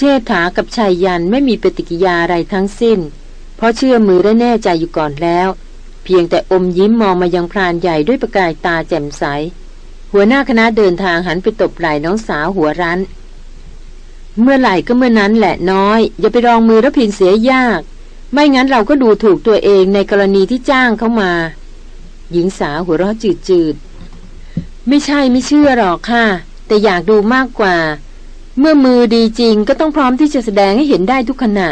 เชษฐากับชายยันไม่มีปฏิกิยาอะไรทั้งสิ้น เพราะเชื่อมือและแน่ใจอยู่ก่อนแล้ว เพียงแต่อมยิ้มมองมายังพรานใหญ่ด้วยประกายตาแจ่มใส หัวหน้าคณะเดินทางหันไปตบไหล่น้องสาวหัวรั้น เมื่อไหร่ก็เมื่อนั้นแหละน้อย อย่าไปรองมือแล้วพินเสียยาก ไม่งั้นเราก็ดูถูกตัวเองในกรณีที่จ้างเขามา หญิงสาวหัวเราะจืดๆไม่ใช่ไม่เชื่อหรอกค่ะ แต่อยากดูมากกว่า เมื่อมือดีจริงก็ต้องพร้อมที่จะแสดงให้เห็นได้ทุกขณะ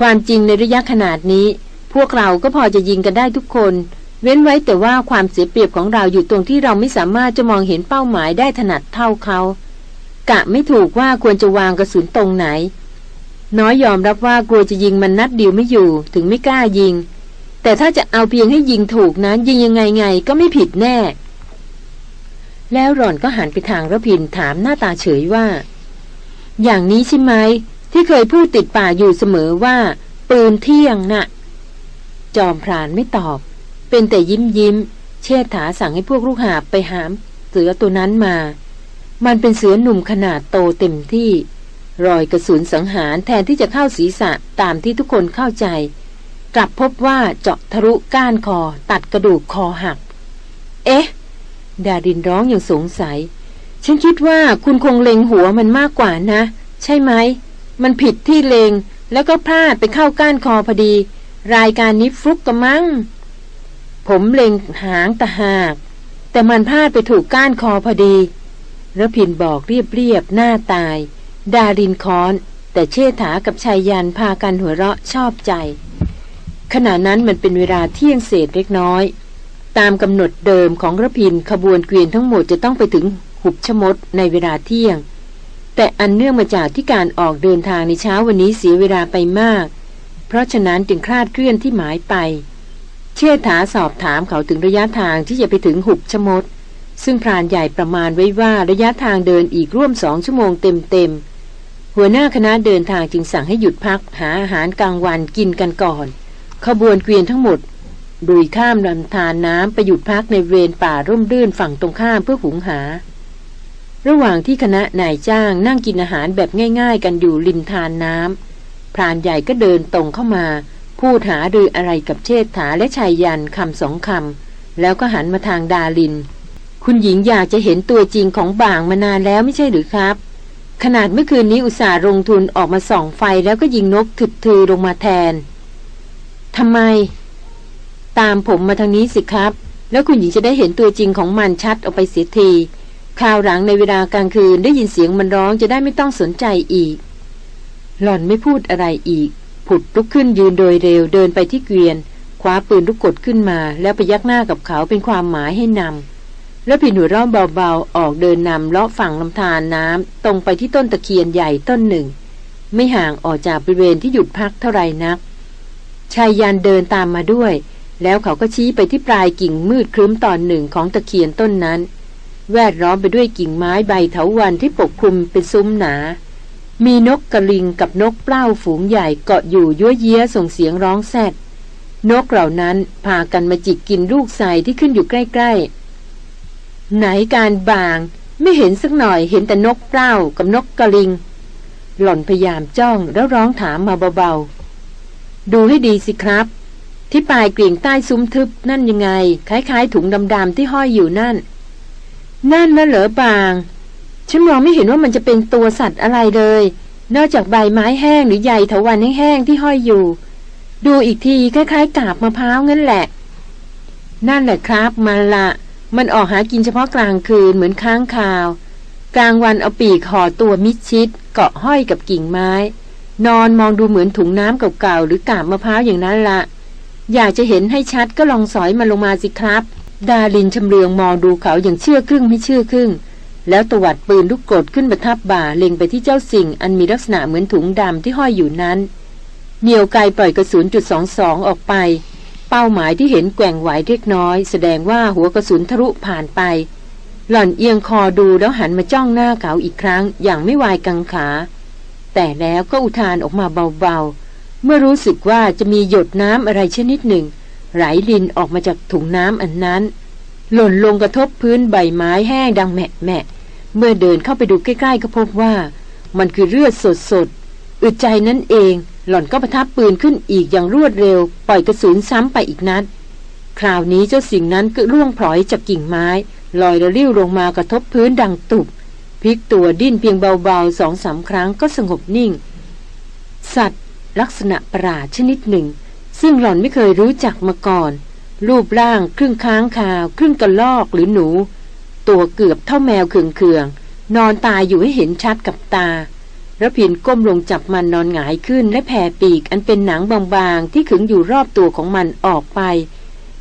ความจริงในระยะขนาดนี้ พวกเราก็พอจะยิงกันได้ทุกคน เว้นไว้แต่ว่าความเสียเปรียบของเราอยู่ตรงที่เราไม่สามารถจะมองเห็นเป้าหมายได้ถนัดเท่าเขา กะไม่ถูกว่าควรจะวางกระสุนตรงไหน น้อยยอมรับว่ากลัวจะยิงมันนัดเดียวไม่อยู่ ถึงไม่กล้ายิง แต่ถ้าจะเอาเพียงให้ยิงถูกนั้นยิงยังไงไงก็ไม่ผิดแน่ แล้วหล่อนก็หันไปทางระพินถามหน้าตาเฉยว่า อย่างนี้ใช่ไหมที่เคยพูดติดป่าอยู่เสมอว่า ปืนเที่ยงนะ่ะ จอมพรานไม่ตอบ เป็นแต่ยิ้มยิ้ม เชษฐาสั่งให้พวกลูกหาบไปหามเสือตัวนั้นมา มันเป็นเสือหนุ่มขนาดโตเต็มที่ รอยกระสุนสังหารแทนที่จะเข้าศีรษะตามที่ทุกคนเข้าใจ กลับพบว่าเจาะทะลุก้านคอตัดกระดูกคอหัก เอ๊ะ ดาดินร้องอย่างสงสัย ฉันคิดว่าคุณคงเล็งหัวมันมากกว่านะ ใช่ไหม มันผิดที่เลงแล้วก็พลาดไปเข้าก้านคอพอดี รายการนี้ฟลุกกระมัง ผมเลงหางตะหาก แต่มันพลาดไปถูกก้านคอพอดีระพินบอกเรียบๆหน้าตาย ดารินคอน แต่เชษฐากับชายยันพากันหัวเราะชอบใจ ขณะนั้นมันเป็นเวลาเที่ยงเศษเล็กน้อย ตามกำหนดเดิมของระพินขบวนเกวียนทั้งหมดจะต้องไปถึงหุบชมดในเวลาเที่ยง แต่อันเนื่องมาจากที่การออกเดินทางในเช้าวันนี้เสียเวลาไปมาก เพราะฉะนั้นจึงคลาดเคลื่อนที่หมายไป เชษฐาสอบถามเขาถึงระยะทางที่จะไปถึงหุบชมด ซึ่งพรานใหญ่ประมาณไว้ว่าระยะทางเดินอีกร่วมสองชั่วโมงเต็มๆ หัวหน้าคณะเดินทางจึงสั่งให้หยุดพักหาอาหารกลางวันกินกันก่อน ขบวนเกวียนทั้งหมดดุยข้ามลำธารน้ำไปหยุดพักในเวรป่าร่มรื่นฝั่งตรงข้ามเพื่อหุงหา ระหว่างที่คณะนายจ้างนั่งกินอาหารแบบง่าย ๆ กันอยู่ริมทานน้ำพรานใหญ่ก็เดินตรงเข้ามา พูดหาดืออะไรกับเชษฐาและชายยันคำสองคำแล้วก็หันมาทางดาลิน คุณหญิงอยากจะเห็นตัวจริงของบ่างมานานแล้วไม่ใช่หรือครับ ขนาดเมื่อคืนนี้อุตส่าห์ลงทุนออกมาส่องไฟแล้วก็ยิงนกถึกทือลงมาแทนทำไม ตามผมมาทางนี้สิครับ แล้วคุณหญิงจะได้เห็นตัวจริงของมันชัดออกไปเสียที คราวหลังในเวลากลางคืนได้ยินเสียงมันร้องจะได้ไม่ต้องสนใจอีก หล่อนไม่พูดอะไรอีก ผุดลุกขึ้นยืนโดยเร็วเดินไปที่เกวียนคว้าปืนลูกกดขึ้นมา แล้วไปยักหน้ากับเขาเป็นความหมายให้นำแล้วผินหัวร่อเบาๆ ออกเดินนำเลาะฝั่งลำธารน้ำตรงไปที่ต้นตะเคียนใหญ่ต้นหนึ่ง ไม่ห่างออกจากบริเวณที่หยุดพักเท่าไรนักชายยันเดินตามมาด้วย แล้วเขาก็ชี้ไปที่ปลายกิ่งมืดครึ้มตอนหนึ่งของตะเคียนต้นนั้น แวดล้อมไปด้วยกิ่งไม้ใบเถาวันที่ปกคลุมเป็นซุ้มหนา มีนกกระลิงกับนกเปล้าฝูงใหญ่เกาะอยู่ยั่วเยี้ยส่งเสียงร้องแซดนกเหล่านั้นพากันมาจิกกินลูกใสที่ขึ้นอยู่ใกล้ ๆ ไหนการบางไม่เห็นสักหน่อยเห็นแต่นกเปล้ากับนกกระลิง หล่อนพยายามจ้องแล้วร้องถามมาเบาๆ ดูให้ดีสิครับ ที่ปลายกลิ่งใต้ซุ้มทึบนั่นยังไง คล้ายๆถุงดำๆที่ห้อยอยู่นั่น นั่นนะเหรอบาง ฉันมองไม่เห็นว่ามันจะเป็นตัวสัตว์อะไรเลย นอกจากใบไม้แห้งหรือใยถาวันแห้งๆที่ห้อยอยู่ ดูอีกทีคล้ายๆกาบมะพร้าวงั้นแหละ นั่นแหละครับมันละ มันออกหากินเฉพาะกลางคืนเหมือนค้างคาว กลางวันเอาปีกห่อตัวมิดชิด เกาะห้อยกับกิ่งไม้ นอนมองดูเหมือนถุงน้ำเก่าๆหรือกาบมะพร้าวอย่างนั้นละอยากจะเห็นให้ชัดก็ลองสอยมาลงมาสิครับ ดาลินชำเลืองมองดูเขาอย่างเชื่อครึ่งไม่เชื่อครึ่ง แล้วตวัดปืนลูกกดขึ้นประทับบ่าเล็งไปที่เจ้าสิ่ง อันมีลักษณะเหมือนถุงดำที่ห้อยอยู่นั้น เหนียวไกปล่อยกระสุนจุดสองสองออกไป เป้าหมายที่เห็นแกว่งไหวเล็กน้อย แสดงว่าหัวกระสุนทะลุผ่านไป หล่อนเอียงคอดูแล้วหันมาจ้องหน้าเขาอีกครั้ง อย่างไม่วายกังขา แต่แล้วก็อุทานออกมาเบาๆเมื่อรู้สึกว่าจะมีหยดน้ำอะไรชนิดหนึ่ง ไหลลินออกมาจากถุงน้ำอันนั้น หล่นลงกระทบพื้นใบไม้แห้งดังแมะแมะเมื่อเดินเข้าไปดูใกล้ๆก็พบว่า มันคือเลือดสดสดอึดใจนั่นเอง หล่อนก็ประทับปืนขึ้นอีกอย่างรวดเร็ว ปล่อยกระสุนซ้ำไปอีกนัด คราวนี้เจ้าสิ่งนั้นก็ร่วงพลอยจากกิ่งไม้ ลอยระลิ้วลงมากระทบพื้นดังตุบพลิกตัวดิ้นเพียงเบาๆสองสาครั้งก็สงบนิ่ง สัตว์ ลักษณะประหลาดชนิดหนึ่ง ซึ่งหล่อนไม่เคยรู้จักมาก่อน รูปร่างครึ่งค้างคาว ครึ่งกระลอกหรือหนู ตัวเกือบเท่าแมวเคืองๆนอนตายอยู่ให้เห็นชัดกับตาระพินก้มลงจับมันนอนหงายขึ้นและแผ่ปีกอันเป็นหนังบางๆ ที่ขึงอยู่รอบตัวของมันออกไป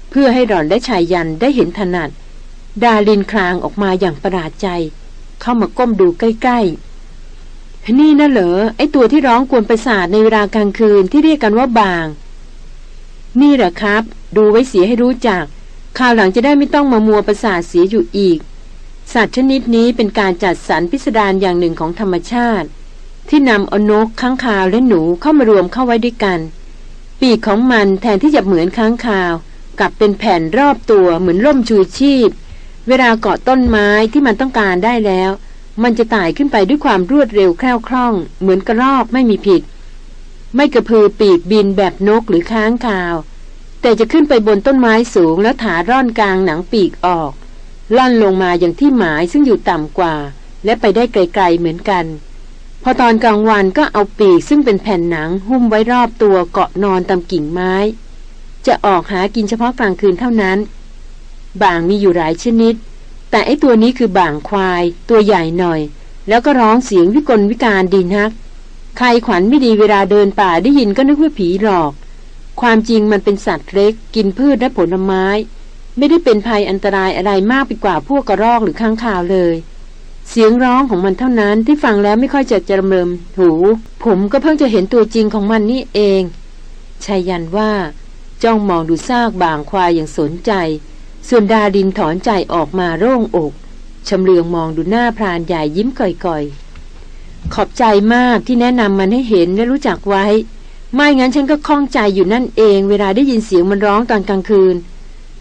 เพื่อให้หล่อนและชายยันได้เห็นถนัด ดาลินคลางออกมาอย่างประหลาดใจ เข้ามาก้มดูใกล้ๆ นี่นะเหรอไอตัวที่ร้องกวนประสาทในเวลากลางคืนที่เรียกกันว่าบาง นี่แหละครับ ดูไว้เสียให้รู้จักข่าวหลังจะได้ไม่ต้องมามัวประสาทเสียอยู่อีก สัตว์ชนิดนี้เป็นการจัดสรรพิสดารอย่างหนึ่งของธรรมชาติ ที่นำอนกค้างคาวและหนูเข้ามารวมเข้าไว้ด้วยกัน ปีกของมันแทนที่จะเหมือนค้างคาวกลับเป็นแผ่นรอบตัวเหมือนร่มชูชีพ เวลาเกาะต้นไม้ที่มันต้องการได้แล้ว มันจะไต่ขึ้นไปด้วยความรวดเร็วแคล่วคล่อง เหมือนกระรอกไม่มีผิด ไม่กระพือปีกบินแบบนกหรือค้างคาว แต่จะขึ้นไปบนต้นไม้สูงแล้วถาร่อนกลางหนังปีกออก ล่อนลงมาอย่างที่หมายซึ่งอยู่ต่ำกว่า และไปได้ไกลๆเหมือนกัน พอตอนกลางวันก็เอาปีกซึ่งเป็นแผ่นหนังหุ้มไว้รอบตัวเกาะนอนตามกิ่งไม้ จะออกหากินเฉพาะกลางคืนเท่านั้น บางมีอยู่หลายชนิด แต่ไอตัวนี้คือบ่างควาย ตัวใหญ่หน่อย แล้วก็ร้องเสียงวิกลวิการดีนัก ใครขวัญไม่ดีเวลาเดินป่าได้ยินก็นึกว่าผีหลอก ความจริงมันเป็นสัตว์เล็ก กินพืชและผลไม้ ไม่ได้เป็นภัยอันตรายอะไรมากไปกว่าพวกกระรอกหรือข้างข่าวเลย เสียงร้องของมันเท่านั้นที่ฟังแล้วไม่ค่อยจะจำเริมหู ผมก็เพิ่งจะเห็นตัวจริงของมันนี่เองชายันว่าจ้องมองดูซากบางควายอย่างสนใจ ส่วนดาดินถอนใจออกมาโร่งอกชำเลืองมองดูหน้าพรานใหญ่ยิ้มก่อยๆ ขอบใจมากที่แนะนำมันให้เห็นและรู้จักไว้ ไม่งั้นฉันก็คล้องใจอยู่นั่นเอง เวลาได้ยินเสียงมันร้องตอนกลางคืน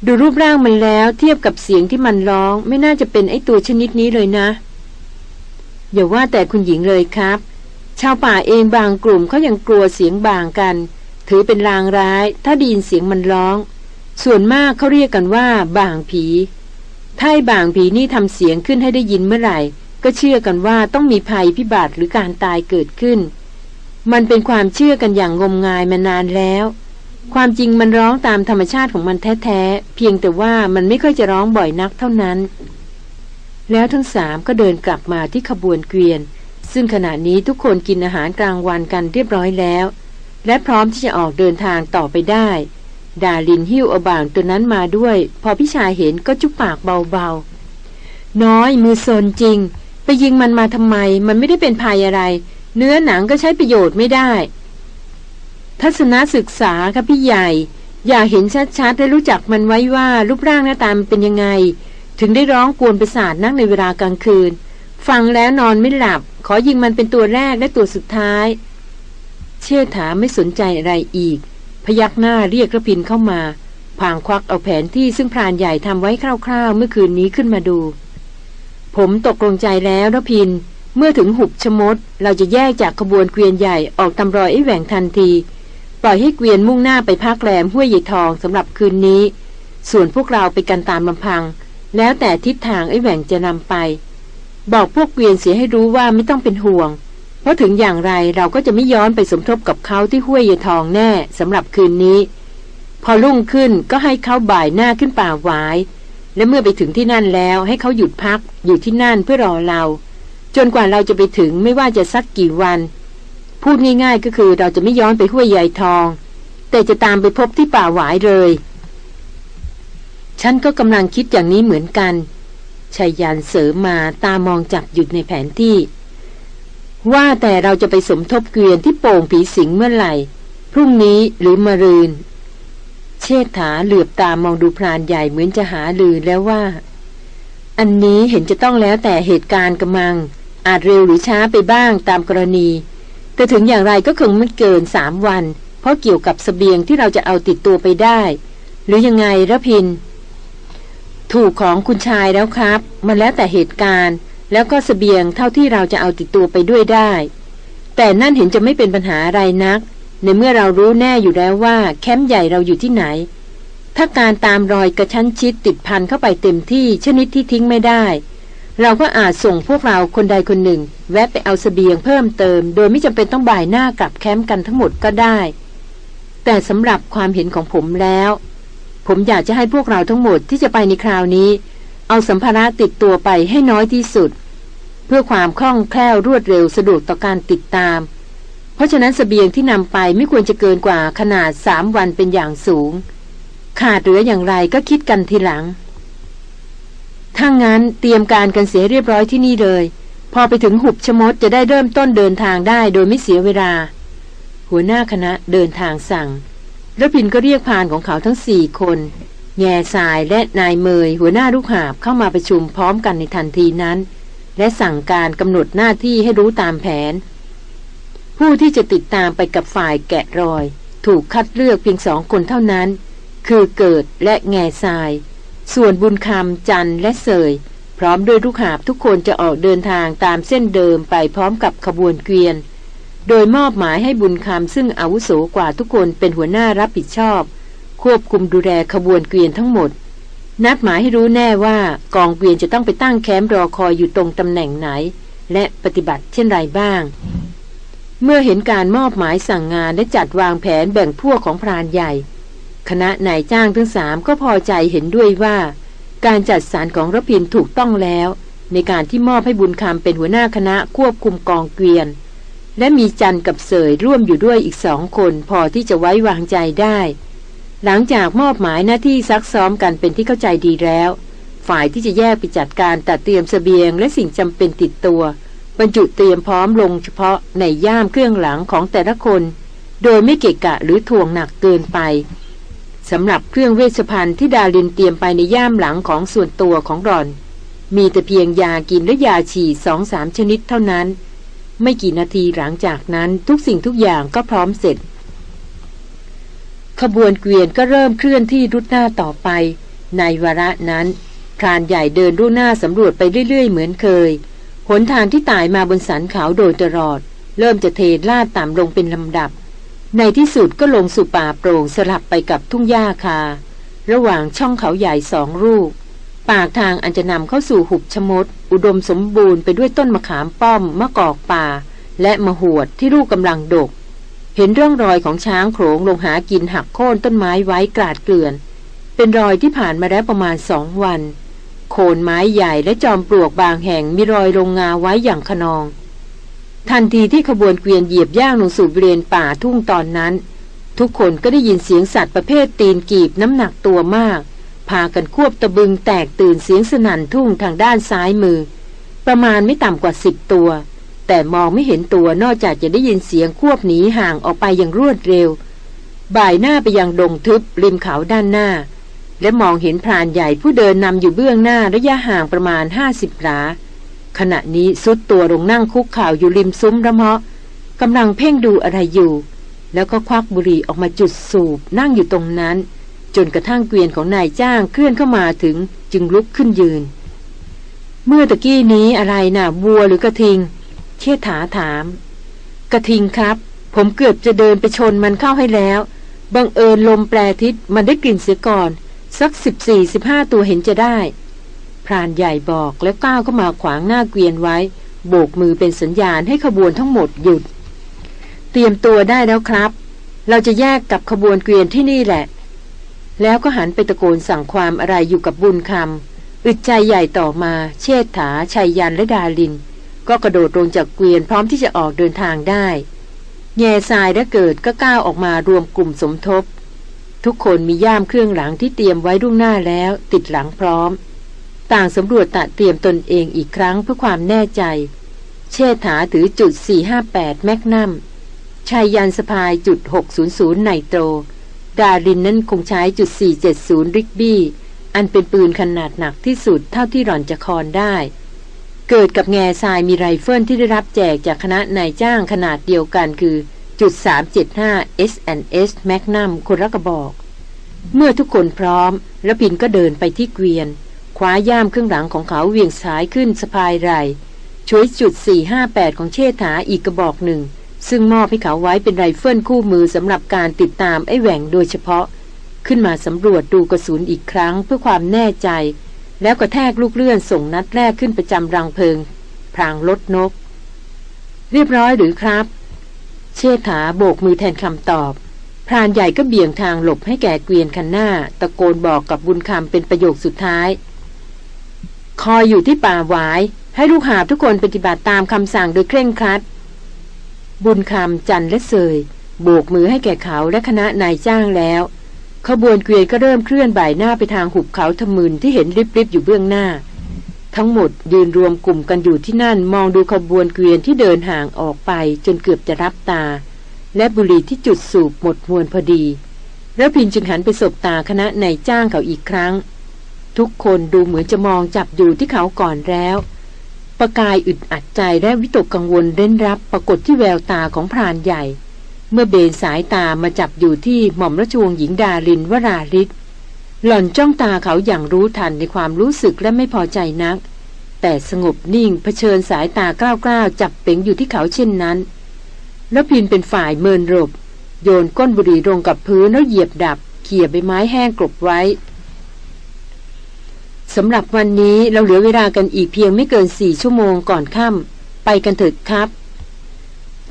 ดูรูปร่างมันแล้วเทียบกับเสียงที่มันร้อง ไม่น่าจะเป็นไอตัวชนิดนี้เลยนะ อย่าว่าแต่คุณหญิงเลยครับ ชาวป่าเองบางกลุ่มเขายังกลัวเสียงบางกัน ถือเป็นลางร้าย ถ้าดีนเสียงมันร้อง ส่วนมากเขาเรียกกันว่า บางผีถ้าบางผีนี่ทำเสียงขึ้นให้ได้ยินเมื่อไหร่ ก็เชื่อกันว่าต้องมีภัยพิบัติหรือการตายเกิดขึ้น มันเป็นความเชื่อกันอย่างงมงายมานานแล้ว ความจริงมันร้องตามธรรมชาติของมันแท้ๆ เพียงแต่ว่ามันไม่ค่อยจะร้องบ่อยนักเท่านั้น แล้วทั้งสามก็เดินกลับมาที่ขบวนเกวียน ซึ่งขณะนี้ทุกคนกินอาหารกลางวันกันเรียบร้อยแล้ว และพร้อมที่จะออกเดินทางต่อไปได้ดาลินหิ้วอบ่างตัวนั้นมาด้วย พอพี่ชายเห็นก็จุกปากเบาๆ น้อยมือโซนจริง ไปยิงมันมาทำไม มันไม่ได้เป็นภัยอะไร เนื้อหนังก็ใช้ประโยชน์ไม่ได้ ทัศนศึกษาครับพี่ใหญ่ อยากเห็นชัดๆและรู้จักมันไว้ว่ารูปร่างหน้าตามันเป็นยังไง ถึงได้ร้องกวนประสาทนั่งในเวลากลางคืน ฟังแล้วนอนไม่หลับ ขอยิงมันเป็นตัวแรกและตัวสุดท้าย เชื่อถาไม่สนใจอะไรอีก พยักหน้าเรียกระพินเข้ามาพางควักเอาแผนที่ซึ่งพรานใหญ่ทำไว้คร่าวๆ เมื่อคืนนี้ขึ้นมาดู ผมตกลงใจแล้วระพิน เมื่อถึงหุบชมด เราจะแยกจากขบวนเกวียนใหญ่ออกตำรอยไอ้แหว่งทันที ปล่อยให้เกวียนมุ่งหน้าไปพักแรมห้วยใหญ่ทองสำหรับคืนนี้ ส่วนพวกเราไปกันตามลำพัง แล้วแต่ทิศทางไอ้แหว่งจะนำไป บอกพวกเกวียนเสียให้รู้ว่าไม่ต้องเป็นห่วง เพราะถึงอย่างไรเราก็จะไม่ย้อนไปสมทบกับเขาที่ห้วยยทองแน่สำหรับคืนนี้ พอรุ่งขึ้นก็ให้เขาบ่ายหน้าขึ้นป่าหวาย และเมื่อไปถึงที่นั่นแล้วให้เขาหยุดพักอยู่ที่นั่นเพื่อรอเรา จนกว่าเราจะไปถึงไม่ว่าจะสักกี่วัน พูดง่ายๆก็คือเราจะไม่ย้อนไปห้วยใหญ่ทอง แต่จะตามไปพบที่ป่าหวายเลย ฉันก็กำลังคิดอย่างนี้เหมือนกันชายยานเสริมมาตามองจับหยุดในแผนที่ ว่าแต่เราจะไปสมทบเกวียนที่โป่งผีสิงเมื่อไหร่ พรุ่งนี้หรือมะรืน เชษฐาเหลือบตามองดูพรานใหญ่เหมือนจะหาลือแล้วว่า อันนี้เห็นจะต้องแล้วแต่เหตุการณ์กำมัง อาจเร็วหรือช้าไปบ้างตามกรณี แต่ถึงอย่างไรก็คงไม่เกินสามวัน เพราะเกี่ยวกับสเสบียงที่เราจะเอาติดตัวไปได้ หรือยังไงระพิน ถูกของคุณชายแล้วครับ มันแล้วแต่เหตุการณ์ แล้วก็สเสบียงเท่าที่เราจะเอาติดตัวไปด้วยได้ แต่นั่นเห็นจะไม่เป็นปัญหาอะไรนัก ในเมื่อเรารู้แน่อยู่แล้วว่าแคมป์ใหญ่เราอยู่ที่ไหน ถ้าการตามรอยกระชั้นชิดติดพันเข้าไปเต็มที่ชนิดที่ทิ้งไม่ได้ เราก็อาจส่งพวกเราคนใดคนหนึ่ง แวะไปเอาสเสบียงเพิ่มเติม โดยไม่จำเป็นต้องบ่ายหน้ากลับแคมป์กันทั้งหมดก็ได้ แต่สำหรับความเห็นของผมแล้ว ผมอยากจะให้พวกเราทั้งหมดที่จะไปในคราวนี้ เอาสัมภาระติดตัวไปให้น้อยที่สุด เพื่อความคล่องแคล่วรวดเร็วสะดวกต่อการติดตาม เพราะฉะนั้นสเสบียงที่นำไปไม่ควรจะเกินกว่าขนาดสามวันเป็นอย่างสูง ขาดเหลืออย่างไรก็คิดกันทีหลังถ้างั้นเตรียมการกันเสียเรียบร้อยที่นี่เลย พอไปถึงหุบชมดจะได้เริ่มต้นเดินทางได้โดยไม่เสียเวลา หัวหน้าคณะเดินทางสั่งแล้วพินก็เรียกพานของเขาทั้งสี่คน แง่สายและนายเมย หัวหน้าลูกหาบเข้ามาประชุมพร้อมกันในทันทีนั้น และสั่งการกำหนดหน้าที่ให้รู้ตามแผน ผู้ที่จะติดตามไปกับฝ่ายแกะรอย ถูกคัดเลือกเพียงสองคนเท่านั้น คือเกิดและแง่ทราย ส่วนบุญคำจันและเสย พร้อมด้วยลูกหาบทุกคนจะออกเดินทางตามเส้นเดิมไปพร้อมกับขบวนเกวียน โดยมอบหมายให้บุญคำซึ่งอาวุโสกว่าทุกคนเป็นหัวหน้ารับผิดชอบ ควบคุมดูแลขบวนเกวียนทั้งหมด นัดหมายให้รู้แน่ว่ากองเกวียนจะต้องไปตั้งแคมป์รอคอยอยู่ตรงตำแหน่งไหน และปฏิบัติเช่นไรบ้าง เมื่อเห็นการมอบหมายสั่งงานและจัดวางแผนแบ่งพวกของพรานใหญ่ คณะนายจ้างทั้งสามก็พอใจเห็นด้วยว่า การจัดสรรของรพินถูกต้องแล้ว ในการที่มอบให้บุญคำเป็นหัวหน้าคณะควบคุมกองเกวียน และมีจันกับเสยร่วมอยู่ด้วยอีกสองคนพอที่จะไว้วางใจได้ หลังจากมอบหมายหน้าที่ซักซ้อมกันเป็นที่เข้าใจดีแล้ว ฝ่ายที่จะแยกไปจัดการตัดเตรียมสเสบียงและสิ่งจำเป็นติดตัว บรรจุเตรียมพร้อมลงเฉพาะในย่ามเครื่องหลังของแต่ละคน โดยไม่เกะกะหรือถ่วงหนักเกินไปสำหรับเครื่องเวชภัณฑ์ที่ดาลินเตรียมไปในย่ามหลังของส่วนตัวของรอน มีแต่เพียงยากินและยาฉีดสองสามชนิดเท่านั้น ไม่กี่นาทีหลังจากนั้นทุกสิ่งทุกอย่างก็พร้อมเสร็จ ขบวนเกวียนก็เริ่มเคลื่อนที่รุดหน้าต่อไป ในวาระนั้นพรานใหญ่เดินรุ่หน้าสำรวจไปเรื่อยๆ เหมือนเคย หนทางที่ตายมาบนสันเขาโดยตลอด เริ่มจะเทลาดต่ำลงเป็นลำดับ ในที่สุดก็ลงสู่ป่าโปร่งสลับไปกับทุ่งหญ้าคา ระหว่างช่องเขาใหญ่สองรูปปากทางอันจะนำเข้าสู่หุบชมด อุดมสมบูรณ์ไปด้วยต้นมะขามป้อมมะกอกป่า และมะหวดที่ลูกกำลังดก เห็นร่องรอยของช้างโขงลงหากินหักโค่นต้นไม้ไว้กลาดเกลื่อน เป็นรอยที่ผ่านมาแล้วประมาณสองวัน โคนไม้ใหญ่และจอมปลวกบางแห่งมีรอยลงงาไว้อย่างขนอง ทันทีที่ขบวนเกวียนเหยียบย่างลงสู่บริเวณป่าทุ่งตอนนั้น ทุกคนก็ได้ยินเสียงสัตว์ประเภทตีนกีบน้ำหนักตัวมาก พากันควบตะบึงแตกตื่นเสียงสนั่นทุ่งทางด้านซ้ายมือ ประมาณไม่ต่ำกว่าสิบตัว แต่มองไม่เห็นตัวนอกจากจะได้ยินเสียงควบหนีห่างออกไปอย่างรวดเร็ว บ่ายหน้าไปยังดงทึบริมเขาด้านหน้า และมองเห็นพรานใหญ่ผู้เดินนำอยู่เบื้องหน้าระยะห่างประมาณห้าสิบหลา ขณะนี้สุดตัวลงนั่งคุกข่าวอยู่ริมซุ้มระเมาะกำลังเพ่งดูอะไรอยู่ แล้วก็ควักบุหรี่ออกมาจุดสูบนั่งอยู่ตรงนั้น จนกระทั่งเกวียนของนายจ้างเคลื่อนเข้ามาถึงจึงลุกขึ้นยืน เมื่อตะกี้นี้อะไรนะ่ะวัวหรือกระทิง เชี่ยถาถาม กระทิงครับ ผมเกือบจะเดินไปชนมันเข้าให้แล้วบังเอิญลมแปรทิศมันได้กลิ่นเสียก่อน สักสิบสี่สิบห้าตัวเห็นจะได้ พรานใหญ่บอกแล้วก้าวเข้ามาขวางหน้าเกวียนไว้ โบกมือเป็นสัญญาณให้ขบวนทั้งหมดหยุด เตรียมตัวได้แล้วครับ เราจะแยกกับขบวนเกวียนที่นี่แหละ แล้วก็หันไปตะโกนสั่งความอะไรอยู่กับบุญคำอึดใจใหญ่ต่อมาเชษฐาชัยยันและดาลิน ก็กระโดดลงจากเกวียนพร้อมที่จะออกเดินทางได้แง่ทรายและเกิดก็ก้าวออกมารวมกลุ่มสมทบ ทุกคนมีย่ามเครื่องหลังที่เตรียมไว้รุ่งหน้าแล้ว ติดหลังพร้อม ต่างสำรวจตระเตรียมตนเองอีกครั้งเพื่อความแน่ใจ เชษฐาถือจุด 458 แมกนัมชายยันสะพายจุด 600 ไนโตร ดารินนั้นคงใช้จุด 470 ริกบี้ อันเป็นปืนขนาดหนักที่สุดเท่าที่หล่อนจะคอนได้ เกิดกับแง่ทรายมีไรเฟิลที่ได้รับแจกจากคณะนายจ้างขนาดเดียวกันคือ จุด375 S&S Magnum คนละกระบอก เมื่อทุกคนพร้อมระพินก็เดินไปที่เกวียนคว้าย่ามเครื่องหลังของเขาเวียงสายขึ้นสะพายไหลช่วยจุด 458 ของเชษฐาอีกกระบอกหนึ่ง ซึ่งมอบให้เขาไว้เป็นไรเฟิลคู่มือสำหรับการติดตามไอ้แหว่งโดยเฉพาะ ขึ้นมาสำรวจดูกระสุนอีกครั้งเพื่อความแน่ใจ แล้วก็แทกลูกเลื่อนส่งนัดแรกขึ้นประจำรังเพลิงพรางลดนก เรียบร้อยหรือครับ เชษฐาโบกมือแทนคำตอบ พรานใหญ่ก็เบี่ยงทางหลบให้แก่เกวียนคันหน้า ตะโกนบอกกับบุญคำเป็นประโยคสุดท้าย คอยอยู่ที่ป่าหวาย ให้ลูกหาบทุกคนปฏิบัติตามคำสั่งโดยเคร่งครัด บุญคำจันและเสยโบกมือให้แก่เขาและคณะนายจ้างแล้ว ขบวนเกวียนก็เริ่มเคลื่อนบ่ายหน้าไปทางหุบเขาทมึนที่เห็นริบๆอยู่เบื้องหน้า ทั้งหมดยืนรวมกลุ่มกันอยู่ที่นั่นมองดูขบวนเกวียนที่เดินห่างออกไปจนเกือบจะรับตา และบุหรี่ที่จุดสูบหมดมวนพอดีแล้วพินจึงหันไปสบตาคณะนายจ้างเขาอีกครั้ง ทุกคนดูเหมือนจะมองจับอยู่ที่เขาก่อนแล้ว ประกายอึดอัดใจและวิตกกังวลเร้นรับปรากฏที่แววตาของพรานใหญ่ เมื่อเบนสายตามาจับอยู่ที่หม่อมราชวงศ์หญิงดารินวราริศ หล่อนจ้องตาเขาอย่างรู้ทันในความรู้สึกและไม่พอใจนัก แต่สงบนิ่งเผชิญสายตากล้าวๆจับเป่งอยู่ที่เขาเช่นนั้น แล้วพินเป็นฝ่ายเมินรบ โยนก้นบุหรี่ลงกับพื้นแล้วเหยียบดับเขี่ยใบไม้แห้งกลบไว้สำหรับวันนี้เราเหลือเวลากันอีกเพียงไม่เกินสี่ชั่วโมงก่อนค่ำไปกันเถิดครับ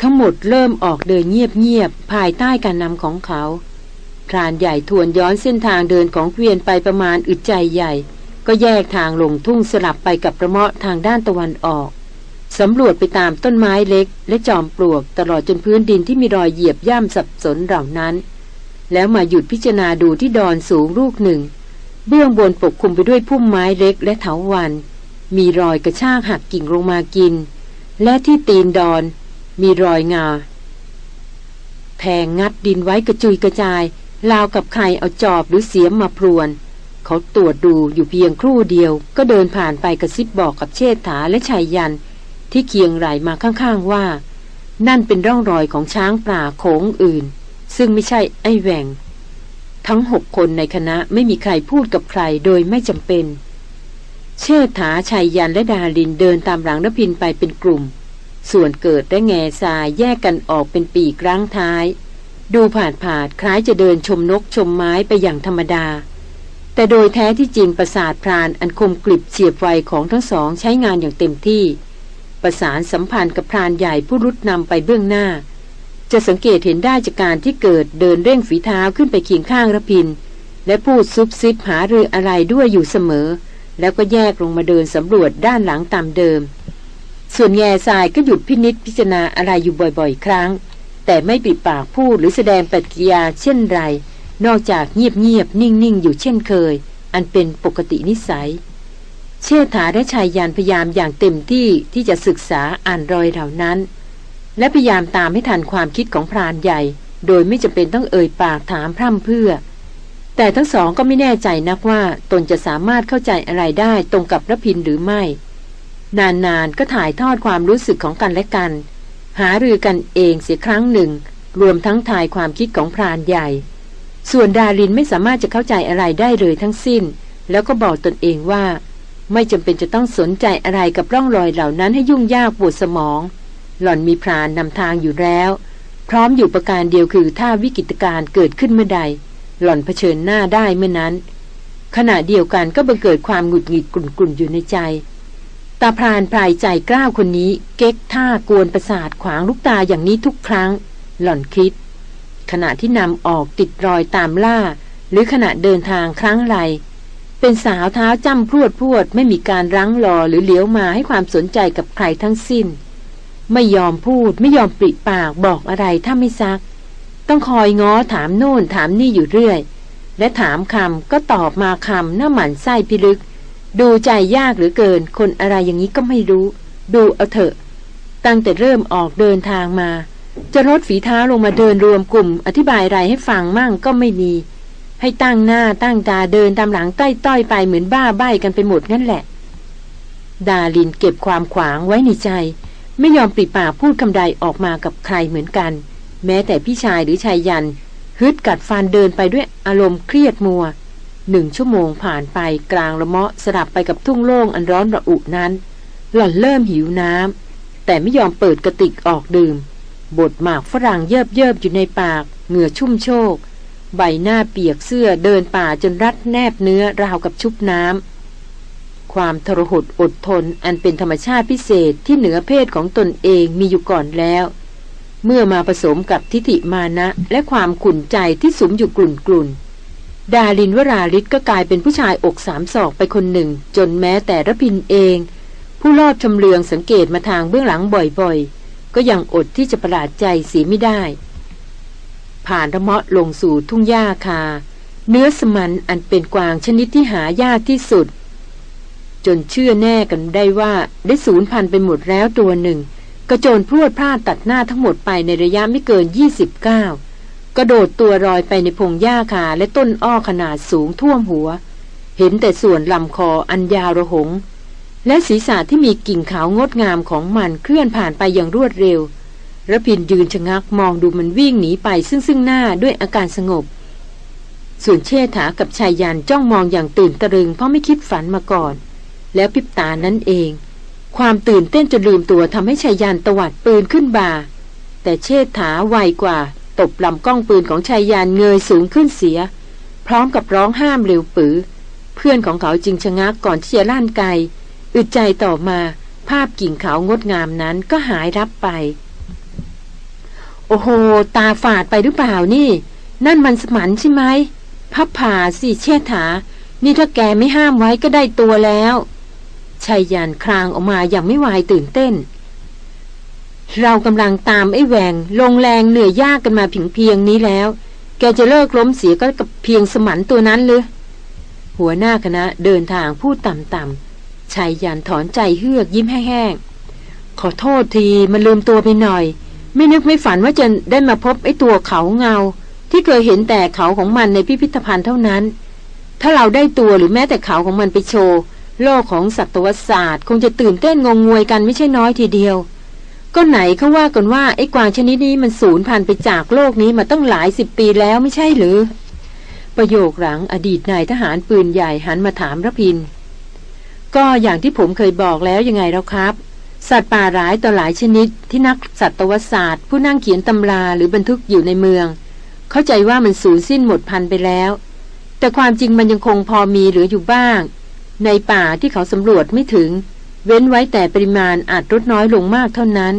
ทั้งหมดเริ่มออกเดินเงียบๆภายใต้การนำของเขา พรานใหญ่ทวนย้อนเส้นทางเดินของเกวียนไปประมาณอึดใจใหญ่ ก็แยกทางลงทุ่งสลับไปกับประเมาะทางด้านตะวันออกสำรวจไปตามต้นไม้เล็ก และจอมปลวกตลอดจนพื้นดินที่มีรอยเหยียบย่ำสับสนเหล่านั้น แล้วมาหยุดพิจารณาดูที่ดอนสูงลูกหนึ่ง เบื้องบนปกคลุมไปด้วยพุ่มไม้เล็กและเถาวัน มีรอยกระชากหักกิ่งลงมากิน และที่ตีนดอน มีรอยงาแทงงัดดินไว้กระจุยกระจาย ราวกับใครเอาจอบหรือเสียมมาพรวน เขาตรวจดูอยู่เพียงครู่เดียว ก็เดินผ่านไปกระซิบบอกกับเชษฐาและชายยัน ที่เคียงไหลมาข้างๆว่า นั่นเป็นร่องรอยของช้างป่าโขงอื่น ซึ่งไม่ใช่ไอ้แหวงทั้งหกคนในคณะไม่มีใครพูดกับใครโดยไม่จำเป็น เชษฐาชายยันและดาลินเดินตามหลังนพินไปเป็นกลุ่ม ส่วนเกิดและแง่ทรายแยกกันออกเป็นปีกรั้งท้าย ดูผาดผาดคล้ายจะเดินชมนกชมไม้ไปอย่างธรรมดา แต่โดยแท้ที่จริงประสาทพรานอันคมกลิบเฉียบไวของทั้งสองใช้งานอย่างเต็มที่ ประสานสัมพันธ์กับพรานใหญ่ผู้รุดนำไปเบื้องหน้า จะสังเกตเห็นได้จากการที่เกิดเดินเร่งฝีเท้าขึ้นไปเคียงข้างระพิน และพูดซุบซิบหาเรืออะไรด้วยอยู่เสมอ แล้วก็แยกลงมาเดินสำรวจด้านหลังตามเดิม ส่วนแง่ทรายก็หยุดพินิษพิจารณาอะไรอยู่บ่อยๆ ครั้ง แต่ไม่ปิดปากพูดหรือแสดงปฏิกิริยาเช่นไร นอกจากเงียบๆนิ่งๆอยู่เช่นเคย อันเป็นปกตินิสัย เชษฐาและชายยานพยายามอย่างเต็มที่ที่จะศึกษาอ่านรอยเหล่านั้น และพยายามตามให้ทันความคิดของพรานใหญ่ โดยไม่จำเป็นต้องเอ่ยปากถามพร่ำเพื่อ แต่ทั้งสองก็ไม่แน่ใจนักว่าตนจะสามารถเข้าใจอะไรได้ตรงกับรพินหรือไม่ นานๆก็ถ่ายทอดความรู้สึกของกันและกัน หารือกันเองเสียครั้งหนึ่ง รวมทั้งทายความคิดของพรานใหญ่ ส่วนดารินไม่สามารถจะเข้าใจอะไรได้เลยทั้งสิ้น แล้วก็บอกตนเองว่า ไม่จำเป็นจะต้องสนใจอะไรกับร่องรอยเหล่านั้นให้ยุ่งยากปวดสมอง หล่อนมีพรานนำทางอยู่แล้ว พร้อมอยู่ประการเดียวคือถ้าวิกฤตการณ์เกิดขึ้นเมื่อใด หล่อนเผชิญหน้าได้เมื่อนั้น ขณะเดียวกันก็บังเกิดความหงุดหงิดกลุ่นๆอยู่ในใจ ตาพรานพรายใจกล้าวคนนี้ เก๊กท่ากวนประสาทขวางลูกตาอย่างนี้ทุกครั้ง หล่อนคิด ขณะที่นำออกติดรอยตามล่า หรือขณะเดินทางครั้งไรเป็นสาวเท้าจ้ำพรวดพรวดไม่มีการรั้งรอหรือเลี้ยวมาให้ความสนใจกับใครทั้งสิ้น ไม่ยอมพูดไม่ยอมปริปากบอกอะไรถ้าไม่ซัก ต้องคอยง้อถามโน่นถามนี่อยู่เรื่อย และถามคำก็ตอบมาคำหน้าหมันไส้พิลึก ดูใจยากหรือเกิน คนอะไรอย่างนี้ก็ไม่รู้ ดูเอาเถอะ ตั้งแต่เริ่มออกเดินทางมา จะลดฝีเท้าลงมาเดินรวมกลุ่ม อธิบายอะไรให้ฟังมั่งก็ไม่มี ให้ตั้งหน้าตั้งตาเดินตามหลังต้ต้อยไปเหมือนบ้าใบ้กันไปหมดนั่นแหละ ดาลินเก็บความขวางไว้ในใจ ไม่ยอมปริปากพูดคำใดออกมากับใครเหมือนกัน แม้แต่พี่ชายหรือชายยันฮึดกัดฟันเดินไปด้วยอารมณ์เครียดมัว หนึ่งชั่วโมงผ่านไปกลางละเมาะสลับไปกับทุ่งโล่งอันร้อนระอุนั้น หล่อนเริ่มหิวน้ำแต่ไม่ยอมเปิดกระติกออกดื่มบดหมากฝรั่งเยิบเยิบอยู่ในปาก เหงื่อชุ่มโชก ใบหน้าเปียกเสื้อเดินป่าจนรัดแนบเนื้อราวกับชุบน้ำความทรหดอดทนอันเป็นธรรมชาติพิเศษที่เหนือเพศของตนเองมีอยู่ก่อนแล้ว เมื่อมาผสมกับทิฏฐิมานะและความขุ่นใจที่สุมอยู่กลุ่นกลุ่น ดาลินวราลิศก็กลายเป็นผู้ชายอกสามศอกไปคนหนึ่ง จนแม้แต่ระพินเอง ผู้ลอบชมเลืองสังเกตมาทางเบื้องหลังบ่อยๆ ก็ยังอดที่จะประหลาดใจเสียไม่ได้ ผ่านระเมาะลงสู่ทุ่งหญ้าคา เนื้อสมันอันเป็นกวางชนิดที่หายากที่สุด จนเชื่อแน่กันได้ว่าได้สูญพันธุ์ไปหมดแล้วตัวหนึ่ง กระโจนพรวดพลาดตัดหน้าทั้งหมดไปในระยะไม่เกิน29ก้า กระโดดตัวรอยไปในพงหญ้าคาและต้นอ้อขนาดสูงท่วมหัว เห็นแต่ส่วนลำคออันยาวระหง และศีรษะที่มีกิ่งขาวงดงามของมันเคลื่อนผ่านไปอย่างรวดเร็วระพินยืนชะงักมองดูมันวิ่งหนีไปซึ่งซึ่งหน้าด้วยอาการสงบ ส่วนเชษฐากับชายยันจ้องมองอย่างตื่นตะลึงเพราะไม่คิดฝันมาก่อน แล้วพิบตานั้นเอง ความตื่นเต้นจนลืมตัวทำให้ชายยันตวัดปืนขึ้นบ่า แต่เชษฐาไวกว่า ตบลำกล้องปืนของชายยานเงยสูงขึ้นเสีย พร้อมกับร้องห้ามเร็วปือ เพื่อนของเขาจึงชะงักก่อนที่จะล่านไกอึดใจต่อมาภาพกิ่งเขางดงามนั้นก็หายรับไป โอ้โห ตาฝาดไปหรือเปล่านี่ นั่นมันสมันใช่ไหมพับผ่าสิเชษฐา นี่ถ้าแกไม่ห้ามไว้ก็ได้ตัวแล้วชายยานคลางออกมาอย่างไม่วายตื่นเต้น เรากำลังตามไอ้แหวงลงแรงเหนื่อยยากกันมาผิงเพียงนี้แล้ว แกจะเลิกล้มเสียก็กับเพียงสมันตัวนั้นหรือหัวหน้าคณะเดินทางพูดต่ำๆชายยันถอนใจเฮือกยิ้มแห้งๆขอโทษทีมันลืมตัวไปหน่อย ไม่นึกไม่ฝันว่าจะได้มาพบไอ้ตัวเขาเงา ที่เคยเห็นแต่เขาของมันในพิพิธภัณฑ์เท่านั้น ถ้าเราได้ตัวหรือแม้แต่เขาของมันไปโชว์โลกของสัตวศาสตร์ คงจะตื่นเต้นงงงวยกันไม่ใช่น้อยทีเดียว ก็ไหนเขาว่ากันว่าไอ้กวางชนิดนี้มันสูญพันธุ์ไปจากโลกนี้มาตั้งหลายสิบปีแล้วไม่ใช่หรือ ประโยคหลังอดีตนายทหารปืนใหญ่หันมาถามระพิน ก็อย่างที่ผมเคยบอกแล้วยังไงแล้วครับ สัตว์ป่าร้ายต่อหลายชนิดที่นักสัตวศาสตร์ ผู้นั่งเขียนตำราหรือบันทึกอยู่ในเมือง เข้าใจว่ามันสูญสิ้นหมดพันธุ์ไปแล้ว แต่ความจริงมันยังคงพอมีเหลืออยู่บ้าง ในป่าที่เขาสำรวจไม่ถึง เว้นไว้แต่ปริมาณอาจลดน้อยลงมากเท่านั้น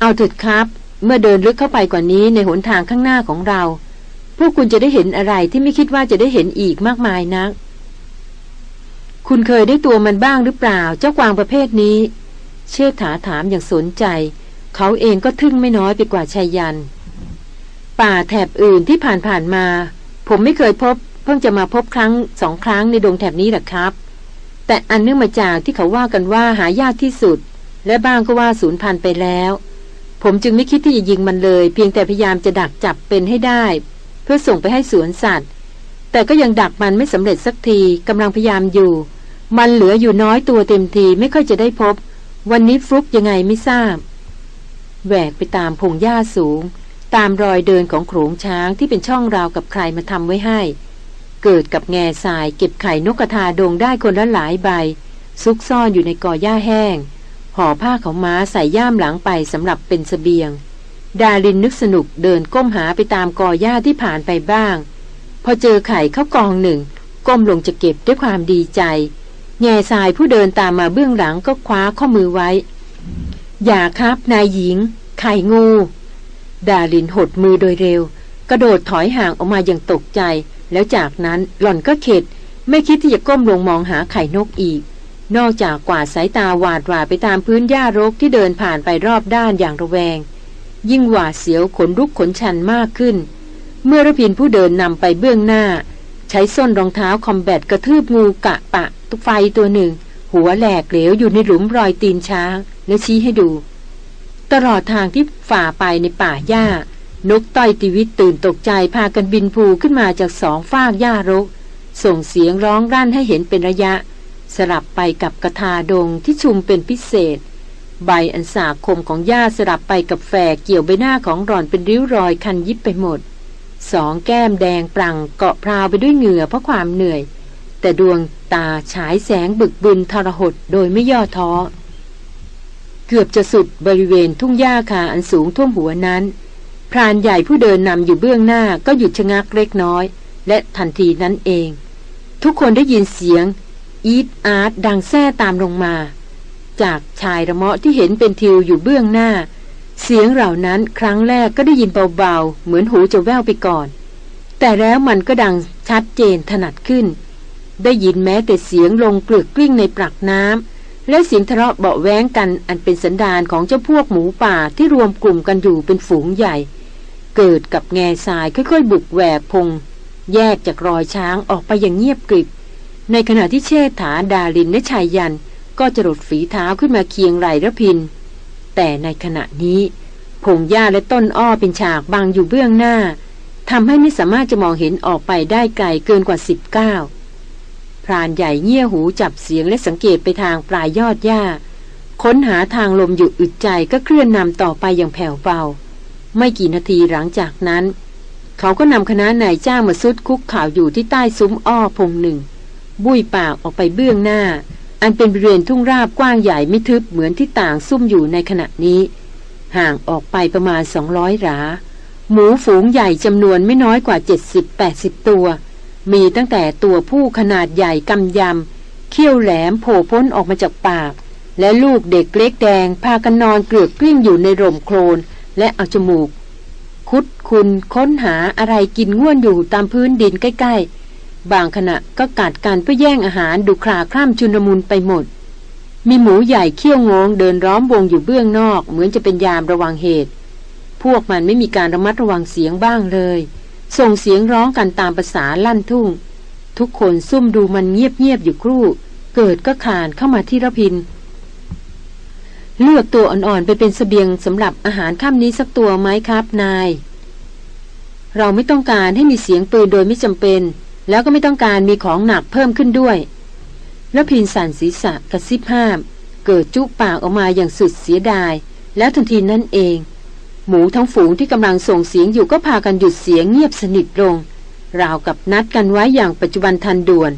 เอาเถิดครับ เมื่อเดินลึกเข้าไปกว่านี้ในหนทางข้างหน้าของเรา พวกคุณจะได้เห็นอะไรที่ไม่คิดว่าจะได้เห็นอีกมากมายนัก คุณเคยได้ตัวมันบ้างหรือเปล่า เจ้ากวางประเภทนี้ เชษฐาถามอย่างสนใจ เขาเองก็ทึ่งไม่น้อยไปกว่าชายยัน ป่าแถบอื่นที่ผ่านๆมา ผมไม่เคยพบ เพิ่งจะมาพบครั้งสองครั้งในดงแถบนี้แหละครับ แต่อันเนื่องมาจากที่เขาว่ากันว่าหายากที่สุด และบ้างก็ว่าสูญพันธุ์ไปแล้ว ผมจึงไม่คิดที่จะยิงมันเลย เพียงแต่พยายามจะดักจับเป็นให้ได้ เพื่อส่งไปให้สวนสัตว์ แต่ก็ยังดักมันไม่สำเร็จสักทีกำลังพยายามอยู่ มันเหลืออยู่น้อยตัวเต็มทีไม่ค่อยจะได้พบ วันนี้ฟลุกยังไงไม่ทราบแหวกไปตามพงหญ้าสูง ตามรอยเดินของโขงช้างที่เป็นช่องราวกับใครมาทำไว้ให้ เกิดกับแง่ทรายเก็บไข่นกกระทาดงได้คนละหลายใบ ซุกซ่อนอยู่ในกอหญ้าแห้งห่อผ้าของม้าใส่ย่ามหลังไปสำหรับเป็นสเสบียง ดาลินนึกสนุกเดินก้มหาไปตามกอหญ้าที่ผ่านไปบ้าง พอเจอไข่เข้ากองหนึ่ง ก้มลงจะเก็บด้วยความดีใจ แง่ทรายผู้เดินตามมาเบื้องหลังก็คว้าข้อมือไว้ อย่าครับนายหญิง ไข่งู ดาลินหดมือโดยเร็ว กระโดดถอยห่างออกมาอย่างตกใจ แล้วจากนั้นหล่อนก็เข็ด ไม่คิดที่จะก้มลงมองหาไข่นกอีก นอกจากกวาดสายตาหวาดหวาไปตามพื้นหญ้ารกที่เดินผ่านไปรอบด้านอย่างระแวง ยิ่งหวาดเสียวขนลุกขนชันมากขึ้น เมื่อระพินผู้เดินนำไปเบื้องหน้า ใช้ส้นรองเท้าคอมแบทกระทืบงูกะปะ ตุไฟตัวหนึ่ง หัวแหลกเหลวอยู่ในหลุมรอยตีนช้าง และชี้ให้ดู ตลอดทางที่ฝ่าไปในป่าหญ้า นกต้อยติวิตตื่นตกใจพากันบินภูขึ้นมาจากสองฟากหญ้ารก ส่งเสียงร้องรั่นให้เห็นเป็นระยะ สลับไปกับกระทาดงที่ชุมเป็นพิเศษ ใบอันสาคมของหญ้าสลับไปกับแฝกเกี่ยวใบหน้าของหล่อนเป็นริ้วรอยคันยิบไปหมด สองแก้มแดงปรังเกาะพราวไปด้วยเหงื่อเพราะความเหนื่อย แต่ดวงตาฉายแสงบึกบึนทรหดโดยไม่ย่อท้อ เกือบจะสุดบริเวณทุ่งหญ้าคาอันสูงท่วมหัวนั้น พรานใหญ่ผู้เดินนำอยู่เบื้องหน้าก็หยุดชะงักเล็กน้อย และทันทีนั้นเอง ทุกคนได้ยินเสียง อีดอาร์ตดังแซ่ตามลงมา จากชายระเมาะที่เห็นเป็นทิวอยู่เบื้องหน้า เสียงเหล่านั้นครั้งแรกก็ได้ยินเบาๆ เหมือนหูจะแว่วไปก่อน แต่แล้วมันก็ดังชัดเจนถนัดขึ้น ได้ยินแม้แต่เสียงลงเกลือกกลิ้งในปลักน้ำและเสียงทะเลาะเบาแว้งกันอันเป็นสันดานของเจ้าพวกหมูป่าที่รวมกลุ่มกันอยู่เป็นฝูงใหญ่ เกิดกับแง่ทรายค่อยๆ บุกแหวกพง แยกจากรอยช้างออกไปอย่างเงียบกริบ ในขณะที่เชษฐาดาลินและชายยัน ก็จะหลดฝีเท้าขึ้นมาเคียงไหลระพิน แต่ในขณะนี้พงหญ้าและต้นอ้อเป็นฉากบังอยู่เบื้องหน้าทำให้ไม่สามารถจะมองเห็นออกไปได้ไกลเกินกว่าสิบเก้าพรานใหญ่เงี่ยหูจับเสียงและสังเกตไปทางปลายยอดหญ้า ค้นหาทางลมอยู่อึดใจก็เคลื่อนนำต่อไปอย่างแผ่วเบา ไม่กี่นาทีหลังจากนั้น เขาก็นำคณะนายจ้างมาซุดคุกข่าวอยู่ที่ใต้ซุ้มอ้อพงหนึ่ง บุยปากออกไปเบื้องหน้า อันเป็นบริเวณทุ่งราบกว้างใหญ่ไม่ทึบเหมือนที่ต่างซุ่มอยู่ในขณะนี้ ห่างออกไปประมาณสองร้อยหราหมูฝูงใหญ่จำนวนไม่น้อยกว่า 70-80 ตัว มีตั้งแต่ตัวผู้ขนาดใหญ่กำยำเขี้ยวแหลมโผล่พ้นออกมาจากปากและลูกเด็กเล็กแดงพากันนอนเกลือกกลิ้งอยู่ในร่มโคลน และเอาจมูก คุดคุณค้นหาอะไรกินง่วนอยู่ตามพื้นดินใกล้ ๆ บางขณะก็กัดกันเพื่อแย่งอาหารดูคลาคล่ำชุนมุนไปหมด มีหมูใหญ่เขี้ยวงงเดินร้อมวงอยู่เบื้องนอก เหมือนจะเป็นยามระวังเหตุ พวกมันไม่มีการระมัดระวังเสียงบ้างเลย ส่งเสียงร้องกันตามภาษาลั่นทุ่ง ทุกคนซุ่มดูมันเงียบๆอยู่ครู่ เกิดก็ขานเข้ามาที่ระพิน เลือกตัวอ่อนๆไปเป็นสเสบียงสำหรับอาหารค่ำนี้สักตัวไหมครับนาย เราไม่ต้องการให้มีเสียงปืนโดยไม่จำเป็น แล้วก็ไม่ต้องการมีของหนักเพิ่มขึ้นด้วย แล้วพินสันศีรษะกระซิบห้าม เกิดจุปากออกมาอย่างสุดเสียดาย แล้วทันทีนั่นเอง หมูทั้งฝูงที่กำลังส่งเสียงอยู่ก็พากันหยุดเสียงเงียบสนิทลง ราวกับนัดกันไว้อย่างปัจจุบันทันด่วน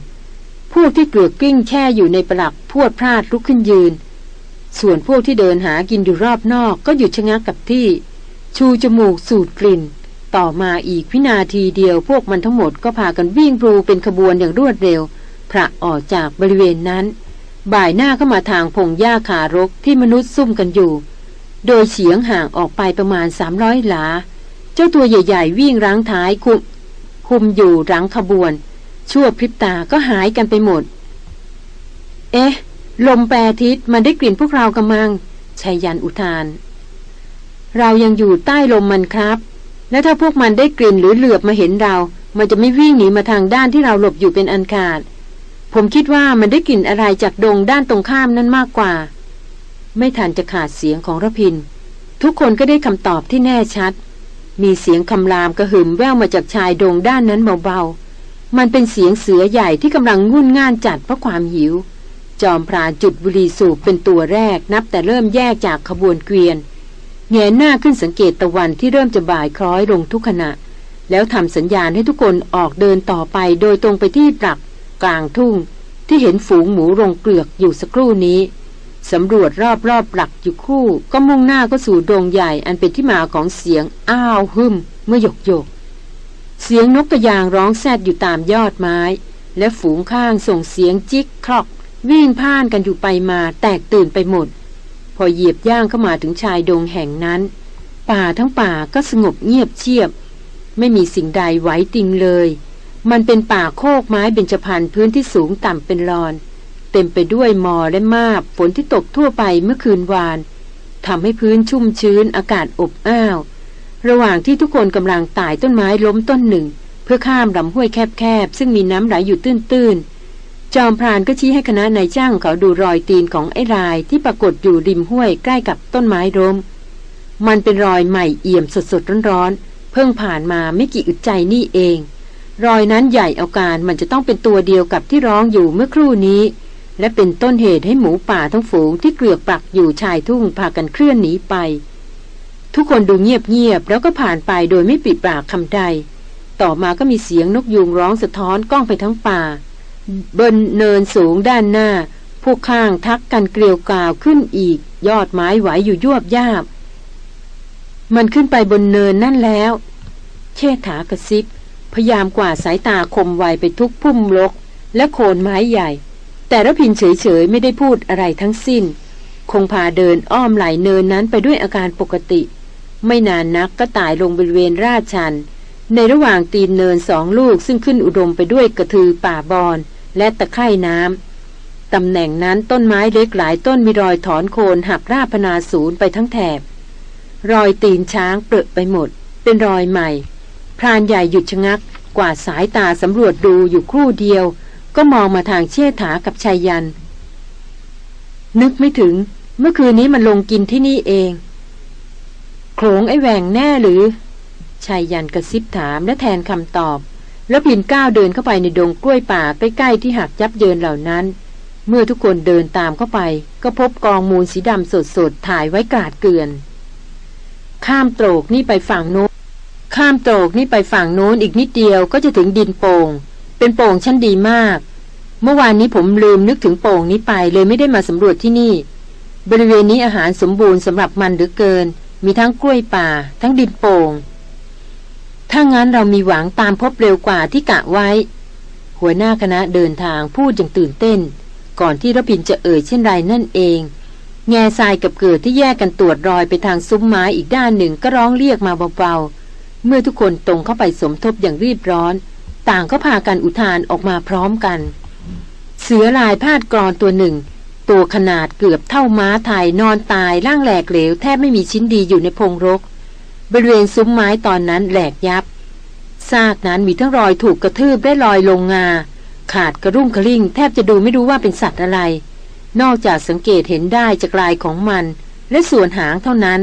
พวกที่เกลือกกลิ้งแช่อยู่ในปลักพวดพลาดลุกขึ้นยืน ส่วนพวกที่เดินหากินอยู่รอบนอกก็หยุดชะงักกับที่ ชูจมูกสูดกลิ่น ต่อมาอีกวินาทีเดียวพวกมันทั้งหมดก็พากันวิ่งปลูเป็นขบวนอย่างรวดเร็วพระออกจากบริเวณนั้น บ่ายหน้าเข้ามาทางพงหญ้าคารกที่มนุษย์ซุ่มกันอยู่ โดยเฉียงห่างออกไปประมาณสามร้อยหลา เจ้าตัวใหญ่ๆ วิ่งรั้งท้ายคุมคุมอยู่รังขบวน ชั่วพริบตาก็หายกันไปหมด เอ๊ะ ลมแปรทิศมันได้กลิ่นพวกเรากำมังชายยันอุทาน เรายังอยู่ใต้ลมมันครับ และถ้าพวกมันได้กลิ่นหรือเหลือบมาเห็นเรา มันจะไม่วิ่งหนีมาทางด้านที่เราหลบอยู่เป็นอันขาด ผมคิดว่ามันได้กลิ่นอะไรจากดงด้านตรงข้ามนั่นมากกว่า ไม่ทันจะขาดเสียงของระพิน ทุกคนก็ได้คำตอบที่แน่ชัด มีเสียงคำรามกระหึ่มแว่วมาจากชายดงด้านนั้นเบาๆ มันเป็นเสียงเสือใหญ่ที่กำลังงุ่นง่านจัดเพราะความหิว จอมพรานจุดบุหรี่สูบเป็นตัวแรกนับแต่เริ่มแยกจากขบวนเกวียนแงหน้าขึ้นสังเกตตะวันที่เริ่มจะบ่ายคล้อยลงทุกขณะ แล้วทำสัญญาณให้ทุกคนออกเดินต่อไปโดยตรงไปที่ปลักกลางทุ่ง ที่เห็นฝูงหมูรงเกลือกอยู่สักครู่นี้สำรวจรอบๆบปลักอยู่คู่ ก็มุ่งหน้าก็สู่ดงใหญ่อันเป็นที่มาของเสียงอ้าวหึมเมื่อหยกหยก เสียงนกกระยางร้องแซดอยู่ตามยอดไม้ และฝูงข้างส่งเสียงจิกคลอก วิ่งพ่านกันอยู่ไปมาแตกตื่นไปหมด พอเหยียบย่างเข้ามาถึงชายดงแห่งนั้น ป่าทั้งป่าก็สงบเงียบเชียบ ไม่มีสิ่งใดไหวติงเลย มันเป็นป่าโคกไม้เบญจพรรณพื้นที่สูงต่ำเป็นรอน เต็มไปด้วยหมอและมาบฝนที่ตกทั่วไปเมื่อคืนวานทำให้พื้นชุ่มชื้นอากาศอบอ้าว ระหว่างที่ทุกคนกำลังตายต้นไม้ล้มต้นหนึ่ง เพื่อข้ามลำห้วยแคบๆซึ่งมีน้ำไหลอยู่ตื้นๆ จอมพรานก็ชี้ให้คณะนายจ้างเขาดูรอยตีนของไอ้รายที่ปรากฏอยู่ริมห้วยใกล้กับต้นไม้ล้มมันเป็นรอยใหม่เอี่ยมสดๆร้อนๆ เพิ่งผ่านมาไม่กี่อึดใจนี่เอง รอยนั้นใหญ่เอาการมันจะต้องเป็นตัวเดียวกับที่ร้องอยู่เมื่อครู่นี้ และเป็นต้นเหตุให้หมูป่าทั้งฝูงที่เกลือกปลักอยู่ชายทุ่งพากันเคลื่อนหนีไป ทุกคนดูเงียบๆแล้วก็ผ่านไปโดยไม่ปิดปากคำใด ต่อมาก็มีเสียงนกยูงร้องสะท้อนก้องไปทั้งป่า บนเนินสูงด้านหน้า พวกข้างทักกันเกลียวกล่าวขึ้นอีก ยอดไม้ไหวอยู่ยวบยาบ มันขึ้นไปบนเนินนั่นแล้ว เชษฐากระซิบ พยายามกว่าสายตาคมไวไปทุกพุ่มลก และโคนไม้ใหญ่ แต่ระพินเฉยๆ ไม่ได้พูดอะไรทั้งสิ้น คงพาเดินอ้อมไหลเนินนั้นไปด้วยอาการปกติ ไม่นานนักก็ตายลงบริเวณราชัน ในระหว่างตีนเนินสองลูกซึ่งขึ้นอุดมไปด้วยกระทือป่าบอน และตะไคร่น้ำตำแหน่งนั้นต้นไม้เล็กหลายต้นมีรอยถอนโคนหักราพนาศูนย์ไปทั้งแถบ รอยตีนช้างเปรอะไปหมด เป็นรอยใหม่ พรานใหญ่หยุดชะงักกว่าสายตาสำรวจดูอยู่ครู่เดียว ก็มองมาทางเชี่ยถากับชายยัน นึกไม่ถึง เมื่อคืนนี้มันลงกินที่นี่เอง โขงไอ้แหวงแน่หรือชายยันกระซิบถามและแทนคำตอบ แล้วพินก้าวเดินเข้าไปในดงกล้วยป่าใกล้ๆที่หักยับเยินเหล่านั้น เมื่อทุกคนเดินตามเข้าไป ก็พบกองมูลสีดำสดๆถ่ายไว้กาดเกลื่อน ข้ามโตรกนี่ไปฝั่งโน้น ข้ามโตรกนี่ไปฝั่งโน้นอีกนิดเดียวก็จะถึงดินโป่ง เป็นโป่งชั้นดีมาก เมื่อวานนี้ผมลืมนึกถึงโป่งนี้ไปเลยไม่ได้มาสำรวจที่นี่ บริเวณนี้อาหารสมบูรณ์สำหรับมันหรือเกิน มีทั้งกล้วยป่า ทั้งดินโป่ง ถ้างั้นเรามีหวังตามพบเร็วกว่าที่กะไว้ หัวหน้าคณะเดินทางพูดอย่างตื่นเต้น ก่อนที่รพินจะเอ่ยเช่นไรนั่นเอง แง่ทรายกับเกิดที่แยกกันตรวจรอยไปทางซุ้มไม้อีกด้านหนึ่งก็ร้องเรียกมาเบาๆ เมื่อทุกคนตรงเข้าไปสมทบอย่างรีบร้อน ต่างก็พากันอุทานออกมาพร้อมกัน เสือลายพาดกรอนตัวหนึ่ง ตัวขนาดเกือบเท่าม้าไทยนอนตายร่างแหลกเหลวแทบไม่มีชิ้นดีอยู่ในพงรก บริเวณซุ้มไม้ตอนนั้นแหลกยับ ซากนั้นมีทั้งรอยถูกกระทืบและรอยลงงา ขาดกระรุ่งกระริ่ง แทบจะดูไม่รู้ว่าเป็นสัตว์อะไร นอกจากสังเกตเห็นได้จากลายของมัน และส่วนหางเท่านั้น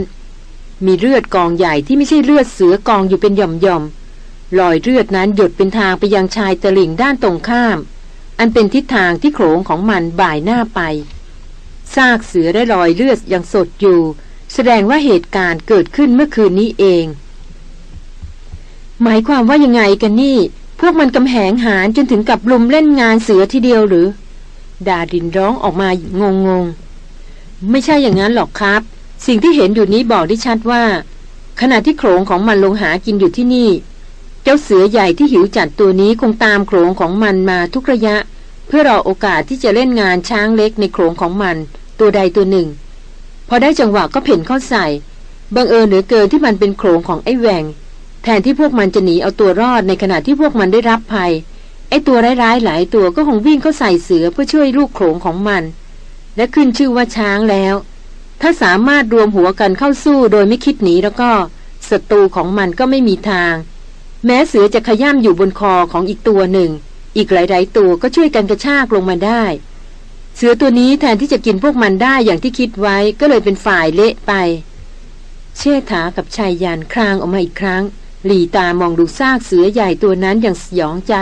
มีเลือดกองใหญ่ที่ไม่ใช่เลือดเสือกองอยู่เป็นหย่อมๆรอยเลือดนั้นหยดเป็นทางไปยังชายตะลิ่งด้านตรงข้าม อันเป็นทิศทางที่โขงของมันบ่ายหน้าไปซากเสือได้รอยเลือดยังสดอยู่ แสดงว่าเหตุการณ์เกิดขึ้นเมื่อคืนนี้เอง หมายความว่ายังไงกันนี่ พวกมันกำแหงหารจนถึงกับลุมเล่นงานเสือทีเดียวหรือ ดาดินร้องออกมางงงไม่ใช่อย่างนั้นหรอกครับ สิ่งที่เห็นอยู่นี้บอกได้ชัดว่า ขณะที่โขงของมันลงหากินอยู่ที่นี่ เจ้าเสือใหญ่ที่หิวจัดตัวนี้คงตามโขงของมันมาทุกระยะ เพื่อรอโอกาสที่จะเล่นงานช้างเล็กในโขงของมัน ตัวใดตัวหนึ่ง พอได้จังหวะก็เพ่นเข้าใส่บังเอิญเหลือเกินที่มันเป็นโขงของไอ้แหวง แทนที่พวกมันจะหนีเอาตัวรอดในขณะที่พวกมันได้รับภัย ไอ้ตัวร้ายๆหลายตัวก็คงวิ่งเข้าใส่เสือเพื่อช่วยลูกโขงของมัน และขึ้นชื่อว่าช้างแล้ว ถ้าสามารถรวมหัวกันเข้าสู้โดยไม่คิดหนีแล้วก็ศัตรูของมันก็ไม่มีทาง แม้เสือจะขย่ำอยู่บนคอของอีกตัวหนึ่ง อีกหลาย ๆ ตัวก็ช่วยกันกระชากลงมาได้ เสือตัวนี้แทนที่จะกินพวกมันได้อย่างที่คิดไว้ก็เลยเป็นฝ่ายเละไป เชษฐากับชายยานครางออกมาอีกครั้ง หลีตามองดูซากเสือใหญ่ตัวนั้นอย่างสยองใจ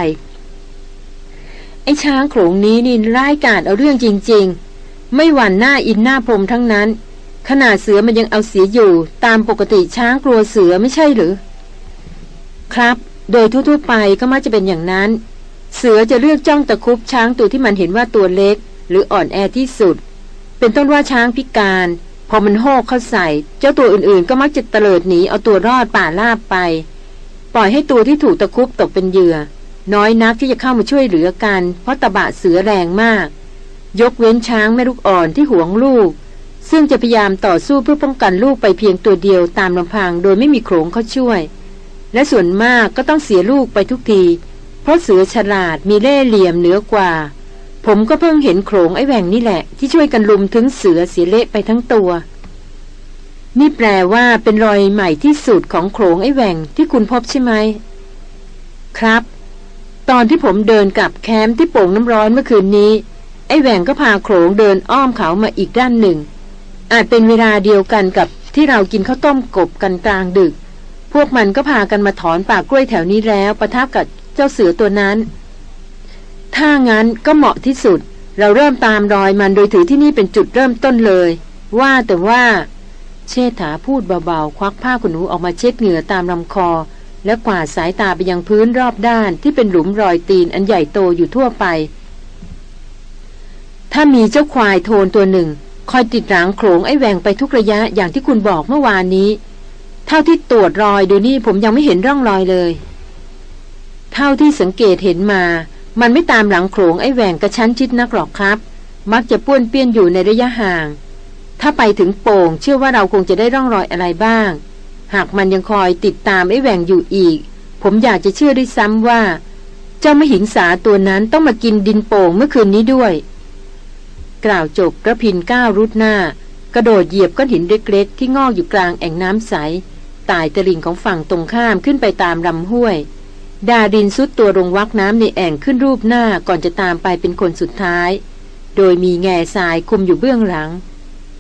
ไอ้ช้างโขงนี้นี่ร้ายกาจเอาเรื่องจริง ๆ ไม่หวั่นหน้าอินหน้าพรมทั้งนั้น ขนาดเสือมันยังเอาเสียอยู่ ตามปกติช้างกลัวเสือไม่ใช่หรือ ครับ โดยทั่วๆไปก็มักจะเป็นอย่างนั้น เสือจะเลือกจ้องตะคุบช้างตัวที่มันเห็นว่าตัวเล็ก หรืออ่อนแอที่สุด เป็นต้นว่าช้างพิการ พอมันโหกเข้าใส่ เจ้าตัวอื่นๆ ก็มักจะเตลิดหนีเอาตัวรอดป่าลาบไป ปล่อยให้ตัวที่ถูกตะคุบตกเป็นเหยื่อ น้อยนักที่จะเข้ามาช่วยเหลือกัน เพราะตะบะเสือแรงมาก ยกเว้นช้างแม่ลูกอ่อนที่หวงลูก ซึ่งจะพยายามต่อสู้เพื่อป้องกันลูกไปเพียงตัวเดียวตามลำพังโดยไม่มีโขงเขาช่วย และส่วนมากก็ต้องเสียลูกไปทุกที เพราะเสือฉลาดมีเล่ห์เหลี่ยมเหนือกว่า ผมก็เพิ่งเห็นโขงไอ้แหว่งนี่แหละ ที่ช่วยกันลุมถึงเสือเสียเละไปทั้งตัว นี่แปลว่าเป็นรอยใหม่ที่สุดของโขงไอ้แหว่งที่คุณพบใช่ไหมครับ ตอนที่ผมเดินกลับแคมป์ที่โป่งน้ำร้อนเมื่อคืนนี้ ไอ้แหว่งก็พาโขงเดินอ้อมเขามาอีกด้านหนึ่ง อาจเป็นเวลาเดียวกันกับที่เรากินข้าวต้มกบกันกลางดึก พวกมันก็พากันมาถอนป่ากล้วยแถวนี้แล้วประทับกับเจ้าเสือตัวนั้น ถ้างั้นก็เหมาะที่สุด เราเริ่มตามรอยมันโดยถือที่นี่เป็นจุดเริ่มต้นเลย ว่าแต่ว่า เชษฐาพูดเบาๆ ควักผ้าขนหนูออกมาเช็ดเหงื่อตามลำคอ และกวาดสายตาไปยังพื้นรอบด้านที่เป็นหลุมรอยตีนอันใหญ่โตอยู่ทั่วไป ถ้ามีเจ้าควายโทนตัวหนึ่ง คอยติดหลังโขงไอ้แหวงไปทุกระยะอย่างที่คุณบอกเมื่อวานนี้ เท่าที่ตรวจรอยดูนี่ผมยังไม่เห็นร่องรอยเลย เท่าที่สังเกตเห็นมา มันไม่ตามหลังโขงไอ้แหวงกระชั้นชิดนักหรอกครับ มักจะป้วนเปี้ยนอยู่ในระยะห่าง ถ้าไปถึงโป่ง เชื่อว่าเราคงจะได้ร่องรอยอะไรบ้าง หากมันยังคอยติดตามไอ้แหวงอยู่อีก ผมอยากจะเชื่อด้วยซ้ำว่า เจ้ามหิงสาตัวนั้นต้องมากินดินโป่งเมื่อคืนนี้ด้วย กล่าวจบกระพินก้าวรุดหน้า กระโดดเหยียบก้อนหินเล็กๆที่งอกอยู่กลางแอ่งน้ำใสตายตะลิ่งของฝั่งตรงข้ามขึ้นไปตามลำห้วย ดาดินซุดตัวลงวักน้ำในแอ่งขึ้นรูปหน้าก่อนจะตามไปเป็นคนสุดท้าย โดยมีแง่ทรายคุมอยู่เบื้องหลัง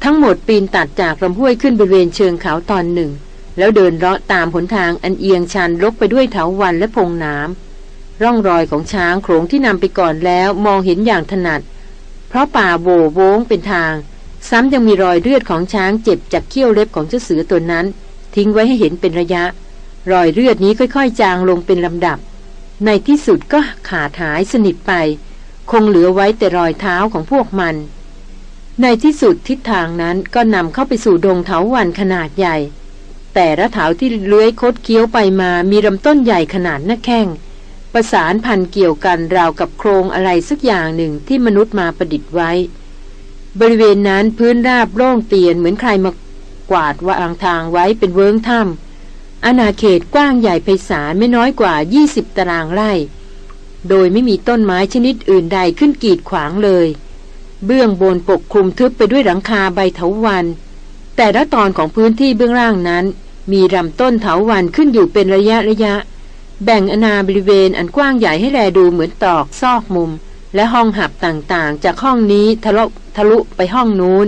ทั้งหมดปีนตัดจากลำห้วยขึ้นบริเวณเชิงเขาตอนหนึ่ง แล้วเดินเลาะตามหนทางอันเอียงชันลกไปด้วยเถาวันและพงน้ำร่องรอยของช้างโขงที่นำไปก่อนแล้วมองเห็นอย่างถนัด เพราะป่าโบโวงเป็นทาง ซ้ำยังมีรอยเลือดของช้างเจ็บจากเขี้ยวเล็บของเจ้าเสือตัวนั้น ทิ้งไว้ให้เห็นเป็นระยะ รอยเลือดนี้ค่อยๆ จางลงเป็นลำดับ ในที่สุดก็ขาดหายสนิทไป คงเหลือไว้แต่รอยเท้าของพวกมัน ในที่สุดทิศทางนั้นก็นำเข้าไปสู่ดงเถาวันขนาดใหญ่ แต่ระเถาที่เลื้อยคดเคี้ยวไปมามีลำต้นใหญ่ขนาดหน้าแข้งประสานพันเกี่ยวกันราวกับโครงอะไรสักอย่างหนึ่งที่มนุษย์มาประดิษฐ์ไว้ บริเวณนั้นพื้นราบโล่งเตียนเหมือนใครมากวาดวางทางไว้เป็นเวิ้งถ้ำ อาณาเขตกว้างใหญ่ไพศาลไม่น้อยกว่า 20 ตารางไร่ โดยไม่มีต้นไม้ชนิดอื่นใดขึ้นกีดขวางเลย เบื้องบนปกคลุมทึบไปด้วยหลังคาใบเถาวัน แต่ละตอนของพื้นที่เบื้องล่างนั้น มีลำต้นเถาวันขึ้นอยู่เป็นระยะระยะ แบ่งอนาบริเวณอันกว้างใหญ่ให้แลดูเหมือนตอกซอกมุม และห้องหับต่างๆ จากห้องนี้ทะลุทะลุไปห้องนู้น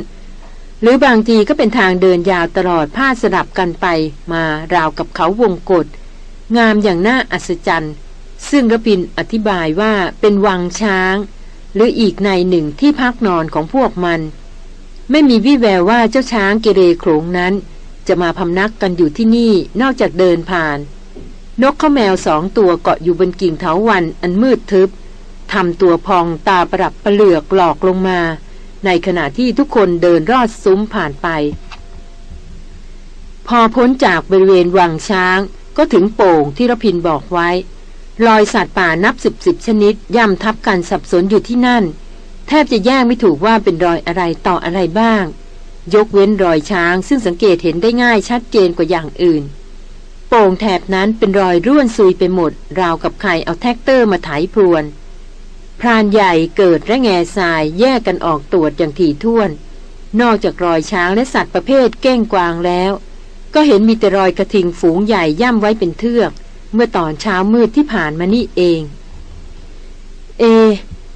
หรือบางทีก็เป็นทางเดินยาวตลอดผ้าสลับกันไปมาราวกับเขาวงกฏงามอย่างน่าอัศจรรย์ ซึ่งระพินอธิบายว่าเป็นวังช้าง หรืออีกในหนึ่งที่พักนอนของพวกมัน ไม่มีวิแววว่าเจ้าช้างเกเรโขงนั้น จะมาพำนักกันอยู่ที่นี่นอกจากเดินผ่าน นกข้าแมวสองตัวเกาะอยู่บนกิ่งเถาวันอันมืดทึบทำตัวพองตาประดับประเหลือกหลอกลงมา ในขณะที่ทุกคนเดินรอดซุ้มผ่านไป พอพ้นจากบริเวณวังช้างก็ถึงโป่งที่รพินบอกไว้ รอยสัตว์ป่านับสิบสิบชนิด ย่ำทับกันสับสนอยู่ที่นั่น แทบจะแยกไม่ถูกว่าเป็นรอยอะไรต่ออะไรบ้าง ยกเว้นรอยช้างซึ่งสังเกตเห็นได้ง่ายชัดเจนกว่าอย่างอื่น โป่งแถบนั้นเป็นรอยร่วนซุยไปหมด ราวกับใครเอาแทรกเตอร์มาไถพรวน พรานใหญ่เกิดและแง่ทรายแยกกันออกตรวจอย่างถี่ถ้วน นอกจากรอยช้างและสัตว์ประเภทเก้งกวางแล้ว ก็เห็นมีแต่รอยกระทิงฝูงใหญ่ย่ำไว้เป็นเทือก เมื่อตอนเช้ามืดที่ผ่านมานี่เอง เอ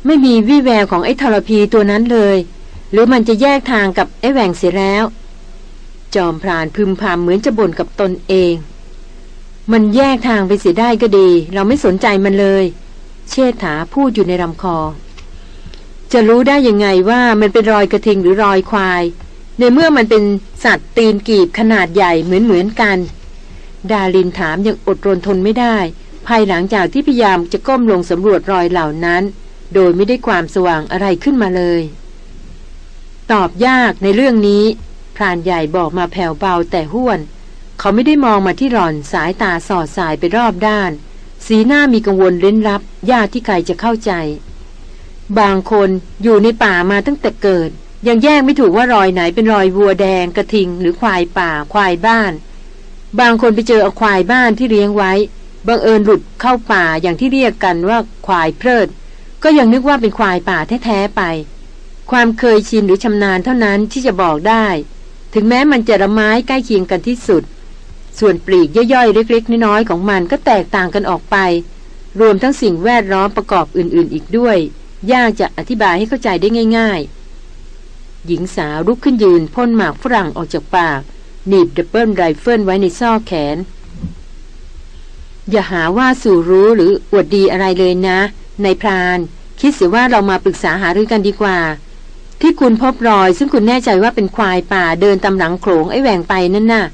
ไม่มีวี่แววของไอ้ทรพีตัวนั้นเลย หรือมันจะแยกทางกับไอ้แหวงเสียแล้ว จอมพรานพึมพำเหมือนจะบ่นกับตนเอง มันแยกทางไปเสียได้ก็ดี เราไม่สนใจมันเลย เชษฐาพูดอยู่ในลำคอ จะรู้ได้ยังไงว่ามันเป็นรอยกระทิงหรือรอยควาย ในเมื่อมันเป็นสัตว์ตีนกีบขนาดใหญ่เหมือนเหมือนกัน ดาลินถามยังอดรนทนไม่ได้ ภายหลังจากที่พยายามจะก้มลงสำรวจรอยเหล่านั้น โดยไม่ได้ความสว่างอะไรขึ้นมาเลย ตอบยากในเรื่องนี้พรานใหญ่บอกมาแผ่วเบาแต่ห้วน เขาไม่ได้มองมาที่หล่อนสายตาสอดสายไปรอบด้าน สีหน้ามีกังวลเล้นลับยากที่ใครจะเข้าใจ บางคนอยู่ในป่ามาตั้งแต่เกิด ยังแยกไม่ถูกว่ารอยไหนเป็นรอยวัวแดงกระทิง หรือควายป่าควายบ้าน บางคนไปเจอเอาควายบ้านที่เลี้ยงไว้บังเอิญหลุดเข้าป่าอย่างที่เรียกกันว่าควายเพลิด ก็ยังนึกว่าเป็นควายป่าแท้ๆไป ความเคยชินหรือชำนาญเท่านั้นที่จะบอกได้ ถึงแม้มันจะละไม้ใกล้เคียงกันที่สุด ส่วนปลีกย่อยๆ เล็กๆ น้อยๆ ของมันก็แตกต่างกันออกไป รวมทั้งสิ่งแวดล้อมประกอบอื่นๆ อีกด้วย ยากจะอธิบายให้เข้าใจได้ง่าย ๆ หญิงสาวลุกขึ้นยืนพ่นหมากฝรั่งออกจากปากหนีบดับเบิลไรเฟิลไว้ในซอกแขน อย่าหาว่าสู่รู้หรืออวดดีอะไรเลยนะ นายพราน คิดเสียว่าเรามาปรึกษาหารือกันดีกว่า ที่คุณพบรอยซึ่งคุณแน่ใจว่าเป็นควายป่าเดินตามหลังโขลงไอ้แหวงไปนั่นน่ะ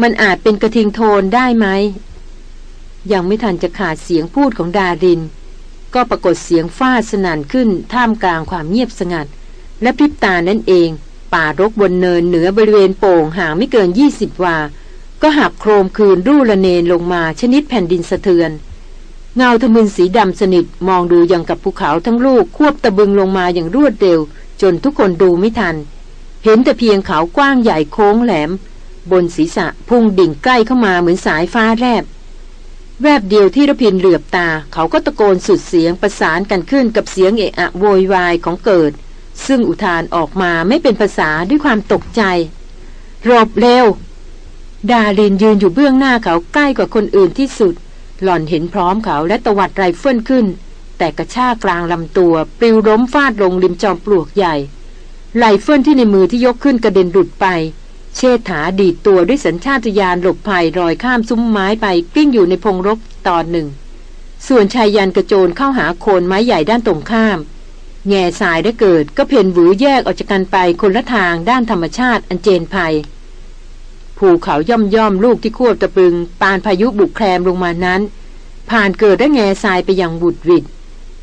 มันอาจเป็นกระทิงโทนได้ไหม ยังไม่ทันจะขาดเสียงพูดของดาริน ก็ปรากฏเสียงฟาดสนั่นขึ้นท่ามกลางความเงียบสงัด และพริบตานั่นเอง ป่ารกบนเนินเหนือบริเวณโป่งห่างไม่เกินยี่สิบวา ก็หักโครมคืนรูละเนนลงมาชนิดแผ่นดินสะเทือน เงาทะมึนสีดำสนิทมองดูอย่างกับภูเขาทั้งลูกควบตะบึงลงมาอย่างรวดเร็ว จนทุกคนดูไม่ทัน เห็นแต่เพียงเขากว้างใหญ่โค้งแหลม บนศีรษะพุ่งดิ่งใกล้เข้ามาเหมือนสายฟ้าแลบ แวบเดียวที่ระพินเหลือบตา เขาก็ตะโกนสุดเสียงประสานกันขึ้นกับเสียงเอะอะโวยวายของเกิด ซึ่งอุทานออกมาไม่เป็นภาษาด้วยความตกใจรบเร็ว ดารินยืนอยู่เบื้องหน้าเขาใกล้กว่าคนอื่นที่สุด หล่อนเห็นพร้อมเขาและตวัดไรเฟิลขึ้น แต่กระชากกลางลำตัว ปลิวล้มฟาดลงริมจอมปลวกใหญ่ไรเฟิลที่ในมือที่ยกขึ้นกระเด็นหลุดไป เชษฐาดีดตัวด้วยสัญชาตญาณหลบภัยลอยข้ามซุ้มไม้ไปกลิ้งอยู่ในพงรกตอนหนึ่ง ส่วนชายยันกระโจนเข้าหาโคนไม้ใหญ่ด้านตรงข้าม แง่สายได้เกิดก็เพนหวือแยกออกจากกันไปคนละทางด้านธรรมชาติอันเจนภัย ภูเขาย่อมย่อมลูกที่ควบตะปึง ปานพายุบุกแคลมลงมานั้น ผ่านเกิดและแง่ทรายไปอย่างบุดวิด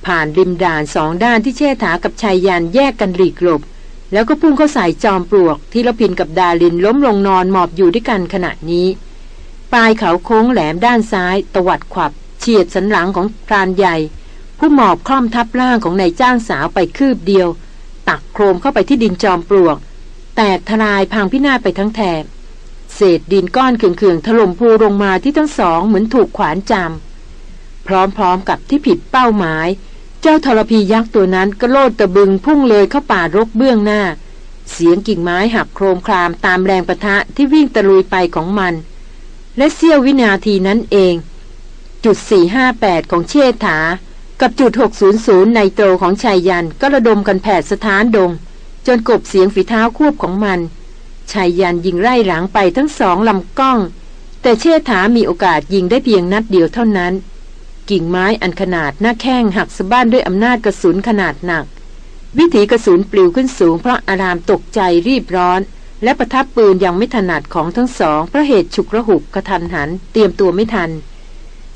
ผ่านริมด่านสองด้านที่เชษฐากับชายยันแยกกันหลีกหลบ แล้วก็พุ่งเข้าใส่จอมปลวกที่ละพินกับดาลินล้มลงนอนหมอบอยู่ด้วยกันขณะนี้ ปลายเขาโค้งแหลมด้านซ้าย ตวัดขวับ เฉียดสันหลังของพรานใหญ่ ผู้หมอบคล่อมทับร่างของนายจ้างสาวไปคืบเดียว ตักโครมเข้าไปที่ดินจอมปลวก แตกทลายพังพินาศไปทั้งแถบเศษดินก้อนเขื่องๆถล่มพูลงมาที่ทั้งสองเหมือนถูกขวานจามพร้อมๆกับที่ผิดเป้าหมาย เจ้าทรพียักษ์ตัวนั้นก็โลดตะบึงพุ่งเลยเข้าป่ารกเบื้องหน้า เสียงกิ่งไม้หักโครมครามตามแรงประทะที่วิ่งตะลุยไปของมัน และเสี้ยววินาทีนั้นเอง จุด 458 ของเชษฐา กับจุด 600 ในโตรของชายยันก็ระดมกันแผดสถานดง จนกบเสียงฝีเท้าควบของมันชายยันยิงไล่หลังไปทั้งสองลำกล้อง แต่เชษฐามีโอกาสยิงได้เพียงนัดเดียวเท่านั้น กิ่งไม้อันขนาดหน้าแข้งหักสะบ้านด้วยอำนาจกระสุนขนาดหนัก วิถีกระสุนปลิวขึ้นสูงเพราะอารามตกใจรีบร้อน และประทับปืนยังไม่ถนัดของทั้งสองเพราะเหตุฉุกระหุกกระทันหัน เตรียมตัวไม่ทัน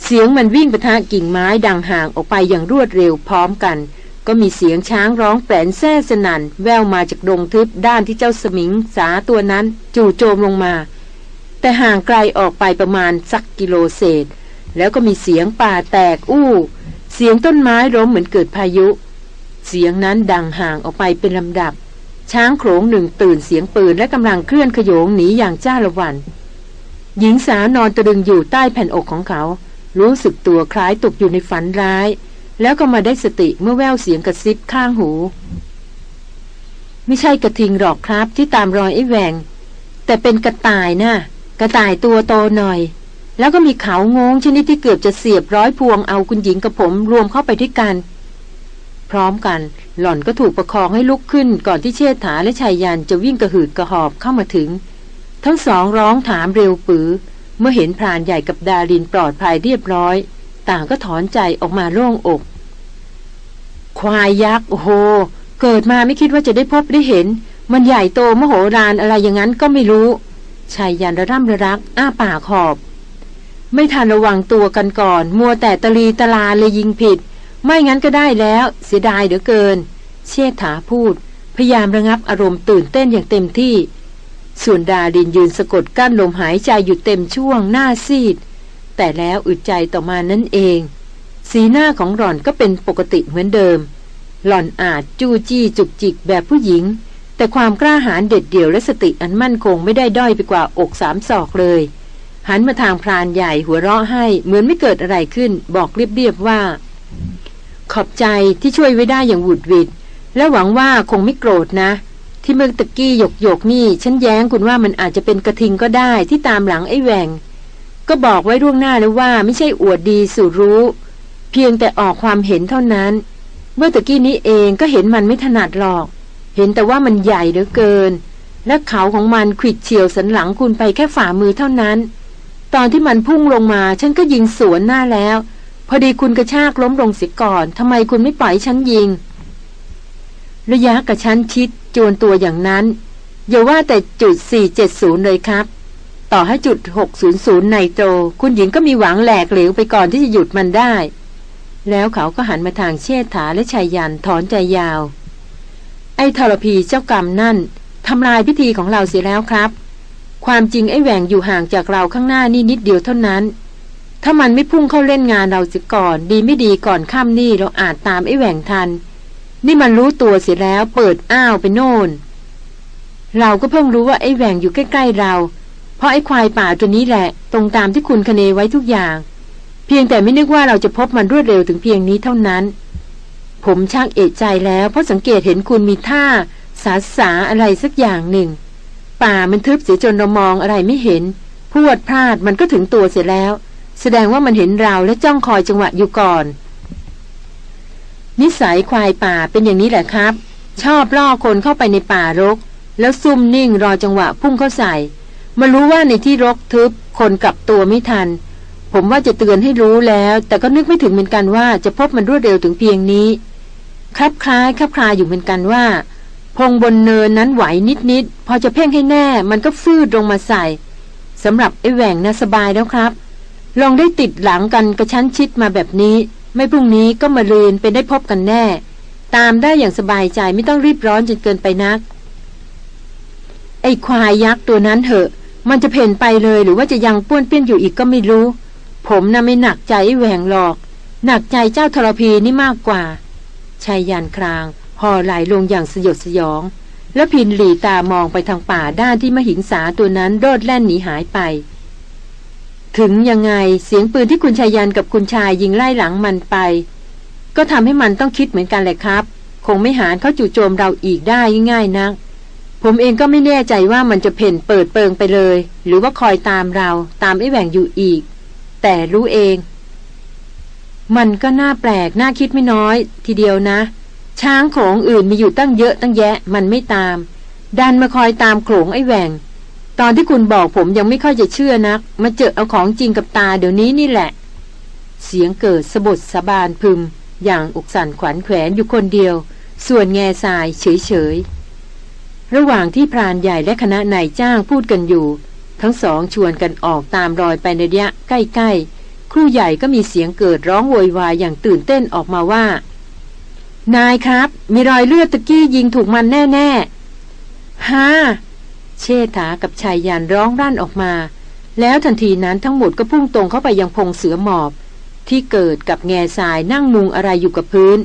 เสียงมันวิ่งประทะกิ่งไม้ดังห่างออกไปอย่างรวดเร็วพร้อมกัน ก็มีเสียงช้างร้องแปลนแซ่สนัน่นแววมาจากดงทึบด้านที่เจ้าสมิงสาตัวนั้น จู่โจมลงมา แต่ห่างไกลออกไปประมาณสักกิโลเศษ แล้วก็มีเสียงป่าแตกอู้ เสียงต้นไม้ล้มเหมือนเกิดพายุ เสียงนั้นดังห่างออกไปเป็นลำดับ ช้างโขงหนึ่งตื่นเสียงปืนและกำลังเคลื่อนขยงหนีอย่างจ้าละวัน หญิงสาวนอนตะดึงอยู่ใต้แผ่นอกของเขา รู้สึกตัวคล้ายตกอยู่ในฝันร้าย แล้วก็มาได้สติเมื่อแววเสียงกระซิบข้างหู ไม่ใช่กระทิงหรอกครับที่ตามรอยไอ้แหวงแต่เป็นกระต่ายนะ่ะกระต่ายตัวโตหน่อย แล้วก็มีเขางงชนิดที่เกือบจะเสียบร้อยพวงเอาคุณหญิงกับผมรวมเข้าไปด้วยกัน พร้อมกัน หล่อนก็ถูกประคองให้ลุกขึ้นก่อนที่เชษฐาและชายยันจะวิ่งกระหืดกระหอบเข้ามาถึง ทั้งสองร้องถามเร็วปือ เมื่อเห็นพรานใหญ่กับดารินปลอดภัยเรียบร้อย ต่างก็ถอนใจออกมาโล่งอก ควายยักษ์โอ้โห เกิดมาไม่คิดว่าจะได้พบได้เห็น มันใหญ่โตมโหฬารอะไรอย่างนั้นก็ไม่รู้ชายยันระร่ำระรัก อ้าปากขอบ ไม่ทันระวังตัวกันก่อน มัวแต่ตะลีตะลาเลยยิงผิด ไม่งั้นก็ได้แล้ว เสียดายเหลือเกิน เชษฐาพูด พยายามระงับอารมณ์ตื่นเต้นอย่างเต็มที่ ส่วนดาดินยืนสะกดกั้นลมหายใจอยู่เต็มช่วงหน้าซีด แต่แล้วอึดใจต่อมานั่นเอง สีหน้าของหล่อนก็เป็นปกติเหมือนเดิม หล่อนอาจจู้จี้จุกจิกแบบผู้หญิง แต่ความกล้าหาญเด็ดเดี่ยวและสติอันมั่นคงไม่ได้ด้อยไปกว่าอกสามศอกเลย หันมาทางพรานใหญ่หัวเราะให้เหมือนไม่เกิดอะไรขึ้น บอกเรียบๆว่า ขอบใจที่ช่วยไว้ได้อย่างหวุดหวิด และหวังว่าคงไม่โกรธนะ ที่เมื่อตะกี้หยกหยกนี่ ฉันแย้งคุณว่ามันอาจจะเป็นกระทิงก็ได้ที่ตามหลังไอ้แหวงก็บอกไว้ล่วงหน้าแล้วว่าไม่ใช่อวดดีสู่รู้ เพียงแต่ออกความเห็นเท่านั้น เมื่อตะกี้นี้เองก็เห็นมันไม่ถนัดหรอก เห็นแต่ว่ามันใหญ่เหลือเกิน และเขาของมันขิดเฉียวสันหลังคุณไปแค่ฝ่ามือเท่านั้น ตอนที่มันพุ่งลงมา ฉันก็ยิงสวนหน้าแล้ว พอดีคุณกระชากล้มลงเสียก่อนทำไมคุณไม่ปล่อยฉันยิง ระยะกับฉันชิดโจนตัวอย่างนั้นอย่าว่าแต่จุด 470 เลยครับตต่อให้จุด 600 ไนโตร คุณหญิงก็มีหวังแหลกเหลวไปก่อนที่จะหยุดมันได้ แล้วเขาก็หันมาทางเชษฐาและชายยันถอนใจยาว ไอ้ทรพีเจ้ากรรมนั่นทำลายพิธีของเราเสียแล้วครับ ความจริงไอ้แหว่งอยู่ห่างจากเราข้างหน้านี่นิดเดียวเท่านั้น ถ้ามันไม่พุ่งเข้าเล่นงานเราสีก่อน ดีไม่ดีก่อนข้ามนี่เราอาจตามไอ้แหว่งทัน นี่มันรู้ตัวเสียแล้วเปิดอ้าวไปโน่น เราก็เพิ่งรู้ว่าไอ้แหว่งอยู่ใกล้ ๆเรา เพราะไอ้ควายป่าตัวนี้แหละ ตรงตามที่คุณคเนไว้ทุกอย่าง เพียงแต่ไม่นึกว่าเราจะพบมันรวดเร็วถึงเพียงนี้เท่านั้น ผมช่างเอะใจแล้วเพราะสังเกตเห็นคุณมีท่าสาสาอะไรสักอย่างหนึ่ง ป่ามันทึบเสียจนเรามองอะไรไม่เห็น พวดพลาดมันก็ถึงตัวเสียแล้ว แสดงว่ามันเห็นเราและจ้องคอยจังหวะอยู่ก่อน นิสัยควายป่าเป็นอย่างนี้แหละครับ ชอบล่อคนเข้าไปในป่ารก แล้วซุ่มนิ่งรอจังหวะพุ่งเข้าใส่มารู้ว่าในที่รกทึบคนกลับตัวไม่ทัน ผมว่าจะเตือนให้รู้แล้ว แต่ก็นึกไม่ถึงเหมือนกันว่าจะพบมันรวดเร็วถึงเพียงนี้ ครับคล้ายครับคลาอยู่เหมือนกันว่า พงบนเนินนั้นไหวนิดๆพอจะเพ่งให้แน่ มันก็ฟืดลงมาใส่สำหรับไอ้แหว่งนะสบายแล้วครับ ลองได้ติดหลังกันกระชั้นชิดมาแบบนี้ ไม่พรุ่งนี้ก็มาลืนเป็นได้พบกันแน่ ตามได้อย่างสบายใจไม่ต้องรีบร้อนจนเกินไปนัก ไอ้ควายยักษ์ตัวนั้นเหอะ มันจะเพ่นไปเลยหรือว่าจะยังป้วนเปี้ยนอยู่อีกก็ไม่รู้ ผมนะ่ะไม่หนักใจไอ้แหว่งหรอก หนักใจเจ้าทรพีนี่มากกว่าชายยันคราง ห่อไหลลงอย่างสยดสยอง แล้วพินหลีตามองไปทางป่าด้านที่มหิงสาตัวนั้นโดดแล่นหนีหายไป ถึงยังไงเสียงปืนที่คุณชายยันกับคุณชายยิงไล่หลังมันไป ก็ทำให้มันต้องคิดเหมือนกันแหละครับ คงไม่หานเข้าจู่โจมเราอีกได้ง่ายนักผมเองก็ไม่แน่ใจว่ามันจะเพ่นเปิดเปิงไปเลย หรือว่าคอยตามเราตามไอ้แหว่งอยู่อีก แต่รู้เอง มันก็น่าแปลกน่าคิดไม่น้อย ทีเดียวนะ ช้างโขงอื่นมีอยู่ตั้งเยอะตั้งแยะมันไม่ตาม ดันมาคอยตามโขงไอ้แหวงตอนที่คุณบอกผมยังไม่ค่อยจะเชื่อนัก มาเจอเอาของจริงกับตาเดี๋ยวนี้นี่แหละ เสียงเกิดสะบดสะบานพึม อย่างอกสั่นขวัญแขวนอยู่คนเดียว ส่วนแง่ทรายเฉยๆ ระหว่างที่พรานใหญ่และคณะนายจ้างพูดกันอยู่ ทั้งสองชวนกันออกตามรอยไปในระยะใกล้ๆ ครูใหญ่ก็มีเสียงเกิดร้องโวยวายอย่างตื่นเต้นออกมาว่า นายครับ มีรอยเลือดตะกี้ยิงถูกมันแน่ๆฮ่าเชษฐากับชายยานร้องรั่นออกมา แล้วทันทีนั้นทั้งหมดก็พุ่งตรงเข้าไปยังพงเสือหมอบ ที่เกิดกับแง่ทรายนั่งมุงอะไรอยู่กับพื้น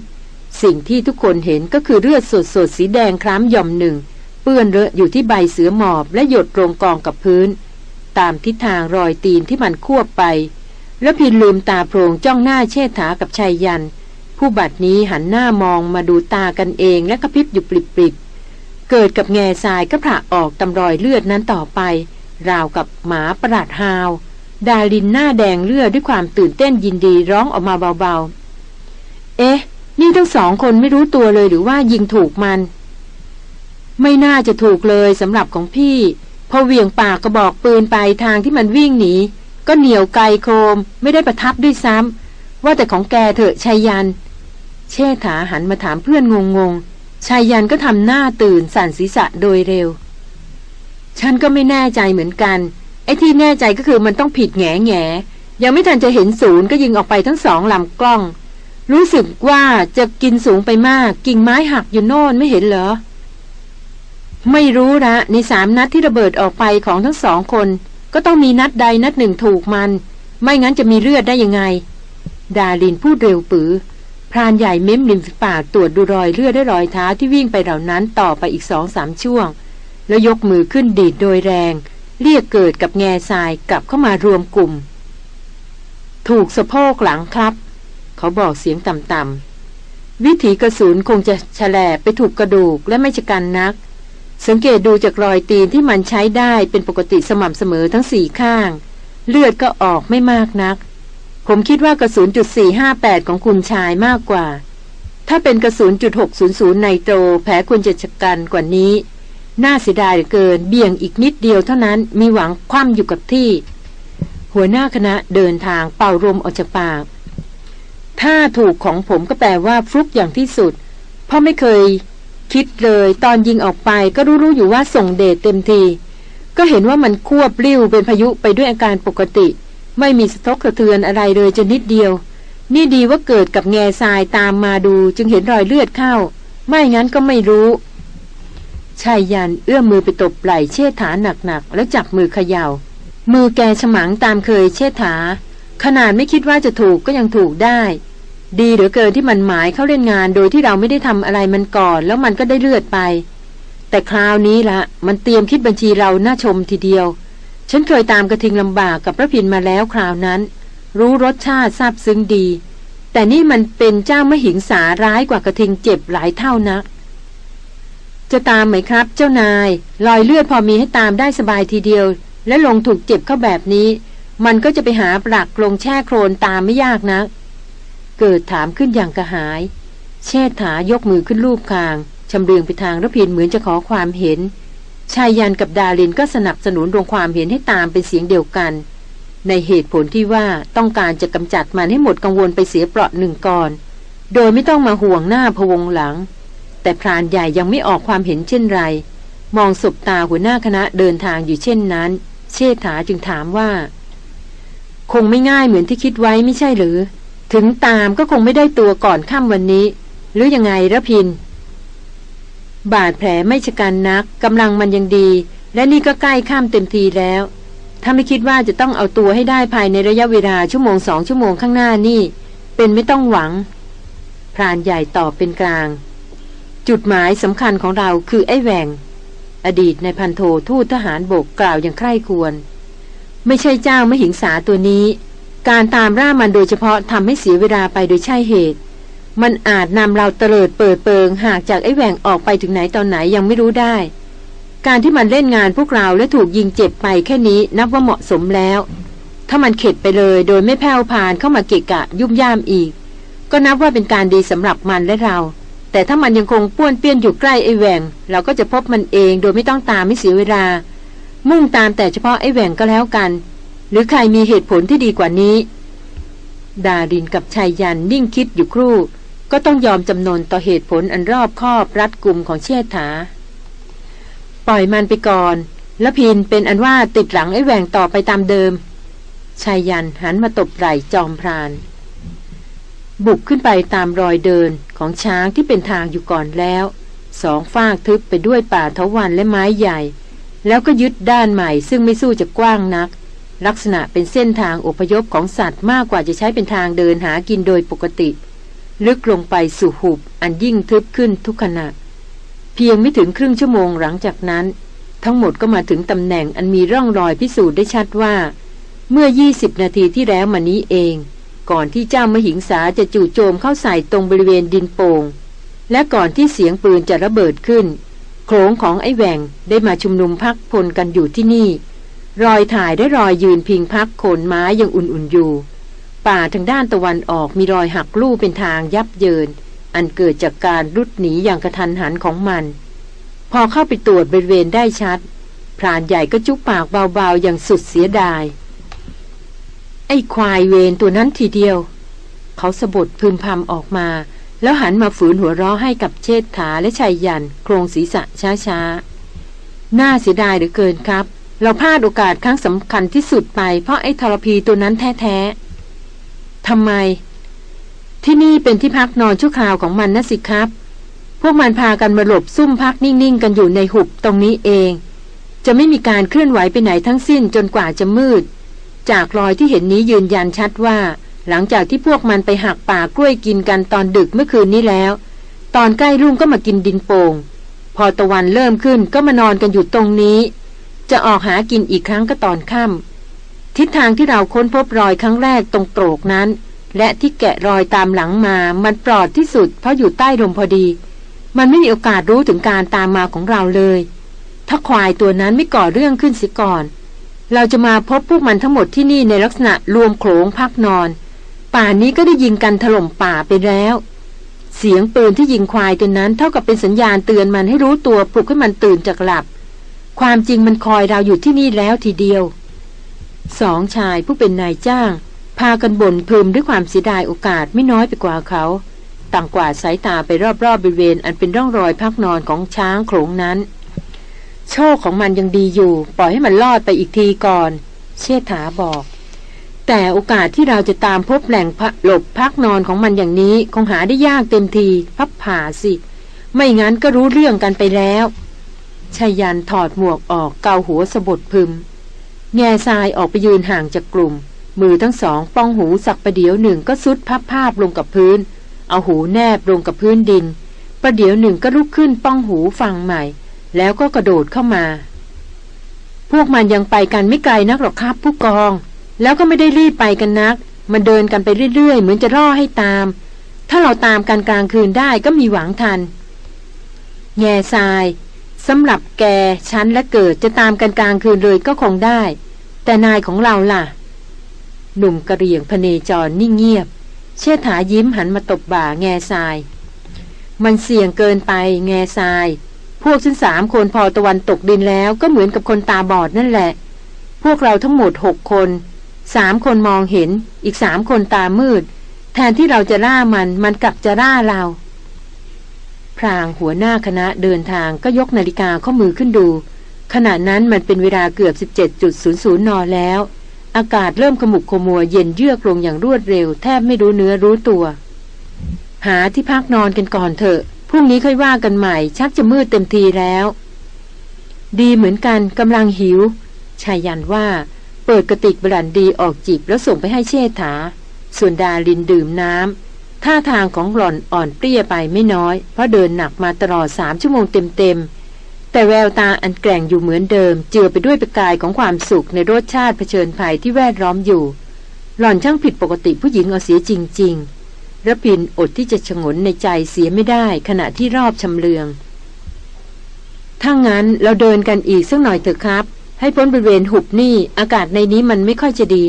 สิ่งที่ทุกคนเห็นก็คือเลือดสดสดสีแดงคล้ำหย่อมหนึ่ง เปื้อนเลอะอยู่ที่ใบเสือหมอบและหยดลงกองกับพื้น ตามทิศทางรอยตีนที่มันควบไป แล้วพินลืมตาโพรงจ้องหน้าเชษฐากับชายยัน ผู้บัดนี้หันหน้ามองมาดูตากันเองและกระพริบอยู่ปริบๆ เกิดกับแง่ทรายก็ผละออกตำรอยเลือดนั้นต่อไป ราวกับหมาประหลาดฮาว ดาลินหน้าแดงเลือดด้วยความตื่นเต้นยินดีร้องออกมาเบาๆ เอ๊ะ นี่ทั้งสองคนไม่รู้ตัวเลยหรือว่ายิงถูกมัน ไม่น่าจะถูกเลยสำหรับของพี่ พอเวียงปากกระบอกปืนไปทางที่มันวิ่งหนีก็เหนียวไกลโครมไม่ได้ประทับด้วยซ้ำว่าแต่ของแกเถอะชายยัน เชษฐาหันมาถามเพื่อนงงๆ ชายยันก็ทำหน้าตื่นสั่นศีรษะโดยเร็ว ฉันก็ไม่แน่ใจเหมือนกัน ไอ้ที่แน่ใจก็คือมันต้องผิดแง่แง่ยังไม่ทันจะเห็นศูนย์ก็ยิงออกไปทั้งสองลำกล้อง รู้สึกว่าจะกินสูงไปมาก กิ่งไม้หักอยู่โน่นไม่เห็นเหรอ ไม่รู้ละในสามนัดที่ระเบิดออกไปของทั้งสองคน ก็ต้องมีนัดใดนัดหนึ่งถูกมัน ไม่งั้นจะมีเลือดได้ยังไง ดาลินพูดเร็วปือ พรานใหญ่เม้มริมฝีปากตรวจดูรอยเลือดและรอยเท้าที่วิ่งไปเหล่านั้นต่อไปอีกสองสามช่วง แล้วยกมือขึ้นดีดโดยแรง เรียกเกิดกับแง่ทรายกลับเข้ามารวมกลุ่ม ถูกสะโพกหลังครับ เขาบอกเสียงต่ำๆวิถีกระสุนคงจะแฉลบไปถูกกระดูกและไม่ชะกันนัก สังเกตดูจากรอยตีนที่มันใช้ได้เป็นปกติสม่ำเสมอทั้งสี่ข้าง เลือดก็ออกไม่มากนัก ผมคิดว่ากระสุนจุด458 ของคุณชายมากกว่า ถ้าเป็นกระสุนจุด600ไนโตรแผลควรจะชะกันกว่านี้ น่าเสียดายเหลือเกิน เบี่ยงอีกนิดเดียวเท่านั้นมีหวังคว่ำอยู่กับที่ หัวหน้าคณะเดินทางเป่าลมออกจากปาก ถ้าถูกของผมก็แปลว่าฟลุกอย่างที่สุด เพราะไม่เคย คิดเลยตอนยิงออกไปก็รู้ๆอยู่ว่าส่งเดชเต็มที ก็เห็นว่ามันควบลิ้วเป็นพายุไปด้วยอาการปกติ ไม่มีสะทกสะเทือนอะไรเลยจะนิดเดียว นี่ดีว่าเกิดกับแง่ทรายตามมาดูจึงเห็นรอยเลือดเข้า ไม่งั้นก็ไม่รู้ชายยันเอื้อมมือไปตบไหล่เชษฐาหนักๆ แล้วจับมือเขยา่า มือแกฉมังตามเคยเชษฐา ขนาดไม่คิดว่าจะถูกก็ยังถูกได้ ดีเหลือเกินที่มันหมายเข้าเล่นงานโดยที่เราไม่ได้ทำอะไรมันก่อน แล้วมันก็ได้เลือดไป แต่คราวนี้ละมันเตรียมคิดบัญชีเราหน่าชมทีเดียว ฉันเคยตามกระทิงลำบากกับพระพินมาแล้วคราวนั้น รู้รสชาติซาบซึ้งดี แต่นี่มันเป็นเจ้ามหิงสาร้ายกว่ากระทิงเจ็บหลายเท่านัก จะตามไหมครับ เจ้านายรอยเลือดพอมีให้ตามได้สบายทีเดียว และลงถูกเจ็บเข้าแบบนี้ มันก็จะไปหาปลักลงแช่โครนตามไม่ยากนะเกิดถามขึ้นอย่างกระหาย เชษฐายกมือขึ้นรูปคางชำเรืองไปทางระพินเหมือนจะขอความเห็น ชายยันกับดาลินก็สนับสนุนลงความเห็นให้ตามเป็นเสียงเดียวกัน ในเหตุผลที่ว่าต้องการจะกำจัดมันให้หมดกังวลไปเสียเปราะหนึ่งก่อน โดยไม่ต้องมาห่วงหน้าพวงหลัง แต่พรานใหญ่ยังไม่ออกความเห็นเช่นไร มองศบตาหัวหน้าคณะเดินทางอยู่เช่นนั้น เชษฐาจึงถามว่า คงไม่ง่ายเหมือนที่คิดไว้ไม่ใช่หรือ ถึงตามก็คงไม่ได้ตัวก่อนค่ำวันนี้ หรือยังไงระพิน บาดแผลไม่ชะกันนักกำลังมันยังดี และนี่ก็ใกล้ข้ามเต็มทีแล้ว ถ้าไม่คิดว่าจะต้องเอาตัวให้ได้ภายในระยะเวลาชั่วโมงสองชั่วโมงข้างหน้านี่ เป็นไม่ต้องหวัง พรานใหญ่ตอบเป็นกลาง จุดหมายสำคัญของเราคือไอ้แหวงอดีตในพันโททูตทหารบกกล่าวอย่างใคร่ควร ไม่ใช่เจ้ามหิงสาตัวนี้ การตามร่ามันโดยเฉพาะทำให้เสียเวลาไปโดยใช่เหตุ มันอาจนำเราเตลิดเปิดเปิงหากจากไอ้แหวงออกไปถึงไหนตอนไหนยังไม่รู้ได้ การที่มันเล่นงานพวกเราและถูกยิงเจ็บไปแค่นี้นับว่าเหมาะสมแล้ว ถ้ามันเข็ดไปเลยโดยไม่แผ่วพานเข้ามาเกะกะยุ่มย่ามอีก ก็นับว่าเป็นการดีสำหรับมันและเรา แต่ถ้ามันยังคงป้วนเปี้ยนอยู่ใกล้ไอ้แหวงเราก็จะพบมันเองโดยไม่ต้องตามไม่เสียเวลา มุ่งตามแต่เฉพาะไอ้แหวงก็แล้วกัน หรือใครมีเหตุผลที่ดีกว่านี้ ดารินกับชายยันนิ่งคิดอยู่ครู่ ก็ต้องยอมจำนนต่อเหตุผลอันรอบคอบรัดกลุ่มของเชษฐาปล่อยมันไปก่อน แล้วพินเป็นอันว่าติดหลังไอ้แหวงต่อไปตามเดิมชายยันหันมาตบไหล่จอมพราน บุกขึ้นไปตามรอยเดินของช้างที่เป็นทางอยู่ก่อนแล้ว สองฟากทึบไปด้วยป่าทวันและไม้ใหญ่ แล้วก็ยึดด้านใหม่ซึ่งไม่สู้จะกว้างนัก ลักษณะเป็นเส้นทางอพยพของสัตว์มากกว่าจะใช้เป็นทางเดินหากินโดยปกติ ลึกลงไปสู่หุบอันยิ่งทึบขึ้นทุกขณะ เพียงไม่ถึงครึ่งชั่วโมงหลังจากนั้น ทั้งหมดก็มาถึงตำแหน่งอันมีร่องรอยพิสูจน์ได้ชัดว่า เมื่อ 20 นาทีที่แล้วมานี้เอง ก่อนที่เจ้ามหิงสาจะจู่โจมเข้าใส่ตรงบริเวณดินโปง่งและก่อนที่เสียงปืนจะระเบิดขึ้น โขงของไอ้แหวงได้มาชุมนุมพักพลกันอยู่ที่นี่ รอยถ่ายได้รอยยืนพิงพักโคนไม้ยังอุ่นๆอยู่ ป่าทางด้านตะวันออกมีรอยหักลู่เป็นทางยับเยิน อันเกิดจากการรุดหนีอย่างกระทันหันของมัน พอเข้าไปตรวจบริเวณได้ชัด พรานใหญ่ก็จุกปากเบาๆอย่างสุดเสียดาย ไอ้ควายเวรตัวนั้นทีเดียว เขาสะบดพึมพำออกมา แล้วหันมาฝืนหัวเราะให้กับเชษฐาและชายยัน โครงศีรษะช้าๆ น่าเสียดายเหลือเกินครับ เราพลาดโอกาสครั้งสำคัญที่สุดไปเพราะไอ้ทรพีตัวนั้นแท้ๆ ทำไม ที่นี่เป็นที่พักนอนชั่วคราวของมันนะสิครับ พวกมันพากันมาหลบซุ่มพักนิ่งๆ กันอยู่ในหุบตรงนี้เอง จะไม่มีการเคลื่อนไหวไปไหนทั้งสิ้นจนกว่าจะมืด จากรอยที่เห็นนี้ยืนยันชัดว่า หลังจากที่พวกมันไปหักป่ากล้วยกินกันตอนดึกเมื่อคืนนี้แล้ว ตอนใกล้รุ่งก็มากินดินโปง่งพอตะวันเริ่มขึ้นก็มานอนกันอยู่ตรงนี้ จะออกหากินอีกครั้งก็ตอนค่ำ ทิศทางที่เราค้นพบรอยครั้งแรกตรงโตรกนั้น และที่แกะรอยตามหลังมา มันปลอดที่สุด เพราะอยู่ใต้ลมพอดี มันไม่มีโอกาสรู้ถึงการตามมาของเราเลย ถ้าควายตัวนั้นไม่ก่อเรื่องขึ้นเสียก่อน เราจะมาพบพวกมันทั้งหมดที่นี่ในลักษณะรวมโขลงพักนอน ป่านนี้ก็ได้ยิงกันถล่มป่าไปแล้ว เสียงปืนที่ยิงควายตัวนั้นเท่ากับเป็นสัญญาณเตือนมันให้รู้ตัวปลุกให้มันตื่นจากหลับ ความจริงมันคอยเราอยู่ที่นี่แล้วทีเดียว สองชายผู้เป็นนายจ้าง พากันบ่นพึมด้วยความเสียดายโอกาสไม่น้อยไปกว่าเขา ต่างกว่าสายตาไปรอบๆบบริเวณ อันเป็นร่องรอยพักนอนของช้างโขลงนั้น โชคของมันยังดีอยู่ ปล่อยให้มันรอดไปอีกทีก่อน เชษฐาบอก แต่โอกาสที่เราจะตามพบแหล่งหลบพักนอนของมันอย่างนี้คงหาได้ยากเต็มที พับผ่าสิ ไม่งั้นก็รู้เรื่องกันไปแล้วชายันถอดหมวกออกเกาหัวสะบดพึม แง่ทรายออกไปยืนห่างจากกลุ่ม มือทั้งสองป้องหูสักประเดี๋ยวหนึ่งก็ซุดพับภาพลงกับพื้น เอาหูแนบลงกับพื้นดิน ประเดี๋ยวหนึ่งก็ลุกขึ้นป้องหูฟังใหม่ แล้วก็กระโดดเข้ามา พวกมันยังไปกันไม่ไกลนักหรอกครับผู้กอง แล้วก็ไม่ได้รีบไปกันนัก มันเดินกันไปเรื่อยๆ เหมือนจะล่อให้ตาม ถ้าเราตามกันกลางคืนได้ก็มีหวังทัน แง่ทราย สำหรับแกฉันและเกิดจะตามกันกลางคืนเลยก็คงได้ แต่นายของเราล่ะ หนุ่มกระเรียงพเนจรนิ่งเงียบ เชษฐายิ้มหันมาตบบ่าแง่ทราย มันเสี่ยงเกินไปแง่ทราย พวกฉันสามคนพอตะวันตกดินแล้วก็เหมือนกับคนตาบอดนั่นแหละ พวกเราทั้งหมดหกคนสามคนมองเห็น อีกสามคนตามืด แทนที่เราจะล่ามันมันกลับจะล่าเรา พรางหัวหน้าคณะเดินทางก็ยกนาฬิกาข้อมือขึ้นดู ขณะนั้นมันเป็นเวลาเกือบ 17.00 นแล้ว อากาศเริ่มขมุกขมัวเย็นเยือกลงอย่างรวดเร็ว แทบไม่รู้เนื้อรู้ตัว หาที่พักนอนกันก่อนเถอะพรุ่งนี้ค่อยว่ากันใหม่ ชักจะมืดเต็มทีแล้ว ดีเหมือนกันกำลังหิวชายันว่า เปิดกระติกบรันดีออกจิบแล้วส่งไปให้เชษฐา ส่วนดาลินดื่มน้ำ ท่าทางของหล่อนอ่อนเปรี้ยไปไม่น้อย เพราะเดินหนักมาตลอดสามชั่วโมงเต็มๆ แต่แววตาอันแกร่งอยู่เหมือนเดิม เจือไปด้วยประกายของความสุขในรสชาติเผชิญภัยที่แวดล้อมอยู่ หล่อนช่างผิดปกติผู้หญิงเอาเสียจริงๆระพินอดที่จะชงนในใจเสียไม่ได้ขณะที่รอบชำเลือง ถ้างั้นเราเดินกันอีกสักหน่อยเถอะครับ ให้พ้นบริเวณหุบนี่อากาศในนี้มันไม่ค่อยจะดี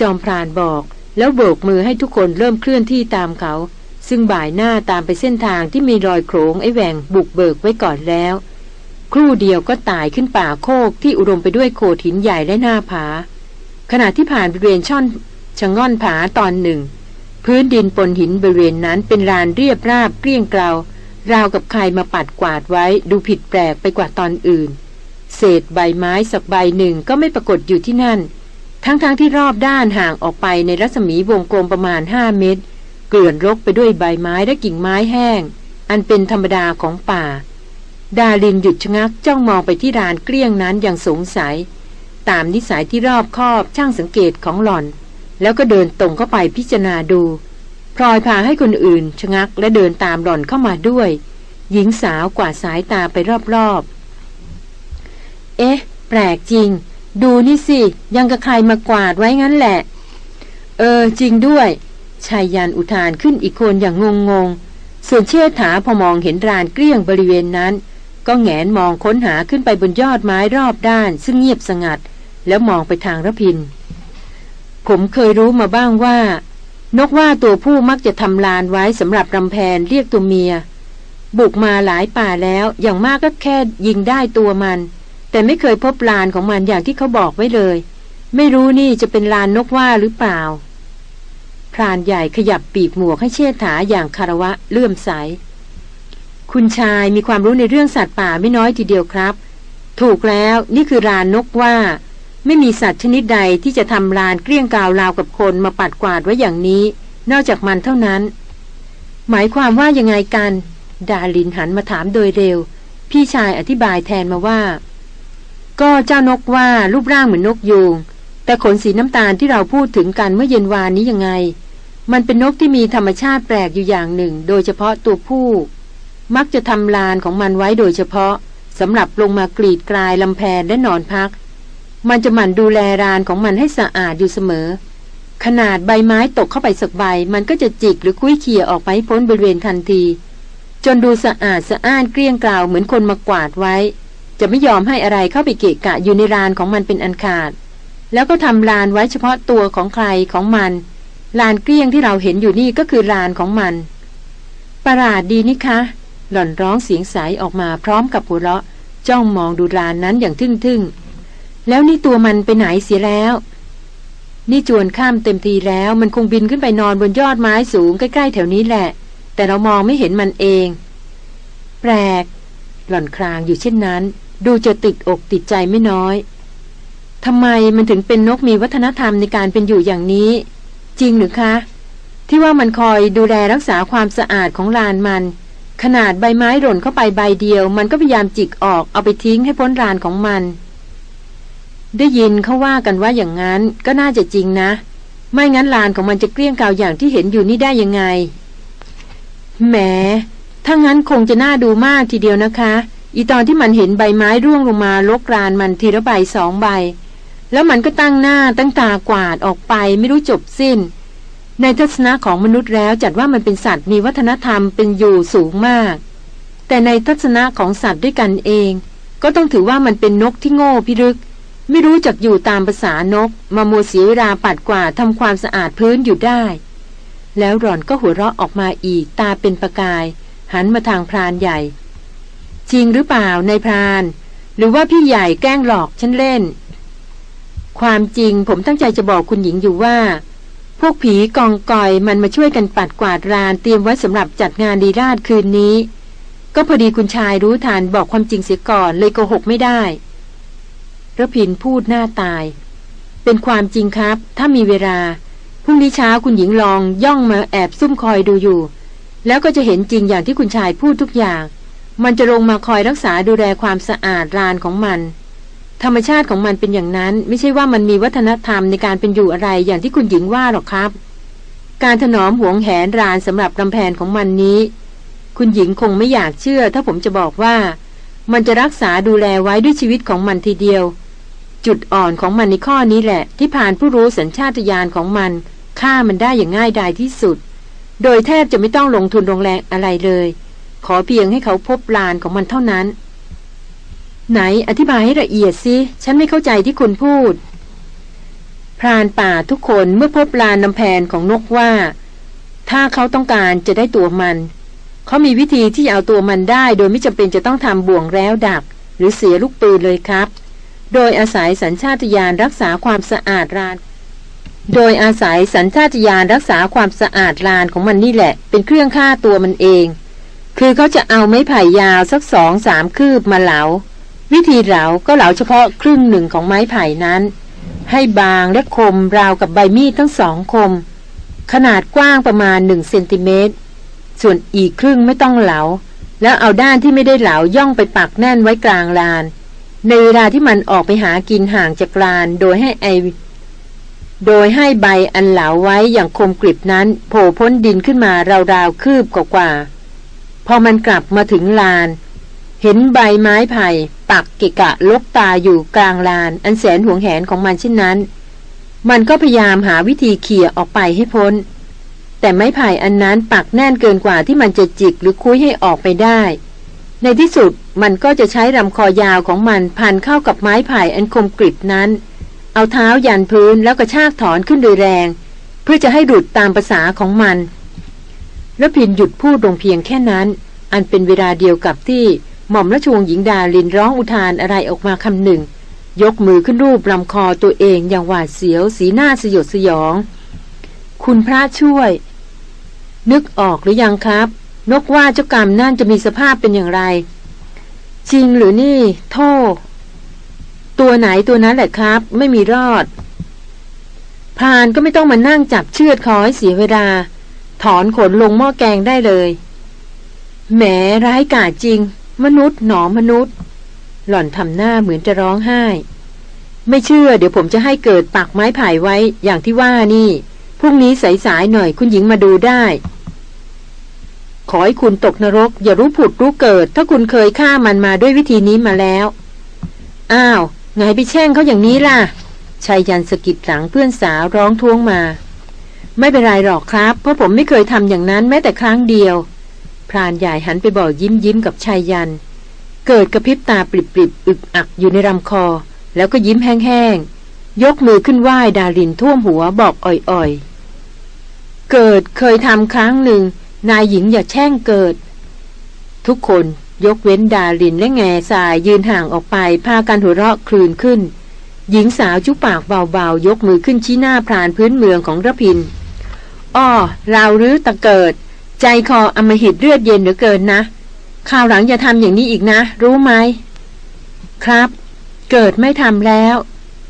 จอมพรานบอก แล้วโบกมือให้ทุกคนเริ่มเคลื่อนที่ตามเขา ซึ่งบ่ายหน้าตามไปเส้นทางที่มีรอยโขงไอ้แหวงบุกเบิกไว้ก่อนแล้ว ครู่เดียวก็ตายขึ้นป่าโคกที่อุดมไปด้วยโขดหินใหญ่และหน้าผา ขณะที่ผ่านบริเวณช่อนชะง่อนผาตอนหนึ่ง พื้นดินปนหินบริเวณนั้นเป็นลานเรียบราบเกลี้ยงเกลาราวกับใครมาปัดกวาดไว้ดูผิดแปลกไปกว่าตอนอื่น เศษใบไม้สักใบหนึ่งก็ไม่ปรากฏอยู่ที่นั่น ทั้งๆทที่รอบด้านห่างออกไปในรัศมีวงกลมประมาณห้าเมตร เกลื่อนรกไปด้วยใบไม้และกิ่งไม้แห้ง อันเป็นธรรมดาของป่า ดาลินหยุดชะงักจ้องมองไปที่รานเกลี้ยงนั้นอย่างสงสัย ตามนิสัยที่รอบคอบช่างสังเกตของหล่อน แล้วก็เดินตรงเข้าไปพิจารณาดูพลอยพาให้คนอื่นชะงักและเดินตามหล่อนเข้ามาด้วย หญิงสาวกว่าสายตาไปรอบๆ เอ๊ะ แปลกจริง ดูนี่สิ ยังกับใครมากวาดไว้งั้นแหละ เออ จริงด้วยชายยันอุทานขึ้นอีกคนอย่างงงงส่วนเชิดถาพอมองเห็นรานเกลี้ยงบริเวณนั้น ก็แงนมองค้นหาขึ้นไปบนยอดไม้รอบด้าน ซึ่งเงียบสงัด แล้วมองไปทางระพิน ผมเคยรู้มาบ้างว่า นกว่าตัวผู้มักจะทำลานไว้สำหรับรำแพนเรียกตัวเมีย บุกมาหลายป่าแล้วอย่างมากก็แค่ยิงได้ตัวมัน แต่ไม่เคยพบลานของมันอย่างที่เขาบอกไว้เลย ไม่รู้นี่จะเป็นลานนกว่าหรือเปล่า พรานใหญ่ขยับปีกหมวกให้เชิดถาอย่างคารวะเลื่อมใส คุณชายมีความรู้ในเรื่องสัตว์ป่าไม่น้อยทีเดียวครับ ถูกแล้วนี่คือลานนกว่า ไม่มีสัตว์ชนิดใดที่จะทำลานเกลี้ยงกาวราวกับคนมาปัดกวาดไว้อย่างนี้ นอกจากมันเท่านั้น หมายความว่ายังไงกัน ดาลินหันมาถามโดยเร็ว พี่ชายอธิบายแทนมาว่า ก็เจ้านกว่ารูปร่างเหมือนนกยูงแต่ขนสีน้ำตาลที่เราพูดถึงกันเมื่อเย็นวานนี้ยังไง มันเป็นนกที่มีธรรมชาติแปลกอยู่อย่างหนึ่ง โดยเฉพาะตัวผู้ มักจะทำลานของมันไว้โดยเฉพาะสำหรับลงมากรีดกลายลำแพนและนอนพัก มันจะหมั่นดูแลรานของมันให้สะอาดอยู่เสมอ ขนาดใบไม้ตกเข้าไปสักใบ มันก็จะจิกหรือคุ้ยเขี่ยออกไปพ้นบริเวณทันที จนดูสะอาดสะอ้านเกลี้ยงกล่าวเหมือนคนมากวาดไว้ จะไม่ยอมให้อะไรเข้าไปเกะกะอยู่ในรานของมันเป็นอันขาด แล้วก็ทำลานไว้เฉพาะตัวของใครของมัน ลานเกลี้ยงที่เราเห็นอยู่นี่ก็คือลานของมัน ประหลาดดีนี่คะ หล่อนร้องเสียงใสออกมาพร้อมกับหัวเราะ จ้องมองดูลานนั้นอย่างทึ่งๆ แล้วนี่ตัวมันไปไหนเสียแล้ว นี่จวนข้ามเต็มทีแล้วมันคงบินขึ้นไปนอนบนยอดไม้สูงใกล้ๆแถวนี้แหละ แต่เรามองไม่เห็นมันเอง แปลก หล่อนครางอยู่เช่นนั้น ดูจะติดอกติดใจไม่น้อยทำไมมันถึงเป็นนกมีวัฒนธรรมในการเป็นอยู่อย่างนี้ จริงหรือคะ ที่ว่ามันคอยดูแลรักษาความสะอาดของลานมัน ขนาดใบไม้หล่นเข้าไปใบเดียว มันก็พยายามจิกออกเอาไปทิ้งให้พ้นลานของมัน ได้ยินเขาว่ากันว่าอย่างนั้นก็น่าจะจริงนะ ไม่งั้นลานของมันจะเกลี้ยงเกาอย่างที่เห็นอยู่นี่ได้ยังไงแหมถ้างั้นคงจะน่าดูมากทีเดียวนะคะ อีตอนที่มันเห็นใบไม้ร่วงลงมาลกรานมันทีละใบสองใบ แล้วมันก็ตั้งหน้าตั้งตากวาดออกไปไม่รู้จบสิ้น ในทัศนะของมนุษย์แล้วจัดว่ามันเป็นสัตว์มีวัฒนธรรมเป็นอยู่สูงมาก แต่ในทัศนะของสัตว์ด้วยกันเอง ก็ต้องถือว่ามันเป็นนกที่โง่พิรึก ไม่รู้จักอยู่ตามภาษานก มาโมเสียเวลาปัดกวาดทำความสะอาดพื้นอยู่ได้ แล้วหล่อนก็หัวเราะออกมาอีกตาเป็นประกาย หันมาทางพรานใหญ่ จริงหรือเปล่าในพราน หรือว่าพี่ใหญ่แกล้งหลอกฉันเล่น ความจริงผมตั้งใจจะบอกคุณหญิงอยู่ว่า พวกผีกองกอยมันมาช่วยกันปัดกวาดรานเตรียมไว้สำหรับจัดงานดีราชคืนนี้ ก็พอดีคุณชายรู้ทันบอกความจริงเสียก่อนเลยโกหกไม่ได้ระพินพูดหน้าตาย เป็นความจริงครับ ถ้ามีเวลาพรุ่งนี้เช้าคุณหญิงลองย่องมาแอบซุ่มคอยดูอยู่ แล้วก็จะเห็นจริงอย่างที่คุณชายพูดทุกอย่าง มันจะลงมาคอยรักษาดูแลความสะอาดรานของมัน ธรรมชาติของมันเป็นอย่างนั้น ไม่ใช่ว่ามันมีวัฒนธรรมในการเป็นอยู่อะไรอย่างที่คุณหญิงว่าหรอกครับ การถนอมหวงแหนรานสำหรับลำแพนของมันนี้ คุณหญิงคงไม่อยากเชื่อ ถ้าผมจะบอกว่า มันจะรักษาดูแลไว้ด้วยชีวิตของมันทีเดียว จุดอ่อนของมันในข้อนี้แหละ ที่ผ่านผู้รู้สัญชาตญาณของมันฆ่ามันได้อย่างง่ายดายที่สุด โดยแทบจะไม่ต้องลงทุนลงแรงอะไรเลย ขอเพียงให้เขาพบลานของมันเท่านั้น ไหนอธิบายให้ละเอียดสิฉันไม่เข้าใจที่คุณพูด พรานป่าทุกคนเมื่อพบลานน้ำแพนของนกว่า ถ้าเขาต้องการจะได้ตัวมัน เขามีวิธีที่จะเอาตัวมันได้ โดยไม่จำเป็นจะต้องทำบ่วงแล้วดัก หรือเสียลูกปืนเลยครับ โดยอาศัยสัญชาตญาณรักษาความสะอาดรานโดยอาศัยสัญชาตญาณรักษาความสะอาดลานของมันนี่แหละ เป็นเครื่องฆ่าตัวมันเอง คือเขาจะเอาไม้ไผ่ยาวสักสองสามคืบมาเหลา วิธีเหลาก็เหลาเฉพาะครึ่งหนึ่งของไม้ไผ่นั้น ให้บางและคมราวกับใบมีดทั้งสองคม ขนาดกว้างประมาณหนึ่งเซนติเมตร ส่วนอีกครึ่งไม่ต้องเหลา แล้วเอาด้านที่ไม่ได้เหลาย่องไปปักแน่นไว้กลางลาน ในเวลาที่มันออกไปหากินห่างจากลานโดยให้ไอโดยให้ใบอันเหลาไว้อย่างคมกริบนั้นโผล่พ้นดินขึ้นมาราวๆคืบกว่า พอมันกลับมาถึงลาน เห็นใบไม้ไผ่ปักเกะกะลกตาอยู่กลางลาน อันแสนห่วงแหนของมันเช่นนั้น มันก็พยายามหาวิธีเขี่ยออกไปให้พ้น แต่ไม้ไผ่อันนั้นปักแน่นเกินกว่าที่มันจะจิกหรือคุ้ยให้ออกไปได้ ในที่สุดมันก็จะใช้ลำคอยาวของมันพันเข้ากับไม้ไผ่อันคมกริบนั้น เอาเท้ายันพื้นแล้วก็ชากถอนขึ้นโดยแรง เพื่อจะให้หลุดตามภาษาของมัน แล้วพินหยุดพูดลงเพียงแค่นั้น อันเป็นเวลาเดียวกับที่หม่อมราชวงศ์หญิงดาลินร้องอุทานอะไรออกมาคำหนึ่ง ยกมือขึ้นรูปลำคอตัวเองอย่างหวาดเสียวสีหน้าสยดสยอง คุณพระช่วย นึกออกหรือยังครับ นกว่าเจ้ากรรมนั่นจะมีสภาพเป็นอย่างไร จริงหรือนี่ โทษ ตัวไหนตัวนั้นแหละครับ ไม่มีรอดพานก็ไม่ต้องมานั่งจับเชือดคอให้เสียเวลา ถอนขนลงหม้อแกงได้เลย แหมร้ายกาจจริง มนุษย์หนอมนุษย์ หล่อนทำหน้าเหมือนจะร้องไห้ ไม่เชื่อเดี๋ยวผมจะให้เกิดปักไม้ไผ่ไว้อย่างที่ว่านี่พรุ่งนี้สายๆหน่อยคุณหญิงมาดูได้ ขอให้คุณตกนรก อย่ารู้ผุดรู้เกิด ถ้าคุณเคยฆ่ามันมาด้วยวิธีนี้มาแล้ว อ้าวไงไปแช่งเขาอย่างนี้ล่ะชายยันสกิดหลังเพื่อนสาวร้องท้วงมา ไม่เป็นไรหรอกครับ เพราะผมไม่เคยทำอย่างนั้นแม้แต่ครั้งเดียว พรานใหญ่หันไปบอกยิ้มยิ้มกับชายยัน เกิดกระพริบตาปริบปริบอึกอักอยู่ในลำคอ แล้วก็ยิ้มแห้งๆ ยกมือขึ้นไหว้ดารินท่วมหัวบอกอ่อยๆ เกิดเคยทำครั้งหนึ่ง นายหญิงอย่าแช่งเกิด ทุกคนยกเว้นดาลินและแง่สายยืนห่างออกไปพากันหัวเราะคลืนขึ้น หญิงสาวจุปากเบาๆ ยกมือขึ้นชี้หน้าพรานพื้นเมืองของระพิน อ้อราหรือตะเกิด ใจคออมหิตเลือดเย็นเหลือเกินนะข่าวหลังอย่าทำอย่างนี้อีกนะ รู้ไหม ครับ เกิดไม่ทำแล้ว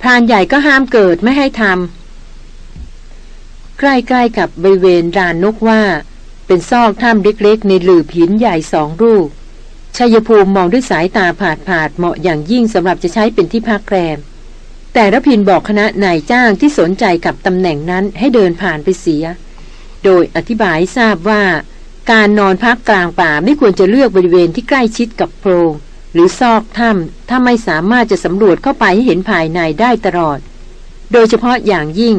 พรานใหญ่ก็ห้ามเกิดไม่ให้ทำใกล้ๆกับบริเวณรานนกว่า เป็นซอกถ้ำเล็กๆ ในหลืบหินใหญ่สองรูปชายภูมิมองด้วยสายตาผาดผาดเหมาะอย่างยิ่งสำหรับจะใช้เป็นที่พักแรม แต่รพินบอกคณะนายจ้างที่สนใจกับตำแหน่งนั้นให้เดินผ่านไปเสีย โดยอธิบายทราบว่า การนอนพักกลางป่าไม่ควรจะเลือกบริเวณที่ใกล้ชิดกับโพรง หรือซอกถ้ำถ้าไม่สามารถจะสำรวจเข้าไปให้เห็นภายในได้ตลอด โดยเฉพาะอย่างยิ่ง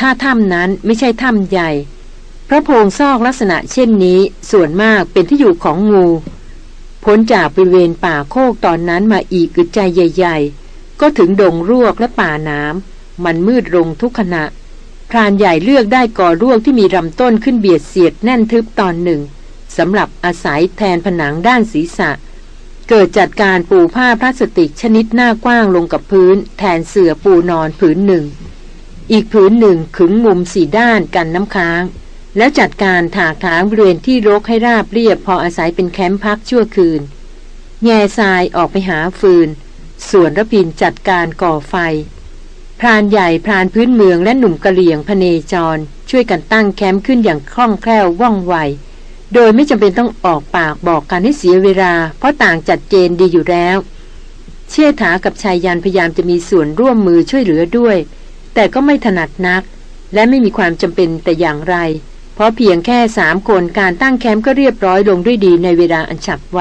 ถ้าถ้ำนั้นไม่ใช่ถ้ำใหญ่เพราะโพรงซอกลักษณะเช่นนี้ส่วนมากเป็นที่อยู่ของงูพ้นจากบริเวณป่าโคกตอนนั้นมาอีกกึดใจใหญ่ ๆ ก็ถึงดงรวกและป่าน้ำมันมืดลงทุกขณะ พรานใหญ่เลือกได้กอรวกที่มีลำต้นขึ้นเบียดเสียดแน่นทึบตอนหนึ่งสำหรับอาศัยแทนผนังด้านศีรษะ เกิดจัดการปูผ้าพลาสติกชนิดหน้ากว้างลงกับพื้น แทนเสื่อปูนอนผืนหนึ่ง อีกผืนหนึ่งขึงมุมสี่ด้านกันน้ำค้าง แล้วจัดการถากถางบริเวณที่รกให้ราบเรียบพออาศัยเป็นแคมป์พักชั่วคืน แง่ทรายออกไปหาฟืน ส่วนระพินจัดการก่อไฟ พรานใหญ่พรานพื้นเมืองและหนุ่มกะเหลี่ยงพเนจร ช่วยกันตั้งแคมป์ขึ้นอย่างคล่องแคล่วว่องไว โดยไม่จำเป็นต้องออกปากบอกกันให้เสียเวลา เพราะต่างจัดเจนดีอยู่แล้ว เชี่ยถากับชายยันพยายามจะมีส่วนร่วมมือช่วยเหลือด้วย แต่ก็ไม่ถนัดนัก และไม่มีความจำเป็นแต่อย่างไร เพราะเพียงแค่สามคนการตั้งแคมป์ก็เรียบร้อยลงด้วยดีในเวลาอันฉับไว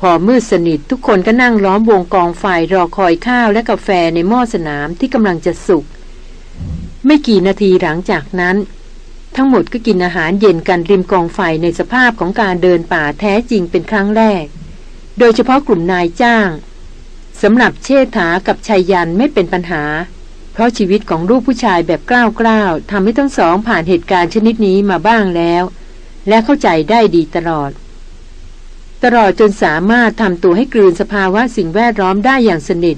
พอมืดสนิททุกคนก็นั่งล้อมวงกองไฟรอคอยข้าวและกาแฟในหม้อสนามที่กำลังจะสุก ไม่กี่นาทีหลังจากนั้น ทั้งหมดก็กินอาหารเย็นกันริมกองไฟในสภาพของการเดินป่าแท้จริงเป็นครั้งแรก โดยเฉพาะกลุ่มนายจ้างสำหรับเชษฐากับชายยันไม่เป็นปัญหา เพราะชีวิตของลูกผู้ชายแบบกล้าวๆทำให้ทั้งสองผ่านเหตุการณ์ชนิดนี้มาบ้างแล้ว และเข้าใจได้ดีตลอด ตลอดจนสามารถทำตัวให้กลืนสภาวะสิ่งแวดล้อมได้อย่างสนิท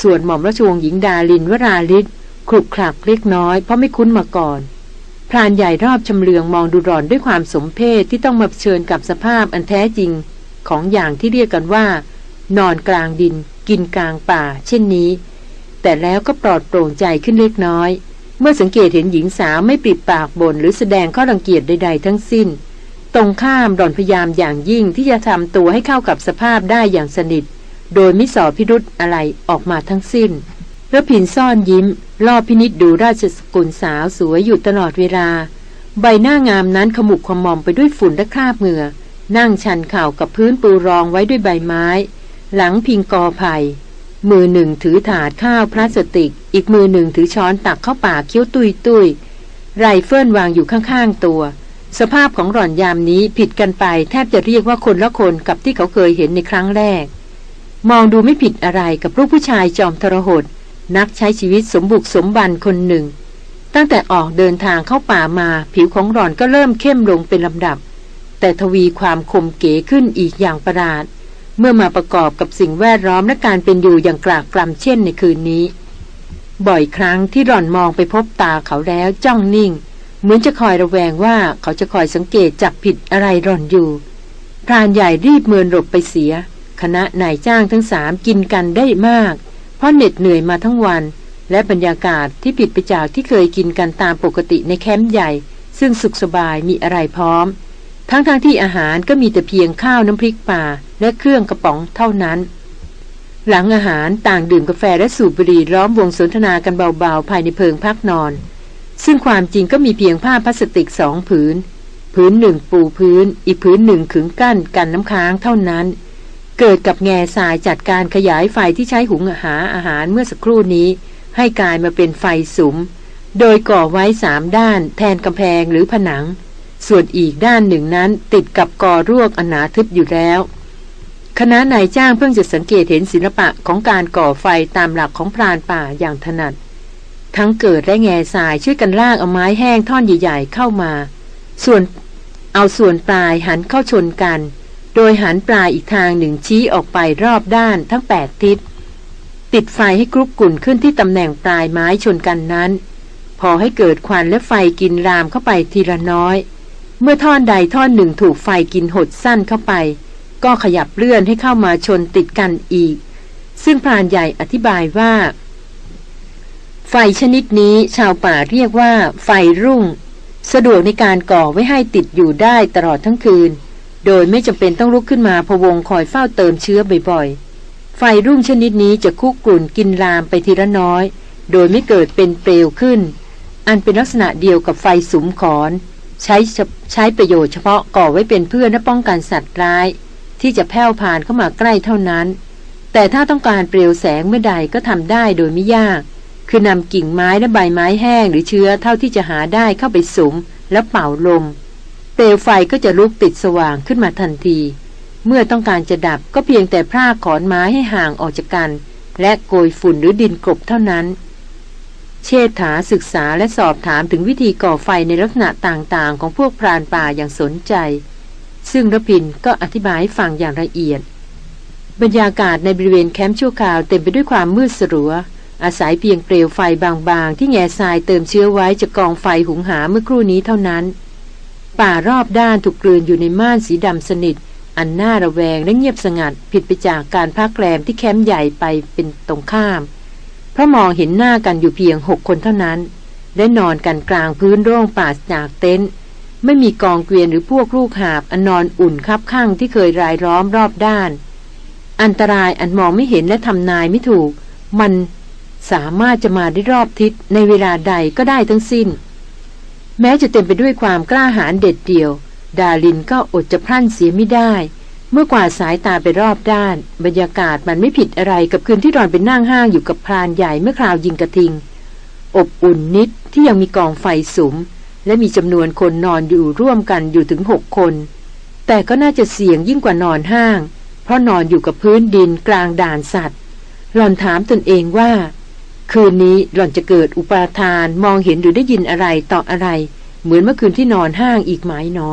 ส่วนหม่อมราชวงศ์หญิงดาลินวราลิศคลุกคลักเล็กน้อยเพราะไม่คุ้นมาก่อนพรานใหญ่รอบชำเลืองมองดูรอนด้วยความสมเพศที่ต้องมาเชิญกับสภาพอันแท้จริง ของอย่างที่เรียกกันว่า นอนกลางดิน กินกลางป่า เช่นนี้ แต่แล้วก็ปลอดโปร่งใจขึ้นเล็กน้อย เมื่อสังเกตเห็นหญิงสาวไม่ปิดปากบ่นหรือแสดงข้อรังเกียจใด ๆ ทั้งสิ้น ตรงข้ามดอนพยายามอย่างยิ่งที่จะทำตัวให้เข้ากับสภาพได้อย่างสนิท โดยไม่สอพิรุษอะไรออกมาทั้งสิ้นระพินซ่อนยิ้มล่อพินิษดูราชสกุลสาวสวยอยู่ตลอดเวลา ใบหน้างามนั้นขมุกขมอมไปด้วยฝุ่นและคราบเหงื่อ นั่งชันเข่ากับพื้นปูรองไว้ด้วยใบไม้ หลังพิงกอไผ่มือหนึ่งถือถาดข้าวพลาสติก อีกมือหนึ่งถือช้อนตักเข้าปากเคี้ยวตุยตุยไรเฟิลวางอยู่ข้างๆตัว สภาพของหล่อนยามนี้ผิดกันไป แทบจะเรียกว่าคนละคนกับที่เขาเคยเห็นในครั้งแรก มองดูไม่ผิดอะไรกับลูกผู้ชายจอมทรหด นักใช้ชีวิตสมบุกสมบันคนหนึ่ง ตั้งแต่ออกเดินทางเข้าป่ามา ผิวของหล่อนก็เริ่มเข้มลงเป็นลำดับ แต่ทวีความคมเก๋ขึ้นอีกอย่างประหลาด เมื่อมาประกอบกับสิ่งแวดล้อมและการเป็นอยู่อย่างกลากกลำเช่นในคืนนี้ บ่อยครั้งที่หล่อนมองไปพบตาเขาแล้วจ้องนิ่ง เหมือนจะคอยระแวงว่าเขาจะคอยสังเกตจับผิดอะไรหล่อนอยู่พรานใหญ่รีบเมินหลบไปเสีย คณะนายจ้างทั้งสามกินกันได้มาก เพราะเหน็ดเหนื่อยมาทั้งวัน และบรรยากาศที่ผิดไปจากที่เคยกินกันตามปกติในแคมป์ใหญ่ ซึ่งสุขสบายมีอะไรพร้อม ทั้งๆทที่อาหารก็มีแต่เพียงข้าวน้ำพริกป่าและเครื่องกระป๋องเท่านั้น หลังอาหารต่างดื่มกาแฟและสูบบุหรี่ล้อมวงสนทนากันเบาๆภายในเพิงพักนอน ซึ่งความจริงก็มีเพียงผ้าพลาสติกสองผืน ผืนหนึ่งปูพื้น อีกผืนหนึ่งขึงกั้นกันน้ำค้างเท่านั้น เกิดกับแง่สายจัดการขยายไฟที่ใช้หุงอาหารอาหารเมื่อสักครู่นี้ ให้กลายมาเป็นไฟสุม โดยก่อไว้สามด้าน แทนกำแพงหรือผนัง ส่วนอีกด้านหนึ่งนั้นติดกับกอรวกอนาทึบอยู่แล้วคณะนายจ้างเพิ่งจะสังเกตเห็นศิลปะของการก่อไฟตามหลักของพรานป่าอย่างถนัด ทั้งเกิดและแง่สายช่วยกันลากเอาไม้แห้งท่อนใหญ่ ๆ เข้ามา ส่วนเอาส่วนปลายหันเข้าชนกัน โดยหันปลายอีกทางหนึ่งชี้ออกไปรอบด้านทั้งแปดทิศ ติดไฟให้กรุบกุ่นขึ้นที่ตำแหน่งปลายไม้ชนกันนั้น พอให้เกิดควันและไฟกินรามเข้าไปทีละน้อย เมื่อท่อนใดท่อนหนึ่งถูกไฟกินหดสั้นเข้าไป ก็ขยับเลื่อนให้เข้ามาชนติดกันอีก ซึ่งพรานใหญ่อธิบายว่า ไฟชนิดนี้ชาวป่าเรียกว่า ไฟรุ่ง สะดวกในการก่อไว้ให้ติดอยู่ได้ตลอดทั้งคืน โดยไม่จำเป็นต้องลุกขึ้นมาพวงคอยเฝ้าเติมเชื้อบ่อยๆ ไฟรุ่งชนิดนี้จะคุกกลุ่นกินลามไปทีละน้อย โดยไม่เกิดเป็นเปลวขึ้น อันเป็นลักษณะเดียวกับไฟสุมขอน ใช้ใช้ประโยชน์เฉพาะก่อไว้เป็นเพื่อนและป้องกันสัตว์ร้าย ที่จะแผ่วผ่านเข้ามาใกล้เท่านั้น แต่ถ้าต้องการเปลวแสงเมื่อใดก็ทำได้โดยไม่ยาก คือนำกิ่งไม้และใบไม้แห้งหรือเชื้อเท่าที่จะหาได้เข้าไปสุมแล้วเป่าลม เปลวไฟก็จะลุกติดสว่างขึ้นมาทันที เมื่อต้องการจะดับก็เพียงแต่พรากขอนไม้ให้ห่างออกจากกัน และโกยฝุ่นหรือดินกลบเท่านั้น เชษฐาศึกษาและสอบถามถึงวิธีก่อไฟในลักษณะต่างๆ ของพวกพรานป่าอย่างสนใจ ซึ่งรพินก็อธิบายให้ฟังอย่างละเอียด บรรยากาศในบริเวณแคมป์ชั่วคราวเต็มไปด้วยความมืดสลัว อาศัยเพียงเปลวไฟบางๆ ที่แง่ทรายเติมเชื้อไว้จากกองไฟหุงหาเมื่อครู่นี้เท่านั้น ป่ารอบด้านถูกกลืนอยู่ในม่านสีดำสนิท อันน่าระแวงและเงียบสงัดผิดไปจากการพักแรมที่แคมป์ใหญ่ไปเป็นตรงข้าม เพราะมองเห็นหน้ากันอยู่เพียงหกคนเท่านั้น และนอนกันกลางพื้นโร่งป่าจากเต็นท์ไม่มีกองเกวียนหรือพวกลูกหาบอันนอนอุ่นคับข้างที่เคยรายล้อมรอบด้าน อันตรายอันมองไม่เห็นและทำนายไม่ถูก มัน สามารถจะมาได้รอบทิศในเวลาใดก็ได้ทั้งสิ้น แม้จะเต็มไปด้วยความกล้าหาญเด็ดเดี่ยว ดาลินก็อดจะพรั่นเสียไม่ได้ เมื่อกวาดสายตาไปรอบด้าน บรรยากาศมันไม่ผิดอะไรกับคืนที่รอนเป็นนั่งห้างอยู่กับพรานใหญ่เมื่อคราวยิงกระทิง อบอุ่นนิดที่ยังมีกองไฟสุม และมีจำนวนคนนอนอยู่ร่วมกันอยู่ถึงหกคน แต่ก็น่าจะเสี่ยงยิ่งกว่านอนห้าง เพราะนอนอยู่กับพื้นดินกลางด่านสัตว์หล่อนถามตนเองว่า คืนนี้หล่อนจะเกิดอุปาทานมองเห็นหรือได้ยินอะไรต่ออะไร เหมือนเมื่อคืนที่นอนห้างอีกไหมหนอ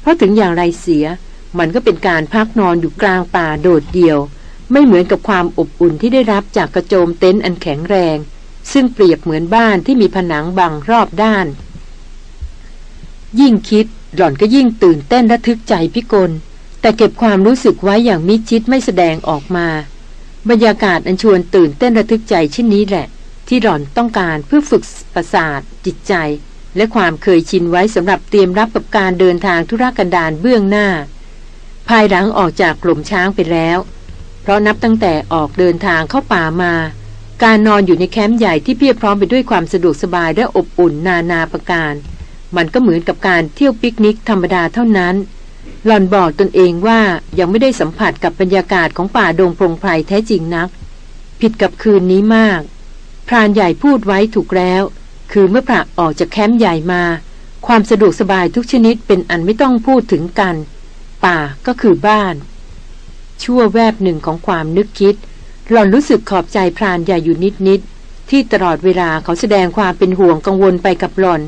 เพราะถึงอย่างไรเสีย มันก็เป็นการพักนอนอยู่กลางป่าโดดเดี่ยว ไม่เหมือนกับความอบอุ่นที่ได้รับจากกระโจมเต็นท์อันแข็งแรง ซึ่งเปรียบเหมือนบ้านที่มีผนังบังรอบด้าน ยิ่งคิดหล่อนก็ยิ่งตื่นเต้นระทึกใจพิกลแต่เก็บความรู้สึกไว้อย่างมิชิดไม่แสดงออกมา บรรยากาศอันชวนตื่นเต้นระทึกใจเช่นนี้แหละ ที่หล่อนต้องการเพื่อฝึกประสาทจิตใจ และความเคยชินไว้สำหรับเตรียมรับกับการเดินทางธุรกันดารเบื้องหน้า ภายหลังออกจากกลุ่มช้างไปแล้ว เพราะนับตั้งแต่ออกเดินทางเข้าป่ามา การนอนอยู่ในแคมป์ใหญ่ที่เพียบพร้อมไปด้วยความสะดวกสบายและอบอุ่นนานาประการ มันก็เหมือนกับการเที่ยวปิกนิกธรรมดาเท่านั้น หล่อนบอกตนเองว่ายังไม่ได้สัมผัสกับบรรยากาศของป่าดงพงไพรแท้จริงนัก ผิดกับคืนนี้มาก พรานใหญ่พูดไว้ถูกแล้ว คือเมื่อพระออกจากแคมป์ใหญ่มา ความสะดวกสบายทุกชนิดเป็นอันไม่ต้องพูดถึงกัน ป่าก็คือบ้าน ชั่วแวบหนึ่งของความนึกคิด หล่อนรู้สึกขอบใจพรานใหญ่อยู่นิดๆที่ตลอดเวลาเขาแสดงความเป็นห่วงกังวลไปกับหล่อน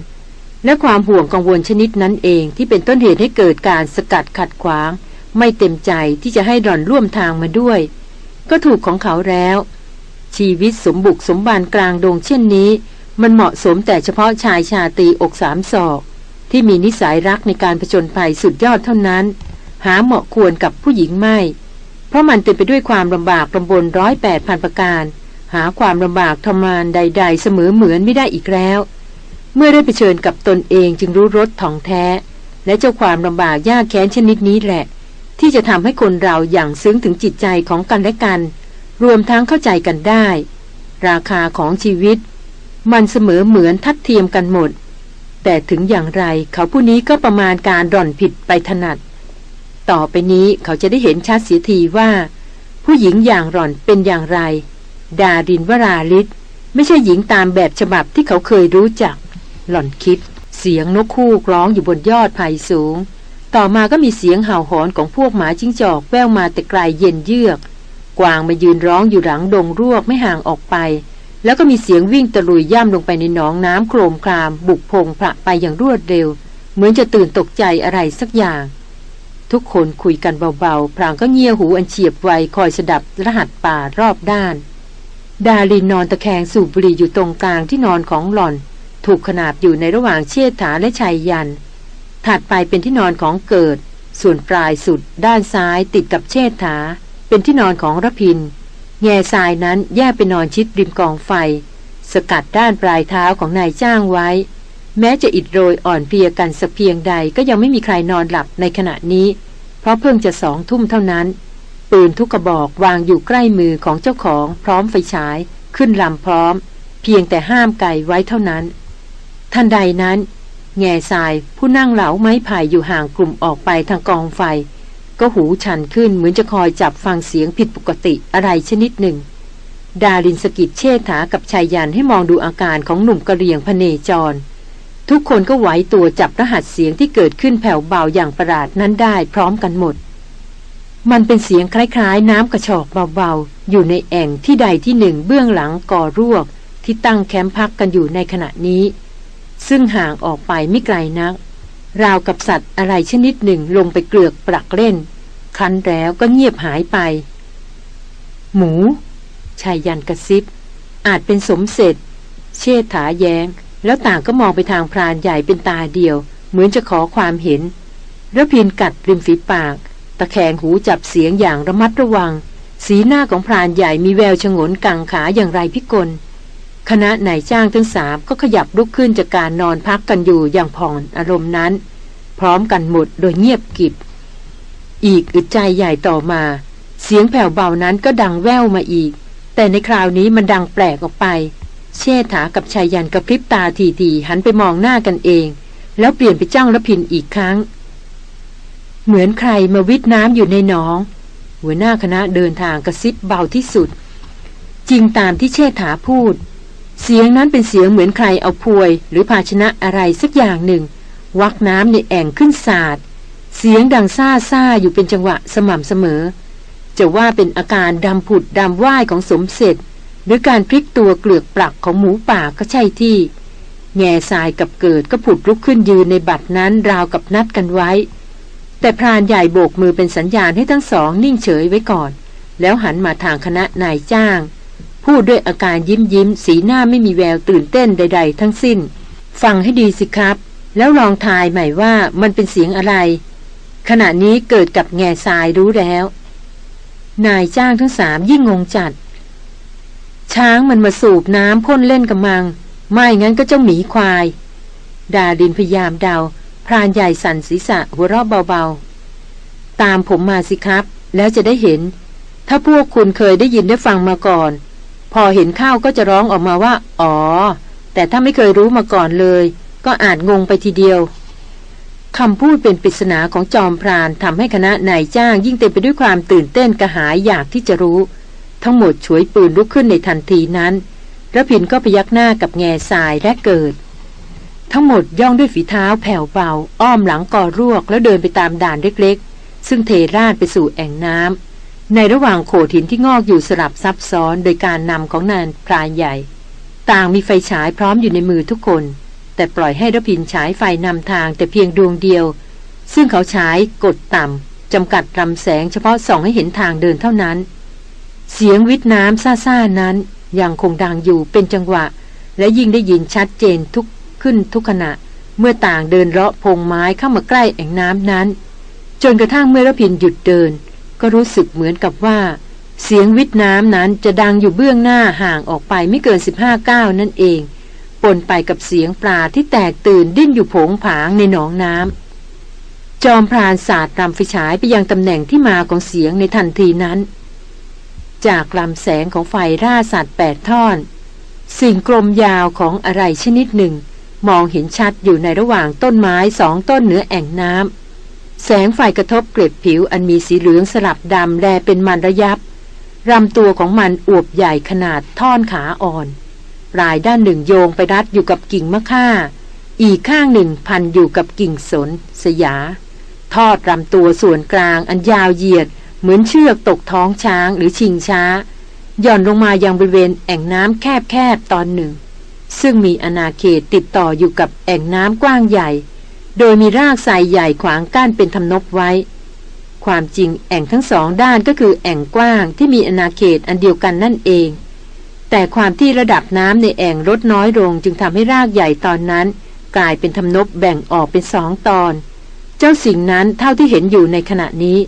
และความห่วงกังวลชนิดนั้นเองที่เป็นต้นเหตุให้เกิดการสกัดขัดขวาง ไม่เต็มใจที่จะให้หล่อนร่วมทางมาด้วย ก็ถูกของเขาแล้ว ชีวิตสมบุกสมบานกลางดงเช่นนี้ มันเหมาะสมแต่เฉพาะชายชาตรีอกสามศอก ที่มีนิสัยรักในการผจญภัยสุดยอดเท่านั้น หาเหมาะควรกับผู้หญิงไม่ เพราะมันเต็มไปด้วยความลำบากลำบนร้อยแปดพันประการ หาความลำบากทรมานใด ๆ เสมอเหมือนไม่ได้อีกแล้ว เมื่อได้ไปเชิญกับตนเองจึงรู้รสถ่องแท้ และเจ้าความลำบากยากแค้นชนิดนี้แหละ ที่จะทำให้คนเราอย่างซึ้งถึงจิตใจของกันและกัน รวมทั้งเข้าใจกันได้ ราคาของชีวิต มันเสมอเหมือนทัดเทียมกันหมด แต่ถึงอย่างไรเขาผู้นี้ก็ประมาณการร่อนผิดไปถนัด ต่อไปนี้เขาจะได้เห็นชัดเสียทีว่า ผู้หญิงอย่างร่อนเป็นอย่างไร ดารินวราลิศไม่ใช่หญิงตามแบบฉบับที่เขาเคยรู้จัก หล่อนคิด เสียงนกคู่ร้องอยู่บนยอดไผ่สูง ต่อมาก็มีเสียงเห่าหอนของพวกหมาจิ้งจอกแววมาแต่ไกลเย็นเยือก กวางมายืนร้องอยู่หลังดงรวกไม่ห่างออกไป แล้วก็มีเสียงวิ่งตะลุยย่ำลงไปในหนองน้ำโครมคราม บุกพงพระไปอย่างรวดเร็ว เหมือนจะตื่นตกใจอะไรสักอย่าง ทุกคนคุยกันเบาๆพรางก็เงี่ยหูอันเฉียบไวคอยสดับรหัสป่ารอบด้าน ดาลินนอนตะแคงสูบบุหรี่อยู่ตรงกลางที่นอนของหล่อน ถูกขนาบอยู่ในระหว่างเชษฐาและชายยัน ถัดไปเป็นที่นอนของเกิด ส่วนปลายสุด ด้านซ้ายติดกับเชษฐาเป็นที่นอนของระพิน แง่ทรายนั้นแยกไปนอนชิดริมกองไฟ สกัดด้านปลายเท้าของนายจ้างไว้ แม้จะอิดโรยอ่อนเพลียกันสักเพียงใดก็ยังไม่มีใครนอนหลับในขณะนี้ เพราะเพิ่งจะสองทุ่มเท่านั้น ปืนทุกกระบอกวางอยู่ใกล้มือของเจ้าของพร้อมไฟฉาย ขึ้นลำพร้อม เพียงแต่ห้ามไก่ไว้เท่านั้น ทันใดนั้น แง่ทรายผู้นั่งเหลาไม้ไผ่อยู่ห่างกลุ่มออกไปทางกองไฟ ก็หูชันขึ้นเหมือนจะคอยจับฟังเสียงผิดปกติอะไรชนิดหนึ่ง ดารินสกิดเชษฐากับชายยันให้มองดูอาการของหนุ่มกระเรียงพเนจร ทุกคนก็ไหวตัวจับรหัสเสียงที่เกิดขึ้นแผ่วเบาอย่างประหลาดนั้นได้พร้อมกันหมดมันเป็นเสียงคล้ายๆ น้ำกระชอกเบาๆ อยู่ในแอ่งที่ใดที่หนึ่งเบื้องหลังก่อรวก ที่ตั้งแคมป์พักกันอยู่ในขณะนี้ ซึ่งห่างออกไปไม่ไกลนัก ราวกับสัตว์อะไรชนิดหนึ่งลงไปเกลือกปลักเล่น คันแล้วก็เงียบหายไป หมูชายยันกระซิบ อาจเป็นสมเสร็จ เชษฐาแยง้ง แล้วต่างก็มองไปทางพรานใหญ่เป็นตาเดียว เหมือนจะขอความเห็นระพินกัดริมฝีปาก ตะแคงหูจับเสียงอย่างระมัดระวัง สีหน้าของพรานใหญ่มีแววชงนกังขาอย่างไรพิกล คณะนายจ้างทั้งสามก็ขยับลุกขึ้นจากการนอนพักกันอยู่อย่างผ่อนอารมณ์นั้น พร้อมกันหมดโดยเงียบกิบ อีกอึดใจใหญ่ต่อมา เสียงแผ่วเบานั้นก็ดังแว่วมาอีก แต่ในคราวนี้มันดังแปลกออกไป เชษฐากับชายยันกระพริบตาทีๆหันไปมองหน้ากันเอง แล้วเปลี่ยนไปจ้องระพินอีกครั้ง เหมือนใครมาวิทน้ำอยู่ในหนอง หัวหน้าคณะเดินทางกระซิบเบาที่สุด จริงตามที่เชษฐาพูด เสียงนั้นเป็นเสียงเหมือนใครเอาพวย หรือภาชนะอะไรสักอย่างหนึ่ง วักน้ำในแอ่งขึ้นสาด เสียงดังซ่าซ่าอยู่เป็นจังหวะสม่ำเสมอ จะว่าเป็นอาการดำผุดดำว่ายของสมเสร็จ หรือการพลิกตัวเกลือกปลักของหมูป่าก็ใช่ที่ แง่ทรายกับเกิดก็ผุดลุกขึ้นยืนในบัตรนั้นราวกับนัดกันไว้ แต่พรานใหญ่โบกมือเป็นสัญญาณให้ทั้งสองนิ่งเฉยไว้ก่อน แล้วหันมาทางคณะนายจ้าง พูดด้วยอาการยิ้มยิ้ม สีหน้าไม่มีแววตื่นเต้นใด ๆ ทั้งสิ้น ฟังให้ดีสิครับ แล้วลองทายใหม่ว่ามันเป็นเสียงอะไร ขณะนี้เกิดกับแง่ทรายรู้แล้ว นายจ้างทั้งสามยิ่งงงจัด ช้างมันมาสูบน้ำพ่นเล่นกับมัง ไม่งั้นก็เจ้าหมีควาย ดาดินพยายามเดา พรานใหญ่สั่นศีรษะหัวเราะเบาๆ ตามผมมาสิครับ แล้วจะได้เห็น ถ้าพวกคุณเคยได้ยินได้ฟังมาก่อน พอเห็นข้าวก็จะร้องออกมาว่า อ๋อ แต่ถ้าไม่เคยรู้มาก่อนเลย ก็อาจงงไปทีเดียวคำพูดเป็นปริศนาของจอมพรานทำให้คณะนายจ้างยิ่งเต็มไปด้วยความตื่นเต้นกระหายอยากที่จะรู้ ทั้งหมดฉวยปืนลุกขึ้นในทันทีนั้นระพินก็พยักหน้ากับแง่ทรายและเกิด ทั้งหมดย่องด้วยฝีเท้าแผ่วเบา อ้อมหลังก่อรวกแล้วเดินไปตามด่านเล็กๆ ซึ่งเทราดไปสู่แอ่งน้ำ ในระหว่างโขดหินที่งอกอยู่สลับซับซ้อนโดยการนำของนานพรานใหญ่ ต่างมีไฟฉายพร้อมอยู่ในมือทุกคน แต่ปล่อยให้ระพินฉายไฟนำทางแต่เพียงดวงเดียว ซึ่งเขาฉายกดต่ำจำกัดลำแสงเฉพาะส่องให้เห็นทางเดินเท่านั้น เสียงวิทน้ำซ่าๆนั้นยังคงดังอยู่เป็นจังหวะ และยิ่งได้ยินชัดเจนทุกขึ้นทุกขณะ เมื่อต่างเดินเลาะพงไม้เข้ามาใกล้แอ่งน้ำนั้น จนกระทั่งเมื่อระพินหยุดเดิน ก็รู้สึกเหมือนกับว่า เสียงวิทน้ำนั้นจะดังอยู่เบื้องหน้าห่างออกไปไม่เกิน 15ก้าวนั่นเอง ปนไปกับเสียงปลาที่แตกตื่นดิ้นอยู่ผงผางในหนองน้ำจอมพรานศาสตร์รำไฟฉายไปยังตำแหน่งที่มาของเสียงในทันทีนั้น จากลำแสงของไฟร่าสัตว์แปดท่อน สิ่งกลมยาวของอะไรชนิดหนึ่ง มองเห็นชัดอยู่ในระหว่างต้นไม้สองต้นเหนือแอ่งน้ำ แสงไฟกระทบเกล็ดผิวอันมีสีเหลืองสลับดำแลเป็นมันระยับลำตัวของมันอวบใหญ่ขนาดท่อนขาอ่อน ปลายด้านหนึ่งโยงไปรัดอยู่กับกิ่งมะค่า อีกข้างหนึ่งพันอยู่กับกิ่งสน สยา ทอดลำตัวส่วนกลางอันยาวเหยียด เหมือนเชือกตกท้องช้างหรือชิงช้า ย่อนลงมายังบริเวณแอ่งน้ำแคบๆตอนหนึ่ง ซึ่งมีอนาเขตติดต่ออยู่กับแอ่งน้ำกว้างใหญ่ โดยมีรากทรใหญ่ขวางกั้นเป็นทำนบไว้ ความจริงแอ่งทั้งสองด้านก็คือแอ่งกว้างที่มีอนาเขตอันเดียวกันนั่นเอง แต่ความที่ระดับน้ำในแอ่งลดน้อยลงจึงทำให้รากใหญ่ตอนนั้น กลายเป็นทำนบแบ่งออกเป็นสองตอน เจ้าสิ่งนั้นเท่าที่เห็นอยู่ในขณะนี้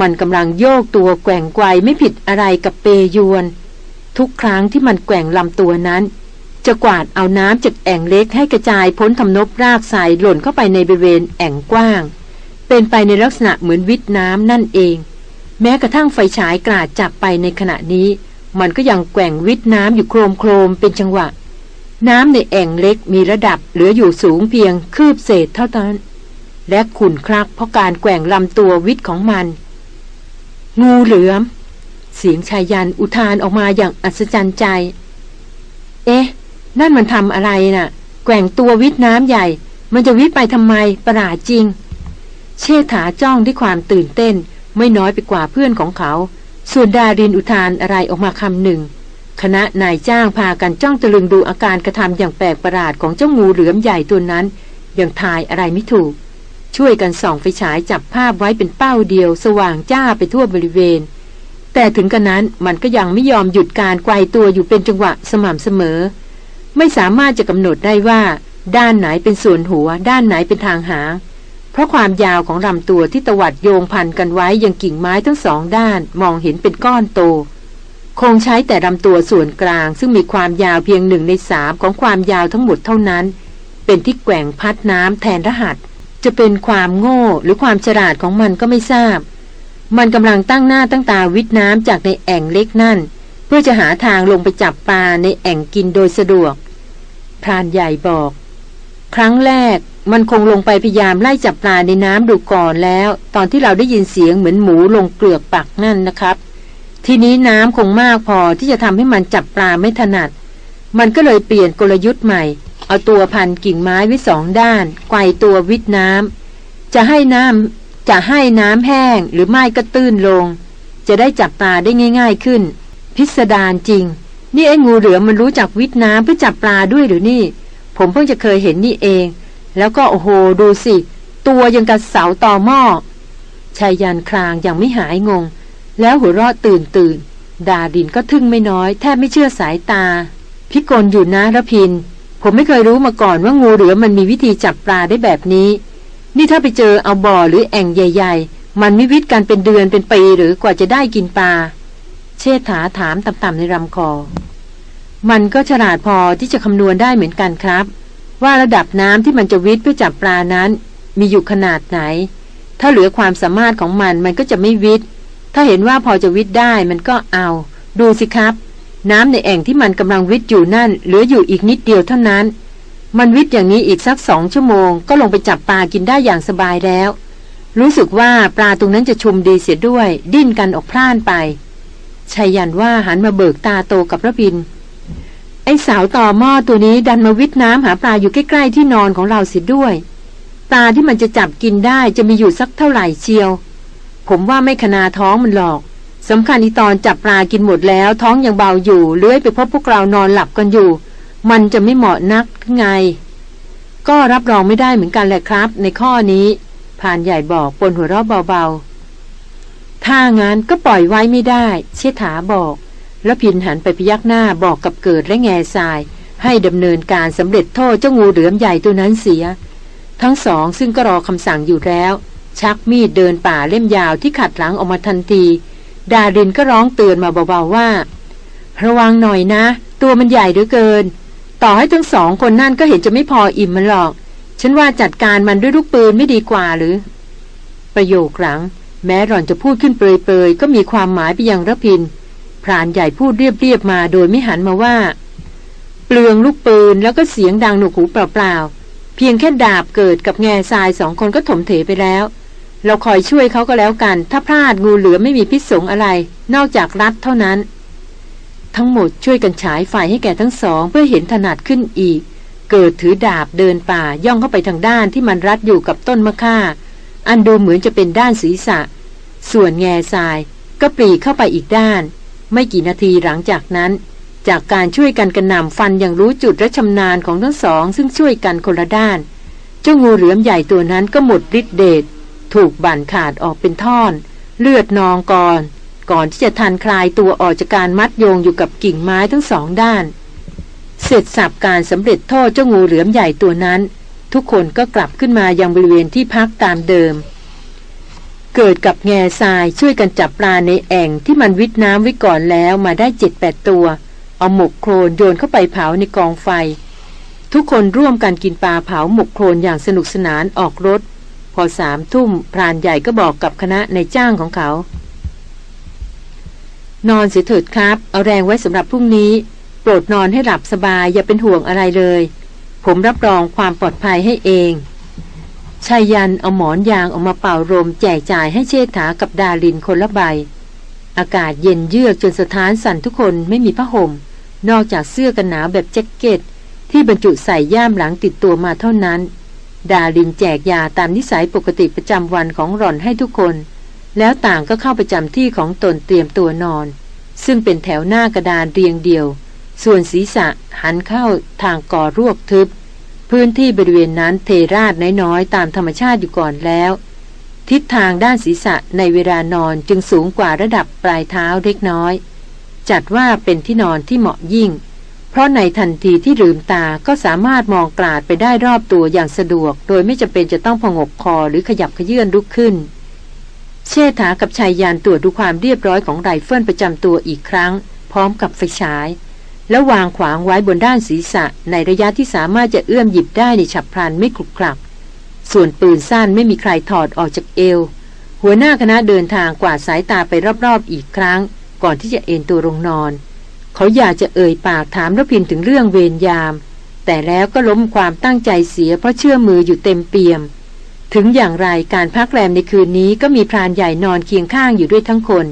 มันกำลังโยกตัวแกว่งไกวไม่ผิดอะไรกับเปยวน ทุกครั้งที่มันแกว่งลำตัวนั้น จะกวาดเอาน้ำจากแอ่งเล็กให้กระจายพ้นทำนบรากสายหล่นเข้าไปในบริเวณแอ่งกว้าง เป็นไปในลักษณะเหมือนวิทน้ำนั่นเอง แม้กระทั่งไฟฉายกราดจับไปในขณะนี้ มันก็ยังแกว่งวิทน้ำอยู่โครมโครมเป็นจังหวะ น้ำในแอ่งเล็กมีระดับเหลืออยู่สูงเพียงคืบเศษเท่านั้น และขุ่นคลักเพราะการแกว่งลำตัววิทของมัน งูเหลือม เสียงชายยันอุทานออกมาอย่างอัศจรรย์ใจ เอ๊ะ นั่นมันทำอะไรน่ะ แกว่งตัววิทน้ำใหญ่ มันจะวิทไปทำไมประหลาดจริง เชษฐาจ้องด้วยความตื่นเต้น ไม่น้อยไปกว่าเพื่อนของเขา ส่วนดารินอุทานอะไรออกมาคำหนึ่ง คณะนายจ้างพากันจ้องตะลึงดูอาการกระทำอย่างแปลกประหลาดของเจ้างูเหลือมใหญ่ตัวนั้น อยังทายอะไรไม่ถูก ช่วยกันส่องไฟฉายจับภาพไว้เป็นเป้าเดียว สว่างจ้าไปทั่วบริเวณแต่ถึงกระนั้นมันก็ยังไม่ยอมหยุดการไกวตัวอยู่เป็นจังหวะสม่ำเสมอ ไม่สามารถจะกำหนดได้ว่า ด้านไหนเป็นส่วนหัว ด้านไหนเป็นทางหาง เพราะความยาวของลำตัวที่ตวัดโยงพันกันไว้ยังกิ่งไม้ทั้งสองด้านมองเห็นเป็นก้อนโต คงใช้แต่ลำตัวส่วนกลาง ซึ่งมีความยาวเพียงหนึ่งในสามของความยาวทั้งหมดเท่านั้น เป็นที่แกว่งพัดน้ำแทนรหัส จะเป็นความโง่หรือความฉลาดของมันก็ไม่ทราบ มันกำลังตั้งหน้าตั้งตาวิทน้ำจากในแอ่งเล็กนั่น เพื่อจะหาทางลงไปจับปลาในแอ่งกินโดยสะดวก พรานใหญ่บอก ครั้งแรกมันคงลงไปพยายามไล่จับปลาในน้ำดูก่อนแล้ว ตอนที่เราได้ยินเสียงเหมือนหมูลงเกลือกปักนั่นนะครับ ทีนี้น้ำคงมากพอที่จะทำให้มันจับปลาไม่ถนัด มันก็เลยเปลี่ยนกลยุทธ์ใหม่ เอาตัวพันกิ่งไม้ไว้สองด้านไกวตัววิทน้ำจะให้น้ำจะให้น้ำแห้งหรือไม่ก็ตื้นลง จะได้จับปลาได้ง่าย ๆขึ้น พิสดารจริง นี่ไอ้งูเหลือมมันรู้จักวิทน้ำเพื่อจับปลาด้วยหรือนี่ ผมเพิ่งจะเคยเห็นนี่เอง แล้วก็โอ้โหดูสิ ตัวยังกับเสาต่อหม้อชายยันคลางยังไม่หายงง แล้วหัวเราะตื่นตื่นดาดินก็ทึ่งไม่น้อย แทบไม่เชื่อสายตา พิกลอยู่นะระพิน ผมไม่เคยรู้มาก่อนว่างูเหลือมันมีวิธีจับปลาได้แบบนี้ นี่ถ้าไปเจอเอาบ่อหรือแอ่งใหญ่ ๆ มันม่วิทย์กันเป็นเดือนเป็นปีหรือกว่าจะได้กินปลา เชษฐาถามต่ำๆในลำคอ มันก็ฉลาดพอที่จะคำนวณได้เหมือนกันครับ ว่าระดับน้ำที่มันจะวิทย์เพื่อจับปลานั้น มีอยู่ขนาดไหน ถ้าเหลือความสามารถของมันมันก็จะไม่วิทย์ถ้าเห็นว่าพอจะวิทย์ได้มันก็เอา ดูสิครับ น้ำในแอ่งที่มันกำลังวิทย์อยู่นั่น เหลืออยู่อีกนิดเดียวเท่านั้น มันวิทย์อย่างนี้อีกสักสองชั่วโมง ก็ลงไปจับปลากินได้อย่างสบายแล้ว รู้สึกว่าปลาตรงนั้นจะชุมดีเสียด้วย ดิ้นกันออกพล่านไป ชายันว่าหันมาเบิกตาโตกับระพิน ไอ้สาวต่อหม้อตัวนี้ดันมาวิทน้ำหาปลาอยู่ใกล้ๆที่นอนของเราเสียด้วย ปลาที่มันจะจับกินได้จะมีอยู่สักเท่าไหร่เชียว ผมว่าไม่ขนาท้องมันหรอกสำคัญอีตอนจับปลากินหมดแล้ว ท้องยังเบาอยู่เลื้อยไปพบพวกเรานอนหลับกันอยู่ มันจะไม่เหมาะนักไง ก็รับรองไม่ได้เหมือนกันแหละครับ ในข้อนี้ผ่านใหญ่บอกปนหัวเราะเบาๆ ถ้างั้นก็ปล่อยไว้ไม่ได้ เชษฐาบอก แล้วพินหันไปพยักหน้าบอกกับเกิดและแง่ทราย ให้ดำเนินการสำเร็จโทษเจ้างูเหลือมใหญ่ตัวนั้นเสีย ทั้งสองซึ่งก็รอคำสั่งอยู่แล้ว ชักมีดเดินป่าเล่มยาวที่ขัดหลังออกมาทันที ดารินก็ร้องเตือนมาเบาๆว่า ระวังหน่อยนะ ตัวมันใหญ่เหลือเกิน ต่อให้ทั้งสองคนนั่นก็เห็นจะไม่พออิ่มมันหรอก ฉันว่าจัดการมันด้วยลูกปืนไม่ดีกว่าหรือ ประโยคหลัง แม้หล่อนจะพูดขึ้นเปรยๆ ก็มีความหมายไปยังระพิน พรานใหญ่พูดเรียบๆมาโดยไม่หันมาว่า เปลืองลูกปืนแล้วก็เสียงดังหนวกหูเปล่าๆ เพียงแค่ดาบเกิดกับแง่ทรายสองคนก็ถมเถไปแล้ว เราคอยช่วยเขาก็แล้วกัน ถ้าพลาดงูเหลือไม่มีพิษสงอะไร นอกจากรัดเท่านั้น ทั้งหมดช่วยกันฉายไฟให้แก่ทั้งสองเพื่อเห็นถนัดขึ้นอีก เกิดถือดาบเดินป่าย่องเข้าไปทางด้านที่มันรัดอยู่กับต้นมะค่า อันดูเหมือนจะเป็นด้านศีรษะ ส่วนแง่ทราย ก็ปรีเข้าไปอีกด้าน ไม่กี่นาทีหลังจากนั้น จากการช่วยกันกระหน่ำฟันอย่างรู้จุดและชำนาญของทั้งสอง ซึ่งช่วยกันคนละด้าน เจ้างูเหลือมใหญ่ตัวนั้นก็หมดฤทธิ์เดชถูกบั่นขาดออกเป็นท่อน เลือดนองก่อนก่อนที่จะทันคลายตัวออกจากการมัดโยงอยู่กับกิ่งไม้ทั้งสองด้าน เสร็จสับการสำเร็จโทษเจ้างูเหลือมใหญ่ตัวนั้น ทุกคนก็กลับขึ้นมายังบริเวณที่พักตามเดิม เกิดกับแง่ทรายช่วยกันจับปลาในแอ่งที่มันวิทน้ำไว้ก่อนแล้วมาได้เจ็ดแปดตัว เอาหมกโครนโยนเข้าไปเผาในกองไฟ ทุกคนร่วมกันกินปลาเผาหมกโครนอย่างสนุกสนานออกรถ พอสามทุ่มพรานใหญ่ก็บอกกับคณะในจ้างของเขา นอนเสียเถิดครับ เอาแรงไว้สำหรับพรุ่งนี้ โปรดนอนให้หลับสบายอย่าเป็นห่วงอะไรเลย ผมรับรองความปลอดภัยให้เองชายันเอาหมอนยางออกมาเป่าลมแจกจ่ายให้เชษฐากับดาลินคนละใบ อากาศเย็นเยือกจนสถานสั่นทุกคนไม่มีผ้าห่ม นอกจากเสื้อกันหนาวแบบแจ็คเก็ต ที่บรรจุใส่ย่ามหลังติดตัวมาเท่านั้น ดาลินแจกยาตามนิสัยปกติประจำวันของหล่อนให้ทุกคน แล้วต่างก็เข้าประจำที่ของตนเตรียมตัวนอน ซึ่งเป็นแถวหน้ากระดานเรียงเดียว ส่วนศีรษะหันเข้าทางกอรวกทึบ พื้นที่บริเวณนั้นเทราดน้อยๆ ตามธรรมชาติอยู่ก่อนแล้ว ทิศทางด้านศีรษะในเวลานอนจึงสูงกว่าระดับปลายเท้าเล็กน้อย จัดว่าเป็นที่นอนที่เหมาะยิ่ง เพราะในทันทีที่ลืมตาก็สามารถมองกราดไปได้รอบตัวอย่างสะดวก โดยไม่จำเป็นจะต้องผงกคอหรือขยับเขยื้อนลุกขึ้น เชษฐากับไชยยันต์ตรวจดูความเรียบร้อยของไรเฟิลประจำตัวอีกครั้ง พร้อมกับไฟฉาย แล้ววางขวางไว้บนด้านศีรษะในระยะที่สามารถจะเอื้อมหยิบได้ในฉับพลันไม่คลุกคลัก ส่วนปืนสั้นไม่มีใครถอดออกจากเอว หัวหน้าคณะเดินทางกวาดสายตาไปรอบๆอีกครั้ง ก่อนที่จะเอนตัวลงนอน เขาอยากจะเอ่ยปากถามรพินถึงเรื่องเวรยาม แต่แล้วก็ล้มความตั้งใจเสียเพราะเชื่อมืออยู่เต็มเปี่ยม ถึงอย่างไรการพักแรมในคืนนี้ก็มีพรานใหญ่นอนเคียงข้างอยู่ด้วยทั้งคน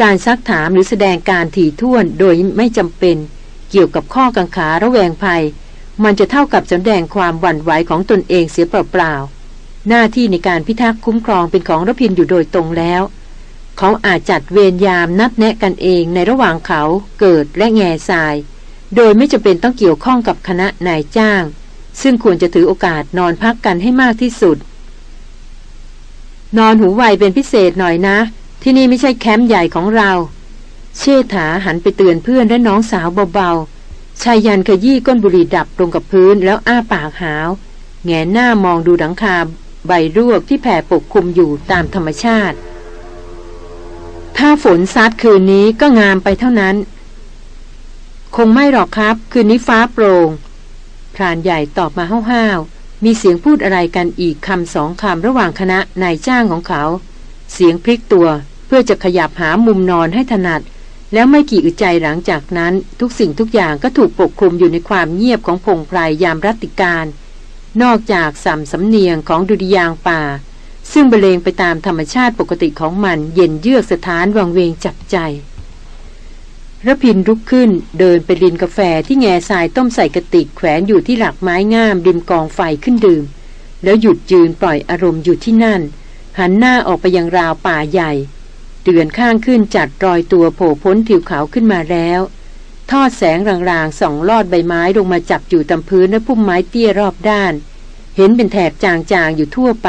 การซักถามหรือแสดงการถี่ถ้วนโดยไม่จำเป็น เกี่ยวกับข้อกังขาระแวงภัย มันจะเท่ากับแสดงความหวั่นไหวของตนเองเสียเปล่าๆหน้าที่ในการพิทักษ์คุ้มครองเป็นของรพินอยู่โดยตรงแล้ว เขาอาจจัดเวรยามนัดแนะกันเองในระหว่างเขาเกิดและแง่ทราย โดยไม่จำเป็นต้องเกี่ยวข้องกับคณะนายจ้าง ซึ่งควรจะถือโอกาสนอนพักกันให้มากที่สุด นอนหูไวเป็นพิเศษหน่อยนะ ที่นี่ไม่ใช่แคมป์ใหญ่ของเรา เชษฐาหันไปเตือนเพื่อนและน้องสาวเบาๆชายยันขยี้ก้นบุหรี่ดับลงกับพื้นแล้วอ้าปากหาว แงหน้ามองดูหลังคาใบรวกที่แผ่ปกคลุมอยู่ตามธรรมชาติ ถ้าฝนซัดคืนนี้ก็งามไปเท่านั้น คงไม่หรอกครับ คืนนี้ฟ้าโปรง่งพรานใหญ่ตอบมาห้าวๆมีเสียงพูดอะไรกันอีกคำสองคำระหว่างคณะนายจ้างของเขา เสียงพลิกตัวเพื่อจะขยับหามุมนอนให้ถนัด แล้วไม่กี่อึดใจหลังจากนั้น ทุกสิ่งทุกอย่างก็ถูกปกคลุมอยู่ในความเงียบของพงไพรยามรัติการ นอกจากสัมสำเนียงของดุริยางป่า ซึ่งเบลงไปตามธรรมชาติปกติของมันเย็นเยือกสถานวังเวงจับใจระพินลุกขึ้นเดินไปรินกาแฟที่แง่ทรายต้มใส่กระติกแขวนอยู่ที่หลักไม้งามริมกองไฟขึ้นดื่ม แล้วหยุดยืนปล่อยอารมณ์อยู่ที่นั่น หันหน้าออกไปยังราวป่าใหญ่ เตือนข้างขึ้นจัดรอยตัวโผล่พ้นผิวขาวขึ้นมาแล้ว ทอดแสงรางๆส่องลอดใบไม้ลงมาจับอยู่ตามพื้นและพุ่มไม้เตี้ยรอบด้าน เห็นเป็นแถบจางๆอยู่ทั่วไป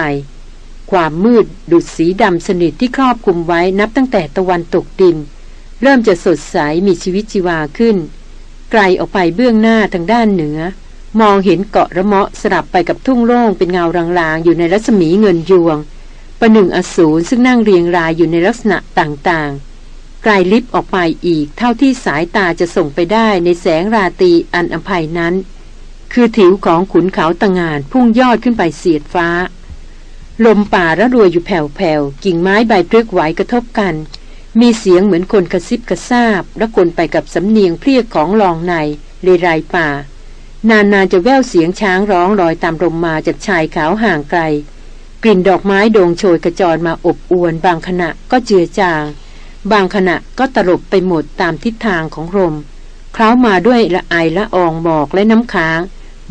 ความมืดดุดสีดำสนิทที่ครอบคลุมไว้นับตั้งแต่ตะวันตกดิน เริ่มจะสดใสมีชีวิตชีวาขึ้น ไกลออกไปเบื้องหน้าทางด้านเหนือมองเห็นเกาะระเมาะสลับไปกับทุ่งโล่งเป็นเงารางๆ อยู่ในรัศมีเงินยวง ประหนึ่งอสูรซึ่งนั่งเรียงรายอยู่ในลักษณะต่างๆ ไกลลิบออกไปอีกเท่าที่สายตาจะส่งไปได้ในแสงราตรีอันอภัยนั้น คือถิวของขุนเขาตะงานพุ่งยอดขึ้นไปเสียดฟ้า ลมป่าระรวยอยู่แผ่วๆ กิ่งไม้ใบพลึกไหวกระทบกัน มีเสียงเหมือนคนกระซิบกระซาบและกลไปกับสำเนียงเพลียกของลองในเรไรป่า นานๆจะแววเสียงช้างร้องลอยตามลมมาจากชายขาวห่างไกล กลิ่นดอกไม้โดงโชยกระจรมาอบอวน บางขณะก็เจือจาง บางขณะก็ตลบไปหมดตามทิศทางของลมเคล้ามาด้วยละไอละอองหมอกและน้ำค้าง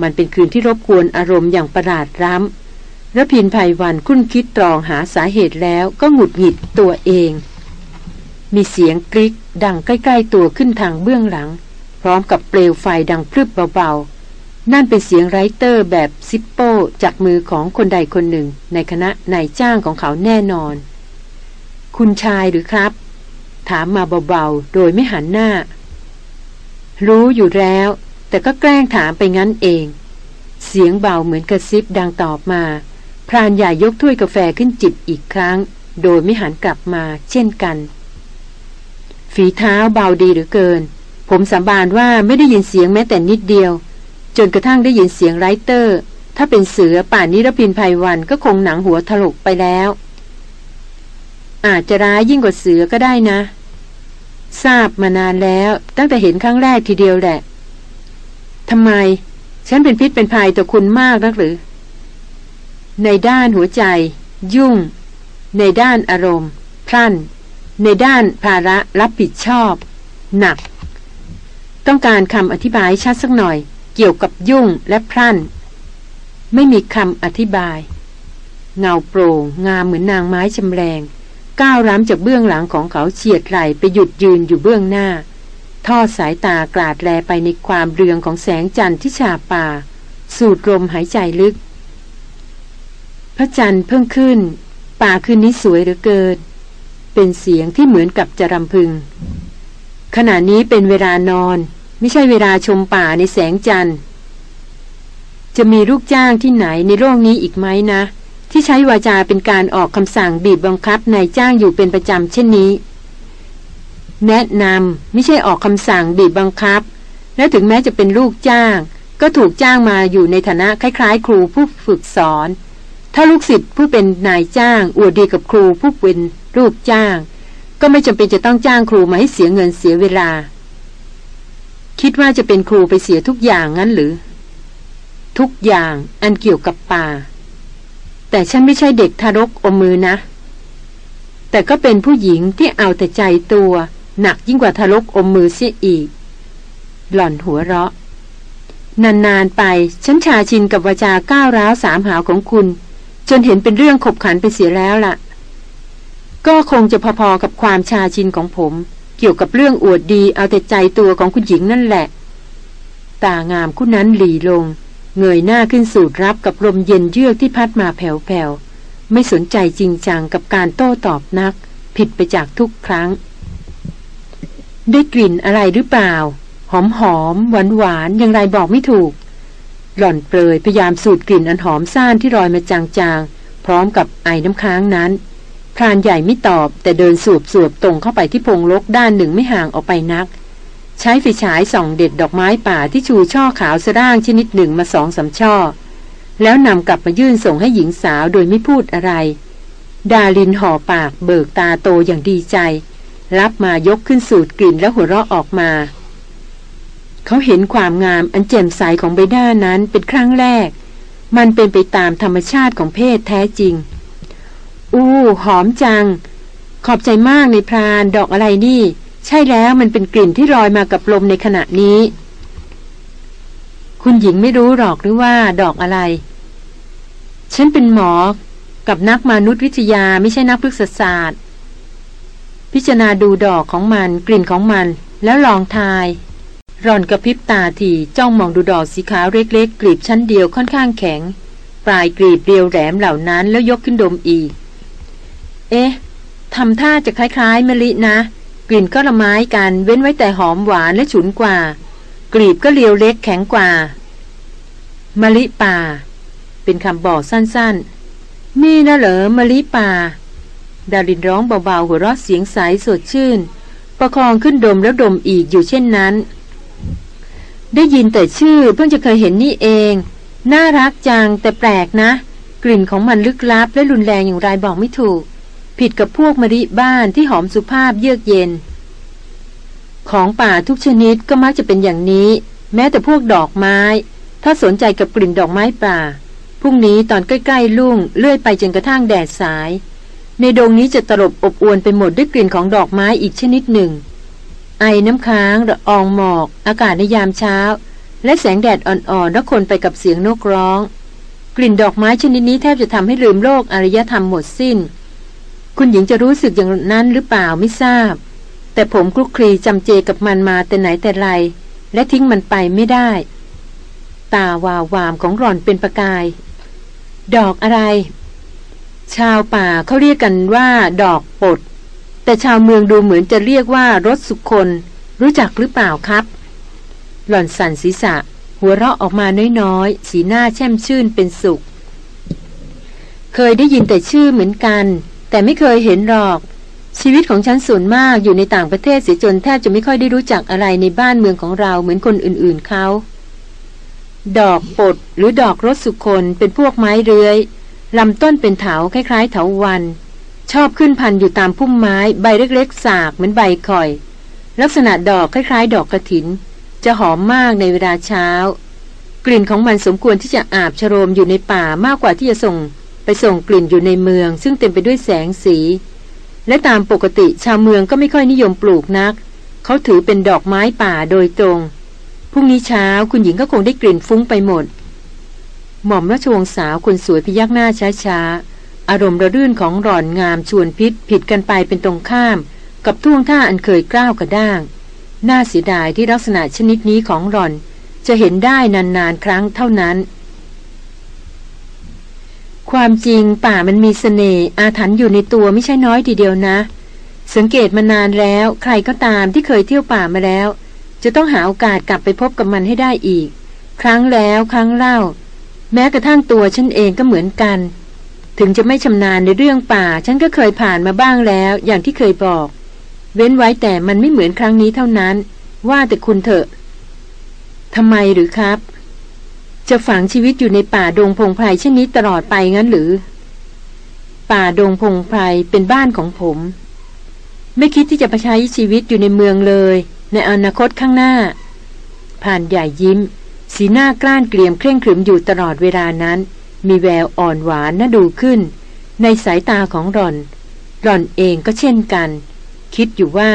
มันเป็นคืนที่รบกวนอารมณ์อย่างประหลาดร้ำระพินภัยวันคุ้นคิดตรองหาสาเหตุแล้วก็หงุดหงิดตัวเอง มีเสียงกริกดังใกล้ ๆ ตัวขึ้นทางเบื้องหลัง พร้อมกับเปลวไฟดังพรึบเบาๆ นั่นเป็นเสียงไรเตอร์แบบซิปโป้จากมือของคนใดคนหนึ่ง ในคณะนายจ้างของเขาแน่นอน คุณชายหรือครับ ถามมาเบาๆ โดยไม่หันหน้า รู้อยู่แล้ว แต่ก็แกล้งถามไปงั้นเอง เสียงเบาเหมือนกระซิบดังตอบมา พรานใหญ่ยกถ้วยกาแฟขึ้นจิบอีกครั้ง โดยไม่หันกลับมา เช่นกัน ฝีเท้าเบาดีหรือเกิน ผมสาบานว่าไม่ได้ยินเสียงแม้แต่นิดเดียว จนกระทั่งได้ยินเสียงไรเตอร์ ถ้าเป็นเสือป่านนิรพินภัยวันก็คงหนังหัวถลกไปแล้ว อาจจะร้ายยิ่งกว่าเสือก็ได้นะ ทราบมานานแล้ว ตั้งแต่เห็นครั้งแรกทีเดียวแหละทำไม ฉันเป็นพิษเป็นภัยต่อคุณมากนักหรือ ในด้านหัวใจ ยุ่ง ในด้านอารมณ์พลันในด้านภาระรับผิดชอบ หนัก ต้องการคำอธิบายชัดสักหน่อย เกี่ยวกับยุ่งและพลันไม่มีคำอธิบาย เงาโปร่งงามเหมือนนางไม้ชำแรง ก้าวร้ำจากเบื้องหลังของเขาเฉียดไหลไปหยุดยืนอยู่เบื้องหน้า ทอดสายตากราดแลไปในความเรืองของแสงจันทร์ที่ฉาป่า สูดลมหายใจลึก พระจันทร์เพิ่งขึ้น ป่าคืนนี้สวยเหลือเกิน เป็นเสียงที่เหมือนกับจะรำพึงขณะนี้เป็นเวลานอน ไม่ใช่เวลาชมป่าในแสงจันทร์ จะมีลูกจ้างที่ไหนในโลกนี้อีกไหมนะ ที่ใช้วาจาเป็นการออกคำสั่งบีบบังคับนายจ้างอยู่เป็นประจำเช่นนี้ แนะนำไม่ใช่ออกคำสั่งบีบบังคับ และถึงแม้จะเป็นลูกจ้าง ก็ถูกจ้างมาอยู่ในฐานะคล้าย ๆ ครูผู้ฝึกสอน ถ้าลูกศิษย์ผู้เป็นนายจ้าง อวดดีกับครูผู้เป็นลูกจ้าง ก็ไม่จำเป็นจะต้องจ้างครูมาให้เสียเงินเสียเวลา คิดว่าจะเป็นครูไปเสียทุกอย่างงั้นหรือ ทุกอย่างอันเกี่ยวกับป่า แต่ฉันไม่ใช่เด็กทารกอมมือนะ แต่ก็เป็นผู้หญิงที่เอาแต่ใจตัว หนักยิ่งกว่าทารกอมมือเสียอีก หล่อนหัวเราะ นานๆไปฉันชาชินกับวาจาก้าวร้าวสามหาวของคุณ จนเห็นเป็นเรื่องขบขันไปเสียแล้วละ่ะ ก็คงจะพอๆกับความชาชินของผม เกี่ยวกับเรื่องอวดดีเอาแต่ใจตัวของคุณหญิงนั่นแหละ ตางามคู่นั้นหลีลง เงยหน้าขึ้นสูดรับกับลมเย็นเยือกที่พัดมาแผ่วๆ ไม่สนใจจริงจังกับการโต้ตอบนัก ผิดไปจากทุกครั้ง ได้กลิ่นอะไรหรือเปล่า หอมหอมหวานหวานอย่างไรบอกไม่ถูก หล่อนเปรยพยายามสูดกลิ่นอันหอมซ่านที่ลอยมาจางๆ พร้อมกับไอ้น้ำค้างนั้น พรานใหญ่ไม่ตอบแต่เดินสูบสวบตรงเข้าไปที่พงลกด้านหนึ่งไม่ห่างออกไปนัก ใช้ไฟฉายส่องเด็ดดอกไม้ป่าที่ชูช่อขาวสร่างชนิดหนึ่งมาสองสาช่อ แล้วนำกลับมายื่นส่งให้หญิงสาวโดยไม่พูดอะไร ดาลินห่อปากเบิกตาโตอย่างดีใจ รับมายกขึ้นสูดกลิ่นแล้วหัวเราะออกมา เขาเห็นความงามอันแจ่มใสของใบหน้านั้นเป็นครั้งแรก มันเป็นไปตามธรรมชาติของเพศแท้จริง อู้ หอมจัง ขอบใจมากในพรานดอกอะไรนี่ ใช่แล้วมันเป็นกลิ่นที่ลอยมากับลมในขณะนี้ คุณหญิงไม่รู้หรอกหรือว่าดอกอะไร ฉันเป็นหมอ กับนักมนุษยวิทยาไม่ใช่นักพฤกษศาสตร์ พิจารณาดูดอกของมันกลิ่นของมัน แล้วลองทายรอนกระพริบตาทีจ้องมองดูดอกสีขาวเล็กๆกลีบชั้นเดียวค่อนข้างแข็ง ปลายกลีบเรียวแหลมเหล่านั้นแล้วยกขึ้นดมอีก เอ๊ะทำท่าจะคล้ายๆมะลินะ กลิ่นก็ละไม้กันเว้นไว้แต่หอมหวานและฉุนกว่า กลีบก็เลียวเล็กแข็งกว่ามะลิป่า เป็นคำบอกสั้นๆ นี่นะเหรอมะลิป่า ดารินร้องเบาๆหัวเราะเสียงใสสดชื่น ประคองขึ้นดมแล้วดมอีกอยู่เช่นนั้น ได้ยินแต่ชื่อเพิ่งจะเคยเห็นนี่เอง น่ารักจังแต่แปลกนะ กลิ่นของมันลึกลับและรุนแรงอย่างไรบอกไม่ถูก ผิดกับพวกมริบ้านที่หอมสุภาพเยือกเย็น ของป่าทุกชนิดก็มักจะเป็นอย่างนี้ แม้แต่พวกดอกไม้ ถ้าสนใจกับกลิ่นดอกไม้ป่าพรุ่งนี้ตอนใกล้ๆลุ่งเลื่อยไปจนกระทั่งแดดสาย ในดงนี้จะตลบอบอวนไปหมดด้วยกลิ่นของดอกไม้อีกชนิดหนึ่ง ไอน้ำค้างระอองหมอก อากาศในยามเช้า และแสงแดดอ่อนๆนักคนไปกับเสียงนกร้อง กลิ่นดอกไม้ชนิดนี้แทบจะทำให้ลืมโลกอารยธรรมหมดสิ้น คุณหญิงจะรู้สึกอย่างนั้นหรือเปล่าไม่ทราบ แต่ผมคลุกคลีจำเจกับมันมาแต่ไหนแต่ไร และทิ้งมันไปไม่ได้ ตาวาววามของหล่อนเป็นประกาย ดอกอะไร ชาวป่าเขาเรียกกันว่า ดอกปด แต่ชาวเมืองดูเหมือนจะเรียกว่ารถสุคน รู้จักหรือเปล่าครับ หล่อนสั่นศีรษะ หัวเราะออกมาน้อยๆ สีหน้าแช่มชื่นเป็นสุข เคยได้ยินแต่ชื่อเหมือนกัน แต่ไม่เคยเห็นหรอก ชีวิตของฉันส่วนมากอยู่ในต่างประเทศเสียจนแทบจะไม่ค่อยได้รู้จักอะไรในบ้านเมืองของเราเหมือนคนอื่นๆเขาดอกปดหรือดอกรถสุคนเป็นพวกไม้เรื้อยลำต้นเป็นเถาคล้ายๆ เถาวัน ชอบขึ้นพันอยู่ตามพุ่มไม้ ใบเล็กๆ สากเหมือนใบข่อย ลักษณะดอกคล้ายๆ ดอกกระถิน จะหอมมากในเวลาเช้า กลิ่นของมันสมควรที่จะอาบชโรมอยู่ในป่ามากกว่าที่จะส่ง ไปส่งกลิ่นอยู่ในเมือง ซึ่งเต็มไปด้วยแสงสี และตามปกติชาวเมืองก็ไม่ค่อยนิยมปลูกนัก เขาถือเป็นดอกไม้ป่าโดยตรงพรุ่งนี้เช้าคุณหญิงก็คงได้กลิ่นฟุ้งไปหมด หม่อมราชวงศ์สาวคนสวยพยักหน้าช้าๆ อารมณ์ระรื่นของหล่อนงามชวนพิษผิดกันไปเป็นตรงข้าม กับท่วงท่าอันเคยกล้าวกระด้าง น่าเสียดายที่ลักษณะชนิดนี้ของหล่อน จะเห็นได้นานๆครั้งเท่านั้น ความจริงป่ามันมีสเสน่ห์อาถรรพ์อยู่ในตัวไม่ใช่น้อยทีเดียวนะ สังเกตมานานแล้ว ใครก็ตามที่เคยเที่ยวป่ามาแล้ว จะต้องหาโอกาสกลับไปพบกับมันให้ได้อีก ครั้งแล้วครั้งเล่า แม้กระทั่งตัวฉันเองก็เหมือนกัน ถึงจะไม่ชำนาญในเรื่องป่า ฉันก็เคยผ่านมาบ้างแล้ว อย่างที่เคยบอก เว้นไว้แต่มันไม่เหมือนครั้งนี้เท่านั้น ว่าแต่คุณเถอะทำไมหรือครับ จะฝังชีวิตอยู่ในป่าดงพงไพรเช่นนี้ตลอดไปงั้นหรือ ป่าดงพงไพรเป็นบ้านของผม ไม่คิดที่จะไปใช้ชีวิตอยู่ในเมืองเลย ในอนาคตข้างหน้า ผ่านใหญ่ยิ้ม สีหน้ากล้านเกลียมเคร่งขรึมอยู่ตลอดเวลานั้น มีแววอ่อนหวานน่าดูขึ้น ในสายตาของรอนรอนเองก็เช่นกัน คิดอยู่ว่า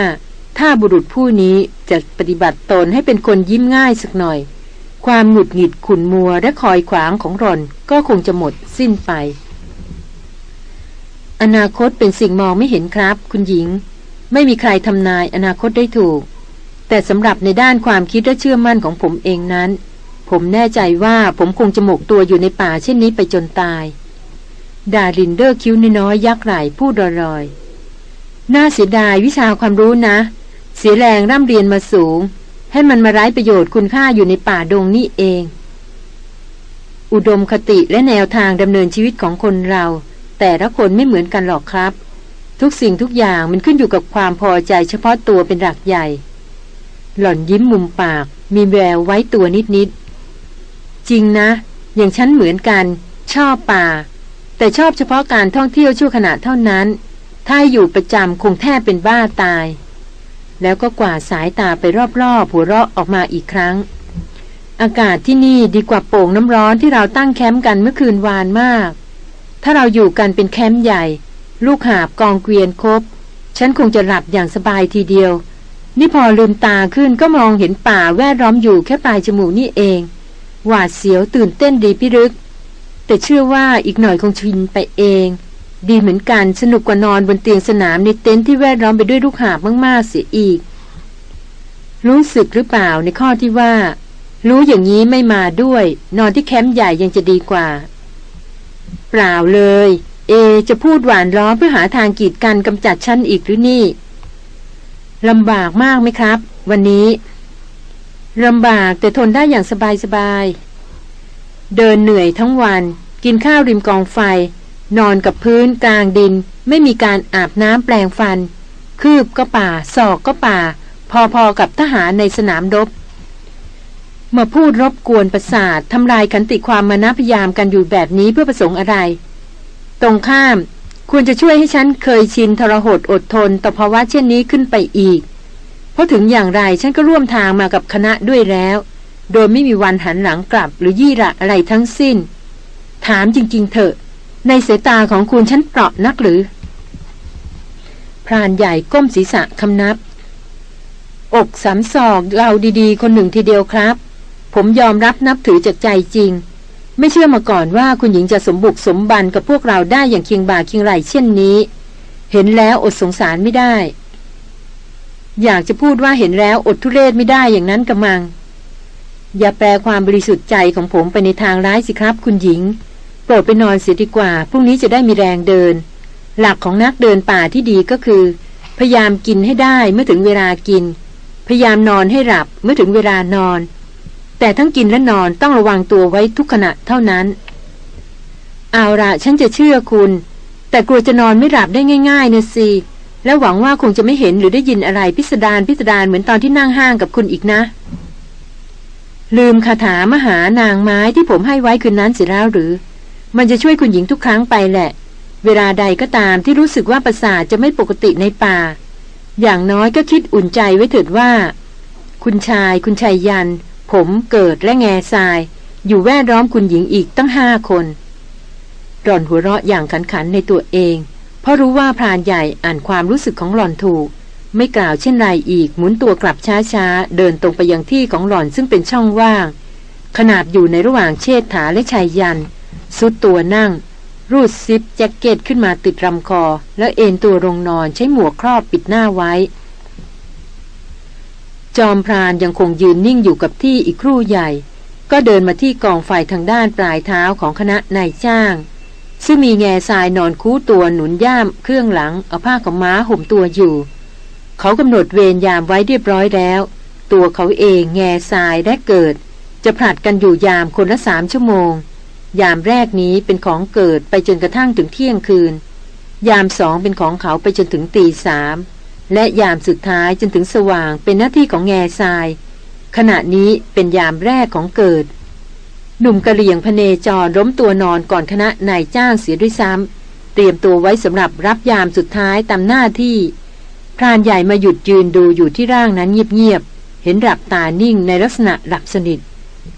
ถ้าบุรุษผู้นี้จะปฏิบัติตนให้เป็นคนยิ้มง่ายสักหน่อย ความหงุดหงิดขุนมัวและคอยขวางของรอนก็คงจะหมดสิ้นไป อนาคตเป็นสิ่งมองไม่เห็นครับ คุณหญิง ไม่มีใครทำนายอนาคตได้ถูก แต่สำหรับในด้านความคิดและเชื่อมั่นของผมเองนั้น ผมแน่ใจว่าผมคงจะหมกตัวอยู่ในป่าเช่นนี้ไปจนตาย ดารินเลิกคิ้วน้อยยักไหล่พูดลอยๆน่าเสียดายวิชาความรู้นะ เสียแรงร่ำเรียนมาสูง ให้มันมาไร้ประโยชน์คุณค่าอยู่ในป่าดงนี่เอง อุดมคติและแนวทางดำเนินชีวิตของคนเรา แต่ละคนไม่เหมือนกันหรอกครับ ทุกสิ่งทุกอย่างมันขึ้นอยู่กับความพอใจเฉพาะตัวเป็นหลักใหญ่ หล่อนยิ้มมุมปาก มีแววไว้ตัวนิดๆจริงนะ อย่างฉันเหมือนกัน ชอบป่า แต่ชอบเฉพาะการท่องเที่ยวชั่วขณะเท่านั้น ถ้าอยู่ประจำคงแทบเป็นบ้าตาย แล้วก็กวาดสายตาไปรอบๆหัวเราะออกมาอีกครั้ง อากาศที่นี่ดีกว่าโป่งน้ำร้อนที่เราตั้งแคมป์กันเมื่อคืนวานมาก ถ้าเราอยู่กันเป็นแคมป์ใหญ่ ลูกหาบกองเกวียนครบ ฉันคงจะหลับอย่างสบายทีเดียว นี่พอลืมตาขึ้นก็มองเห็นป่าแวดล้อมอยู่แค่ปลายจมูกนี่เอง หวาดเสียวตื่นเต้นดีพิรึก แต่เชื่อว่าอีกหน่อยคงชินไปเอง ดีเหมือนกันสนุกกว่านอนบนเตียงสนามในเต็นท์ที่แวดล้อมไปด้วยลูกหาบมากๆเสียอีก รู้สึกหรือเปล่าในข้อที่ว่า รู้อย่างนี้ไม่มาด้วย นอนที่แคมป์ใหญ่ยังจะดีกว่า เปล่าเลย เอ จะพูดหวานล้อเพื่อหาทางกีดกันกำจัดฉันอีกหรือนี่ลำบากมากไหมครับ วันนี้ลำบากแต่ทนได้อย่างสบายสบายเดินเหนื่อยทั้งวัน กินข้าวริมกองไฟ นอนกับพื้นกลางดิน ไม่มีการอาบน้ำแปลงฟัน คืบก็ป่า ศอกก็ป่า พอๆกับทหารในสนามรบเมาพูดรบกวนประสาททำลายขันติความมานะพยายามกันอยู่แบบนี้เพื่อประสงค์อะไร ตรงข้าม ควรจะช่วยให้ฉันเคยชินทรหดอดทนต่อภาวะเช่นนี้ขึ้นไปอีก เพราะถึงอย่างไรฉันก็ร่วมทางมากับคณะด้วยแล้ว โดยไม่มีวันหันหลังกลับหรือยี่ระอะไรทั้งสิ้น ถามจริง ๆ เถอะ ในสายตาของคุณฉันเปราะนักหรือ พรานใหญ่ก้มศีรษะคำนับ อกสามศอกเราดีๆ คนหนึ่งทีเดียวครับ ผมยอมรับนับถือจากใจจริง ไม่เชื่อมาก่อนว่าคุณหญิงจะสมบุกสมบันกับพวกเราได้อย่างเคียงบ่าเคียงไหลเช่นนี้ เห็นแล้วอดสงสารไม่ได้ อยากจะพูดว่าเห็นแล้วอดทุเรศไม่ได้อย่างนั้นกระมัง อย่าแปลความบริสุทธิ์ใจของผมไปในทางร้ายสิครับ คุณหญิง โปรดไปนอนเสียดีกว่า พรุ่งนี้จะได้มีแรงเดิน หลักของนักเดินป่าที่ดีก็คือ พยายามกินให้ได้เมื่อถึงเวลากิน พยายามนอนให้หลับเมื่อถึงเวลานอน แต่ทั้งกินและนอนต้องระวังตัวไว้ทุกขณะเท่านั้น เอาละฉันจะเชื่อคุณ แต่กลัวจะนอนไม่หลับได้ง่ายๆนะสิและหวังว่าคงจะไม่เห็นหรือได้ยินอะไรพิสดารพิสดารเหมือนตอนที่นั่งห้างกับคุณอีกนะ ลืมคาถามหานางไม้ที่ผมให้ไว้คืนนั้นเสียแล้วหรือ มันจะช่วยคุณหญิงทุกครั้งไปแหละ เวลาใดก็ตามที่รู้สึกว่าประสาทจะไม่ปกติในป่า อย่างน้อยก็คิดอุ่นใจไว้เถิดว่า คุณชาย คุณชายยัน ผมเกิดและแง่ทราย อยู่แวดล้อมคุณหญิงอีกตั้งห้าคนหล่อนหัวเราะอย่างขันขันในตัวเอง เพราะรู้ว่าพรานใหญ่อ่านความรู้สึกของหล่อนถูก ไม่กล่าวเช่นไรอีกหมุนตัวกลับช้าๆ เดินตรงไปยังที่ของหล่อนซึ่งเป็นช่องว่าง ขนาดอยู่ในระหว่างเชษฐาและชายยัน สุดตัวนั่ง รูดซิปแจ็คเก็ตขึ้นมาติดลำคอ แล้วเอนตัวลงนอนใช้หมวกครอบปิดหน้าไว้ จอมพรานยังคงยืนนิ่งอยู่กับที่อีกครู่ใหญ่ ก็เดินมาที่กองไฟทางด้านปลายเท้าของคณะนายจ้าง ซึ่งมีแง่ทรายนอนคู่ตัวหนุนย่ามเครื่องหลังเอาผ้าของม้าห่มตัวอยู่ เขากำหนดเวรยามไว้เรียบร้อยแล้ว ตัวเขาเองแง่ทรายและเกิด จะผลัดกันอยู่ยามคนละสามชั่วโมง ยามแรกนี้เป็นของเกิดไปจนกระทั่งถึงเที่ยงคืน ยามสองเป็นของเขาไปจนถึงตีสามและยามสุดท้ายจนถึงสว่างเป็นหน้าที่ของแง่ทราย ขณะนี้เป็นยามแรกของเกิด หนุ่มกะเหลี่ยงพเนจรล้มตัวนอนก่อนคณะนายจ้างเสียด้วยซ้ำเตรียมตัวไว้สำหรับรับยามสุดท้ายตามหน้าที่ พรานใหญ่มาหยุดยืนดูอยู่ที่ร่างนั้นเงียบๆเห็นหลับตานิ่งในลักษณะหลับสนิท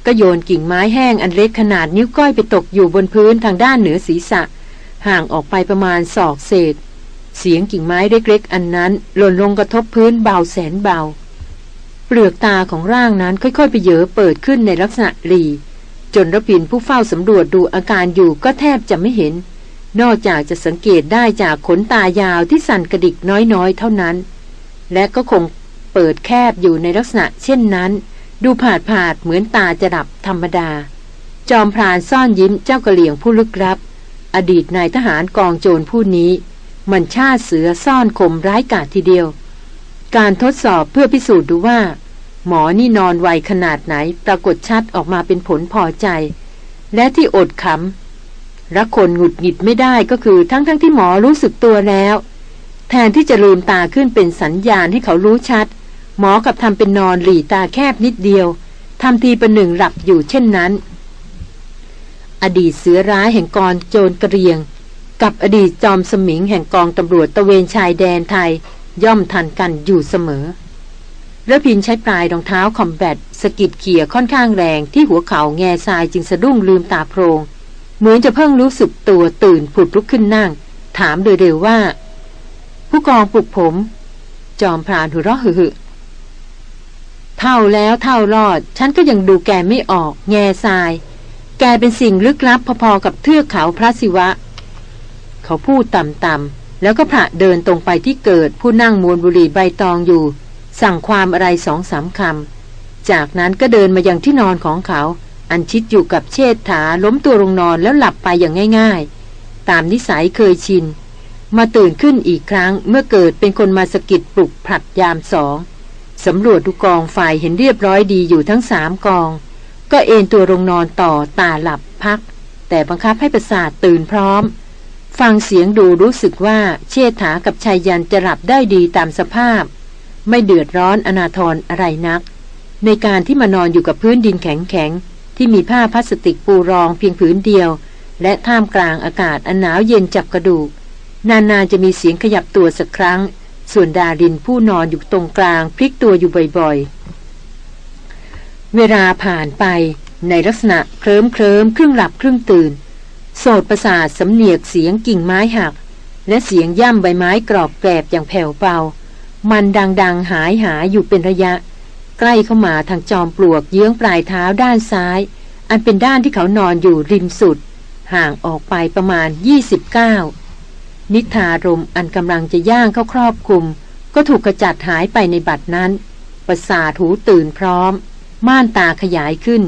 ก็โยนกิ่งไม้แห้งอันเล็กขนาดนิ้วก้อยไปตกอยู่บนพื้นทางด้านเหนือศีรษะ ห่างออกไปประมาณศอกเศษ เสียงกิ่งไม้เล็กๆอันนั้น หล่นลงกระทบพื้นเบาแสนเบา เปลือกตาของร่างนั้นค่อยๆไปเยอเปิดขึ้นในลักษณะรีจนรพินผู้เฝ้าสำรวจดูอาการอยู่ก็แทบจะไม่เห็น นอกจากจะสังเกตได้จากขนตายาวที่สั่นกระดิกน้อยๆ เท่านั้น และก็คงเปิดแคบอยู่ในลักษณะเช่นนั้น ดูผาดผาดเหมือนตาจะดับธรรมดา จอมพรานซ่อนยิ้มเจ้ากระเหลี่ยงผู้ลึกลับ อดีตนายทหารกองโจรผู้นี้ มันชาติเสือซ่อนคมร้ายกาจทีเดียว การทดสอบเพื่อพิสูจน์ดูว่า หมอนี่นอนไวขนาดไหนปรากฏชัดออกมาเป็นผลพอใจ และที่อดขำรักคนหงุดหงิดไม่ได้ก็คือทั้งๆทที่หมอรู้สึกตัวแล้ว แทนที่จะลืมตาขึ้นเป็นสัญญาณให้เขารู้ชัด หมอกับทำเป็นนอนหลีตาแคบนิดเดียวทำทีเป็นหนึ่งหลับอยู่เช่นนั้น อดีตเสือร้ายแห่งกองโจรกระเรียง กับอดีตจอมสมิงแห่งกองตำรวจตะเวนชายแดนไทยย่อมทันกันอยู่เสมอระพินใช้ปลายรองเท้าคอมแบทสกิดเขี่ยค่อนข้างแรงที่หัวเข่าแง่ทรายจึงสะดุ้งลืมตาโพรง เหมือนจะเพิ่งรู้สึกตัวตื่นผุดลุกขึ้นนั่ง ถามโดยเร็วว่า ผู้กองปลุกผม จอมพรานหัวเราะหึ่ เท่าแล้วเท่ารอด ฉันก็ยังดูแกไม่ออก แง่ทราย แกเป็นสิ่งลึกลับพอๆกับเทือกเขาพระศิวะ เขาพูดต่ำๆแล้วก็พระเดินตรงไปที่เกิด ผู้นั่งมวนบุหรี่ใบตองอยู่ สั่งความอะไรสองสามคำจากนั้นก็เดินมายังที่นอนของเขา อันชิดอยู่กับเชษฐาล้มตัวลงนอนแล้วหลับไปอย่างง่ายๆ ตามนิสัยเคยชิน มาตื่นขึ้นอีกครั้งเมื่อเกิดเป็นคนมาสกิดปลุกผลัดยามสอง สำรวจดูกองไฟเห็นเรียบร้อยดีอยู่ทั้งสามกอง ก็เอนตัวลงนอนต่อตาหลับพัก แต่บังคับให้ประสาทตื่นพร้อม ฟังเสียงดูรู้สึกว่าเชษฐากับชายยันจะหลับได้ดีตามสภาพ ไม่เดือดร้อนอนาทรอะไรนัก ในการที่มานอนอยู่กับพื้นดินแข็งๆที่มีผ้าพลาสติกปูรองเพียงผืนเดียว และท่ามกลางอากาศอันหนาวเย็นจับกระดูกนานๆจะมีเสียงขยับตัวสักครั้ง ส่วนดารินผู้นอนอยู่ตรงกลางพลิกตัวอยู่บ่อยๆ เวลาผ่านไปในลักษณะเคลิ้มเคลิ้มครึ่งหลับครึ่งตื่น โสดประสาทสำเนียกเสียงกิ่งไม้หัก และเสียงย่ำใบไม้กรอบแกรบอย่างแผ่วเบา มันดังๆหายหายอยู่เป็นระยะ ใกล้เข้ามาทางจอมปลวกเยื้องปลายเท้าด้านซ้าย อันเป็นด้านที่เขานอนอยู่ริมสุด ห่างออกไปประมาณ29 นิทารมอันกำลังจะย่างเข้าครอบคลุม ก็ถูกกระจัดหายไปในบัดนั้น ประสาทหูตื่นพร้อม ม่านตาขยายขึ้น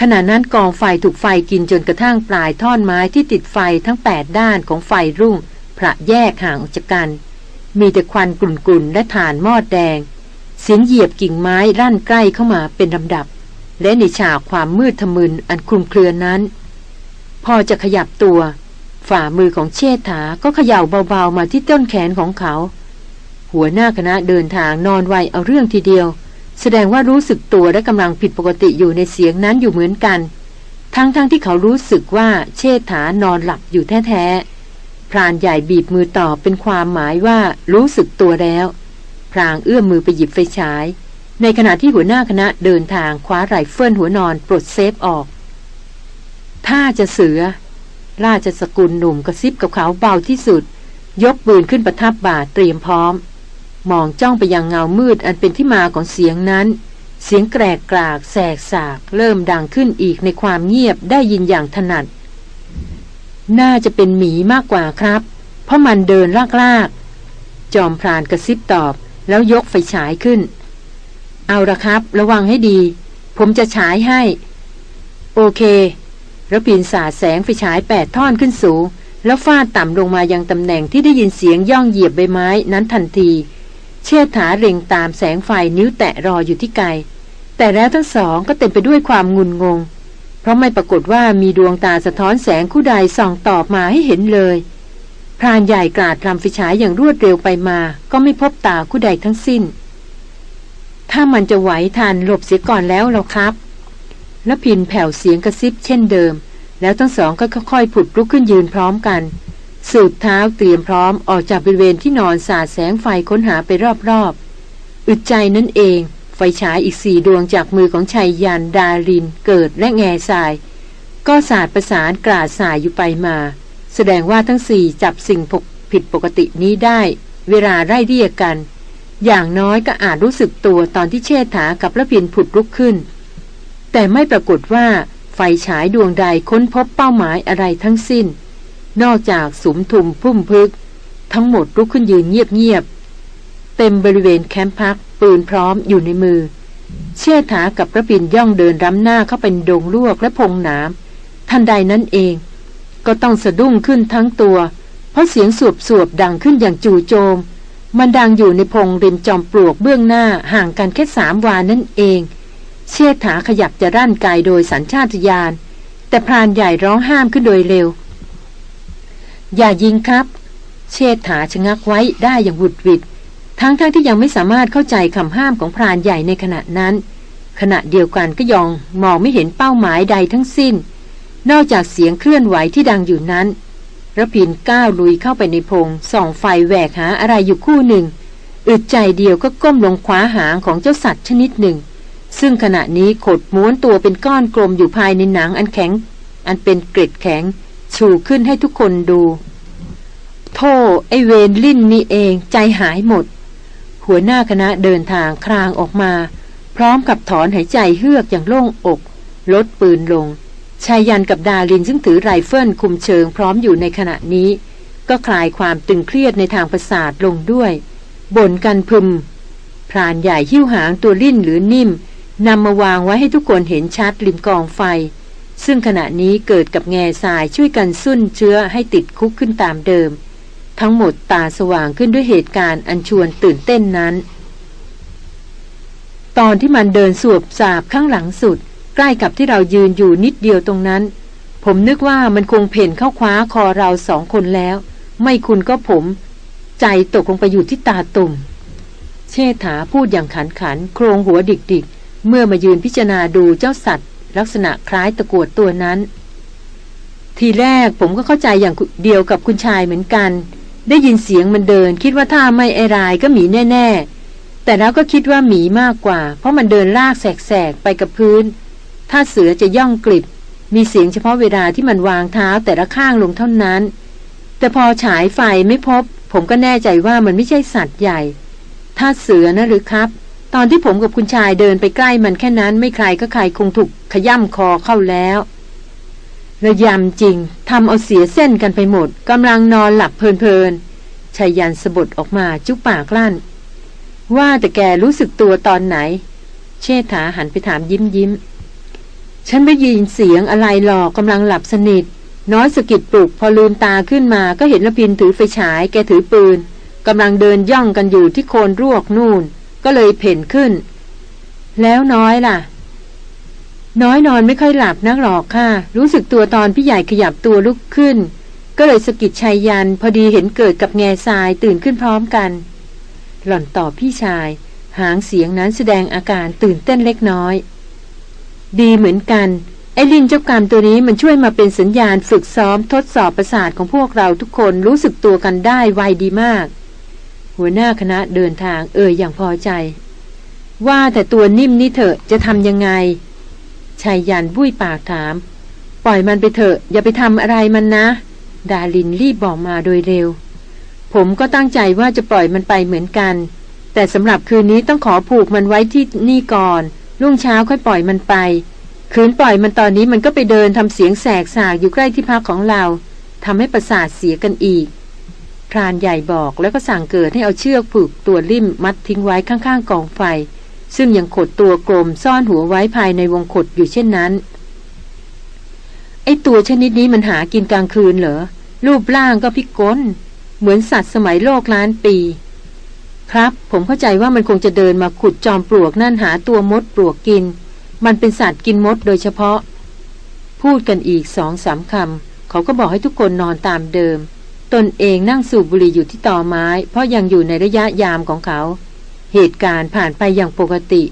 ขณะนั้นกองไฟถูกไฟกินจนกระทั่งปลายท่อนไม้ที่ติดไฟทั้งแปดด้านของไฟรุ่งพระแยกห่างออกจากกัน มีแต่ควันกลุ่นๆและฐานมอดแดง เสียงเหยียบกิ่งไม้รั่นใกล้เข้ามาเป็นลำดับ และในฉากความมืดทะมึนอันคลุมเครือนั้น พอจะขยับตัว ฝ่ามือของเชษฐาก็เขย่าเบาๆมาที่ต้นแขนของเขา หัวหน้าคณะเดินทางนอนไวเอาเรื่องทีเดียว แสดงว่ารู้สึกตัวและกำลังผิดปกติอยู่ในเสียงนั้นอยู่เหมือนกัน ทั้งๆ ที่เขารู้สึกว่าเชษฐานอนหลับอยู่แท้ๆพรานใหญ่บีบมือตอบเป็นความหมายว่ารู้สึกตัวแล้วพลางเอื้อมมือไปหยิบไฟฉาย ในขณะที่หัวหน้าคณะเดินทางคว้าไรเฟิลหัวนอนปลดเซฟออก ถ้าจะเสือ ราชสกุลหนุ่มกระซิบกับเขาเบาที่สุด ยกปืนขึ้นประทับบ่าเตรียมพร้อม มองจ้องไปยังเงามืดอันเป็นที่มาของเสียงนั้น เสียงแกรกกรากแสกสาก เริ่มดังขึ้นอีกในความเงียบได้ยินอย่างถนัด น่าจะเป็นหมีมากกว่าครับ เพราะมันเดินลากๆ จอมพรานกระซิบตอบแล้วยกไฟฉายขึ้น เอาละครับ ระวังให้ดี ผมจะฉายให้ โอเค ระพินสาแสงไฟฉายแปดท่อนขึ้นสูง แล้วฟาดต่ำลงมายังตำแหน่งที่ได้ยินเสียงย่องเหยียบใบไม้นั้นทันที เชิดถาเร่งตามแสงไฟนิ้วแตะรออยู่ที่ไกล แต่แล้วทั้งสองก็เต็มไปด้วยความงุนงง เพราะไม่ปรากฏว่ามีดวงตาสะท้อนแสงคู่ใดส่องตอบมาให้เห็นเลยพรานใหญ่กราดรำไฟฉายอย่างรวดเร็วไปมา ก็ไม่พบตาคู่ใดทั้งสิ้น ถ้ามันจะไหวทันหลบเสียก่อนแล้วเราครับ แล้วพินแผ่วเสียงกระซิบเช่นเดิม แล้วทั้งสองก็ค่อยๆผุดลุกขึ้นยืนพร้อมกัน สืบเท้าเตรียมพร้อมออกจากบริเวณที่นอนสาดแสงไฟค้นหาไปรอบๆอึดใจนั่นเอง ไฟฉายอีกสี่ดวงจากมือของชายยันดาริน เกิดและแง่ทราย ก็สาดประสานกราดสายอยู่ไปมา แสดงว่าทั้งสี่จับสิ่งผิดปกตินี้ได้ เวลาไล่เรียกกัน อย่างน้อยก็อาจรู้สึกตัวตอนที่เชษฐากับระพินผุดลุกขึ้น แต่ไม่ปรากฏว่าไฟฉายดวงใดค้นพบเป้าหมายอะไรทั้งสิ้น นอกจากสุมทุมพุ่มพึก ทั้งหมดลุกขึ้นยืนเงียบๆเต็มบริเวณแคมป์พักปืนพร้อมอยู่ในมือ เชี่ยถากับพระปินย่องเดินรำหน้าเข้าเป็นดงลวกและพงหน้ำทันใดนั้นเอง ก็ต้องสะดุ้งขึ้นทั้งตัว เพราะเสียงสวบสวบดังขึ้นอย่างจู่โจม มันดังอยู่ในพงริมจอมปลวกเบื้องหน้าห่างกันแค่สามวานั่นเอง เชษฐาขยับจะร่านกายโดยสัญชาตญาณแต่พรานใหญ่ร้องห้ามขึ้นโดยเร็ว อย่ายิงครับ เชษฐาชะงักไว้ได้อย่างหุดหวิด ทั้งๆทที่ยังไม่สามารถเข้าใจคำห้ามของพรานใหญ่ในขณะนั้น ขณะเดียวกันก็ยองมองไม่เห็นเป้าหมายใดทั้งสิ้น นอกจากเสียงเคลื่อนไหวที่ดังอยู่นั้นระพินก้าวลุยเข้าไปในพงส่องไฟแหวกหาอะไรอยู่คู่หนึ่งอึดใจเดียวก็ก้มลงคว้าหางของเจ้าสัตว์ชนิดหนึ่ง ซึ่งขณะนี้ขดม้วนตัวเป็นก้อนกลมอยู่ภายในหนังอันแข็ง อันเป็นเกล็ดแข็ง ชูขึ้นให้ทุกคนดูโธ่ไอ้เวรลิ่นนี่เองใจหายหมด หัวหน้าคณะเดินทางครางออกมา พร้อมกับถอนหายใจเฮือกอย่างโล่งอก ลดปืนลงไชยยันต์กับดารินซึ่งถือไรเฟิลคุมเชิงพร้อมอยู่ในขณะนี้ ก็คลายความตึงเครียดในทางประสาทลงด้วยบ่นกันพึมพรานใหญ่หิ้วหางตัวลิ่นหรือนิ่ม นำมาวางไว้ให้ทุกคนเห็นชัดริมกองไฟ ซึ่งขณะนี้เกิดกับแง่ทรายช่วยกันสุ่นเชื้อให้ติดคุกขึ้นตามเดิม ทั้งหมดตาสว่างขึ้นด้วยเหตุการณ์อันชวนตื่นเต้นนั้น ตอนที่มันเดินสวบสาบข้างหลังสุด ใกล้กับที่เรายืนอยู่นิดเดียวตรงนั้น ผมนึกว่ามันคงเพ่นเข้าคว้าคอเราสองคนแล้ว ไม่คุณก็ผม ใจตกลงไปอยู่ที่ตาตุ่มเชษฐาพูดอย่างขันขัน โครงหัวดิกดิก เมื่อมายืนพิจารณาดูเจ้าสัตว์ ลักษณะคล้ายตะกวดตัวนั้น ทีแรกผมก็เข้าใจอย่างเดียวกับคุณชายเหมือนกัน ได้ยินเสียงมันเดิน คิดว่าถ้าไม่ไอรายก็หมีแน่ ๆ แต่แล้วก็คิดว่าหมีมากกว่า เพราะมันเดินลากแสกๆไปกับพื้น ถ้าเสือจะย่องกลิบ มีเสียงเฉพาะเวลาที่มันวางเท้าแต่ละข้างลงเท่านั้น แต่พอฉายไฟไม่พบ ผมก็แน่ใจว่ามันไม่ใช่สัตว์ใหญ่ ถ้าเสือนะหรือครับ ตอนที่ผมกับคุณชายเดินไปใกล้มันแค่นั้นไม่ใครก็ใครคงถูกขย่ำคอเข้าแล้วระยำจริงทำเอาเสียเส้นกันไปหมดกำลังนอนหลับเพลินๆชายันสะบดออกมาจุกปากลั่น ว่าแต่แกรู้สึกตัวตอนไหน เชษฐาหันไปถามยิ้มยิ้มฉันไม่ยินเสียงอะไรหรอกกำลังหลับสนิท น้อยสกิดปลุกพอลืมตาขึ้นมาก็เห็นละพินถือไฟฉาย แกถือปืนกำลังเดินย่องกันอยู่ที่โคนรวกนู่น ก็เลยเพ่นขึ้น แล้วน้อยล่ะ น้อยนอนไม่ค่อยหลับนักหรอกค่ะ รู้สึกตัวตอนพี่ใหญ่ขยับตัวลุกขึ้น ก็เลยสกิดชายยัน พอดีเห็นเกิดกับแง่ทรายตื่นขึ้นพร้อมกัน หล่อนตอบพี่ชาย หางเสียงนั้นแสดงอาการตื่นเต้นเล็กน้อย ดีเหมือนกันไอ้ลินเจ้ากรรมตัวนี้มันช่วยมาเป็นสัญญาณฝึกซ้อมทดสอบประสาทของพวกเราทุกคนรู้สึกตัวกันได้ไวดีมาก หัวหน้าคณะเดินทางเอ่ยอย่างพอใจ ว่าแต่ตัวนิ่มนี่เถอะจะทำยังไงชายยันบุ้ยปากถาม ปล่อยมันไปเถอะอย่าไปทำอะไรมันนะ ดาลินรีบบอกมาโดยเร็ว ผมก็ตั้งใจว่าจะปล่อยมันไปเหมือนกัน แต่สำหรับคืนนี้ต้องขอผูกมันไว้ที่นี่ก่อน รุ่งเช้าค่อยปล่อยมันไป คืนปล่อยมันตอนนี้มันก็ไปเดินทำเสียงแสกสากอยู่ใกล้ที่พักของเราทำให้ประสาทเสียกันอีก พรานใหญ่บอกแล้วก็สั่งเกิดให้เอาเชือกผูกตัวริ่มมัดทิ้งไว้ข้างๆกองไฟ ซึ่งยังขดตัวกลมซ่อนหัวไว้ภายในวงขดอยู่เช่นนั้น ไอตัวชนิดนี้มันหากินกลางคืนเหรอ รูปร่างก็พิกลเหมือนสัตว์สมัยโลกล้านปี ครับผมเข้าใจว่ามันคงจะเดินมาขุดจอมปลวกนั่นหาตัวมดปลวกกิน มันเป็นสัตว์กินมดโดยเฉพาะ พูดกันอีกสองสามคำเขาก็บอกให้ทุกคนนอนตามเดิม ตนเองนั่งสูบบุหรี่อยู่ที่ต่อไม้ เพราะยังอยู่ในระยะยามของเขา เหตุการณ์ผ่านไปอย่างปกติ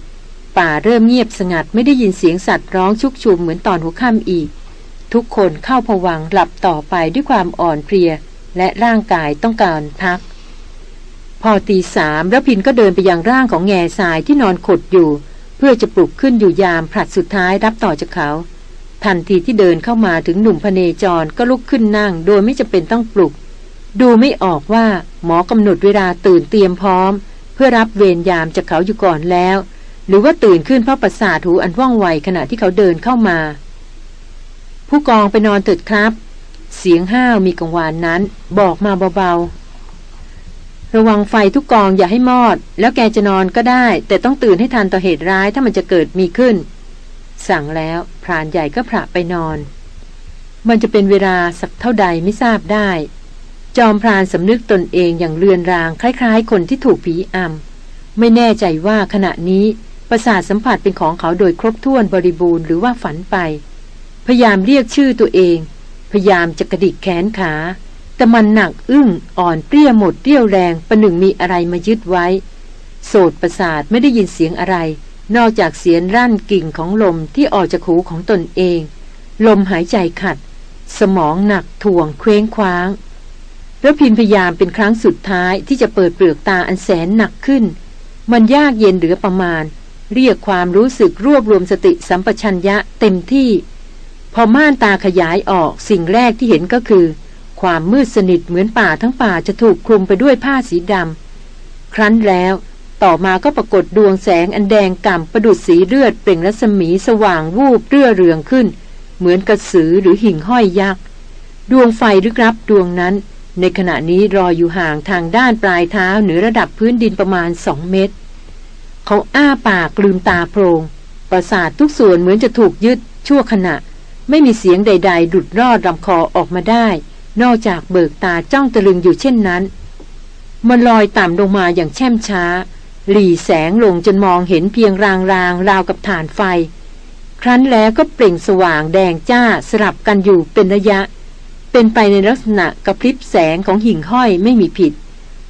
ป่าเริ่มเงียบสงัดไม่ได้ยินเสียงสัตว์ร้องชุกชุมเหมือนตอนหัวค่ำอีก ทุกคนเข้าผวังหลับต่อไปด้วยความอ่อนเพลีย และร่างกายต้องการพัก พอตีสามระพินก็เดินไปยังร่างของแง่ทรายที่นอนขดอยู่ เพื่อจะปลุกขึ้นอยู่ยามผลัดสุดท้ายรับต่อจากเขาทันทีที่เดินเข้ามาถึงหนุ่มพเนจรก็ลุกขึ้นนั่ง โดยไม่จำเป็นต้องปลุก ดูไม่ออกว่าหมอกำหนดเวลาตื่นเตรียมพร้อม เพื่อรับเวรยามจากเขาอยู่ก่อนแล้ว หรือว่าตื่นขึ้นเพราะประสาทหูอันว่องไวขณะที่เขาเดินเข้ามา ผู้กองไปนอนตึดครับ เสียงห้าวมีกังวานนั้น บอกมาเบาๆ ระวังไฟทุกกองอย่าให้มอด แล้วแกจะนอนก็ได้ แต่ต้องตื่นให้ทันต่อเหตุร้ายถ้ามันจะเกิดมีขึ้น สั่งแล้วพรานใหญ่ก็พระไปนอน มันจะเป็นเวลาสักเท่าใดไม่ทราบได้ จอมพรานสำนึกตนเองอย่างเลือนรางคล้ายๆ คนที่ถูกผีอำไม่แน่ใจว่าขณะนี้ประสาทสัมผัสเป็นของเขาโดยครบถ้วนบริบูรณ์หรือว่าฝันไป พยายามเรียกชื่อตัวเอง พยายามจะกระดิกแขนขา แต่มันหนักอึ้งอ่อนเปรี้ยหมดเรี้ยวแรงประหนึ่งมีอะไรมายึดไว้ โสดประสาทไม่ได้ยินเสียงอะไร นอกจากเสียงรั่นกิ่งของลมที่ออกจากหูของตนเอง ลมหายใจขัด สมองหนักถ่วงเคว้งคว้าง แล้วพินพยายามเป็นครั้งสุดท้ายที่จะเปิดเปลือกตาอันแสนหนักขึ้น มันยากเย็นเหลือประมาณ เรียกความรู้สึกรวบรวมสติสัมปชัญญะเต็มที่ พอม่านตาขยายออกสิ่งแรกที่เห็นก็คือ ความมืดสนิทเหมือนป่าทั้งป่าจะถูกคลุมไปด้วยผ้าสีดำครั้นแล้วต่อมาก็ปรากฏดวงแสงอันแดงก่ำประดุดสีเลือดเปล่งรัศมีสว่างวูบเรื่อเรืองขึ้น เหมือนกระสือหรือหิ่งห้อยยักษ์ ดวงไฟลึกลับดวงนั้น ในขณะนี้รออยู่ห่างทางด้านปลายเท้าเหนือระดับพื้นดินประมาณสองเมตร เขาอ้าปากลืมตาโพรง ประสาททุกส่วนเหมือนจะถูกยึดชั่วขณะ ไม่มีเสียงใด ๆ ดุดรอดลำคอออกมาได้ นอกจากเบิกตาจ้องตะลึงอยู่เช่นนั้น มันลอยต่ำลงมาอย่างแช่มช้า หลีแสงลงจนมองเห็นเพียงรางๆราวกับฐานไฟ ครั้นแล้วก็เปล่งสว่างแดงจ้าสลับกันอยู่เป็นระยะ เป็นไปในลักษณะกระพริบแสงของหิ่งห้อยไม่มีผิด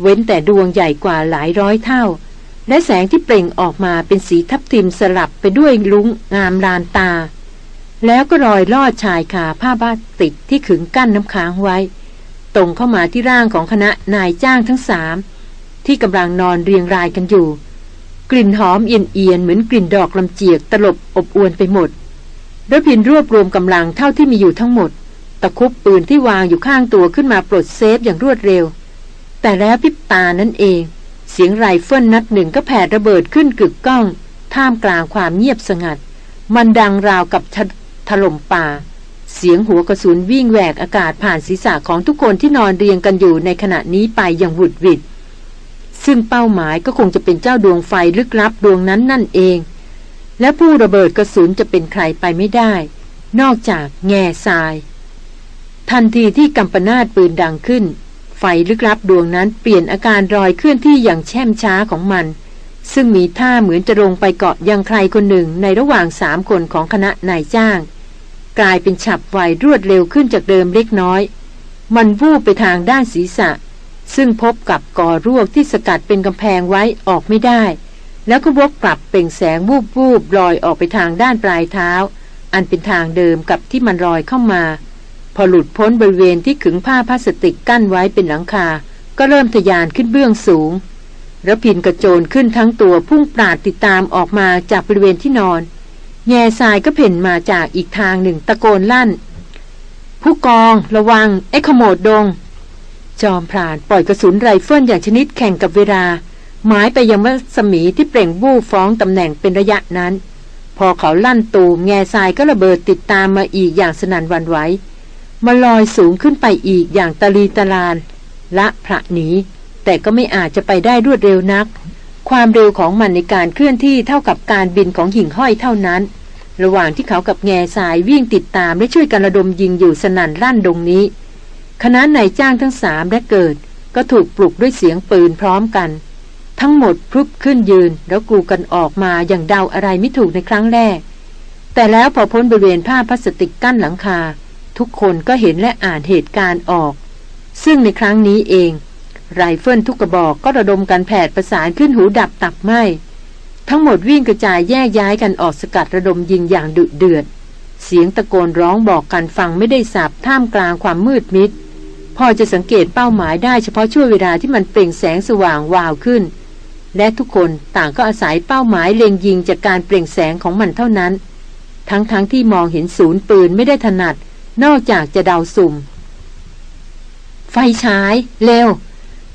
เว้นแต่ดวงใหญ่กว่าหลายร้อยเท่า และแสงที่เปล่งออกมาเป็นสีทับทิมสลับไปด้วยลุ้งงามลานตา แล้วก็รอยลอดชายคาผ้าบาติกที่ขึงกั้นน้ำค้างไว้ ตรงเข้ามาที่ร่างของคณะนายจ้างทั้งสามที่กำลังนอนเรียงรายกันอยู่ กลิ่นหอมเอียนเอียนเหมือนกลิ่นดอกลำเจียกตลบอบอวลไปหมดรพินทร์รวบรวมกำลังเท่าที่มีอยู่ทั้งหมด ตะคุบปืนที่วางอยู่ข้างตัวขึ้นมาปลดเซฟอย่างรวดเร็ว แต่แล้วพริบตานั่นเอง เสียงไรเฟิลนัดหนึ่งก็แผดระเบิดขึ้นกึกก้อง ท่ามกลางความเงียบสงัด มันดังราวกับถล่มป่า เสียงหัวกระสุนวิ่งแหวกอากาศผ่านศีรษะของทุกคนที่นอนเรียงกันอยู่ในขณะนี้ไปอย่างหุดหวิดซึ่งเป้าหมายก็คงจะเป็นเจ้าดวงไฟลึกลับดวงนั้นนั่นเอง และผู้ระเบิดกระสุนจะเป็นใครไปไม่ได้ นอกจากแง่ทราย ทันทีที่กำปนาตปืนดังขึ้น ไฟลึกลับดวงนั้นเปลี่ยนอาการรอยเคลื่อนที่อย่างแช่มช้าของมัน ซึ่งมีท่าเหมือนจะลงไปเกาะยังใครคนหนึ่งในระหว่างสามคนของคณะนายจ้าง กลายเป็นฉับไวรวดเร็วขึ้นจากเดิมเล็กน้อย มันวูบไปทางด้านศีรษะ ซึ่งพบกับกอรวกที่สกัดเป็นกำแพงไว้ออกไม่ได้ แล้วก็วกกลับเป่งแสงวูบวูบลอยออกไปทางด้านปลายเท้า อันเป็นทางเดิมกับที่มันลอยเข้ามา อหลุดพ้นบริเวณที่ขึงผ้าพลาสติกกั้นไว้เป็นหลังคา ก็เริ่มทะยานขึ้นเบื้องสูงระพินกระโจนขึ้นทั้งตัวพุ่งปราดติดตามออกมาจากบริเวณที่นอน แง่ทรายก็เพ่นมาจากอีกทางหนึ่งตะโกนลั่น ผู้กองระวัง ไอ้โขมดดง จอมพรานปล่อยกระสุนไรเฟิลอย่างชนิดแข่งกับเวลา หมายไปยังรัศมีที่เปล่งวูบฟ้องตำแหน่งเป็นระยะนั้น พอเขาลั่นตูมแง่ทรายก็ระเบิดติดตามมาอีกอย่างสนั่นหวั่นไหว มันลอยสูงขึ้นไปอีกอย่างตะลีตะลาน ละพระหนีแต่ก็ไม่อาจจะไปได้รวดเร็วนัก ความเร็วของมันในการเคลื่อนที่เท่ากับการบินของหิ่งห้อยเท่านั้น ระหว่างที่เขากับแงซายวิ่งติดตามและช่วยกันระดมยิงอยู่สนั่นลั่นดงนี้ คณะนายจ้างทั้งสามและเกิด ก็ถูกปลุกด้วยเสียงปืนพร้อมกัน ทั้งหมดพรวดขึ้นยืนแล้วกูกันออกมาอย่างเดาอะไรไม่ถูกในครั้งแรก แต่แล้วพอพ้นบริเวณผ้าพลาสติกกั้นหลังคา ทุกคนก็เห็นและอ่านเหตุการณ์ออก ซึ่งในครั้งนี้เอง ไรเฟิลทุกกระบอกก็ระดมกันแผดประสานขึ้นหูดับตับไหม้ทั้งหมดวิ่งกระจายแยกย้ายกันออกสกัดระดมยิงอย่างดุเดือด เสียงตะโกนร้องบอกกันฟังไม่ได้สับท่ามกลางความมืดมิด พอจะสังเกตเป้าหมายได้เฉพาะช่วงเวลาที่มันเปล่งแสงสว่างวาวขึ้น และทุกคนต่างก็อาศัยเป้าหมายเล็งยิงจากการเปล่งแสงของมันเท่านั้น ทั้งๆทที่มองเห็นศูนย์ปืนไม่ได้ถนัด นอกจากจะเดาสุ่ม ไฟฉาย เร็ว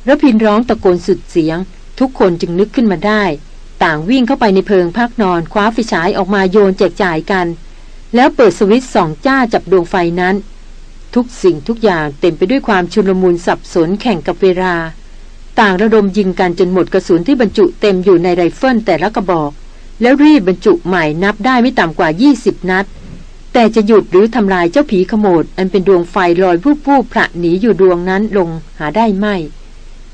รพินทร์ร้องตะโกนสุดเสียง ทุกคนจึงนึกขึ้นมาได้ ต่างวิ่งเข้าไปในเพิงพักนอนคว้าไฟฉายออกมาโยนแจกจ่ายกัน แล้วเปิดสวิตช์ส่องจ้าจับดวงไฟนั้น ทุกสิ่งทุกอย่างเต็มไปด้วยความชุลมุนสับสนแข่งกับเวลา ต่างระดมยิงกันจนหมดกระสุนที่บรรจุเต็มอยู่ในไรเฟิลแต่ละกระบอก แล้วรีบบรรจุใหม่นับได้ไม่ต่ำกว่า 20 นัด แต่จะหยุดหรือทำลายเจ้าผีโขมดอันเป็นดวงไฟลอยวูบวูบผละหนีอยู่ดวงนั้นลงหาได้ไม่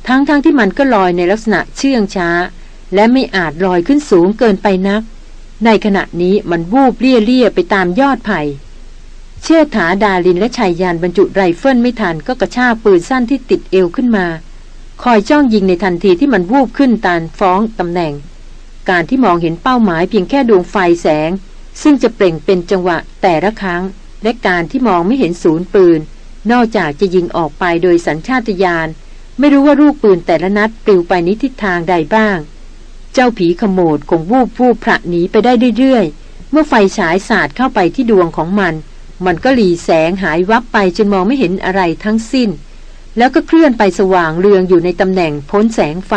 ทั้งๆ ที่มันก็ลอยในลักษณะเชื่องช้า และไม่อาจลอยขึ้นสูงเกินไปนัก ในขณะนี้มันวูบเรี่ยเรี่ยไปตามยอดไผ่เชษฐาดารินและไชยยันต์บรรจุไรเฟิลไม่ทันก็กระชากปืนสั้นที่ติดเอวขึ้นมา คอยจ้องยิงในทันทีที่มันวูบขึ้นตานฟ้องตำแหน่ง การที่มองเห็นเป้าหมายเพียงแค่ดวงไฟแสง ซึ่งจะเปล่งเป็นจังหวะแต่ละครั้ง และการที่มองไม่เห็นศูนย์ปืน นอกจากจะยิงออกไปโดยสัญชาตญาณไม่รู้ว่าลูกปืนแต่ละนัดปลิวไปนิทิศทางใดบ้าง เจ้าผีขโมดคงวูบวูบพระหนีไปได้เรื่อยๆ เมื่อไฟฉายสาดเข้าไปที่ดวงของมัน มันก็หลีแสงหายวับไปจนมองไม่เห็นอะไรทั้งสิ้น แล้วก็เคลื่อนไปสว่างเรืองอยู่ในตำแหน่งพ้นแสงไฟ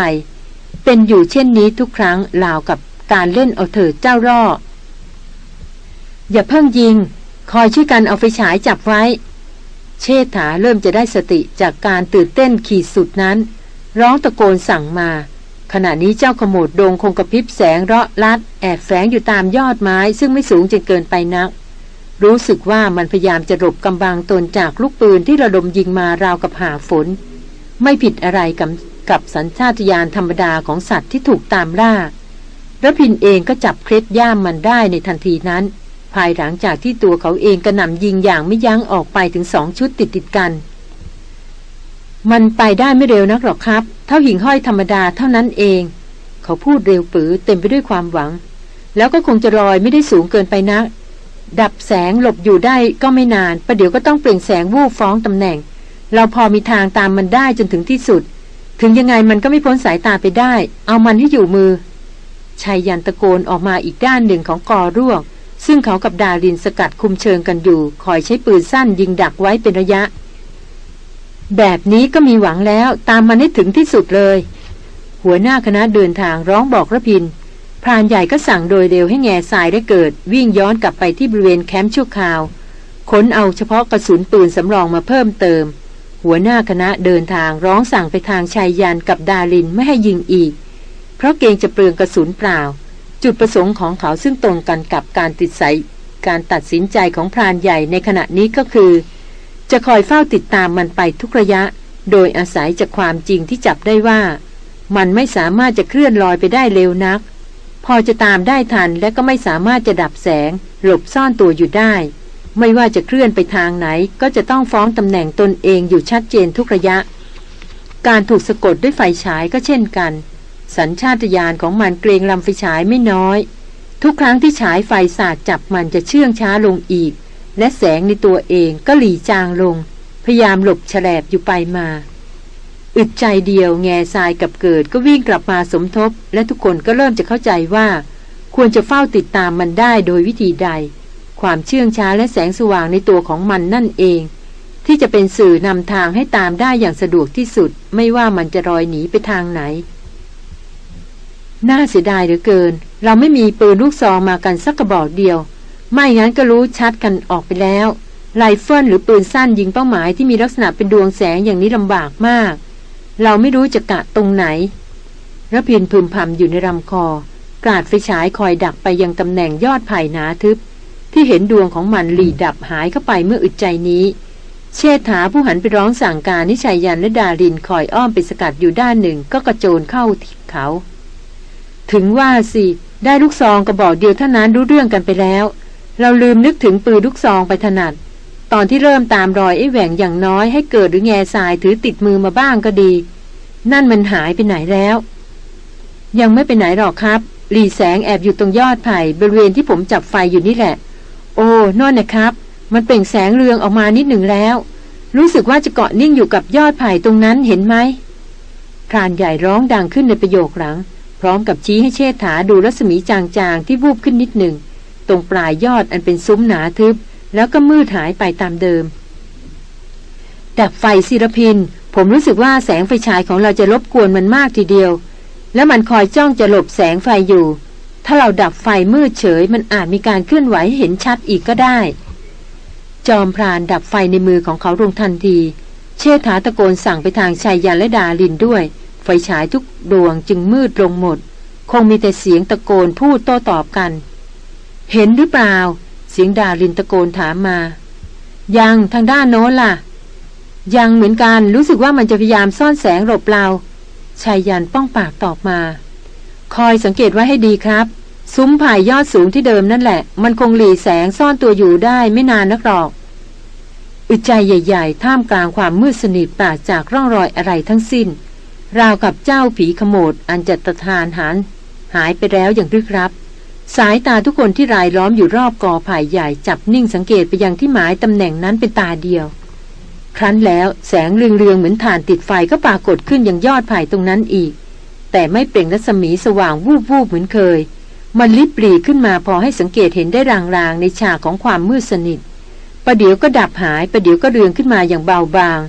เป็นอยู่เช่นนี้ทุกครั้งราวกับการเล่นเอาเถิดเจ้าร่อ อย่าเพิ่งยิง คอยช่วยกันเอาไฟฉายจับไว้ เชษฐาเริ่มจะได้สติจากการตื่นเต้นขีดสุดนั้น ร้องตะโกนสั่งมา ขณะนี้เจ้าขโมดโดงคงกระพริบแสงเราะลัด แอบแฝงอยู่ตามยอดไม้ซึ่งไม่สูงจนเกินไปนัก รู้สึกว่ามันพยายามจะหลบกำบังตนจากลูกปืนที่ระดมยิงมาราวกับหาฝน ไม่ผิดอะไรกับกับสัญชาตญาณธรรมดาของสัตว์ที่ถูกตามล่าระพินเองก็จับเคล็ดย่ามมันได้ในทันทีนั้น ภายหลังจากที่ตัวเขาเองกระหน่ำยิงอย่างไม่ยั้งออกไปถึงสองชุดติดติดกัน มันไปได้ไม่เร็วนักหรอกครับ เท่าหิ่งห้อยธรรมดาเท่านั้นเอง เขาพูดเร็วปือเต็มไปด้วยความหวัง แล้วก็คงจะลอยไม่ได้สูงเกินไปนัก ดับแสงหลบอยู่ได้ก็ไม่นานประเดี๋ยวก็ต้องเปล่งแสงวูบฟ้องตำแหน่ง เราพอมีทางตามมันได้จนถึงที่สุด ถึงยังไงมันก็ไม่พ้นสายตาไปได้ เอามันให้อยู่มือชายยันตะโกนออกมาอีกด้านหนึ่งของกอร่วง ซึ่งเขากับดารินสกัดคุมเชิงกันอยู่ คอยใช้ปืนสั้นยิงดักไว้เป็นระยะ แบบนี้ก็มีหวังแล้วตามมันให้ถึงที่สุดเลย หัวหน้าคณะเดินทางร้องบอกระพินพรานใหญ่ก็สั่งโดยเร็วให้แง่ทรายได้เกิด วิ่งย้อนกลับไปที่บริเวณแคมป์ชั่วคราวค้นเอาเฉพาะกระสุนปืนสำรองมาเพิ่มเติม หัวหน้าคณะเดินทางร้องสั่งไปทางชายยันกับดารินไม่ให้ยิงอีก เพราะเกรงจะเปลืองกระสุนเปล่า จุดประสงค์ของเขาซึ่งตรงกันกับการติดสายการตัดสินใจของพรานใหญ่ในขณะนี้ก็คือ จะคอยเฝ้าติดตามมันไปทุกระยะ โดยอาศัยจากความจริงที่จับได้ว่า มันไม่สามารถจะเคลื่อนลอยไปได้เร็วนัก พอจะตามได้ทันและก็ไม่สามารถจะดับแสง หลบซ่อนตัวอยู่ได้ ไม่ว่าจะเคลื่อนไปทางไหน ก็จะต้องฟ้องตำแหน่งตนเองอยู่ชัดเจนทุกระยะ การถูกสะกดด้วยไฟฉายก็เช่นกัน สัญชาตญาณของมันเกรงลำไฟฉายไม่น้อย ทุกครั้งที่ฉายไฟสาดจับมันจะเชื่องช้าลงอีก และแสงในตัวเองก็หลีจางลง พยายามหลบฉลบอยู่ไปมา อึดใจเดียวแง่ทรายกับเกิดก็วิ่งกลับมาสมทบ และทุกคนก็เริ่มจะเข้าใจว่า ควรจะเฝ้าติดตามมันได้โดยวิธีใด ความเชื่องช้าและแสงสว่างในตัวของมันนั่นเองที่จะเป็นสื่อนำทางให้ตามได้อย่างสะดวกที่สุด ไม่ว่ามันจะรอยหนีไปทางไหน น่าเสียดายเหลือเกิน เราไม่มีปืนลูกซองมากันสักกระบอกเดียว ไม่งั้นก็รู้ชัดกันออกไปแล้วไรเฟิลหรือปืนสั้นยิงเป้าหมายที่มีลักษณะเป็นดวงแสงอย่างนี้ลำบากมาก เราไม่รู้จะกะตรงไหนระพินพึมพำอยู่ในลำคอ กราดไฟฉายคอยดักไปยังตำแหน่งยอดไผ่หนาทึบ ที่เห็นดวงของมันหลีดับหายเข้าไปเมื่ออึดใจนี้ เชษฐาผู้หันไปร้องสั่งการนิชัยยันและดารินคอยอ้อมไปสกัดอยู่ด้านหนึ่งก็กระโจนเข้าเขา ถึงว่าสิได้ลูกซองกระบอกเดียวเท่านั้นรู้เรื่องกันไปแล้ว เราลืมนึกถึงปืนลูกซองไปถนัด ตอนที่เริ่มตามรอยไอ้แหว่งอย่างน้อยให้เกิดหรือแง่ทรายถือติดมือมาบ้างก็ดี นั่นมันหายไปไหนแล้ว ยังไม่ไปไหนหรอกครับหลีแสงแอบอยู่ตรงยอดไผ่บริเวณที่ผมจับไฟอยู่นี่แหละ โอ้นอนนะครับ มันเปล่งแสงเรืองออกมานิดหนึ่งแล้ว รู้สึกว่าจะเกาะนิ่งอยู่กับยอดไผ่ตรงนั้นเห็นไหมพรานใหญ่ร้องดังขึ้นในประโยคหลัง ร้อมกับชี้ให้เชษฐาดูรัศมีจางๆ ที่วูบขึ้นนิดหนึ่ง ตรงปลายยอดอันเป็นซุ้มหนาทึบ แล้วก็มืดหายไปตามเดิม ดับไฟศิรพิน ผมรู้สึกว่าแสงไฟฉายของเราจะรบกวนมันมากทีเดียว แล้วมันคอยจ้องจะหลบแสงไฟอยู่ ถ้าเราดับไฟมืดเฉย มันอาจมีการเคลื่อนไหวเห็นชัดอีกก็ได้ จอมพรานดับไฟในมือของเขาลงทันที เชษฐาตะโกนสั่งไปทางชายยันและดาลินด้วย ไฟฉายทุกดวงจึงมืดลงหมด คงมีแต่เสียงตะโกนพูดโต้ตอบกัน เห็นหรือเปล่า เสียงดาลินตะโกนถามมา ยังทางด้านโน้นล่ะ ยังเหมือนกันรู้สึกว่ามันจะพยายามซ่อนแสงหลบเราชายยันป้องปากตอบมา คอยสังเกตไว้ให้ดีครับ ซุ้มผ่ายอดสูงที่เดิมนั่นแหละ มันคงหลีแสงซ่อนตัวอยู่ได้ไม่นานนักหรอกอึดใจใหญ่ ๆ ท่ามกลางความมืดสนิทปราศจากร่องรอยอะไรทั้งสิ้น ราวกับเจ้าผีขโมดอันจัตทานหานหายไปแล้วอย่างรึกรับ สายตาทุกคนที่รายล้อมอยู่รอบกอไผ่ใหญ่จับนิ่งสังเกตไปยังที่หมายตำแหน่งนั้นเป็นตาเดียว ครั้นแล้วแสงเรืองๆเหมือนฐานติดไฟก็ปรากฏขึ้นยังยอดไผ่ตรงนั้นอีก แต่ไม่เปล่งรัศมีสว่างวูบวูบเหมือนเคย มันลิบหลีขึ้นมาพอให้สังเกตเห็นได้รางๆในฉากของความมืดสนิทประเดี๋ยวก็ดับหายประเดี๋ยวก็เรืองขึ้นมาอย่างเบาบาง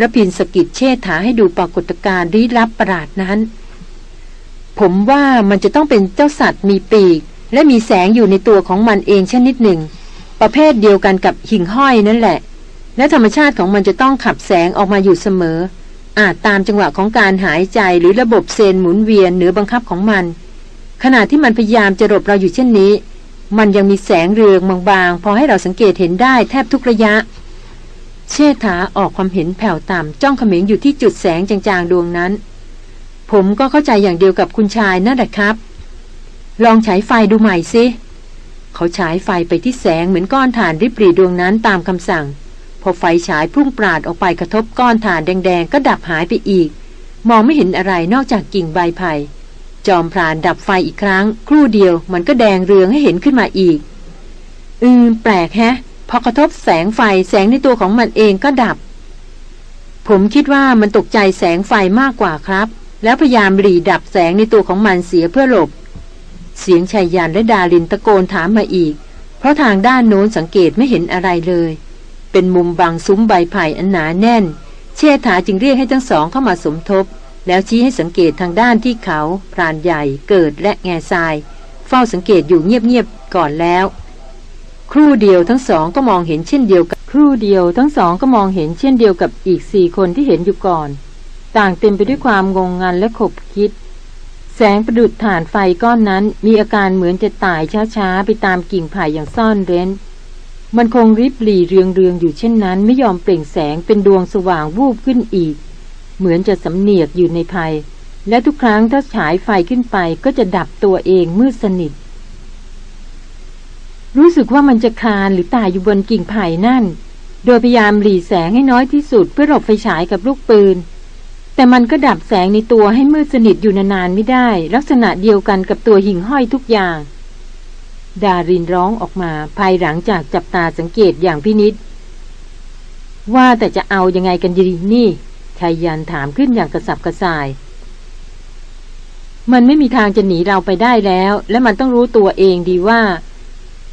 ระพินสกิดเชษฐาให้ดูปรากฏการณ์ลี้ลับประหลาดนั้น ผมว่ามันจะต้องเป็นเจ้าสัตว์มีปีก และมีแสงอยู่ในตัวของมันเองชนิดหนึ่ง ประเภทเดียวกันกับหิ่งห้อยนั่นแหละ และธรรมชาติของมันจะต้องขับแสงออกมาอยู่เสมอ อาจตามจังหวะของการหายใจหรือระบบเซนหมุนเวียนเหนือบังคับของมัน ขณะที่มันพยายามจะรบเราอยู่เช่นนี้ มันยังมีแสงเรืองบางๆพอให้เราสังเกตเห็นได้แทบทุกระยะ เชษฐาออกความเห็นแผ่วต่ำจ้องเขม็งอยู่ที่จุดแสงจางๆดวงนั้น ผมก็เข้าใจอย่างเดียวกับคุณชายนั่นแหละครับ ลองฉายไฟดูใหม่สิเขาฉายไฟไปที่แสงเหมือนก้อนถ่านริบหรี่ดวงนั้นตามคำสั่ง พอไฟฉายพุ่งปราดออกไปกระทบก้อนถ่านแดงๆ ก็ดับหายไปอีก มองไม่เห็นอะไรนอกจากกิ่งใบไผ่จอมพรานดับไฟอีกครั้ง ครู่เดียวมันก็แดงเรืองให้เห็นขึ้นมาอีก อืมแปลกแฮะ พอกระทบแสงไฟแสงในตัวของมันเองก็ดับ ผมคิดว่ามันตกใจแสงไฟมากกว่าครับ แล้วพยายามรีดับแสงในตัวของมันเสียเพื่อหลบ เสียงชายยันและดาลินตะโกนถามมาอีก เพราะทางด้านโน้นสังเกตไม่เห็นอะไรเลย เป็นมุมบางซุ้มใบไผ่อันหนาแน่น เชษฐาจึงเรียกให้ทั้งสองเข้ามาสมทบ แล้วชี้ให้สังเกตทางด้านที่เขาพรานใหญ่เกิดและแง่ทราย เฝ้าสังเกตอยู่เงียบๆก่อนแล้ว ครู่เดียวทั้งสองก็มองเห็นเช่นเดียวกับครู่เดียวทั้งสองก็มองเห็นเช่นเดียวกับอีกสี่คนที่เห็นอยู่ก่อน ต่างเต็มไปด้วยความงงงันและขบคิด แสงประดุดฐานไฟก้อนนั้นมีอาการเหมือนจะตายช้าๆไปตามกิ่งไผ่อย่างซ่อนเร้น มันคงริบหลีเรืองเรืองอยู่เช่นนั้นไม่ยอมเปล่งแสงเป็นดวงสว่างวูบขึ้นอีก เหมือนจะสำเนียกอยู่ในภัย และทุกครั้งถ้าฉายไฟขึ้นไปก็จะดับตัวเองมืดสนิท รู้สึกว่ามันจะคลานหรือตายอยู่บนกิ่งไผ่นั่น โดยพยายามหลีแสงให้น้อยที่สุดเพื่อหลบไฟฉายกับลูกปืน แต่มันก็ดับแสงในตัวให้มืดสนิทอยู่นานๆไม่ได้ ลักษณะเดียวกันกับตัวหิ่งห้อยทุกอย่าง ดารินร้องออกมาภายหลังจากจับตาสังเกตอย่างพินิษว่าแต่จะเอายังไงกันดีนี่ชายยันถามขึ้นอย่างกระสับกระส่าย มันไม่มีทางจะหนีเราไปได้แล้ว และมันต้องรู้ตัวเองดีว่า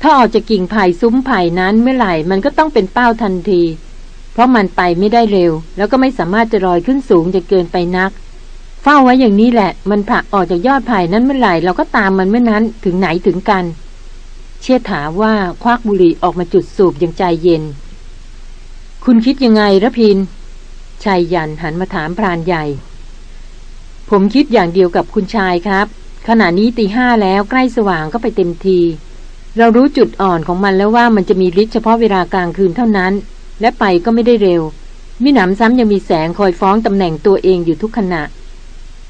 ถ้าออกจากกิ่งไผ่ซุ้มไผ่นั้นเมื่อไหร่มันก็ต้องเป็นเป้าทันที เพราะมันไปไม่ได้เร็ว แล้วก็ไม่สามารถจะลอยขึ้นสูงจะเกินไปนัก เฝ้าไว้อย่างนี้แหละ มันผลักออกจากยอดไผ่นั้นเมื่อไหร่เราก็ตามมันเมื่อนั้นถึงไหนถึงกัน เชี่ยถาว่าควักบุหรี่ออกมาจุดสูบอย่างใจเย็น คุณคิดยังไงระพินชายยันหันมาถามพรานใหญ่ ผมคิดอย่างเดียวกับคุณชายครับ ขณะนี้ตีห้าแล้วใกล้สว่างก็ไปเต็มที เรารู้จุดอ่อนของมันแล้วว่ามันจะมีฤทธิ์เฉพาะเวลากลางคืนเท่านั้น และไปก็ไม่ได้เร็ว มิหนำซ้ำยังมีแสงคอยฟ้องตำแหน่งตัวเองอยู่ทุกขณะ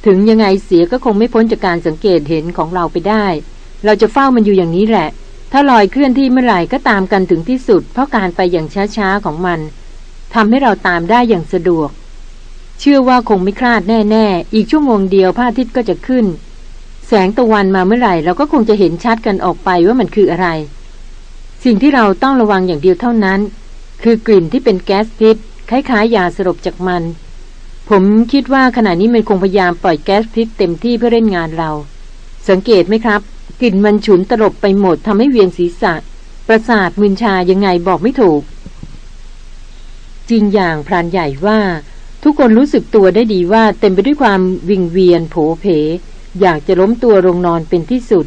ถึงยังไงเสียก็คงไม่พ้นจากการสังเกตเห็นของเราไปได้ เราจะเฝ้ามันอยู่อย่างนี้แหละ ถ้าลอยเคลื่อนที่เมื่อไหร่ก็ตามกันถึงที่สุด เพราะการไปอย่างช้าๆของมันทำให้เราตามได้อย่างสะดวก เชื่อว่าคงไม่คลาดแน่ๆ อีกชั่วโมงเดียวพระอาทิตย์ก็จะขึ้น แสงตะวันมาเมื่อไหร่เราก็คงจะเห็นชัดกันออกไปว่ามันคืออะไร สิ่งที่เราต้องระวังอย่างเดียวเท่านั้น คือกลิ่นที่เป็นแก๊สพิษคล้ายๆยาสลบจากมัน ผมคิดว่าขณะนี้มันคงพยายามปล่อยแก๊สพิษเต็มที่เพื่อเล่นงานเรา สังเกตไหมครับ กลิ่นมันฉุนตลบไปหมดทำให้เวียนศีรษะ ประสาทมึนชายังไงบอกไม่ถูก จริงอย่างพรานใหญ่ว่า ทุกคนรู้สึกตัวได้ดีว่าเต็มไปด้วยความวิงเวียนโผเพ อยากจะล้มตัวลงนอนเป็นที่สุด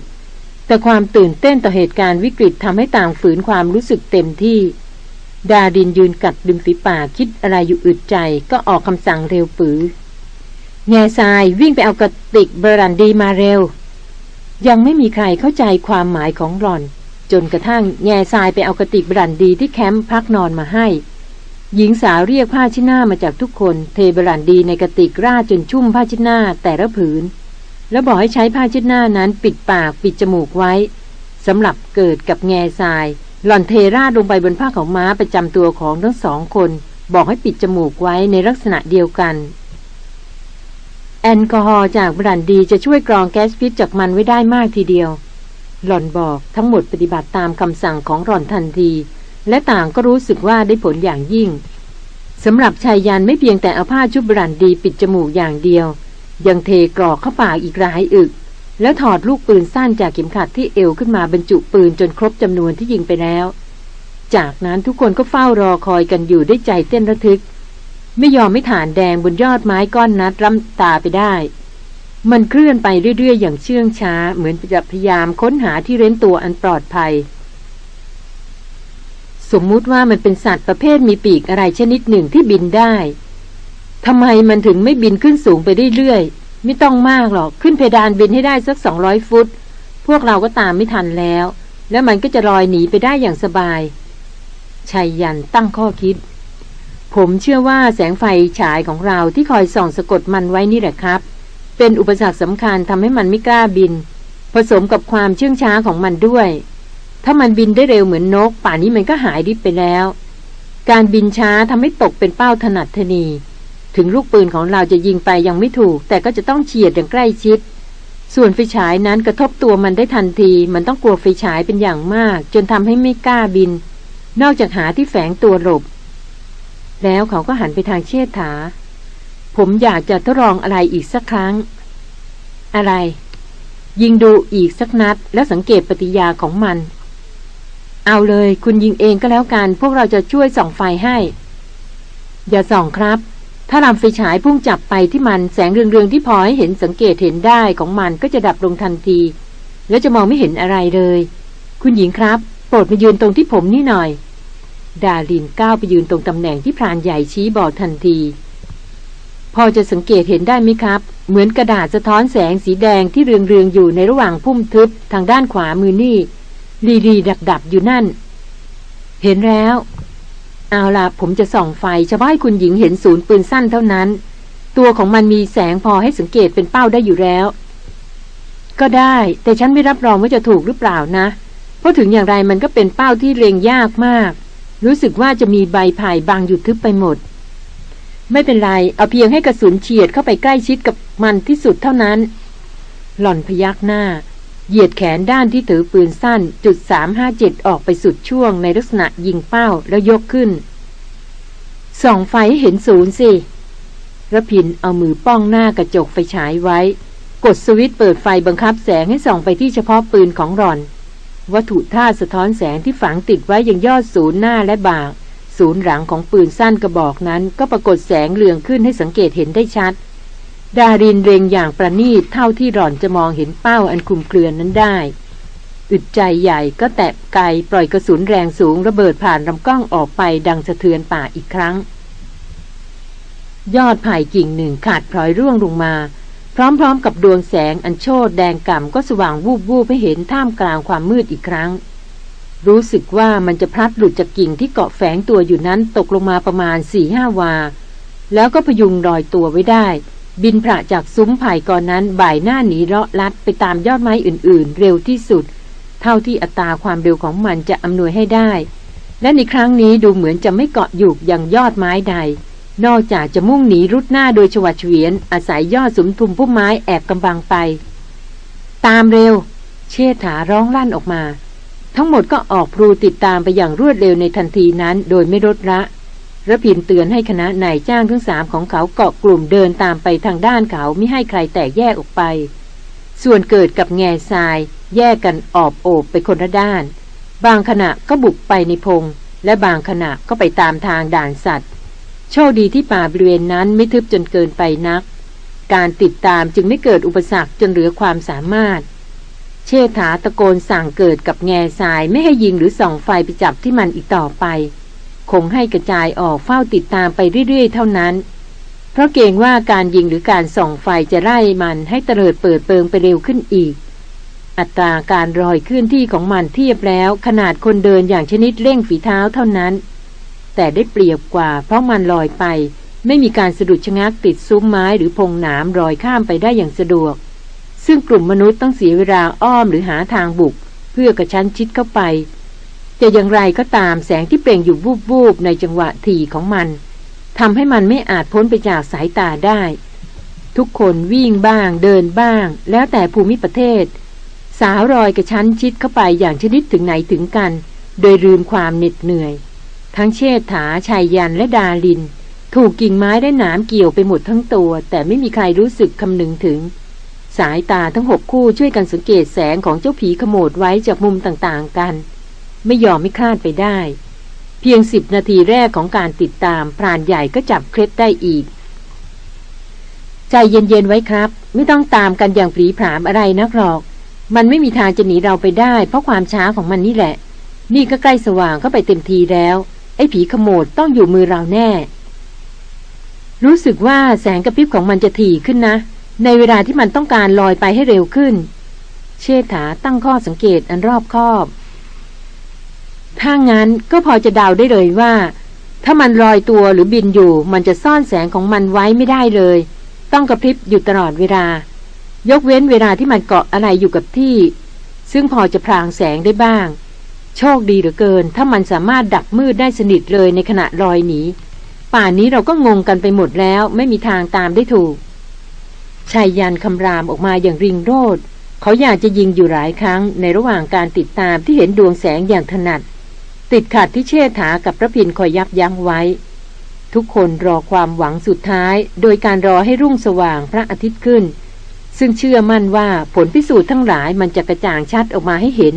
แต่ความตื่นเต้นต่อเหตุการณ์วิกฤตทำให้ต่างฝืนความรู้สึกเต็มที่ ดาดินยืนกัดดึงฝีปากคิดอะไรอยู่อึดใจก็ออกคำสั่งเร็วปือแง่ทรายวิ่งไปเอากระติกบรันดีมาเร็ว ยังไม่มีใครเข้าใจความหมายของหล่อน จนกระทั่งแง่ทรายไปเอากระติกบรันดีที่แคมป์พักนอนมาให้ หญิงสาวเรียกผ้าชิ้นหน้ามาจากทุกคน เทบรันดีในกระติกราดจนชุ่มผ้าชิ้นหน้าแต่ละผืน แล้วบอกให้ใช้ผ้าชิ้นหน้านั้นปิดปากปิดจมูกไว้สำหรับเกิดกับแง่ทราย หล่อนเทราดลงไปบนผ้าของม้าประจำตัวของทั้งสองคน บอกให้ปิดจมูกไว้ในลักษณะเดียวกัน แอลกอฮอล์จากบรันดีจะช่วยกรองแก๊สพิษจากมันไว้ได้มากทีเดียว หล่อนบอกทั้งหมดปฏิบัติตามคำสั่งของหล่อนทันที และต่างก็รู้สึกว่าได้ผลอย่างยิ่งสำหรับชายยันไม่เพียงแต่เอาผ้าชุบบรันดีปิดจมูกอย่างเดียว ยังเทกรอกเข้าปากอีกรายอึก แล้วถอดลูกปืนสั้นจากเข็มขัดที่เอวขึ้นมาบรรจุปืนจนครบจำนวนที่ยิงไปแล้ว จากนั้นทุกคนก็เฝ้ารอคอยกันอยู่ด้วยใจเต้นระทึก ไม่ยอมไม่ฐานแดงบนยอดไม้ก้อนนัดล้ำตาไปได้ มันเคลื่อนไปเรื่อยๆ อย่างเชื่องช้า เหมือนจะพยายามค้นหาที่เร้นตัวอันปลอดภัย สมมุติว่ามันเป็นสัตว์ประเภทมีปีกอะไรชนิดหนึ่งที่บินได้ ทำไมมันถึงไม่บินขึ้นสูงไปเรื่อยๆไม่ต้องมากหรอกขึ้นเพดานบินให้ได้สักสองร้อยฟุต พวกเราก็ตามไม่ทันแล้ว แล้วมันก็จะลอยหนีไปได้อย่างสบายชายยันตั้งข้อคิด ผมเชื่อว่าแสงไฟฉายของเราที่คอยส่องสะกดมันไว้นี่แหละครับ เป็นอุปสรรคสำคัญทำให้มันไม่กล้าบิน ผสมกับความเชื่องช้าของมันด้วย ถ้ามันบินได้เร็วเหมือนนก ป่านนี้มันก็หายดิบไปแล้ว การบินช้าทำให้ตกเป็นเป้าถนัดทนี ถึงลูกปืนของเราจะยิงไปยังไม่ถูก แต่ก็จะต้องเฉียดอย่างใกล้ชิด ส่วนไฟฉายนั้นกระทบตัวมันได้ทันที มันต้องกลัวไฟฉายเป็นอย่างมาก จนทำให้ไม่กล้าบิน นอกจากหาที่แฝงตัวหลบ แล้วเขาก็หันไปทางเชษฐา ผมอยากจะทดลองอะไรอีกสักครั้ง อะไร ยิงดูอีกสักนัด แล้วสังเกตปฏิยาของมัน เอาเลย คุณยิงเองก็แล้วกัน พวกเราจะช่วยส่องไฟให้ อย่าส่องครับ ถ้าลำไฟฉายพุ่งจับไปที่มันแสงเรืองๆที่พอให้เห็นสังเกตเห็นได้ของมันก็จะดับลงทันที แล้วจะมองไม่เห็นอะไรเลย คุณหญิงครับ โปรดมายืนตรงที่ผมนี่หน่อย ดาลินก้าวไปยืนตรงตำแหน่งที่พรานใหญ่ชี้บอกทันที พอจะสังเกตเห็นได้ไหมครับ เหมือนกระดาษสะท้อนแสงสีแดงที่เรืองๆอยู่ในระหว่างพุ่มทึบทางด้านขวามือนี่รีรีดับดับอยู่นั่น เห็นแล้ว เอาละผมจะส่องไฟเฉพาะให้คุณหญิงเห็นศูนย์ปืนสั้นเท่านั้น ตัวของมันมีแสงพอให้สังเกตเป็นเป้าได้อยู่แล้ว ก็ได้ แต่ฉันไม่รับรองว่าจะถูกหรือเปล่านะ เพราะถึงอย่างไรมันก็เป็นเป้าที่เรียงยากมาก รู้สึกว่าจะมีใบไผ่บางอยู่ทึบไปหมด ไม่เป็นไร เอาเพียงให้กระสุนเฉียดเข้าไปใกล้ชิดกับมันที่สุดเท่านั้น หล่อนพยักหน้า เหยียดแขนด้านที่ถือปืนสั้นจุดสามห้าเจ็ดออกไปสุดช่วงในลักษณะยิงเป้าแล้วยกขึ้น ส่องไฟเห็นศูนย์สิระพินเอามือป้องหน้ากระจกไฟฉายไว้ กดสวิตช์เปิดไฟบังคับแสงให้ส่องไปที่เฉพาะปืนของหล่อน วัตถุธาตุสะท้อนแสงที่ฝังติดไว้ยังยอดศูนย์หน้าและบากศูนย์หลังของปืนสั้นกระบอกนั้น ก็ปรากฏแสงเรืองขึ้นให้สังเกตเห็นได้ชัด ดารินเร็งอย่างประณีตเท่าที่หล่อนจะมองเห็นเป้าอันคลุมเครือนั้นได้ อึดใจใหญ่ก็แตะไกปล่อยกระสุนแรงสูงระเบิดผ่านลำกล้องออกไปดังสะเทือนป่าอีกครั้ง ยอดไผ่กิ่งหนึ่งขาดพลอยร่วงลงมา พร้อมๆกับดวงแสงอันโชดแดงก่ำก็สว่างวูบวูบให้เห็นท่ามกลางความมืดอีกครั้ง รู้สึกว่ามันจะพลัดหลุดจากกิ่งที่เกาะแฝงตัวอยู่นั้นตกลงมาประมาณสี่ห้าวา แล้วก็พยุงลอยตัวไว้ได้ บินพระจากซุ้มไผ่ก่อนนั้นบ่ายหน้าหนีเลาะลัดไปตามยอดไม้อื่นๆ เร็วที่สุด เท่าที่อัตราความเร็วของมันจะอำนวยให้ได้ และในครั้งนี้ดูเหมือนจะไม่เกาะอยู่อย่างยอดไม้ใด นอกจากจะมุ่งหนีรุดหน้าโดยชวัดเฉวียน อาศัยยอดสุมทุมพุ่มไม้แอบกำบังไป ตามเร็ว เชษฐาร้องลั่นออกมา ทั้งหมดก็ออกพลูติดตามไปอย่างรวดเร็วในทันทีนั้น โดยไม่ลดละ ระพินเตือนให้คณะนายจ้างทั้งสามของเขาเกาะกลุ่มเดินตามไปทางด้านเขาไม่ให้ใครแตกแยกออกไป ส่วนเกิดกับแง่ทรายแยกกันออบโอบไปคนละด้าน บางขณะก็บุกไปในพง และบางขณะก็ไปตามทางด่านสัตว์ โชคดีที่ป่าบริเวณนั้นไม่ทึบจนเกินไปนัก การติดตามจึงไม่เกิดอุปสรรคจนเหลือความสามารถ เชษฐาตะโกนสั่งเกิดกับแง่ทรายไม่ให้ยิงหรือส่องไฟไปจับที่มันอีกต่อไป คงให้กระจายออกเฝ้าติดตามไปเรื่อยๆ เท่านั้น เพราะเกรงว่าการยิงหรือการส่องไฟจะไล่มันให้เตลิดเปิดเปิงไปเร็วขึ้นอีก อัตราการรอยเคลื่อนที่ของมันเทียบแล้ว ขนาดคนเดินอย่างชนิดเร่งฝีเท้าเท่านั้น แต่ได้เปรียบกว่า เพราะมันลอยไป ไม่มีการสะดุดชะงักติดซุ้มไม้หรือพงหนามลอยข้ามไปได้อย่างสะดวก ซึ่งกลุ่มมนุษย์ต้องเสียเวลาอ้อมหรือหาทางบุก เพื่อกระชั้นชิดเข้าไป จะอย่างไรก็ตามแสงที่เปล่งอยู่วูบๆในจังหวะถี่ของมันทำให้มันไม่อาจพ้นไปจากสายตาได้ ทุกคนวิ่งบ้างเดินบ้าง แล้วแต่ภูมิประเทศ สาวรอยกระชั้นชิดเข้าไปอย่างชนิดถึงไหนถึงกัน โดยลืมความเหน็ดเหนื่อย ทั้งเชษฐาชายยันและดาลิน ถูกกิ่งไม้ได้หนามเกี่ยวไปหมดทั้งตัว แต่ไม่มีใครรู้สึกคำนึงถึง สายตาทั้งหกคู่ช่วยกันสังเกตแสงของเจ้าผีขโมดไว้จากมุมต่างๆกัน ไม่ยอมไม่คลาดไปได้ เพียงสิบนาทีแรกของการติดตามพรานใหญ่ก็จับเคล็ดได้อีก ใจเย็นๆไว้ครับ ไม่ต้องตามกันอย่างผีผามอะไรนักหรอก มันไม่มีทางจะหนีเราไปได้ เพราะความช้าของมันนี่แหละ นี่ก็ใกล้สว่างเข้าไปเต็มทีแล้ว ไอ้ผีขโมดต้องอยู่มือเราแน่ รู้สึกว่าแสงกระพริบของมันจะถี่ขึ้นนะ ในเวลาที่มันต้องการลอยไปให้เร็วขึ้น เชษฐาตั้งข้อสังเกตอันรอบคอบ ถ้างั้นก็พอจะเดาได้เลยว่า ถ้ามันลอยตัวหรือบินอยู่ มันจะซ่อนแสงของมันไว้ไม่ได้เลย ต้องกระพริบอยู่ตลอดเวลา ยกเว้นเวลาที่มันเกาะอะไรอยู่กับที่ ซึ่งพอจะพรางแสงได้บ้าง โชคดีเหลือเกิน ถ้ามันสามารถดับมืดได้สนิทเลยในขณะลอยหนีป่านนี้เราก็งงกันไปหมดแล้ว ไม่มีทางตามได้ถูกชายยันคำรามออกมาอย่างริงโรดเขาอยากจะยิงอยู่หลายครั้งในระหว่างการติดตามที่เห็นดวงแสงอย่างถนัด ติดขัดที่เชษฐากับพระพินคอยยับยั้งไว้ ทุกคนรอความหวังสุดท้าย โดยการรอให้รุ่งสว่างพระอาทิตย์ขึ้น ซึ่งเชื่อมั่นว่าผลพิสูจน์ทั้งหลายมันจะกระจ่างชัดออกมาให้เห็น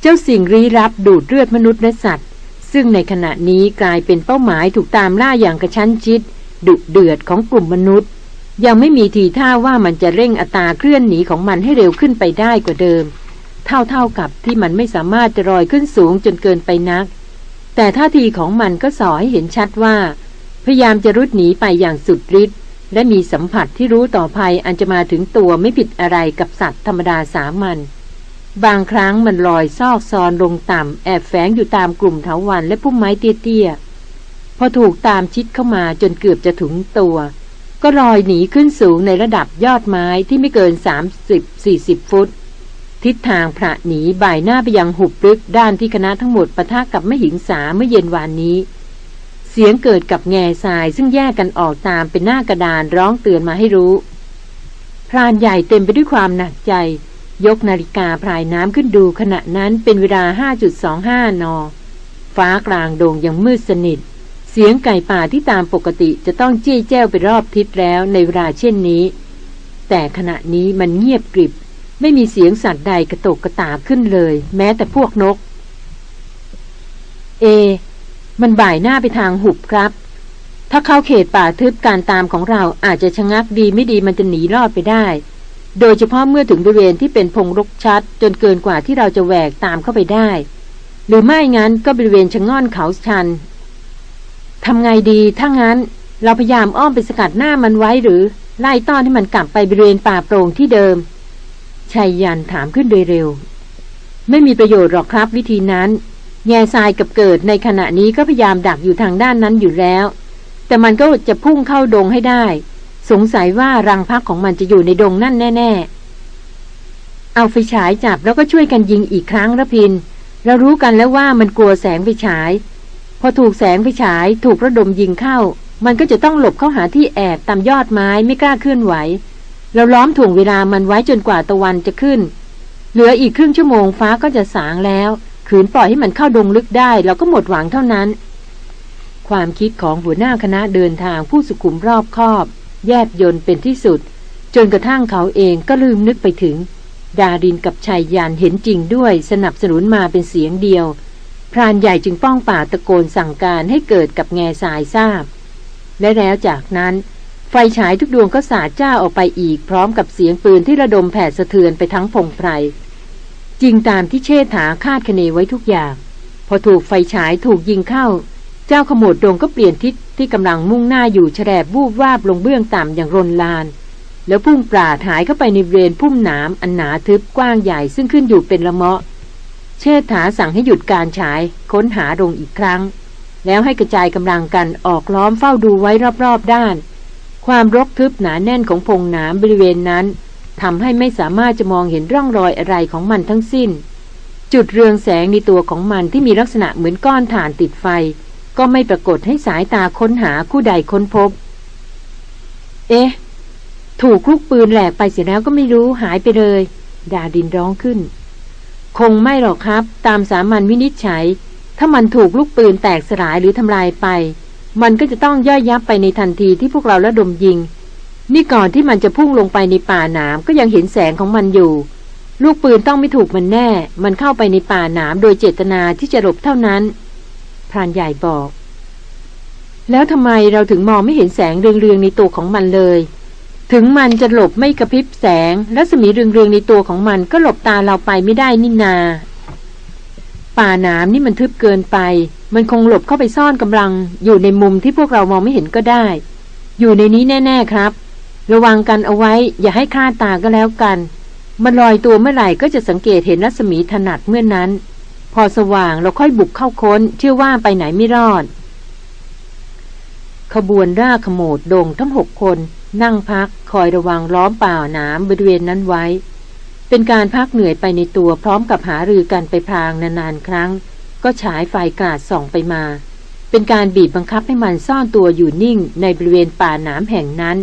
เจ้าสิ่งรีรับดูดเลือดมนุษย์และสัตว์ ซึ่งในขณะนี้กลายเป็นเป้าหมายถูกตามล่าอย่างกระชั้นชิด ดุเดือดของกลุ่มมนุษย์ ยังไม่มีทีท่าว่ามันจะเร่งอัตราเคลื่อนหนีของมันให้เร็วขึ้นไปได้กว่าเดิม เท่าๆกับที่มันไม่สามารถจะลอยขึ้นสูงจนเกินไปนัก แต่ท่าทีของมันก็สอให้เห็นชัดว่า พยายามจะรุดหนีไปอย่างสุดฤทธิ์และมีสัมผัสที่รู้ต่อภัยอันจะมาถึงตัวไม่ผิดอะไรกับสัตว์ธรรมดาสามัญบางครั้งมันลอยซอกซอนลงต่ำแอบแฝงอยู่ตามกลุ่มเถาวันและพุ่มไม้เตี้ยๆพอถูกตามชิดเข้ามาจนเกือบจะถึงตัว ก็ลอยหนีขึ้นสูงในระดับยอดไม้ที่ไม่เกิน 30-40 ฟุต ทิศทางพระหนีบ่ายหน้าไปยังหุบลึกด้านที่คณะทั้งหมดปะทะกับมหิงสาเมื่อเย็นวานนี้ เสียงเกิดกับแง่ทรายซึ่งแยกกันออกตามเป็นหน้ากระดานร้องเตือนมาให้รู้ พรานใหญ่เต็มไปด้วยความหนักใจ ยกนาฬิกาพรายน้ำขึ้นดูขณะนั้นเป็นเวลา 5.25 น ฟ้ากลางโด่งยังมืดสนิท เสียงไก่ป่าที่ตามปกติจะต้องเจี้ยแจ้วไปรอบทิศแล้วในเวลาเช่นนี้ แต่ขณะนี้มันเงียบกริบ ไม่มีเสียงสัตว์ใดกระตกกระตากขึ้นเลย แม้แต่พวกนก เอ มันบ่ายหน้าไปทางหุบครับ ถ้าเข้าเขตป่าทึบการตามของเราอาจจะชะงักดีไม่ดีมันจะหนีรอดไปได้ โดยเฉพาะเมื่อถึงบริเวณที่เป็นพงรกชัด จนเกินกว่าที่เราจะแหวกตามเข้าไปได้ หรือไม่งั้นก็บริเวณชะง่อนเขาชันทำไงดีถ้างั้นเราพยายามอ้อมไปสกัดหน้ามันไว้หรือ ไล่ต้อนให้มันกลับไปบริเวณป่าโปร่งที่เดิม ชายยันถามขึ้นโดยเร็ว ไม่มีประโยชน์หรอกครับวิธีนั้น แง่ทรายกับเกิดในขณะนี้ก็พยายามดักอยู่ทางด้านนั้นอยู่แล้ว แต่มันก็จะพุ่งเข้าดงให้ได้ สงสัยว่ารังพักของมันจะอยู่ในดงนั่นแน่ ๆ เอาไฟฉายจับแล้วก็ช่วยกันยิงอีกครั้งระพิน เรารู้กันแล้วว่ามันกลัวแสงไฟฉาย พอถูกแสงไฟฉายถูกระดมยิงเข้า มันก็จะต้องหลบเข้าหาที่แอบตามยอดไม้ไม่กล้าเคลื่อนไหว เราล้อมถ่วงเวลามันไว้จนกว่าตะวันจะขึ้น เหลืออีกครึ่งชั่วโมงฟ้าก็จะสางแล้ว ขืนปล่อยให้มันเข้าดงลึกได้ เราก็หมดหวังเท่านั้น ความคิดของหัวหน้าคณะเดินทางผู้สุขุมรอบคอบ แยบยนเป็นที่สุด จนกระทั่งเขาเองก็ลืมนึกไปถึง ดาดินกับชายยานเห็นจริงด้วย สนับสนุนมาเป็นเสียงเดียว พรานใหญ่จึงป้องป่าตะโกนสั่งการให้เกิดกับแง่สายทราบ และแล้วจากนั้น ไฟฉายทุกดวงก็สาดจ้าออกไปอีกพร้อมกับเสียงปืนที่ระดมแผ่สะเทือนไปทั้งพงไพรจริงตามที่เชษฐาคาดคะเนไว้ทุกอย่าง พอถูกไฟฉายถูกยิงเข้า เจ้าขโมดดงก็เปลี่ยนทิศที่กำลังมุ่งหน้าอยู่แฉลบวูบวาบลงเบื้องต่ำอย่างรนลาน แล้วพุ่งปราดหายเข้าไปในเรนพุ่มหนามอันหนาทึบกว้างใหญ่ซึ่งขึ้นอยู่เป็นละเมาะ เชษฐาสั่งให้หยุดการฉายค้นหาดงอีกครั้ง แล้วให้กระจายกำลังกันออกล้อมเฝ้าดูไว้รอบๆด้าน ความรกทึบหนาแน่นของพงหน้ำบริเวณนั้นทำให้ไม่สามารถจะมองเห็นร่องรอยอะไรของมันทั้งสิ้น จุดเรืองแสงในตัวของมันที่มีลักษณะเหมือนก้อนถ่านติดไฟ ก็ไม่ปรากฏให้สายตาค้นหาคู่ใดค้นพบ เอ๊ะ ถูกลูกปืนแหลกไปเสียแล้วก็ไม่รู้หายไปเลย ดาดินร้องขึ้น คงไม่หรอกครับ ตามสามัญวินิจฉัย ถ้ามันถูกลูกปืนแตกสลายหรือทำลายไป มันก็จะต้องย่อยยับไปในทันทีที่พวกเราระดมยิง นี่ก่อนที่มันจะพุ่งลงไปในป่าหนามก็ยังเห็นแสงของมันอยู่ ลูกปืนต้องไม่ถูกมันแน่ มันเข้าไปในป่าหนามโดยเจตนาที่จะหลบเท่านั้นพรานใหญ่บอก แล้วทำไมเราถึงมองไม่เห็นแสงเรืองๆในตัวของมันเลย ถึงมันจะหลบไม่กระพริบแสงและสมีเรืองๆในตัวของมันก็หลบตาเราไปไม่ได้นินา ป่าหนามนี่มันทึบเกินไป มันคงหลบเข้าไปซ่อนกำลัง อยู่ในมุมที่พวกเรามองไม่เห็นก็ได้ อยู่ในนี้แน่ ๆครับ ระวังกันเอาไว้ อย่าให้คลาดตาก็แล้วกัน มันลอยตัวเมื่อไหร่ก็จะสังเกตเห็นรัศมีถนัดเมื่อนนั้น พอสว่างเราค่อยบุกเข้าค้น เชื่อว่าไปไหนไม่รอด ขบวนร่าขโมดดงทั้งหกคน นั่งพักคอยระวังล้อมป่าน้ำบริเวณนั้นไว้ เป็นการพักเหนื่อยไปในตัวพร้อมกับหารือกันไปพรางนานๆครั้ง ก็ฉายไฟกราดส่องไปมา เป็นการบีบบังคับให้มันซ่อนตัวอยู่นิ่งในบริเวณป่าหนามแห่งนั้น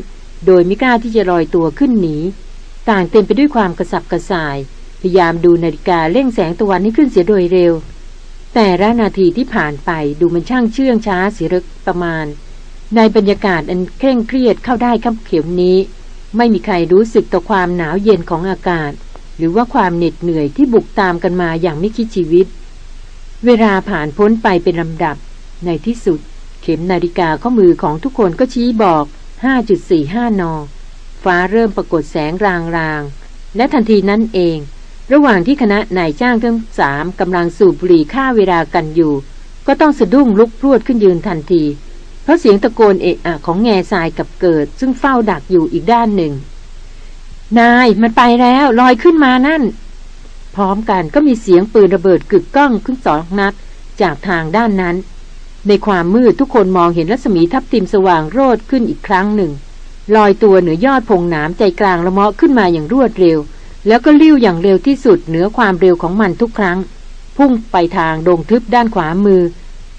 โดยไม่กล้าที่จะลอยตัวขึ้นหนี ต่างเต็มไปด้วยความกระสับกระส่าย พยายามดูนาฬิกาเร่งแสงตะวันให้ขึ้นเสียโดยเร็ว แต่ละนาทีที่ผ่านไปดูมันช่างเชื่องช้าเสียรึกประมาณ ในบรรยากาศอันเคร่งเครียดเข้าได้ขับเขียวนี้ ไม่มีใครรู้สึกต่อความหนาวเย็นของอากาศ หรือว่าความเหน็ดเหนื่อยที่บุกตามกันมาอย่างไม่คิดชีวิต เวลาผ่านพ้นไปเป็นลำดับ ในที่สุด เข็มนาฬิกาข้อมือของทุกคนก็ชี้บอก 5.45 น ฟ้าเริ่มปรากฏแสงรางๆและทันทีนั้นเอง ระหว่างที่คณะนายจ้างทั้งสามกำลังสูบบุหรี่ฆ่าเวลากันอยู่ ก็ต้องสะดุ้งลุกพรวดขึ้นยืนทันที เพราะเสียงตะโกนเอะอะของแง่ทรายกับเกิด ซึ่งเฝ้าดักอยู่อีกด้านหนึ่ง นายมันไปแล้วลอยขึ้นมานั่น พร้อมกันก็มีเสียงปืนระเบิดกึกก้องขึ้นสองนัด จากทางด้านนั้น ในความมืดทุกคนมองเห็นรัศมีทับทิมสว่างโรดขึ้นอีกครั้งหนึ่ง ลอยตัวเหนือยอดพงหนามใจกลางละเมาะขึ้นมาอย่างรวดเร็ว แล้วก็ลิ้วอย่างเร็วที่สุดเหนือความเร็วของมันทุกครั้ง พุ่งไปทางดงทึบด้านขวามือ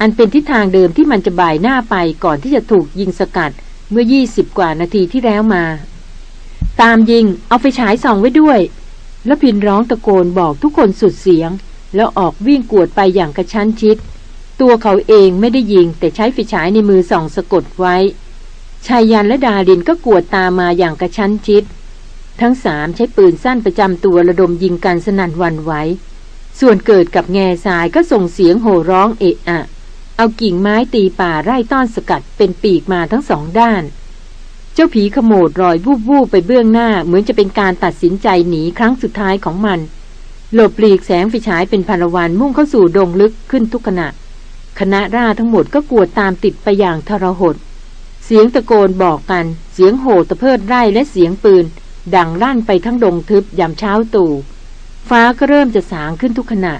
อันเป็นทิศทางเดิมที่มันจะบ่ายหน้าไปก่อนที่จะถูกยิงสกัดเมื่อ 20 กว่านาทีที่แล้วมา ตามยิงเอาไฟฉายส่องไว้ด้วย แล้วพินร้องตะโกนบอกทุกคนสุดเสียง แล้วออกวิ่งกวดไปอย่างกระชั้นชิด ตัวเขาเองไม่ได้ยิงแต่ใช้ไฟฉายในมือส่องสะกดไว้ชายยันและดารินก็กวดตามมาอย่างกระชั้นชิด ทั้งสามใช้ปืนสั้นประจำตัวระดมยิงกันสนั่นวันไหวส่วนเกิดกับแง่ทรายก็ส่งเสียงโห่ร้องเอะอะ เอากิ่งไม้ตีป่าไร่ต้อนสกัดเป็นปีกมาทั้งสองด้าน จ้าผีขโมดรอยวูบวูบไปเบื้องหน้า เหมือนจะเป็นการตัดสินใจหนีครั้งสุดท้ายของมัน หลบหลีกแสงไฟฉายเป็นพลวันมุ่งเข้าสู่ดงลึกขึ้นทุกขณะ คณะราทั้งหมดก็กวดตามติดไปอย่างทรหด เสียงตะโกนบอกกัน เสียงโห่ตะเพิดไร่และเสียงปืน ดังลั่นไปทั้งดงทึบยามเช้าตู่ ฟ้าก็เริ่มจะสางขึ้นทุกขณะ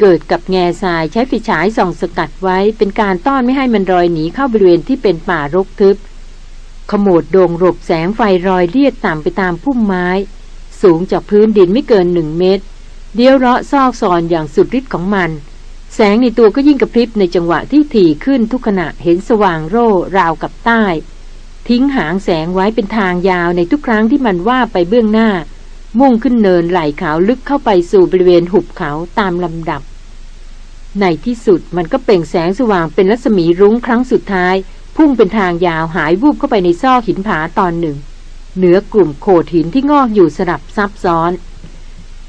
เกิดกับแง่ทรายใช้ไฟฉายส่องสกัดไว้ เป็นการต้อนไม่ให้มันรอยหนีเข้าบริเวณที่เป็นป่ารกทึบ ขโมดโดงหลบแสงไฟรอยเลียดต่ำไปตามพุ่มไม้ สูงจากพื้นดินไม่เกินหนึ่งเมตร เดียวเราะซอกซอนอย่างสุดฤทธิ์ของมัน แสงในตัวก็ยิ่งกระพริบในจังหวะที่ถี่ขึ้นทุกขณะเห็นสว่างโร่ราวกับใต้ ทิ้งหางแสงไว้เป็นทางยาวในทุกครั้งที่มันว่าไปเบื้องหน้า มุ่งขึ้นเนินไหลขาวลึกเข้าไปสู่บริเวณหุบเขาตามลำดับ ในที่สุดมันก็เปล่งแสงสว่างเป็นรัศมีรุ้งครั้งสุดท้าย พุ่งเป็นทางยาวหายวูบเข้าไปในซอกหินผาตอนหนึ่ง เหนือกลุ่มโขดหินที่งอกอยู่สลับซับซ้อน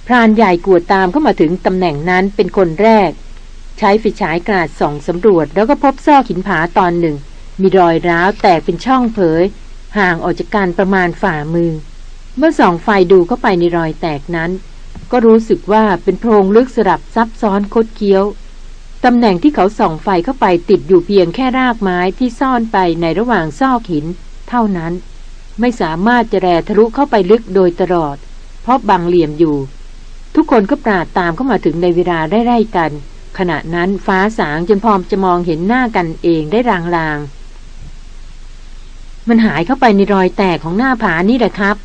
พรานใหญ่กวดตามเข้ามาถึงตำแหน่งนั้นเป็นคนแรก ใช้ไฟฉายกราดส่องสำรวจ แล้วก็พบซอกหินผาตอนหนึ่ง มีรอยร้าวแตกเป็นช่องเผย ห่างออกจากกันประมาณฝ่ามือ เมื่อส่องไฟดูเข้าไปในรอยแตกนั้น ก็รู้สึกว่าเป็นโพรงลึกสลับซับซ้อนคดเคี้ยว ตำแหน่งที่เขาส่องไฟเข้าไปติดอยู่เพียงแค่รากไม้ที่ซ่อนไปในระหว่างซอกหิน เท่านั้น ไม่สามารถจะแรทะลุเข้าไปลึกโดยตลอด เพราะบังเหลี่ยมอยู่ ทุกคนก็ปราดตามเข้ามาถึงในเวลาได้ไร่กัน ขณะนั้นฟ้าสางจนพอมจะมองเห็นหน้ากันเองได้รางๆ มันหายเข้าไปในรอยแตกของหน้าผานี่แหละครับ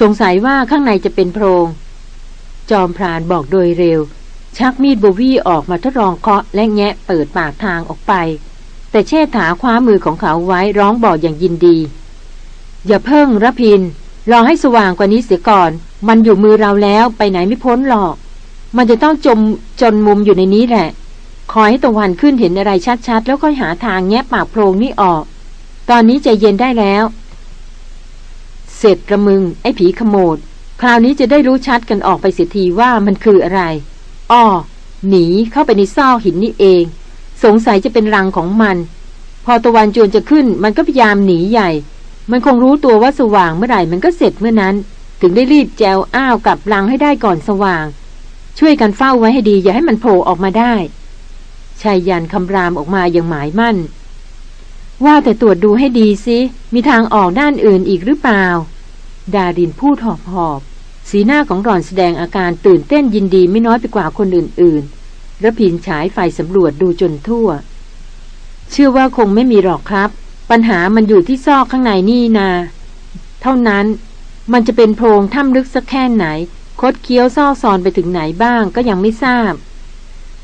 สงสัยว่าข้างในจะเป็นโพรง จอมพรานบอกโดยเร็ว ชักมีดโบวี่ออกมาทดลองเคาะและแงะเปิดปากทางออกไป แต่เชษฐาคว้ามือของเขาไว้ร้องบอกอย่างยินดี อย่าเพิ่งระพิน รอให้สว่างกว่านี้เสียก่อน มันอยู่มือเราแล้วไปไหนไม่พ้นหรอก มันจะต้องจมจนมุมอยู่ในนี้แหละ คอยให้ตะวันขึ้นเห็นอะไรชัดๆ แล้วค่อยหาทางแงะปากโพรงนี่ออก ตอนนี้ใจเย็นได้แล้ว เสร็จกระมึงไอ้ผีขโมดคราวนี้จะได้รู้ชัดกันออกไปเสียทีว่ามันคืออะไร อ้อหนีเข้าไปในซอกหินนี่เอง สงสัยจะเป็นรังของมัน พอตะวันจวนจะขึ้น มันก็พยายามหนีใหญ่ มันคงรู้ตัวว่าสว่างเมื่อไหร่มันก็เสร็จเมื่อนั้น ถึงได้รีบแจวอ้าวกับรังให้ได้ก่อนสว่าง ช่วยกันเฝ้าไว้ให้ดีอย่าให้มันโผล่ออกมาได้ชายยันคำรามออกมาอย่างหมายมั่น ว่าแต่ตรวจดูให้ดีสิมีทางออกด้านอื่นอีกหรือเปล่า ดาดินพูดหอบหอบ สีหน้าของหล่อนแสดงอาการตื่นเต้นยินดีไม่น้อยไปกว่าคนอื่นๆระพินฉายไฟสำรวจดูจนทั่ว เชื่อว่าคงไม่มีหรอกครับ ปัญหามันอยู่ที่ซอกข้างในนี่นา เท่านั้นมันจะเป็นโพรงถ้ำลึกสักแค่ไหน คดเคี้ยวซ่อซอนไปถึงไหนบ้างก็ยังไม่ทราบ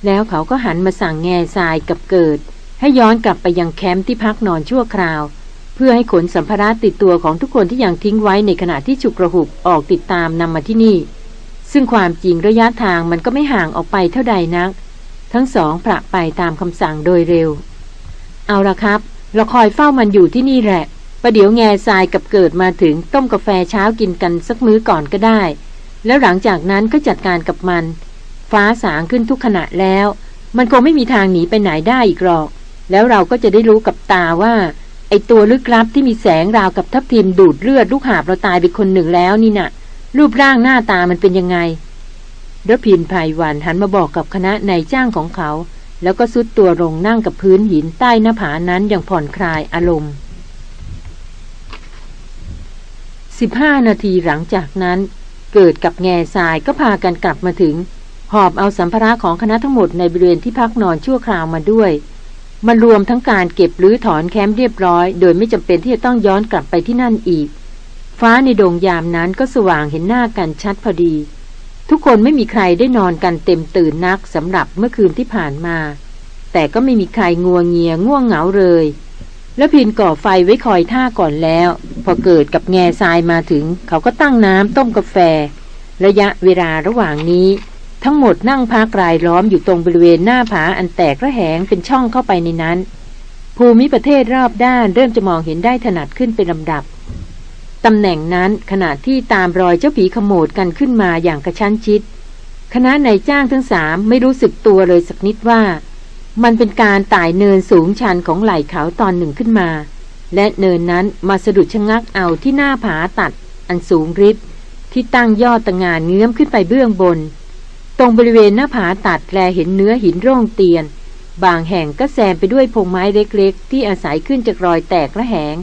แล้วเขาก็หันมาสั่งแง่ทรายกับเกิด ให้ย้อนกลับไปยังแคมป์ที่พักนอนชั่วคราว เพื่อให้ขนสัมภาระติดตัวของทุกคนที่ยังทิ้งไว้ในขณะที่ฉุกระหุกออกติดตามนำมาที่นี่ ซึ่งความจริงระยะทางมันก็ไม่ห่างออกไปเท่าใดนัก ทั้งสองประไปตามคำสั่งโดยเร็ว เอาละครับ เราคอยเฝ้ามันอยู่ที่นี่แหละประเดี๋ยวแง่ทรายกับเกิดมาถึงต้มกาแฟเช้ากินกันสักมื้อก่อนก็ได้ แล้วหลังจากนั้นก็จัดการกับมัน ฟ้าสางขึ้นทุกขณะแล้ว มันคงไม่มีทางหนีไปไหนได้อีกหรอก แล้วเราก็จะได้รู้กับตาว่า ไอตัวลึกลับที่มีแสงราวกับทับทิมดูดเลือดลูกหาบเราตายไปคนหนึ่งแล้วนี่นะ่ะ รูปร่างหน้าตามันเป็นยังไงรพินภัยวันหันมาบอกกับคณะนายจ้างของเขา แล้วก็ซุดตัวลงนั่งกับพื้นหินใต้หน้าผานั้นอย่างผ่อนคลายอารมณ์สิบห้านาทีหลังจากนั้น เกิดกับแง่ทรายก็พากันกลับมาถึง หอบเอาสัมภาระของคณะทั้งหมดในบริเวณที่พักนอนชั่วคราวมาด้วย มันรวมทั้งการเก็บหรือถอนแคมป์เรียบร้อย โดยไม่จำเป็นที่จะต้องย้อนกลับไปที่นั่นอีก ฟ้าในโดงยามนั้นก็สว่างเห็นหน้ากันชัดพอดี ทุกคนไม่มีใครได้นอนกันเต็มตื่นนักสำหรับเมื่อคืนที่ผ่านมา แต่ก็ไม่มีใครงัวเงียง่วงเหงาเลย แล้วพินก่อไฟไว้คอยท่าก่อนแล้ว พอเกิดกับแง่ทรายมาถึง เขาก็ตั้งน้ำต้มกาแฟ ระยะเวลาระหว่างนี้ ทั้งหมดนั่งพักรายล้อมอยู่ตรงบริเวณหน้าผาอันแตกระแหงเป็นช่องเข้าไปในนั้น ภูมิประเทศรอบด้านเริ่มจะมองเห็นได้ถนัดขึ้นเป็นลำดับตำแหน่งนั้นขณะที่ตามรอยเจ้าผีขโมดกันขึ้นมาอย่างกระชั้นชิด คณะนายจ้างทั้งสามไม่รู้สึกตัวเลยสักนิดว่า มันเป็นการไต่เนินสูงชันของไหล่เขาตอนหนึ่งขึ้นมา และเนินนั้นมาสะดุดชะงักเอาที่หน้าผาตัด อันสูงริบที่ตั้งยอดตะงานเงื้อมขึ้นไปเบื้องบน ตรงบริเวณหน้าผาตัดแลเห็นเนื้อหินร่องเตียน บางแห่งก็แซมไปด้วยพงไม้เล็กๆ ที่อาศัยขึ้นจากรอยแตกและแหง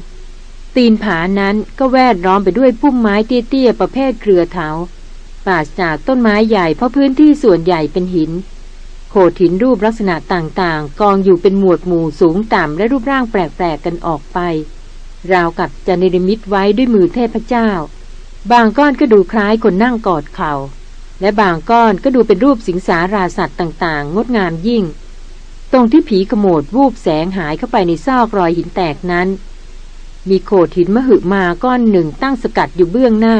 ตีนผานั้นก็แวดล้อมไปด้วยพุ่มไม้เตี้ยๆประเภทเครือเถาปราศจากต้นไม้ใหญ่เพราะพื้นที่ส่วนใหญ่เป็นหิน โขดหินรูปลักษณะต่างๆ กองอยู่เป็นหมวดหมู่สูงต่ำและรูปร่างแปลกๆกันออกไป ราวกับจะเนรมิตไว้ด้วยมือเทพเจ้า บางก้อนก็ดูคล้ายคนนั่งกอดเขา่า และบางก้อนก็ดูเป็นรูปสิงสาราสัตว์ต่างๆ งดงามยิ่ง ตรงที่ผีขโมดวูบแสงหายเข้าไปในซอกรอยหินแตกนั้น มีโขดหินมหึมาก้อนหนึ่งตั้งสกัดอยู่เบื้องหน้า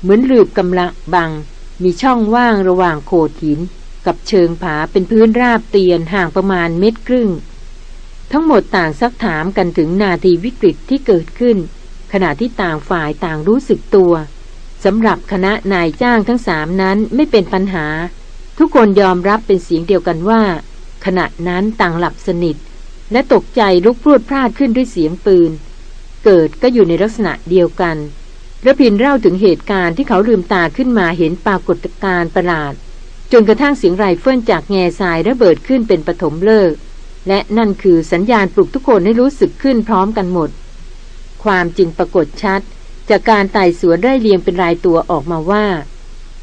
เหมือนลืบกำลังบัง มีช่องว่างระหว่างโขดหิน กับเชิงผาเป็นพื้นราบเตียนห่างประมาณเมตรครึ่ง ทั้งหมดต่างซักถามกันถึงนาทีวิกฤตที่เกิดขึ้น ขณะที่ต่างฝ่ายต่างรู้สึกตัว สำหรับคณะนายจ้างทั้งสามนั้นไม่เป็นปัญหา ทุกคนยอมรับเป็นเสียงเดียวกันว่า ขณะนั้นต่างหลับสนิท และตกใจลุกพรวดพลาดขึ้นด้วยเสียงปืน เกิดก็อยู่ในลักษณะเดียวกันระพินเล่าถึงเหตุการณ์ที่เขาลืมตาขึ้นมาเห็นปรากฏการณ์ประหลาด จนกระทั่งเสียงไรเฟิลจากแง่ทรายระเบิดขึ้นเป็นปฐมเลิก และนั่นคือสัญญาณปลุกทุกคนให้รู้สึกขึ้นพร้อมกันหมด ความจริงปรากฏชัด จากการไต่สวนไร่เรียงเป็นรายตัวออกมาว่า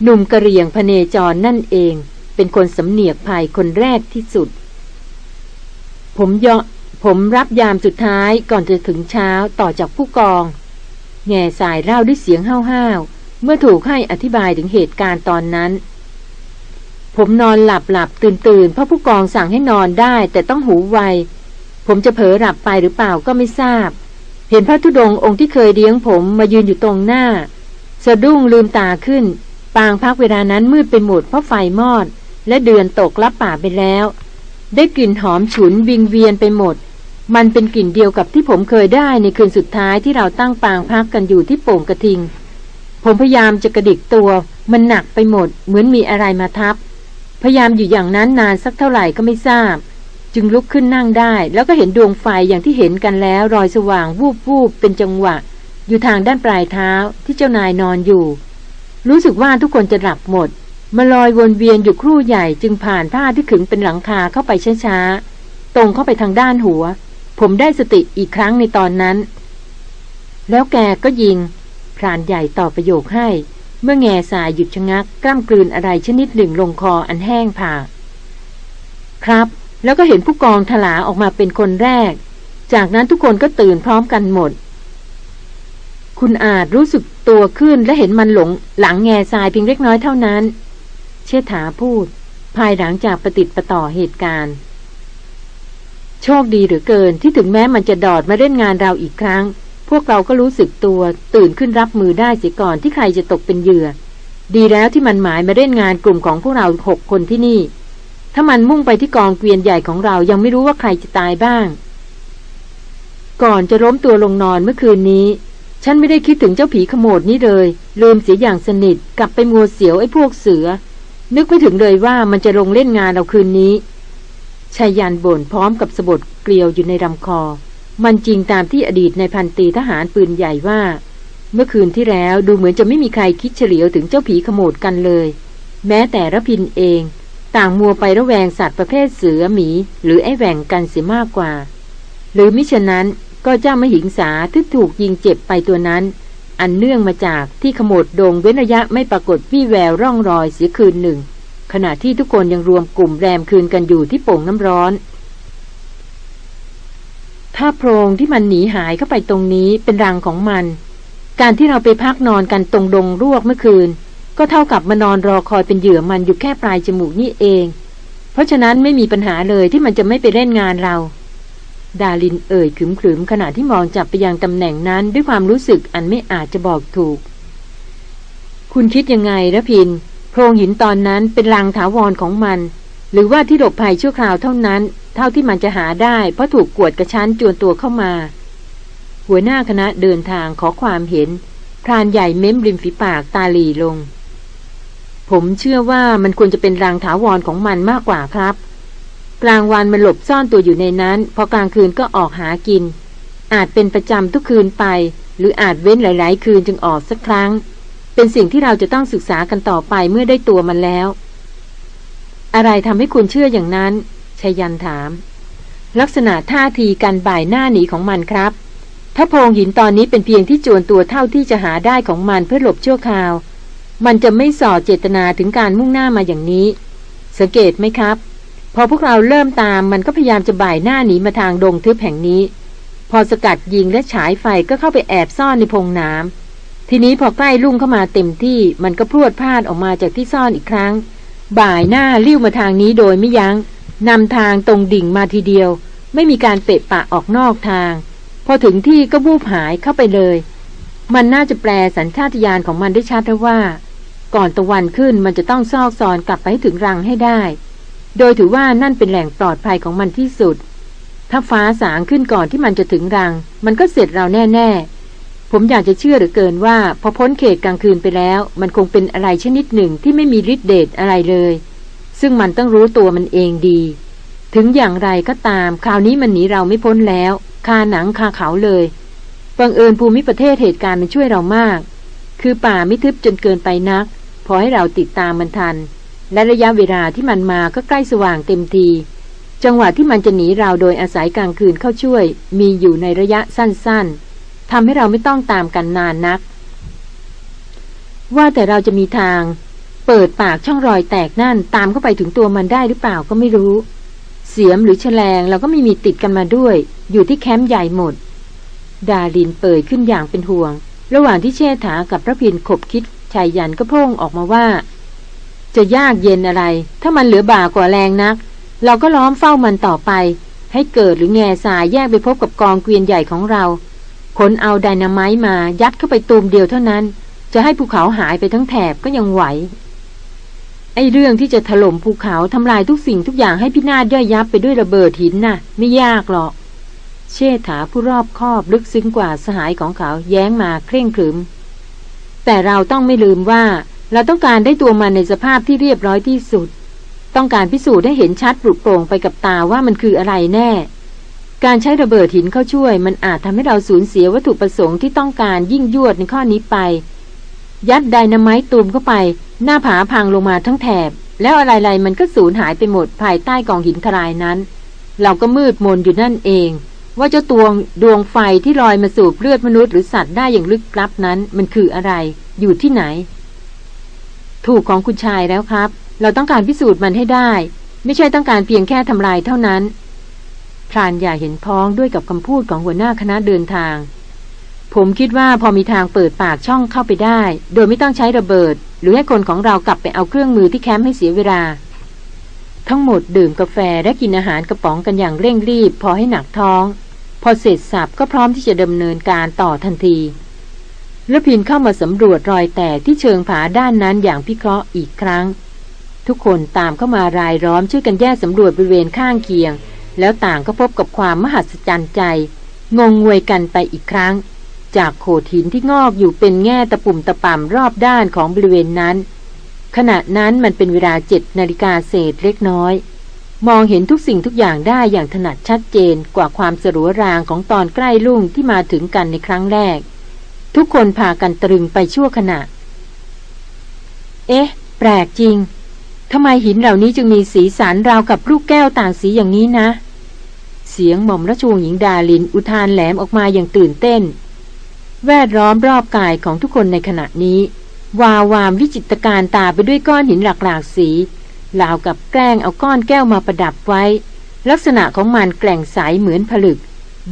หนุ่มกระเรียงพเนจรนั่นเอง เป็นคนสำเนียกภัยคนแรกที่สุด ผมยอผมรับยามสุดท้ายก่อนจะถึงเช้าต่อจากผู้กอง แง่สายเล่าด้วยเสียงห้าวๆ เมื่อถูกให้อธิบายถึงเหตุการณ์ตอนนั้น ผมนอนหลับหลับตื่นตื่นเพราะผู้กองสั่งให้นอนได้แต่ต้องหูไว ผมจะเผลอหลับไปหรือเปล่าก็ไม่ทราบ เห็นพระธุดงค์องค์ที่เคยเลี้ยงผมมายืนอยู่ตรงหน้า สะดุ้งลืมตาขึ้น ปางพักเวลานั้นมืดไปหมดเพราะไฟมอด และเดือนตกลับป่าไปแล้ว ได้กลิ่นหอมฉุนวิงเวียนไปหมด มันเป็นกลิ่นเดียวกับที่ผมเคยได้ในคืนสุดท้ายที่เราตั้งปางพักกันอยู่ที่โป่งกระทิง ผมพยายามจะกระดิกตัว มันหนักไปหมด เหมือนมีอะไรมาทับ พยายามอยู่อย่างนั้นนานสักเท่าไหร่ก็ไม่ทราบ จึงลุกขึ้นนั่งได้ แล้วก็เห็นดวงไฟอย่างที่เห็นกันแล้ว รอยสว่างวูบวูบเป็นจังหวะ อยู่ทางด้านปลายเท้าที่เจ้านายนอนอยู่ รู้สึกว่าทุกคนจะหลับหมดมาลอยวนเวียนอยู่ครู่ใหญ่จึงผ่านผ้าที่ขึงเป็นหลังคาเข้าไปช้าๆตรงเข้าไปทางด้านหัว ผมได้สติอีกครั้งในตอนนั้น แล้วแกก็ยิงพรานใหญ่ตอบประโยคให้ เมื่อแง่สายหยุดชะงักกล้ามกลืนอะไรชนิดหนึ่งลงคออันแห้งผากครับ แล้วก็เห็นผู้กองถลาออกมาเป็นคนแรก จากนั้นทุกคนก็ตื่นพร้อมกันหมด คุณอาจรู้สึกตัวขึ้นและเห็นมันหลงหลังแง่ทรายเพียงเล็กน้อยเท่านั้น เชษฐาพูด ภายหลังจากประติดประต่อเหตุการณ์ โชคดีหรือเกินที่ถึงแม้มันจะดอดมาเล่นงานเราอีกครั้ง พวกเราก็รู้สึกตัวตื่นขึ้นรับมือได้เสียก่อนที่ใครจะตกเป็นเหยื่อ ดีแล้วที่มันหมายมาเล่นงานกลุ่มของพวกเราหกคนที่นี่ ถ้ามันมุ่งไปที่กองเกวียนใหญ่ของเรายังไม่รู้ว่าใครจะตายบ้าง ก่อนจะล้มตัวลงนอนเมื่อคืนนี้ ฉันไม่ได้คิดถึงเจ้าผีขโมดนี้เลย ลืมเสียอย่างสนิท กลับไปมัวเสียวไอ้พวกเสือ นึกไม่ถึงเลยว่ามันจะลงเล่นงานเราคืนนี้ชายันบ่นพร้อมกับสะบดเกลียวอยู่ในลำคอ มันจริงตามที่อดีตในพันตีทหารปืนใหญ่ว่า เมื่อคืนที่แล้วดูเหมือนจะไม่มีใครคิดเฉลียวถึงเจ้าผีขโมดกันเลย แม้แต่ระพินเอง ต่างมัวไประแวงสัตว์ประเภทเสือหมี หรือไอ้แหว่งกันเสียมากกว่า หรือมิฉะนั้นก็เจ้ามหิงสาที่ถูกยิงเจ็บไปตัวนั้น อันเนื่องมาจากที่ขโมดดงเว้นระยะไม่ปรากฏวี่แววร่องรอยเสียคืนหนึ่ง ขณะที่ทุกคนยังรวมกลุ่มแรมคืนกันอยู่ที่โป่งน้ำร้อน ถ้าโพรงที่มันหนีหายเข้าไปตรงนี้เป็นรังของมัน การที่เราไปพักนอนกันตรงดงรวกเมื่อคืน ก็เท่ากับมานอนรอคอยเป็นเหยื่อมันอยู่แค่ปลายจมูกนี่เอง เพราะฉะนั้นไม่มีปัญหาเลยที่มันจะไม่ไปเล่นงานเรา ดาลินเอ่ยขึมๆขณะที่มองจับไปยังตำแหน่งนั้นด้วยความรู้สึกอันไม่อาจจะบอกถูก คุณคิดยังไงระพินโพรงหินตอนนั้นเป็นรังถาวรของมัน หรือว่าที่หลบภัยชั่วคราวเท่านั้น เท่าที่มันจะหาได้ เพราะถูกกวดกระชั้นจวนตัวเข้ามา หัวหน้าคณะเดินทางขอความเห็นพรานใหญ่เม้มริมฝีปากตาหลีลง ผมเชื่อว่ามันควรจะเป็นรังถาวรของมันมากกว่าครับ กลางวันมันหลบซ่อนตัวอยู่ในนั้น พอกลางคืนก็ออกหากิน อาจเป็นประจำทุกคืนไป หรืออาจเว้นหลาย ๆ คืนจึงออกสักครั้ง เป็นสิ่งที่เราจะต้องศึกษากันต่อไปเมื่อได้ตัวมันแล้ว อะไรทำให้คุณเชื่ออย่างนั้นชยันถาม ลักษณะท่าทีการบ่ายหน้าหนีของมันครับ ถ้าโพรงหินตอนนี้เป็นเพียงที่จวนตัวเท่าที่จะหาได้ของมันเพื่อหลบชั่วคราว มันจะไม่ส่อเจตนาถึงการมุ่งหน้ามาอย่างนี้ สังเกตไหมครับ พอพวกเราเริ่มตามมันก็พยายามจะบ่ายหน้าหนีมาทางดงทึบแห่งนี้ พอสกัดยิงและฉายไฟก็เข้าไปแอบซ่อนในพงน้ำทีนี้พอใกล้ลุ่งเข้ามาเต็มที่มันก็พรวดพลาดออกมาจากที่ซ่อนอีกครั้ง บ่ายหน้าลิ้วมาทางนี้โดยไม่ยัง้งนำทางตรงดิ่งมาทีเดียว ไม่มีการเปะปะออกนอกทาง พอถึงที่ก็วูบหายเข้าไปเลย มันน่าจะแปลสัญชาตญาณของมันได้ชัดแล้วว่า ก่อนตะวันขึ้นมันจะต้องซอกซอนกลับไปถึงรังให้ได้ โดยถือว่านั่นเป็นแหล่งปลอดภัยของมันที่สุด ถ้าฟ้าสางขึ้นก่อนที่มันจะถึงรัง มันก็เสร็จเราแน่ ๆ ผมอยากจะเชื่อหรือเกินว่า พอพ้นเขตกลางคืนไปแล้ว มันคงเป็นอะไรชนิดหนึ่งที่ไม่มีฤทธิ์เดชอะไรเลย ซึ่งมันต้องรู้ตัวมันเองดี ถึงอย่างไรก็ตาม คราวนี้มันหนีเราไม่พ้นแล้ว คาหนังคาเขาเลยบังเอิญภูมิประเทศเหตุการณ์มันช่วยเรามาก คือป่าไม่ทึบจนเกินไปนัก อให้เราติดตามมันทัน และระยะเวลาที่มันมาก็ใกล้สว่างเต็มที จังหวะที่มันจะหนีเราโดยอาศัยกลางคืนเข้าช่วย มีอยู่ในระยะสั้นๆทำให้เราไม่ต้องตามกันนานนัก ว่าแต่เราจะมีทาง เปิดปากช่องรอยแตกนั่นตามเข้าไปถึงตัวมันได้หรือเปล่าก็ไม่รู้ เสียมหรือแฉลงเราก็ไม่มีติดกันมาด้วย อยู่ที่แคมป์ใหญ่หมด ดาลินเปิดขึ้นอย่างเป็นห่วง ระหว่างที่เชษฐากับพระพินขบคิด ชายยันก็พ่งออกมาว่า จะยากเย็นอะไร ถ้ามันเหลือบ่ากว่าแรงนัก เราก็ล้อมเฝ้ามันต่อไป ให้เกิดหรือแง่สายแยกไปพบกับกองเกวียนใหญ่ของเราขนเอาไดนาไมต์มายัดเข้าไปตูมเดียวเท่านั้น จะให้ภูเขาหายไปทั้งแถบก็ยังไหวไอ้เรื่องที่จะถล่มภูเขาทำลายทุกสิ่งทุกอย่างให้พินาศย่อยยับไปด้วยระเบิดหินน่ะ ไม่ยากหรอก เชษฐาผู้รอบคอบลึกซึ้งกว่าสหายของเขาแย้งมาเคร่งครึม แต่เราต้องไม่ลืมว่า เราต้องการได้ตัวมันในสภาพที่เรียบร้อยที่สุด ต้องการพิสูจน์ให้เห็นชัดปลุกโปร่งไปกับตาว่ามันคืออะไรแน่ การใช้ระเบิดหินเข้าช่วย มันอาจทำให้เราสูญเสียวัตถุประสงค์ที่ต้องการยิ่งยวดในข้อนี้ไป ยัดไดนาไมต์ตูมเข้าไป หน้าผาพังลงมาทั้งแถบ แล้วอะไรๆมันก็สูญหายไปหมดภายใต้กองหินทรายนั้น เราก็มืดมนอยู่นั่นเอง ว่าเจ้าตัวดวงไฟที่ลอยมาสูบเลือดมนุษย์หรือสัตว์ได้อย่างลึกลับนั้นมันคืออะไร อยู่ที่ไหน ถูกของคุณชายแล้วครับ เราต้องการพิสูจน์มันให้ได้ ไม่ใช่ต้องการเพียงแค่ทำลายเท่านั้นพรานอย่าเห็นพ้องด้วยกับคำพูดของหัวหน้าคณะเดินทาง ผมคิดว่าพอมีทางเปิดปากช่องเข้าไปได้ โดยไม่ต้องใช้ระเบิด หรือให้คนของเรากลับไปเอาเครื่องมือที่แคมป์ให้เสียเวลาทั้งหมดดื่มกาแฟและกินอาหารกระป๋องกันอย่างเร่งรีบ พอให้หนักท้อง พอเสร็จสับก็พร้อมที่จะดำเนินการต่อทันทีระพินเข้ามาสำรวจรอยแตกที่เชิงผาด้านนั้นอย่างพิเคราะห์อีกครั้ง ทุกคนตามเข้ามารายล้อมช่วยกันแยกสำรวจบริเวณข้างเคียง แล้วต่างก็พบกับความมหัศจรรย์ใจ งงงวยกันไปอีกครั้ง จากโขดหินที่งอกอยู่เป็นแง่ตะปุ่มตะป่ำรอบด้านของบริเวณนั้น ขณะนั้นมันเป็นเวลาเจ็ดนาฬิกาเศษเล็กน้อย มองเห็นทุกสิ่งทุกอย่างได้อย่างถนัดชัดเจนกว่าความสรัวรางของตอนใกล้ลุ่งที่มาถึงกันในครั้งแรก ทุกคนพากันตรึงไปชั่วขณะ เอ๊ะ แปลกจริงทำไมหินเหล่านี้จึงมีสีสันราวกับลูกแก้วต่างสีอย่างนี้นะ เสียงหม่อมราชวงศ์หญิงดาลินอุทานแหลมออกมาอย่างตื่นเต้น แวดล้อมรอบกายของทุกคนในขณะนี้ วาวามวิจิตรการตาไปด้วยก้อนหินหลากหลากสี ราวกับแกล้งเอาก้อนแก้วมาประดับไว้ ลักษณะของมันแกล่งใสเหมือนผลึก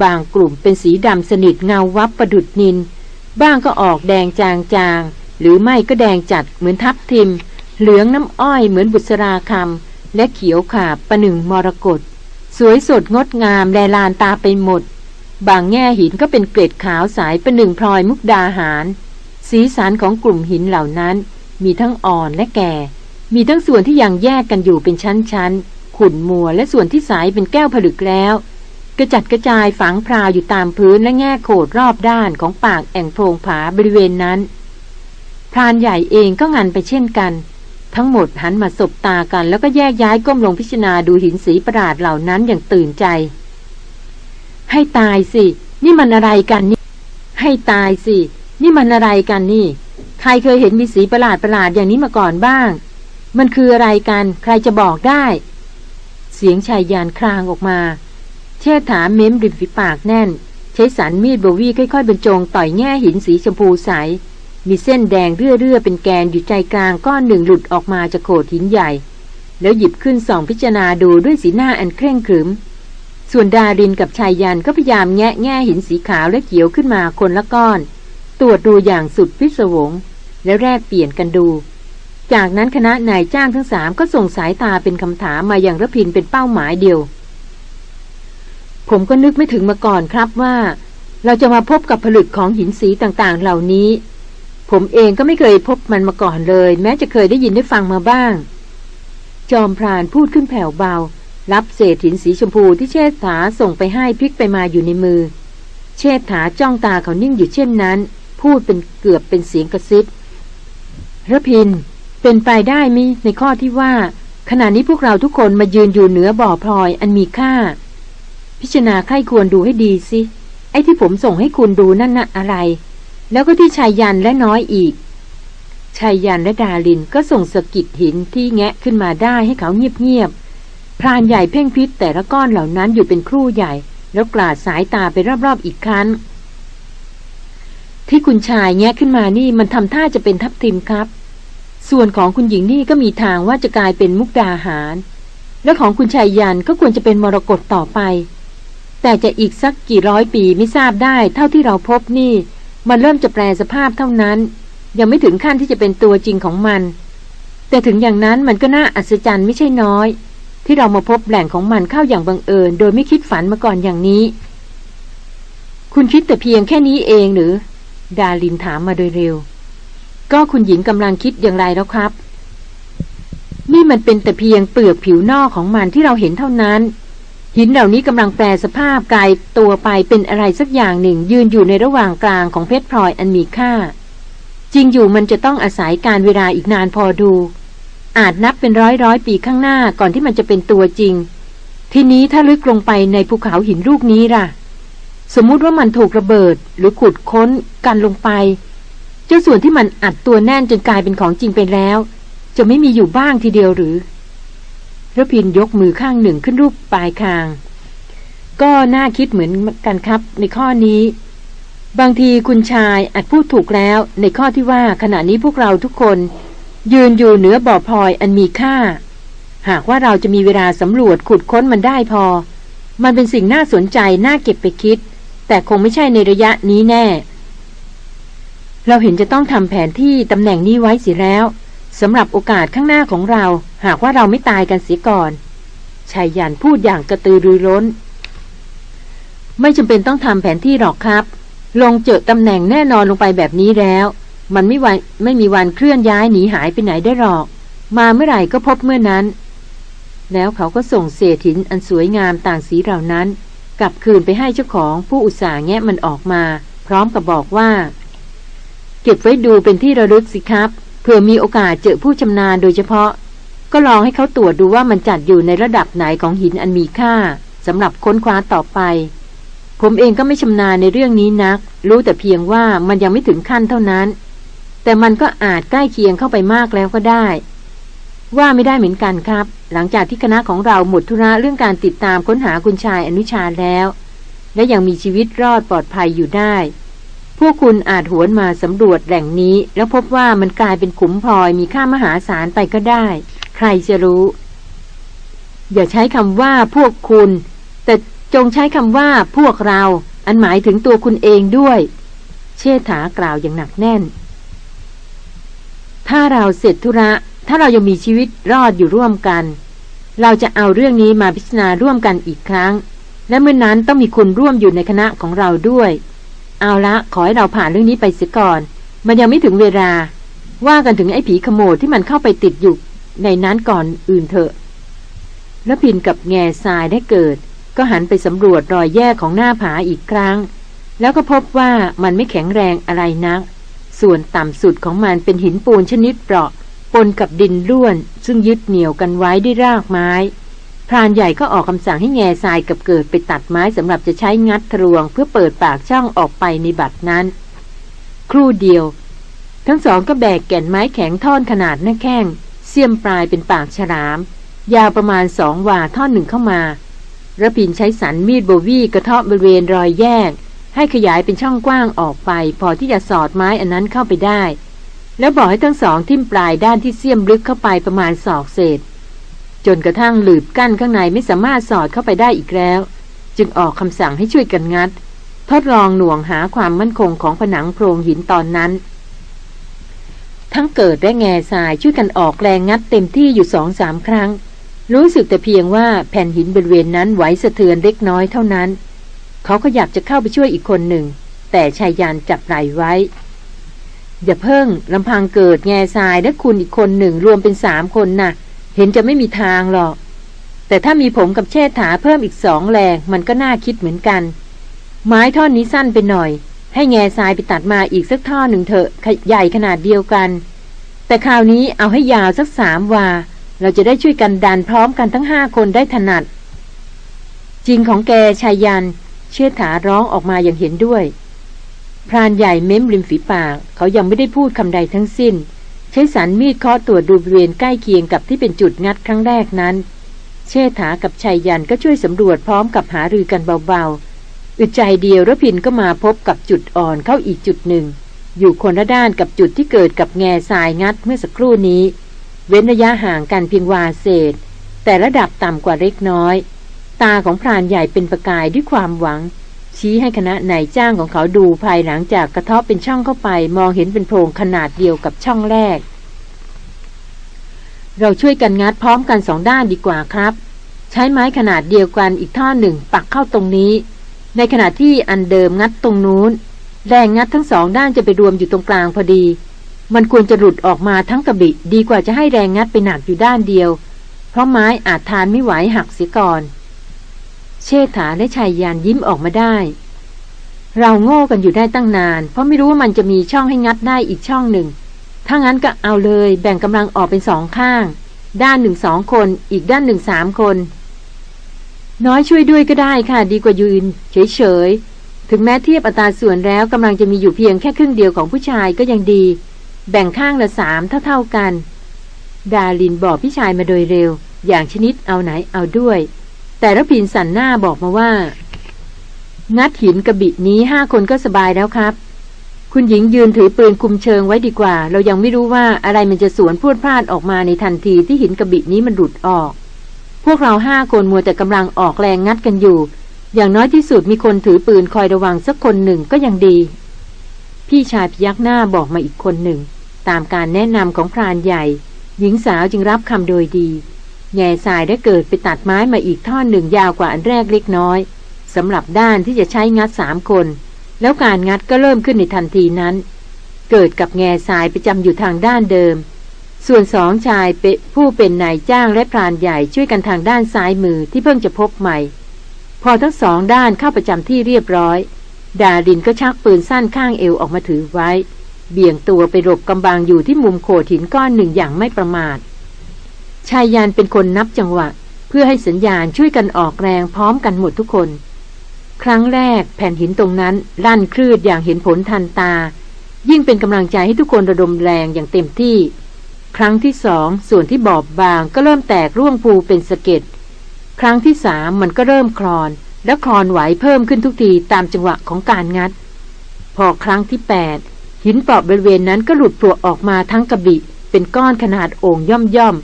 บางกลุ่มเป็นสีดำสนิทเงาวับประดุดนิน บ้างก็ออกแดงจางๆ หรือไม่ก็แดงจัดเหมือนทับทิม เหลืองน้ำอ้อยเหมือนบุษราคำและเขียวขาบประหนึ่งมรกตสวยสดงดงามแลลานตาไปหมด บางแง่หินก็เป็นเกล็ดขาวสายประหนึ่งพลอยมุกดาหาร สีสันของกลุ่มหินเหล่านั้น มีทั้งอ่อนและแก่ มีทั้งส่วนที่ยังแยกกันอยู่เป็นชั้นๆ ขุ่นมัวและส่วนที่สายเป็นแก้วผลึกแล้ว กระจัดกระจายฝังพราวอยู่ตามพื้นและแง่โขดรอบด้านของปากแอ่งโพรงผาบริเวณนั้น พรานใหญ่เองก็งันไปเช่นกัน ทั้งหมดหันมาสบตากัน แล้วก็แยกย้ายก้มลงพิจารณาดูหินสีประหลาดเหล่านั้นอย่างตื่นใจ ให้ตายสิ นี่มันอะไรกันนี่ ให้ตายสิ นี่มันอะไรกันนี่ ใครเคยเห็นมีสีประหลาดประหลาดอย่างนี้มาก่อนบ้าง มันคืออะไรกัน ใครจะบอกได้ เสียงชายยานครางออกมา เชิดถาเม้มริมฝีปากแน่น ใช้สันมีดโบวี่ค่อยๆบรรจงต่อยแง่หินสีชมพูใส มีเส้นแดงเรื่อๆเป็นแกนอยู่ใจกลางก้อนหนึ่งหลุดออกมาจากโขดหินใหญ่ แล้วหยิบขึ้นส่องพิจารณาดูด้วยสีหน้าอันเคร่งขรึม ส่วนดารินกับชายยันก็พยายามแงะแง่หินสีขาวและเขียวขึ้นมาคนละก้อน ตรวจดูอย่างสุดพิศวง แล้วแรกเปลี่ยนกันดู จากนั้นคณะนายจ้างทั้งสามก็ส่งสายตาเป็นคำถามมาอย่างระพินเป็นเป้าหมายเดียว ผมก็นึกไม่ถึงมาก่อนครับว่า เราจะมาพบกับผลึกของหินสีต่างๆ เหล่านี้ ผมเองก็ไม่เคยพบมันมาก่อนเลย แม้จะเคยได้ยินได้ฟังมาบ้าง จอมพรานพูดขึ้นแผ่วเบา รับเศษหินสีชมพูที่เชษฐาส่งไปให้พลิกไปมาอยู่ในมือ เชษฐาจ้องตาเขานิ่งอยู่เช่นนั้น พูดเป็นเกือบเป็นเสียงกระซิบระพิน เป็นไปได้มิในข้อที่ว่า ขณะนี้พวกเราทุกคนมายืนอยู่เหนือบ่อพลอยอันมีค่า พิจารณาใครควรดูให้ดีสิ ไอ้ที่ผมส่งให้คุณดูนั่นน่ะอะไร แล้วก็ที่ชายยันและน้อยอีกชายยันและดาลินก็ส่งสกิดหินที่แงะขึ้นมาได้ให้เขาเงียบๆพรานใหญ่เพ่งพิษแต่ละก้อนเหล่านั้นอยู่เป็นครู่ใหญ่ แล้วกลาดสายตาไปรอบๆอีกครั้ง ที่คุณชายแงะขึ้นมานี่มันทำท่าจะเป็นทับทิมครับ ส่วนของคุณหญิงนี่ก็มีทางว่าจะกลายเป็นมุกดาหาร และของคุณชายยันก็ควรจะเป็นมรกตต่อไป แต่จะอีกสักกี่ร้อยปีไม่ทราบได้ เท่าที่เราพบนี่ มันเริ่มจะแปลสภาพเท่านั้น ยังไม่ถึงขั้นที่จะเป็นตัวจริงของมัน แต่ถึงอย่างนั้นมันก็น่าอัศจรรย์ไม่ใช่น้อย ที่เรามาพบแหล่งของมันเข้าอย่างบังเอิญ โดยไม่คิดฝันมาก่อนอย่างนี้ คุณคิดแต่เพียงแค่นี้เองหรือ ดาลินถามมาโดยเร็ว ก็คุณหญิงกำลังคิดอย่างไรแล้วครับ นี่มันเป็นแต่เพียงเปลือกผิวนอกของมันที่เราเห็นเท่านั้น หินเหล่านี้กำลังแปลสภาพกายตัวไปเป็นอะไรสักอย่างหนึ่ง ยืนอยู่ในระหว่างกลางของเพชรพลอยอันมีค่า จริงอยู่มันจะต้องอาศัยการเวลาอีกนานพอดู อาจนับเป็นร้อยร้อยปีข้างหน้าก่อนที่มันจะเป็นตัวจริง ทีนี้ถ้าลึกลงไปในภูเขาหินลูกนี้ล่ะ สมมุติว่ามันถูกระเบิดหรือขุดค้นกันลงไป เจ้าส่วนที่มันอัดตัวแน่นจนกลายเป็นของจริงไปแล้ว จะไม่มีอยู่บ้างทีเดียวหรือระพินยกมือข้างหนึ่งขึ้นรูปปลายคาง ก็น่าคิดเหมือนกันครับ ในข้อนี้ บางทีคุณชายอาจพูดถูกแล้ว ในข้อที่ว่าขณะนี้พวกเราทุกคน ยืนอยู่เหนือบ่อพลอยอันมีค่า หากว่าเราจะมีเวลาสำรวจขุดค้นมันได้พอ มันเป็นสิ่งน่าสนใจน่าเก็บไปคิด แต่คงไม่ใช่ในระยะนี้แน่ เราเห็นจะต้องทำแผนที่ตำแหน่งนี้ไว้เสียแล้วสำหรับโอกาสข้างหน้าของเรา หากว่าเราไม่ตายกันเสียก่อนชายยันพูดอย่างกระตือรือร้น ไม่จำเป็นต้องทำแผนที่หรอกครับ ลงเจอตำแหน่งแน่นอนลงไปแบบนี้แล้ว มันไม่วันไม่มีวันเคลื่อนย้ายหนีหายไปไหนได้หรอก มาเมื่อไหร่ก็พบเมื่อนั้น แล้วเขาก็ส่งเศษหินอันสวยงามต่างสีเหล่านั้น กลับคืนไปให้เจ้าของผู้อุตส่าห์แงะมันออกมา พร้อมกับบอกว่า เก็บไว้ดูเป็นที่ระลึกสิครับ เผื่อมีโอกาสเจอผู้ชำนาญโดยเฉพาะ ก็ลองให้เขาตรวจดูว่ามันจัดอยู่ในระดับไหนของหินอันมีค่าสำหรับค้นคว้าต่อไป ผมเองก็ไม่ชำนาญในเรื่องนี้นัก รู้แต่เพียงว่ามันยังไม่ถึงขั้นเท่านั้น แต่มันก็อาจใกล้เคียงเข้าไปมากแล้วก็ได้ ว่าไม่ได้เหมือนกันครับ หลังจากที่คณะของเราหมดธุระเรื่องการติดตามค้นหาคุณชายอนุชาแล้ว และยังมีชีวิตรอดปลอดภัยอยู่ได้ พวกคุณอาจหวนมาสำรวจแหล่งนี้ แล้วพบว่ามันกลายเป็นขุมพลอยมีค่ามหาศาลไปก็ได้ ใครจะรู้ อย่าใช้คำว่าพวกคุณ แต่จงใช้คำว่าพวกเรา อันหมายถึงตัวคุณเองด้วย เชษฐากล่าวอย่างหนักแน่น ถ้าเราเสร็จธุระ ถ้าเรายังมีชีวิตรอดอยู่ร่วมกัน เราจะเอาเรื่องนี้มาพิจารณาร่วมกันอีกครั้ง และเมื่อนนั้นต้องมีคุณร่วมอยู่ในคณะของเราด้วย เอาละขอให้เราผ่านเรื่องนี้ไปเสียก่อน มันยังไม่ถึงเวลา ว่ากันถึงไอ้ผีขโมดที่มันเข้าไปติดอยู่ในนั้นก่อนอื่นเถอะแล้วพินกับแง่ทรายได้เกิด ก็หันไปสำรวจรอยแยกของหน้าผาอีกครั้ง แล้วก็พบว่ามันไม่แข็งแรงอะไรนัก ส่วนต่ำสุดของมันเป็นหินปูนชนิดเปราะ ปนกับดินร่วน ซึ่งยึดเหนี่ยวกันไว้ด้วยรากไม้ พรานใหญ่ก็ออกคำสั่งให้แง่ทรายกับเกิดไปตัดไม้สำหรับจะใช้งัดทรวง เพื่อเปิดปากช่องออกไปในบัดนั้น ครู่เดียว ทั้งสองก็แบกแก่นไม้แข็งท่อนขนาดหน้าแข้งเสียมปลายเป็นปากฉลาม ยาวประมาณสองวาท่อนหนึ่งเข้ามาระพินใช้สันมีดโบวี่กระเทาะบริเวณรอยแยก ให้ขยายเป็นช่องกว้างออกไป พอที่จะสอดไม้อันนั้นเข้าไปได้ แล้วบอกให้ทั้งสองทิ่มปลายด้านที่เสียมลึกเข้าไปประมาณศอกเศษ จนกระทั่งหลืบกั้นข้างในไม่สามารถสอดเข้าไปได้อีกแล้ว จึงออกคำสั่งให้ช่วยกันงัด ทดลองหน่วงหาความมั่นคงของผนังโพรงหินตอนนั้น ทั้งเกิดและแง่ทรายช่วยกันออกแรงงัดเต็มที่อยู่สองสามครั้ง รู้สึกแต่เพียงว่าแผ่นหินบริเวณนั้นไหวสะเทือนเล็กน้อยเท่านั้น เขาก็อยากจะเข้าไปช่วยอีกคนหนึ่ง แต่ชายยานจับไหลไว้อย่าเพิ่งลำพังเกิดแง่ทรายและคุณอีกคนหนึ่งรวมเป็นสามคนนะ่ะ เห็นจะไม่มีทางหรอก แต่ถ้ามีผมกับเชษฐาเพิ่มอีกสองแรงมันก็น่าคิดเหมือนกัน ไม้ท่อนนี้สั้นไปหน่อย ให้แง่ทรายไปตัดมาอีกสักท่อหนึ่งเถอะใหญ่ขนาดเดียวกัน แต่คราวนี้เอาให้ยาวสักสามวา เราจะได้ช่วยกันดันพร้อมกันทั้งห้าคนได้ถนัด จริงของแกชายยัน เชษฐาร้องออกมาอย่างเห็นด้วยพรานใหญ่เม้มริมฝีปาก เขายังไม่ได้พูดคำใดทั้งสิ้น ใช้สันมีดเคาะตรวจดูบริเวณใกล้เคียงกับที่เป็นจุดงัดครั้งแรกนั้น เชษฐากับชายยันก็ช่วยสำรวจพร้อมกับหารือกันเบาๆอึดใจเดียวรพินก็มาพบกับจุดอ่อนเข้าอีกจุดหนึ่ง อยู่คนละด้านกับจุดที่เกิดกับแง่ทรายงัดเมื่อสักครู่นี้ เว้นระยะห่างกันเพียงวาเศษ แต่ระดับต่ำกว่าเล็กน้อย ตาของพรานใหญ่เป็นประกายด้วยความหวัง ชี้ให้คณะนายจ้างของเขาดูภายหลังจากกระเทาะเป็นช่องเข้าไป มองเห็นเป็นโพรงขนาดเดียวกับช่องแรก เราช่วยกันงัดพร้อมกันสองด้านดีกว่าครับ ใช้ไม้ขนาดเดียวกันอีกท่อหนึ่งปักเข้าตรงนี้ ในขณะที่อันเดิมงัดตรงนู้นแรงงัดทั้งสองด้านจะไปรวมอยู่ตรงกลางพอดี มันควรจะหลุดออกมาทั้งกระบิดีกว่าจะให้แรงงัดไปหนักอยู่ด้านเดียว เพราะไม้อาจทานไม่ไหวหักเสียก่อน เชษฐาและชายยานยิ้มออกมาได้ เราโง่กันอยู่ได้ตั้งนาน เพราะไม่รู้ว่ามันจะมีช่องให้งัดได้อีกช่องหนึ่ง ถ้างั้นก็เอาเลยแบ่งกำลังออกเป็นสองข้าง ด้านหนึ่งสองคน อีกด้านหนึ่งสามคน น้อยช่วยด้วยก็ได้ค่ะ ดีกว่ายืน เฉยๆ ถึงแม้เทียบอัตราส่วนแล้วกำลังจะมีอยู่เพียงแค่ครึ่งเดียวของผู้ชายก็ยังดี แบ่งข้างละสามเท่าๆกัน ดาลินบอกพี่ชายมาโดยเร็ว อย่างชนิดเอาไหนเอาด้วย แต่ระพินสันหน้าบอกมาว่า งัดหินกระบินี้ห้าคนก็สบายแล้วครับ คุณหญิงยืนถือปืนคุมเชิงไว้ดีกว่า เรายังไม่รู้ว่าอะไรมันจะสวนพูดพลาดออกมาในทันทีที่หินกระบินี้มันหลุดออก พวกเราห้าคนมัวแต่กำลังออกแรงงัดกันอยู่ อย่างน้อยที่สุดมีคนถือปืนคอยระวังสักคนหนึ่งก็ยังดี พี่ชายพยักหน้าบอกมาอีกคนหนึ่ง ตามการแนะนำของพรานใหญ่ หญิงสาวจึงรับคำโดยดี แง่สายได้เกิดไปตัดไม้มาอีกท่อนหนึ่งยาวกว่าอันแรกเล็กน้อยสำหรับด้านที่จะใช้งัดสามคน แล้วการงัดก็เริ่มขึ้นในทันทีนั้น เกิดกับแง่สายประจำอยู่ทางด้านเดิม ส่วนสองชายผู้เป็นนายจ้างและพรานใหญ่ช่วยกันทางด้านซ้ายมือที่เพิ่งจะพบใหม่ พอทั้งสองด้านเข้าประจำที่เรียบร้อย ดาดินก็ชักปืนสั้นข้างเอวออกมาถือไว้ เบี่ยงตัวไปหลบกำบังอยู่ที่มุมโขดหินก้อนหนึ่งอย่างไม่ประมาท ชายยานเป็นคนนับจังหวะ เพื่อให้สัญญาณช่วยกันออกแรงพร้อมกันหมดทุกคน ครั้งแรกแผ่นหินตรงนั้นลั่นคลืดอย่างเห็นผลทันตา ยิ่งเป็นกำลังใจให้ทุกคนระดมแรงอย่างเต็มที่ ครั้งที่สองส่วนที่บอบบางก็เริ่มแตกร่วงพูเป็นสะเก็ดครั้งที่สามมันก็เริ่มคลอน และคลอนไหวเพิ่มขึ้นทุกทีตามจังหวะของการงัด พอครั้งที่แปดหินเปราะบริเวณนั้นก็หลุดปลวกออกมาทั้งกระบิ เป็นก้อนขนาดโอ่งย่อมย่อม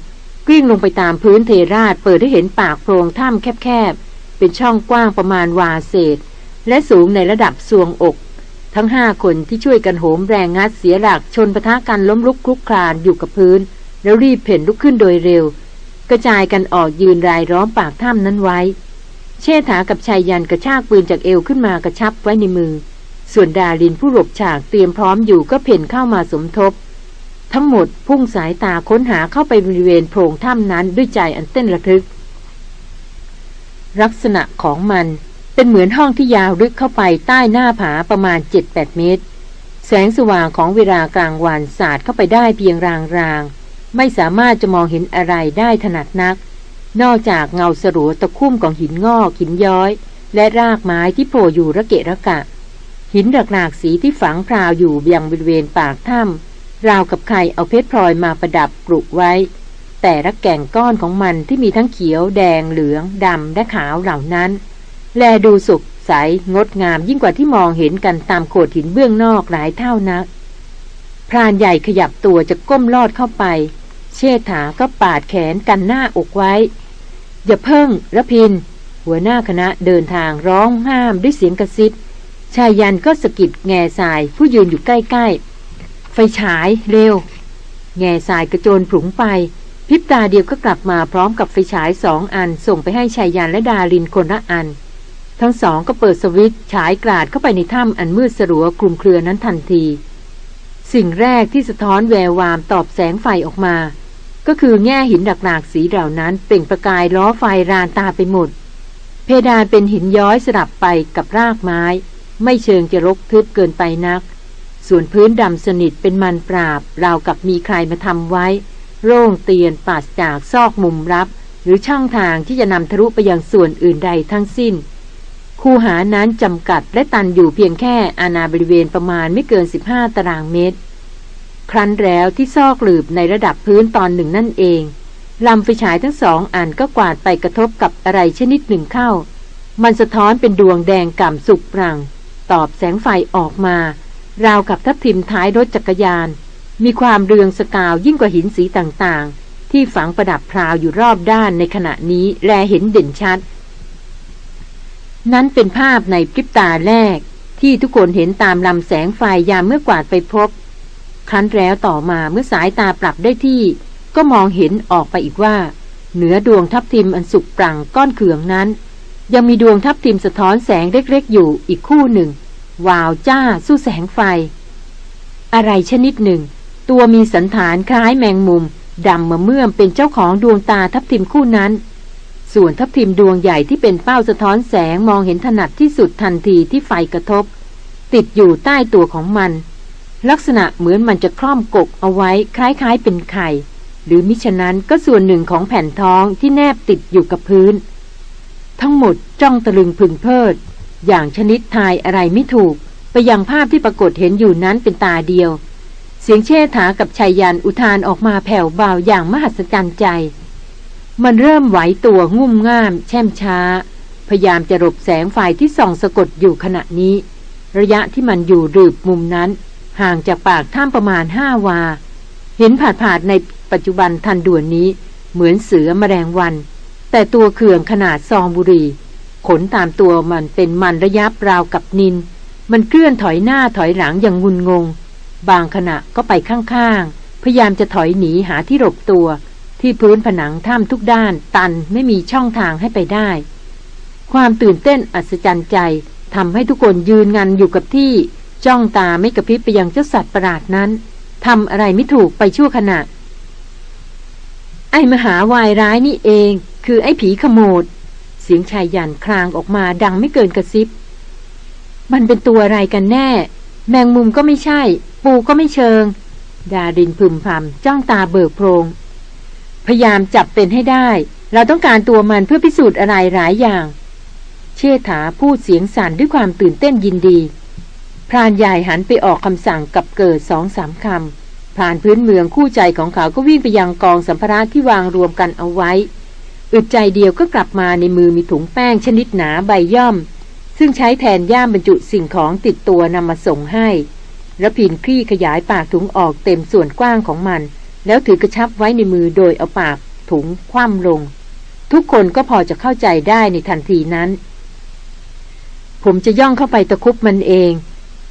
กลิ้งลงไปตามพื้นเทราดเปิดให้เห็นปากโพรงถ้ำแคบๆ เป็นช่องกว้างประมาณวาเศษ และสูงในระดับสวงอก ทั้งห้าคนที่ช่วยกันโหมแรงงัดเสียหลักชนปะทะกันล้มลุกคลุกคลานอยู่กับพื้น แล้วรีบเพ่นลุกขึ้นโดยเร็ว กระจายกันออกยืนรายล้อมปากถ้ำนั้นไว้ เชษฐากับชายยันกระชากปืนจากเอวขึ้นมากระชับไว้ในมือ ส่วนดาลินผู้หลบฉากเตรียมพร้อมอยู่ก็เพ่นเข้ามาสมทบ ทั้งหมดพุ่งสายตาค้นหาเข้าไปบริเวณโพรงถ้ำนั้นด้วยใจอันเต้นระทึก ลักษณะของมันเป็นเหมือนห้องที่ยาวลึกเข้าไปใต้หน้าผาประมาณ 7-8 เมตร แสงสว่างของเวลากลางวันสาดเข้าไปได้เพียงรางๆ ไม่สามารถจะมองเห็นอะไรได้ถนัดนัก นอกจากเงาสรัวตะคุ่มของหินงอกหินย้อย และรากไม้ที่โผล่อยู่ระเกะระกะ หินหลากๆสีที่ฝังพราวอยู่ยังบริเวณปากถ้ำ ราวกับใครเอาเพชรพลอยมาประดับปลุกไว้ แต่ละแก่งก้อนของมันที่มีทั้งเขียวแดงเหลืองดำและขาวเหล่านั้น แลดูสุขใสงดงามยิ่งกว่าที่มองเห็นกันตามโขดหินเบื้องนอกหลายเท่านัก พรานใหญ่ขยับตัวจะก้มลอดเข้าไป เชษฐาก็ปาดแขนกันหน้าอกไว้ อย่าเพิ่งระพิน หัวหน้าคณะเดินทางร้องห้ามด้วยเสียงกระซิบชายยันก็สะกิดแง่ทรายผู้ยืนอยู่ใกล้ๆ ไฟฉายเร็ว แง่ทรายกระโจนผุงไปพริบตาเดียวก็กลับมาพร้อมกับไฟฉายสองอันส่งไปให้ชายยันและดารินคนละอัน ทั้งสองก็เปิดสวิตช์ฉายกราดเข้าไปในถ้ำอันมืดสลัวกลุ่มเครือนั้นทันที สิ่งแรกที่สะท้อนแวววามตอบแสงไฟออกมา ก็คือแง่หินหลากๆสีเหล่านั้นเปล่งประกายล้อไฟรานตาไปหมด เพดานเป็นหินย้อยสลับไปกับรากไม้ ไม่เชิงจะรกทึบเกินไปนัก ส่วนพื้นดำสนิทเป็นมันปราบ ราวกับมีใครมาทำไว้ โร่งเตียนปราศจากซอกมุมรับ หรือช่องทางที่จะนำทะลุไปยังส่วนอื่นใดทั้งสิ้น คูหานั้นจำกัดและตันอยู่เพียงแค่อาณาบริเวณประมาณไม่เกิน 15 ตารางเมตร ครั้นแล้วที่ซอกหลืบในระดับพื้นตอนหนึ่งนั่นเองลำไฟฉายทั้งสองอันก็กวาดไปกระทบกับอะไรชนิดหนึ่งเข้า มันสะท้อนเป็นดวงแดงก่ำสุกปรัง ตอบแสงไฟออกมา ราวกับทับทิมท้ายรถจักรยาน มีความเรืองสกาวยิ่งกว่าหินสีต่างๆ ที่ฝังประดับพราวอยู่รอบด้านในขณะนี้แลเห็นเด่นชัด นั้นเป็นภาพในพริบตาแรก ที่ทุกคนเห็นตามลำแสงไฟยามเมื่อกวาดไปพบ ครั้นแล้วต่อมาเมื่อสายตาปรับได้ที่ ก็มองเห็นออกไปอีกว่า เหนือดวงทับทิมอันสุกปรังก้อนเขืองนั้น ยังมีดวงทับทิมสะท้อนแสงเล็กๆอยู่อีกคู่หนึ่ง วาวจ้าสู้แสงไฟ อะไรชนิดหนึ่ง ตัวมีสันฐานคล้ายแมงมุมดำมาเมื่อมเป็นเจ้าของดวงตาทับทิมคู่นั้น ส่วนทับทิมดวงใหญ่ที่เป็นเป้าสะท้อนแสงมองเห็นถนัดที่สุดทันทีที่ไฟกระทบ ติดอยู่ใต้ตัวของมัน ลักษณะเหมือนมันจะคล่อมกกเอาไว้คล้ายๆเป็นไข่ หรือมิฉะนั้นก็ส่วนหนึ่งของแผ่นท้องที่แนบติดอยู่กับพื้น ทั้งหมดจ้องตะลึงพึงเพลิด อย่างชนิดทายอะไรไม่ถูก ไปยังภาพที่ปรากฏเห็นอยู่นั้นเป็นตาเดียว เสียงเชษฐากับชายยันอุทานออกมาแผ่วเบาอย่างมหัศจรรย์ใจ มันเริ่มไหวตัวงุ่มง่าม แช่มช้า พยายามจะหลบแสงไฟที่ส่องสะกดอยู่ขณะนี้ ระยะที่มันอยู่รืบมุมนั้น ห่างจากปากถ้ำประมาณห้าวา เห็นผาดผาดในปัจจุบันทันด่วนนี้ เหมือนเสือมแมลงวัน แต่ตัวเขื่องขนาดซองบุรี ขนตามตัวมันเป็นมันระยับราวกับนิน มันเคลื่อนถอยหน้าถอยหลังอย่างงุนงง บางขณะก็ไปข้างๆ พยายามจะถอยหนีหาที่หลบตัว ที่พื้นผนังถ้ำทุกด้าน ตันไม่มีช่องทางให้ไปได้ ความตื่นเต้นอัศจรรย์ใจทำให้ทุกคนยืนงันอยู่กับที่ จ้องตาไม่กระพริบไปยังเจ้าสัตว์ประหลาดนั้นทำอะไรไม่ถูกไปชั่วขณะ ไอ้มหาวายร้ายนี่เอง คือไอ้ผีขโมด เสียงชายยันคลางออกมาดังไม่เกินกระซิบ มันเป็นตัวอะไรกันแน่ แมงมุมก็ไม่ใช่ ปูก็ไม่เชิง ดาดินพึมพำจ้องตาเบิกโพรง พยายามจับเป็นให้ได้ เราต้องการตัวมันเพื่อพิสูจน์อะไรหลายอย่าง เชษฐาพูดเสียงสั่นด้วยความตื่นเต้นยินดี พรานใหญ่หันไปออกคำสั่งกับเกิดสองสามคำผ่านพื้นเมืองคู่ใจของเขาก็วิ่งไปยังกองสัมภาระที่วางรวมกันเอาไว้ อึดใจเดียวก็กลับมาในมือมีถุงแป้งชนิดหนาใบย่อม ซึ่งใช้แทนย่ามบรรจุสิ่งของติดตัวนำมาส่งให้ระพินคลี่ขยายปากถุงออกเต็มส่วนกว้างของมัน แล้วถือกระชับไว้ในมือโดยเอาปากถุงคว่ำลง ทุกคนก็พอจะเข้าใจได้ในทันทีนั้น ผมจะย่องเข้าไปตะคุบมันเอง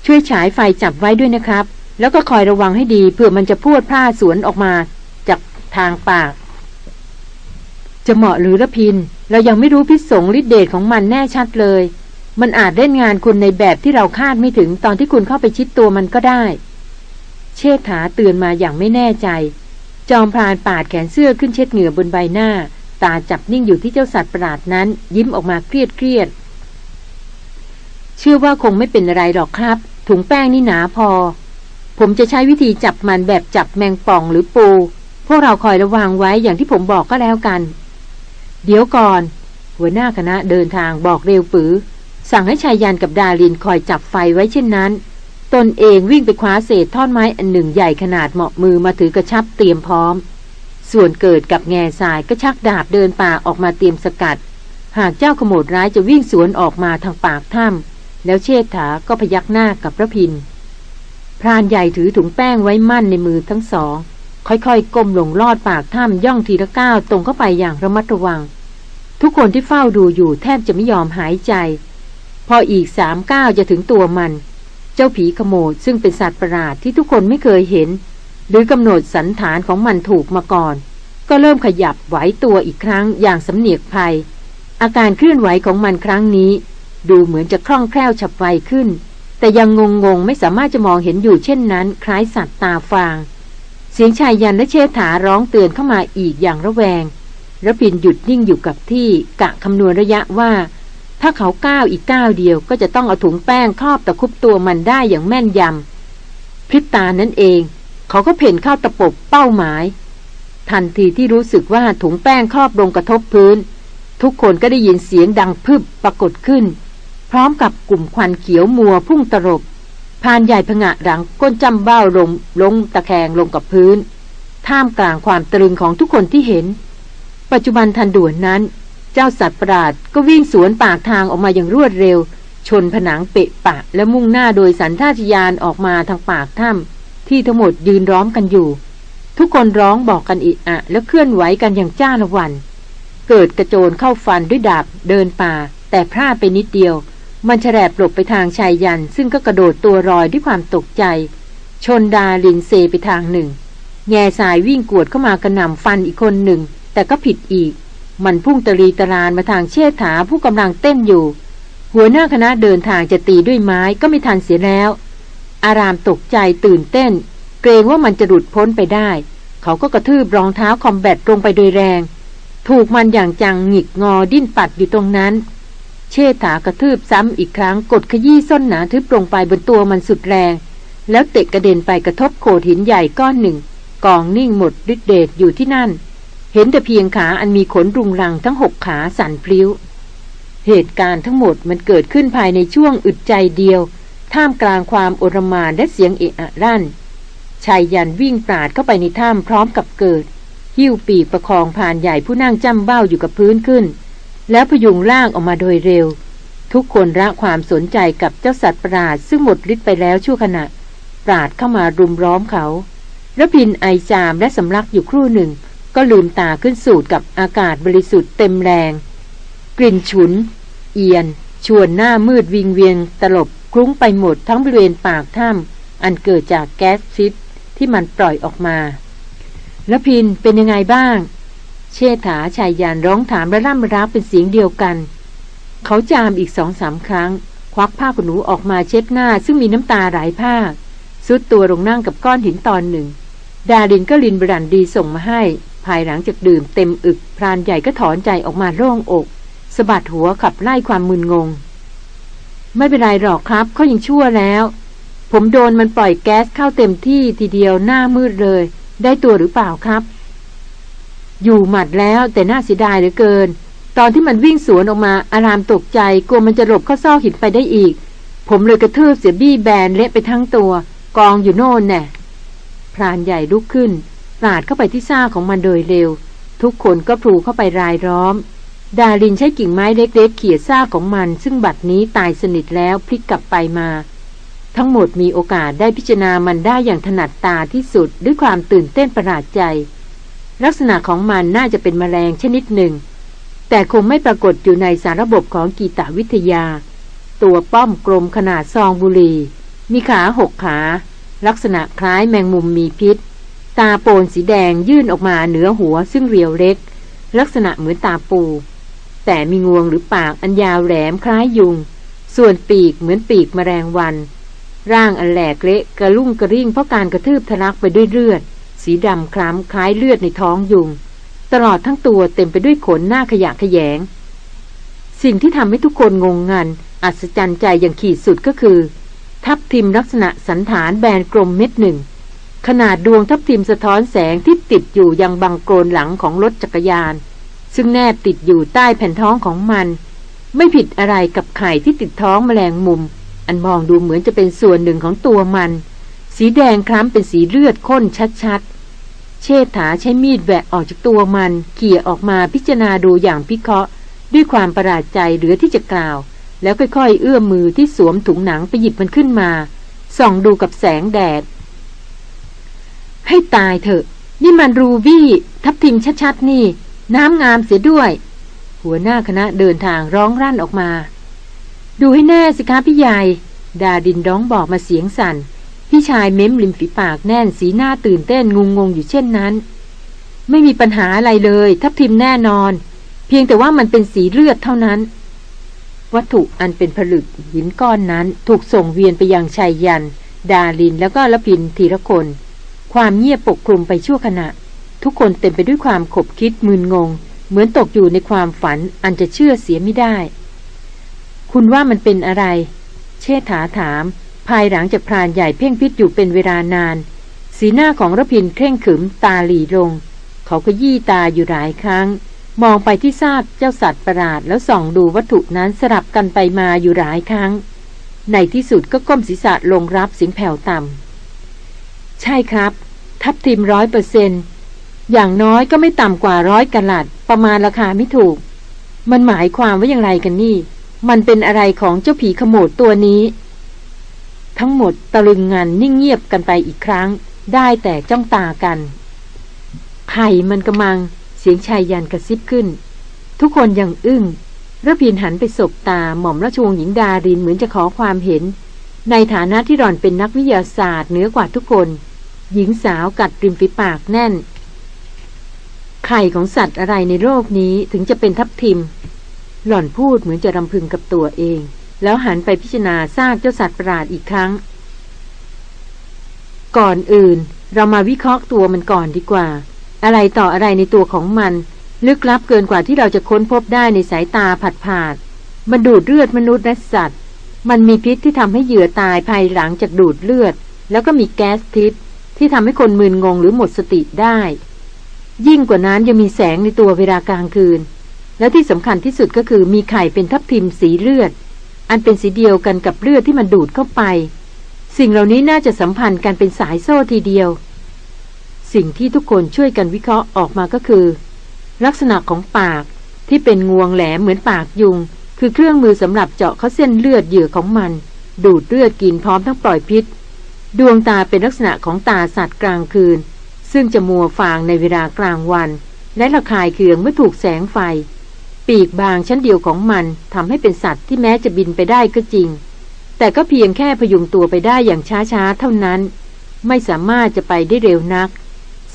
ช่วยฉายไฟจับไว้ด้วยนะครับ แล้วก็คอยระวังให้ดีเผื่อมันจะพูดพลาดสวนออกมาจากทางปาก จะเหมาะหรือละพิน เรายังไม่รู้พิษสงฤทธิเดชของมันแน่ชัดเลย มันอาจเล่นงานคุณในแบบที่เราคาดไม่ถึงตอนที่คุณเข้าไปชิดตัวมันก็ได้ เชษฐาเตือนมาอย่างไม่แน่ใจ จอมพรานปาดแขนเสื้อขึ้นเช็ดเหงื่อบนใบหน้า ตาจับนิ่งอยู่ที่เจ้าสัตว์ประหลาดนั้น ยิ้มออกมาเครียดเครียดเชื่อว่าคงไม่เป็นอะไรหรอกครับ ถุงแป้งนี่หนาพอ ผมจะใช้วิธีจับมันแบบจับแมงป่องหรือปู พวกเราคอยระวังไว้อย่างที่ผมบอกก็แล้วกัน เดี๋ยวก่อน หัวหน้าคณะเดินทางบอกเร็วปือ สั่งให้ชายยันกับดาลินคอยจับไฟไว้เช่นนั้น ตนเองวิ่งไปคว้าเศษท่อนไม้อันหนึ่งใหญ่ขนาดเหมาะมือมาถือกระชับเตรียมพร้อม ส่วนเกิดกับแง่ทรายก็ชักดาบเดินป่าออกมาเตรียมสกัด หากเจ้าขโมดร้ายจะวิ่งสวนออกมาทางปากถ้ำแล้วเชษฐาก็พยักหน้ากับพระพินพรานใหญ่ถือถุงแป้งไว้มั่นในมือทั้งสอง ค่อยๆก้มลงลอดปากถ้ำย่องทีละก้าวตรงเข้าไปอย่างระมัดระวัง ทุกคนที่เฝ้าดูอยู่แทบจะไม่ยอมหายใจ พออีกสามก้าวจะถึงตัวมัน เจ้าผีขโมดซึ่งเป็นสัตว์ประหลาดที่ทุกคนไม่เคยเห็น หรือกำหนดสันฐานของมันถูกมาก่อน ก็เริ่มขยับไหวตัวอีกครั้งอย่างสำเนียกภัย อาการเคลื่อนไหวของมันครั้งนี้ ดูเหมือนจะคล่องแคล่วฉับไวขึ้น แต่ยังงงงๆไม่สามารถจะมองเห็นอยู่เช่นนั้น คล้ายสัตว์ตาฟาง เสียงชายยันและเชษฐาร้องเตือนเข้ามาอีกอย่างระแวงระพินหยุดนิ่งอยู่กับที่กะคำนวณระยะว่า ถ้าเขาก้าวอีกก้าวเดียวก็จะต้องเอาถุงแป้งครอบตะคุบตัวมันได้อย่างแม่นยำพริบตานั่นเอง เขาก็เพ่นเข้าตะปบเป้าหมาย ทันทีที่รู้สึกว่าถุงแป้งครอบลงกระทบพื้น ทุกคนก็ได้ยินเสียงดังพึบปรากฏขึ้น พร้อมกับกลุ่มควันเขียวมัวพุ่งตรบ พานใหญ่ผงะดังก้นจำเบ้าลงลงตะแคงลงกับพื้น ท่ามกลางความตรึงของทุกคนที่เห็น ปัจจุบันทันด่วนนั้น เจ้าสัตว์ประหลาดก็วิ่งสวนปากทางออกมาอย่างรวดเร็ว ชนผนังเปะปะและมุ่งหน้าโดยสันทาชยานออกมาทางปากถ้ำที่ทั้งหมดยืนร้อมกันอยู่ ทุกคนร้องบอกกันอีกอะ แล้วเคลื่อนไหวกันอย่างจ้าละวัน เกิดกระโจนเข้าฟันด้วยดาบเดินป่า แต่พลาดไปนิดเดียว มันแฉลบหลบไปทางชายยัน ซึ่งก็กระโดดตัวรอยด้วยความตกใจ ชนดาลินเซไปทางหนึ่ง แง่สายวิ่งกวดเข้ามากระหน่ำฟันอีกคนหนึ่ง แต่ก็ผิดอีก มันพุ่งตะลีตะลานมาทางเชษฐาผู้กำลังเต้นอยู่ หัวหน้าคณะเดินทางจะตีด้วยไม้ก็ไม่ทันเสียแล้ว อารามตกใจตื่นเต้น เกรงว่ามันจะหลุดพ้นไปได้ เขาก็กระทืบรองเท้าคอมแบตลงไปโดยแรง ถูกมันอย่างจังหงิกงอดิ้นปัดอยู่ตรงนั้น เชษฐากระทืบซ้ำอีกครั้งกดขยี้ส้นหนาทึบลงไปบนตัวมันสุดแรง แล้วเตะกระเด็นไปกระทบโขดหินใหญ่ก้อนหนึ่ง กองนิ่งหมดฤทธิเดชอยู่ที่นั่น เห็นแต่เพียงขาอันมีขนรุงรังทั้งหกขาสั่นพลิ้ว เหตุการณ์ทั้งหมดมันเกิดขึ้นภายในช่วงอึดใจเดียว ท่ามกลางความโอรมานและเสียงเอะอะรั่นชายยันวิ่งปราดเข้าไปในถ้ำพร้อมกับเกิด หิ้วปีกประคองผ่านใหญ่ผู้นั่งจ้ำเบ้าอยู่กับพื้นขึ้น แล้วพยุงร่างออกมาโดยเร็ว ทุกคนละความสนใจกับเจ้าสัตว์ประหลาดซึ่งหมดฤทธิ์ไปแล้วชั่วขณะ ปราดเข้ามารุมร้อมเขาแล้วพินไอจามและสำลักอยู่ครู่หนึ่ง ก็ลืมตาขึ้นสูดกับอากาศบริสุทธิ์เต็มแรง กลิ่นฉุน เอียน ชวนหน้ามืดวิงเวียนตลบคลุ้งไปหมดทั้งบริเวณปากถ้ำอันเกิดจากแก๊สฟิตที่มันปล่อยออกมา แล้วพินเป็นยังไงบ้าง เชษฐาชายยานร้องถามและร่ำรับเป็นเสียงเดียวกัน เขาจามอีกสองสามครั้ง ควักผ้าขนหนูออกมาเช็ดหน้า ซึ่งมีน้ำตาไหลภาคสุดตัวลงนั่งกับก้อนหินตอนหนึ่ง ดารินก็ลินบรันดีส่งมาให้ ภายหลังจากดื่มเต็มอึก พรานใหญ่ก็ถอนใจออกมาโล่งอกสะบัดหัวขับไล่ความมึนงง ไม่เป็นไรหรอกครับเขายังชั่วแล้ว ผมโดนมันปล่อยแก๊สเข้าเต็มที่ทีเดียวหน้ามืดเลย ได้ตัวหรือเปล่าครับ อยู่หมัดแล้วแต่น่าเสียดายเหลือเกิน ตอนที่มันวิ่งสวนออกมาอารามตกใจกลัวมันจะหลบเข้าซอกหินไปได้อีก ผมเลยกระทืบเสียบี้แบนเละไปทั้งตัว กองอยู่โน่นแน่พรานใหญ่ลุกขึ้นปาดเข้าไปที่ซ่าของมันโดยเร็ว ทุกคนก็พลูเข้าไปรายล้อม ดารินใช้กิ่งไม้เล็กๆเขี่ยซ่าของมัน ซึ่งบัดนี้ตายสนิทแล้วพลิกกลับไปมา ทั้งหมดมีโอกาสได้พิจารณามันได้อย่างถนัดตาที่สุดด้วยความตื่นเต้นประหลาดใจ ลักษณะของมันน่าจะเป็นแมลงชนิดหนึ่ง แต่คงไม่ปรากฏอยู่ในสารระบบของกีตาวิทยา ตัวป้อมกลมขนาดซองบุรีมีขาหกขา ลักษณะคล้ายแมงมุมมีพิษ ตาโปนสีแดงยื่นออกมาเหนือหัวซึ่งเรียวเล็ก ลักษณะเหมือนตาปู แต่มีงวงหรือปากอันยาวแหลมคล้ายยุง ส่วนปีกเหมือนปีกแมลงวัน ร่างอันแหลกเละกระลุ่งกระริ่งเพราะการกระทืบทะลักไปด้วยเลือด สีดำคล้ำคล้ายเลือดในท้องยุง ตลอดทั้งตัวเต็มไปด้วยขนหน้าขยะขยง สิ่งที่ทำให้ทุกคนงงงัน อัศจรรย์ใจอย่างขีดสุดก็คือ ทับทิมลักษณะสันฐานแบนกลมเม็ดหนึ่ง ขนาดดวงทับทิมสะท้อนแสงที่ติดอยู่ยังบังโกนหลังของรถจักรยาน ซึ่งแนบติดอยู่ใต้แผ่นท้องของมัน ไม่ผิดอะไรกับไข่ที่ติดท้องแมลงมุม อันมองดูเหมือนจะเป็นส่วนหนึ่งของตัวมันสีแดงคล้ำเป็นสีเลือดข้นชัด เชษฐาใช้มีดแหวะออกจากตัวมัน เขี่ยออกมาพิจารณาดูอย่างพิเคราะห์ ด้วยความประหลาดใจเหลือที่จะกล่าว แล้วค่อยๆ เอื้อมมือที่สวมถุงหนังไปหยิบมันขึ้นมา ส่องดูกับแสงแดด ให้ตายเถอะ นี่มันรูบี้ทับทิมชัดๆนี่ น้ำงามเสียด้วย หัวหน้าคณะเดินทางร้องรั่นออกมา ดูให้แน่สิคะพี่ใหญ่ดาดินร้องบอกมาเสียงสัน่น พี่ชายเม้มริมฝีปากแน่นสีหน้าตื่นเต้นงงงงอยู่เช่นนั้น ไม่มีปัญหาอะไรเลย ทับทิมแน่นอน เพียงแต่ว่ามันเป็นสีเลือดเท่านั้น วัตถุอันเป็นผลึกหินก้อนนั้นถูกส่งเวียนไปยังชายยัน ดาลินแล้วก็ละพินทีละคน ความเงียบปกคลุมไปชั่วขณะ ทุกคนเต็มไปด้วยความขบคิดมึนงง เหมือนตกอยู่ในความฝันอันจะเชื่อเสียไม่ได้ คุณว่ามันเป็นอะไร เชษฐาถาม ภายหลังจากพรานใหญ่เพ่งพิษอยู่เป็นเวลานาน สีหน้าของระพินเคร่งขึมตาหลีลง เขาก็ยี่ตาอยู่หลายครั้ง มองไปที่ซากเจ้าสัตว์ประหลาดแล้วส่องดูวัตถุนั้นสลับกันไปมาอยู่หลายครั้ง ในที่สุดก็ก้มศีรษะลงรับเสียงแผ่วต่ำใช่ครับ ทับทิมร้อยเปอร์เซนอย่างน้อยก็ไม่ต่ำกว่าร้อยกะลัด ประมาณราคาไม่ถูก มันหมายความว่าอย่างไรกันนี่ มันเป็นอะไรของเจ้าผีขโมดตัวนี้ ทั้งหมดตะลึงงานนิ่งเงียบกันไปอีกครั้ง ได้แต่จ้องตากัน ไข่มันกำลัง เสียงชายยันกระซิบขึ้น ทุกคนยังอึ้งระพินหันไปสบตาหม่อมราชวงศ์หญิงดารินเหมือนจะขอความเห็น ในฐานะที่หล่อนเป็นนักวิทยาศาสตร์เหนือกว่าทุกคน หญิงสาวกัดริมฝีปากแน่น ไข่ของสัตว์อะไรในโลกนี้ถึงจะเป็นทับทิม หล่อนพูดเหมือนจะรำพึงกับตัวเอง แล้วหันไปพิจารณาซากเจ้าสัตว์ประหลาดอีกครั้ง ก่อนอื่น เรามาวิเคราะห์ตัวมันก่อนดีกว่า อะไรต่ออะไรในตัวของมัน ลึกลับเกินกว่าที่เราจะค้นพบได้ในสายตาผัดผาดมันดูดเลือดมนุษย์และสัตว์ มันมีพิษที่ทำให้เหยื่อตายภายหลังจากดูดเลือด แล้วก็มีแก๊สพิษ ที่ทำให้คนมึนงงหรือหมดสติได้ ยิ่งกว่านั้นยังมีแสงในตัวเวลากลางคืน แล้วที่สำคัญที่สุดก็คือมีไข่เป็นทับทิมสีเลือด อันเป็นสีเดียวกันกับเลือดที่มันดูดเข้าไป สิ่งเหล่านี้น่าจะสัมพันธ์กันเป็นสายโซ่ทีเดียว สิ่งที่ทุกคนช่วยกันวิเคราะห์ออกมาก็คือ ลักษณะของปากที่เป็นงวงแหลมเหมือนปากยุง คือเครื่องมือสำหรับเจาะเข้าเส้นเลือดเหยื่อของมัน ดูดเลือดกินพร้อมทั้งปล่อยพิษ ดวงตาเป็นลักษณะของตาสัตว์กลางคืน ซึ่งจะมัวฟางในเวลากลางวัน และระคายเคืองเมื่อถูกแสงไฟ ปีกบางชั้นเดียวของมันทำให้เป็นสัตว์ที่แม้จะบินไปได้ก็จริง แต่ก็เพียงแค่พยุงตัวไปได้อย่างช้าๆเท่านั้น ไม่สามารถจะไปได้เร็วนัก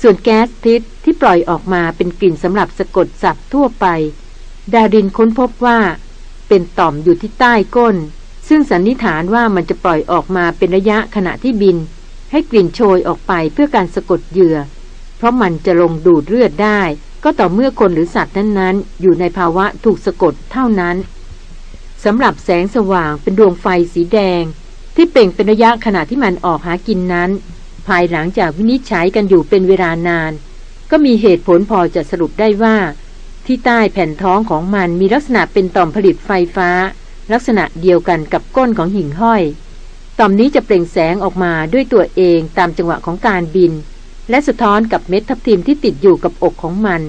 ส่วนแก๊สพิษที่ปล่อยออกมาเป็นกลิ่นสำหรับสะกดสัตว์ทั่วไป ดารินค้นพบว่า เป็นต่อมอยู่ที่ใต้ก้น ซึ่งสันนิษฐานว่ามันจะปล่อยออกมาเป็นระยะขณะที่บิน ให้กลิ่นโชยออกไปเพื่อการสะกดเหยื่อ เพราะมันจะลงดูดเลือดได้ ก็ต่อเมื่อคนหรือสัตว์นั้นๆ อยู่ในภาวะถูกสะกดเท่านั้นสำหรับแสงสว่างเป็นดวงไฟสีแดง ที่เปล่งเป็นระยะขณะที่มันออกหากินนั้น ภายหลังจากวินิจฉัยกันอยู่เป็นเวลานาน ก็มีเหตุผลพอจะสรุปได้ว่า ที่ใต้แผ่นท้องของมันมีลักษณะเป็นต่อมผลิตไฟฟ้า ลักษณะเดียวกันกับก้นของหิ่งห้อย ต่อมนี้จะเปล่งแสงออกมาด้วยตัวเองตามจังหวะของการบิน และสะท้อนกับเม็ดทับทิมที่ติดอยู่กับอกของมัน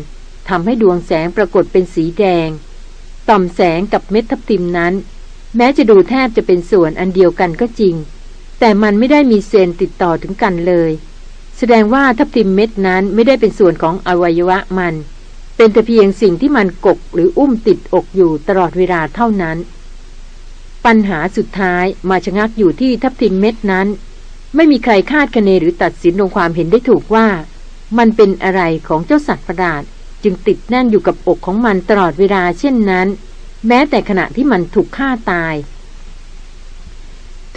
ทำให้ดวงแสงปรากฏเป็นสีแดง ต่อมแสงกับเม็ดทับทิมนั้น แม้จะดูแทบจะเป็นส่วนอันเดียวกันก็จริง แต่มันไม่ได้มีเซนติดต่อถึงกันเลย แสดงว่าทับทิมเม็ดนั้นไม่ได้เป็นส่วนของอวัยวะมัน เป็นแต่เพียงสิ่งที่มันกกหรืออุ้มติดอกอยู่ตลอดเวลาเท่านั้น ปัญหาสุดท้ายมาชะงักอยู่ที่ทับทิมเม็ดนั้น ไม่มีใครคาดคะเนหรือตัดสินลงความเห็นได้ถูกว่า มันเป็นอะไรของเจ้าสัตว์ประหลาด จึงติดแน่นอยู่กับอกของมันตลอดเวลาเช่นนั้น แม้แต่ขณะที่มันถูกฆ่าตาย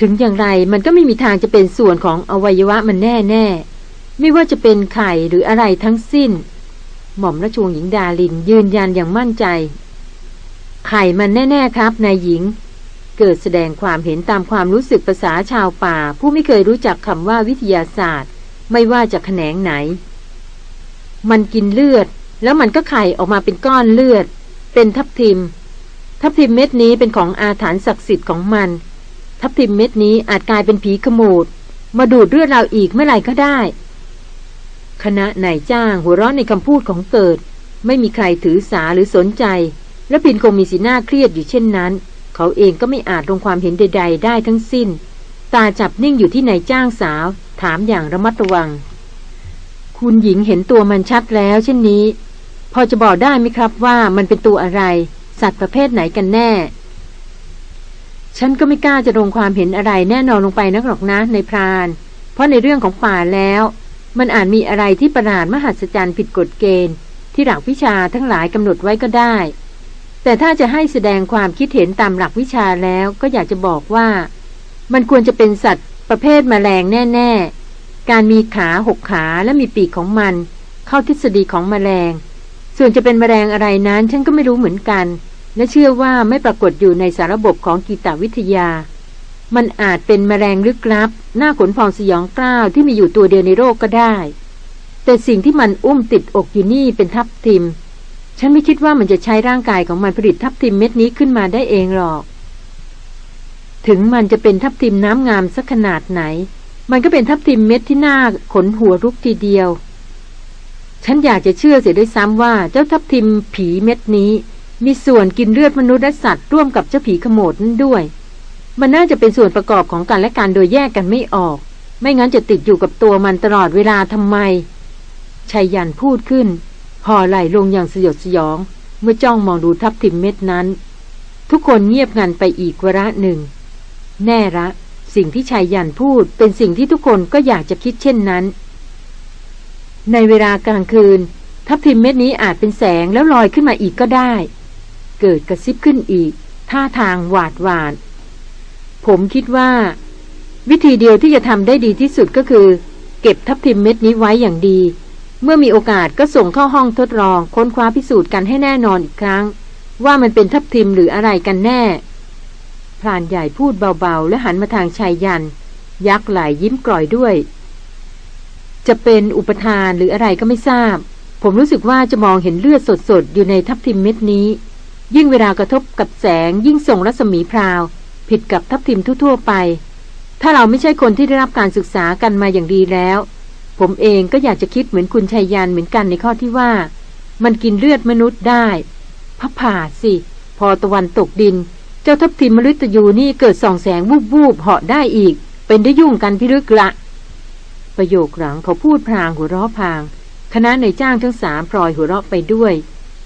ถึงอย่างไรมันก็ไม่มีทางจะเป็นส่วนของอวัยวะมันแน่แน่ไม่ว่าจะเป็นไข่หรืออะไรทั้งสิ้น หม่อมราชวงศ์หญิงดาลินยืนยันอย่างมั่นใจ ไข่มันแน่ ๆ ครับนายหญิง เกิดแสดงความเห็นตามความรู้สึกภาษาชาวป่า ผู้ไม่เคยรู้จักคำว่าวิทยาศาสตร์ ไม่ว่าจะแขนงไหน มันกินเลือด แล้วมันก็ไข่ออกมาเป็นก้อนเลือด เป็นทับทิม ทับทิมเม็ดนี้เป็นของอาถรรพ์ศักดิ์สิทธิ์ของมัน ทับทิมเม็ดนี้อาจกลายเป็นผีขโมดมาดูดเลือดเราอีกเมื่อไหร่ก็ได้ คณะนายจ้างหัวเราะในคำพูดของเกิด ไม่มีใครถือสาหรือสนใจ และพินคงมีสีหน้าเครียดอยู่เช่นนั้น เขาเองก็ไม่อาจลงความเห็นใด ๆ ได้ทั้งสิ้น ตาจับนิ่งอยู่ที่นายจ้างสาว ถามอย่างระมัดระวัง คุณหญิงเห็นตัวมันชัดแล้วเช่นนี้ พอจะบอกได้ไหมครับว่ามันเป็นตัวอะไร สัตว์ประเภทไหนกันแน่ ฉันก็ไม่กล้าจะลงความเห็นอะไรแน่นอนลงไปนักหรอกนะในพราน เพราะในเรื่องของป่าแล้ว มันอาจมีอะไรที่ประหลาดมหัศจรรย์ผิดกฎเกณฑ์ ที่หลักวิชาทั้งหลายกำหนดไว้ก็ได้ แต่ถ้าจะให้แสดงความคิดเห็นตามหลักวิชาแล้วก็อยากจะบอกว่า มันควรจะเป็นสัตว์ประเภทมแมลงแน่ ๆ การมีขาหกขาและมีปีกของมัน เข้าทฤษฎีของมแมลง ส่วนจะเป็นมแมลงอะไรนั้นฉันก็ไม่รู้เหมือนกัน และเชื่อว่าไม่ปรากฏอยู่ในสารบบของกีตวิทยา มันอาจเป็นมแมลงลึกลับ หน้าขนพองสยองกล้าวที่มีอยู่ตัวเดียวในโลกก็ได้ แต่สิ่งที่มันอุ้มติดอกอยู่นี่เป็นทับทิม ฉันไม่คิดว่ามันจะใช้ร่างกายของมันผลิตทับทิมเม็ดนี้ขึ้นมาได้เองหรอก ถึงมันจะเป็นทับทิมน้ำงามสักขนาดไหน มันก็เป็นทับทิมเม็ดที่หน้าขนหัวรุกทีเดียว ฉันอยากจะเชื่อเสียด้วยซ้ำว่าเจ้าทับทิมผีเม็ดนี้ มีส่วนกินเลือดมนุษย์และสัตว์ร่วมกับเจ้าผีขโมดนั้นด้วย มันน่าจะเป็นส่วนประกอบของกันและกันโดยแยกกันไม่ออก ไม่งั้นจะติดอยู่กับตัวมันตลอดเวลาทำไมชายยันพูดขึ้น ห่อไหลลงอย่างสยดสยอง เมื่อจ้องมองดูทับทิมเม็ดนั้น ทุกคนเงียบงันไปอีกวาระหนึ่ง แน่ละ สิ่งที่ไชยยันต์พูดเป็นสิ่งที่ทุกคนก็อยากจะคิดเช่นนั้น ในเวลากลางคืน ทับทิมเม็ดนี้อาจเปล่งแสงแล้วลอยขึ้นมาอีกก็ได้ เกิดกระซิบขึ้นอีก ท่าทางหวาดหวั่น ผมคิดว่า วิธีเดียวที่จะทำได้ดีที่สุดก็คือ เก็บทับทิมเม็ดนี้ไว้อย่างดี เมื่อมีโอกาสก็ส่งเข้าห้องทดลอง ค้นคว้าพิสูจน์กันให้แน่นอนอีกครั้ง ว่ามันเป็นทับทิมหรืออะไรกันแน่ พรานใหญ่พูดเบาๆ และหันมาทางชายยัน ยักไหลยยิ้มกร่อยด้วย จะเป็นอุปทานหรืออะไรก็ไม่ทราบ ผมรู้สึกว่าจะมองเห็นเลือดสดๆ อยู่ในทับทิมเม็ดนี้ ยิ่งเวลากระทบกับแสง ยิ่งส่งรัศมีพราว ผิดกับทัพทิมทั่วๆไป ถ้าเราไม่ใช่คนที่ได้รับการศึกษากันมาอย่างดีแล้ว ผมเองก็อยากจะคิดเหมือนคุณชัยยานเหมือนกันในข้อที่ว่า มันกินเลือดมนุษย์ได้พับผ่าสิ พอตะวันตกดิน เจ้าทัพทิมมฤตยูนี่เกิดส่องแสงวูบวูบเหาะได้อีก เป็นได้ยุ่งกันพิรึกละ ประโยคหลังเขาพูดพรางหัวเราะพาง คณะในจ้างทั้งสามพลอยหัวเราะไปด้วย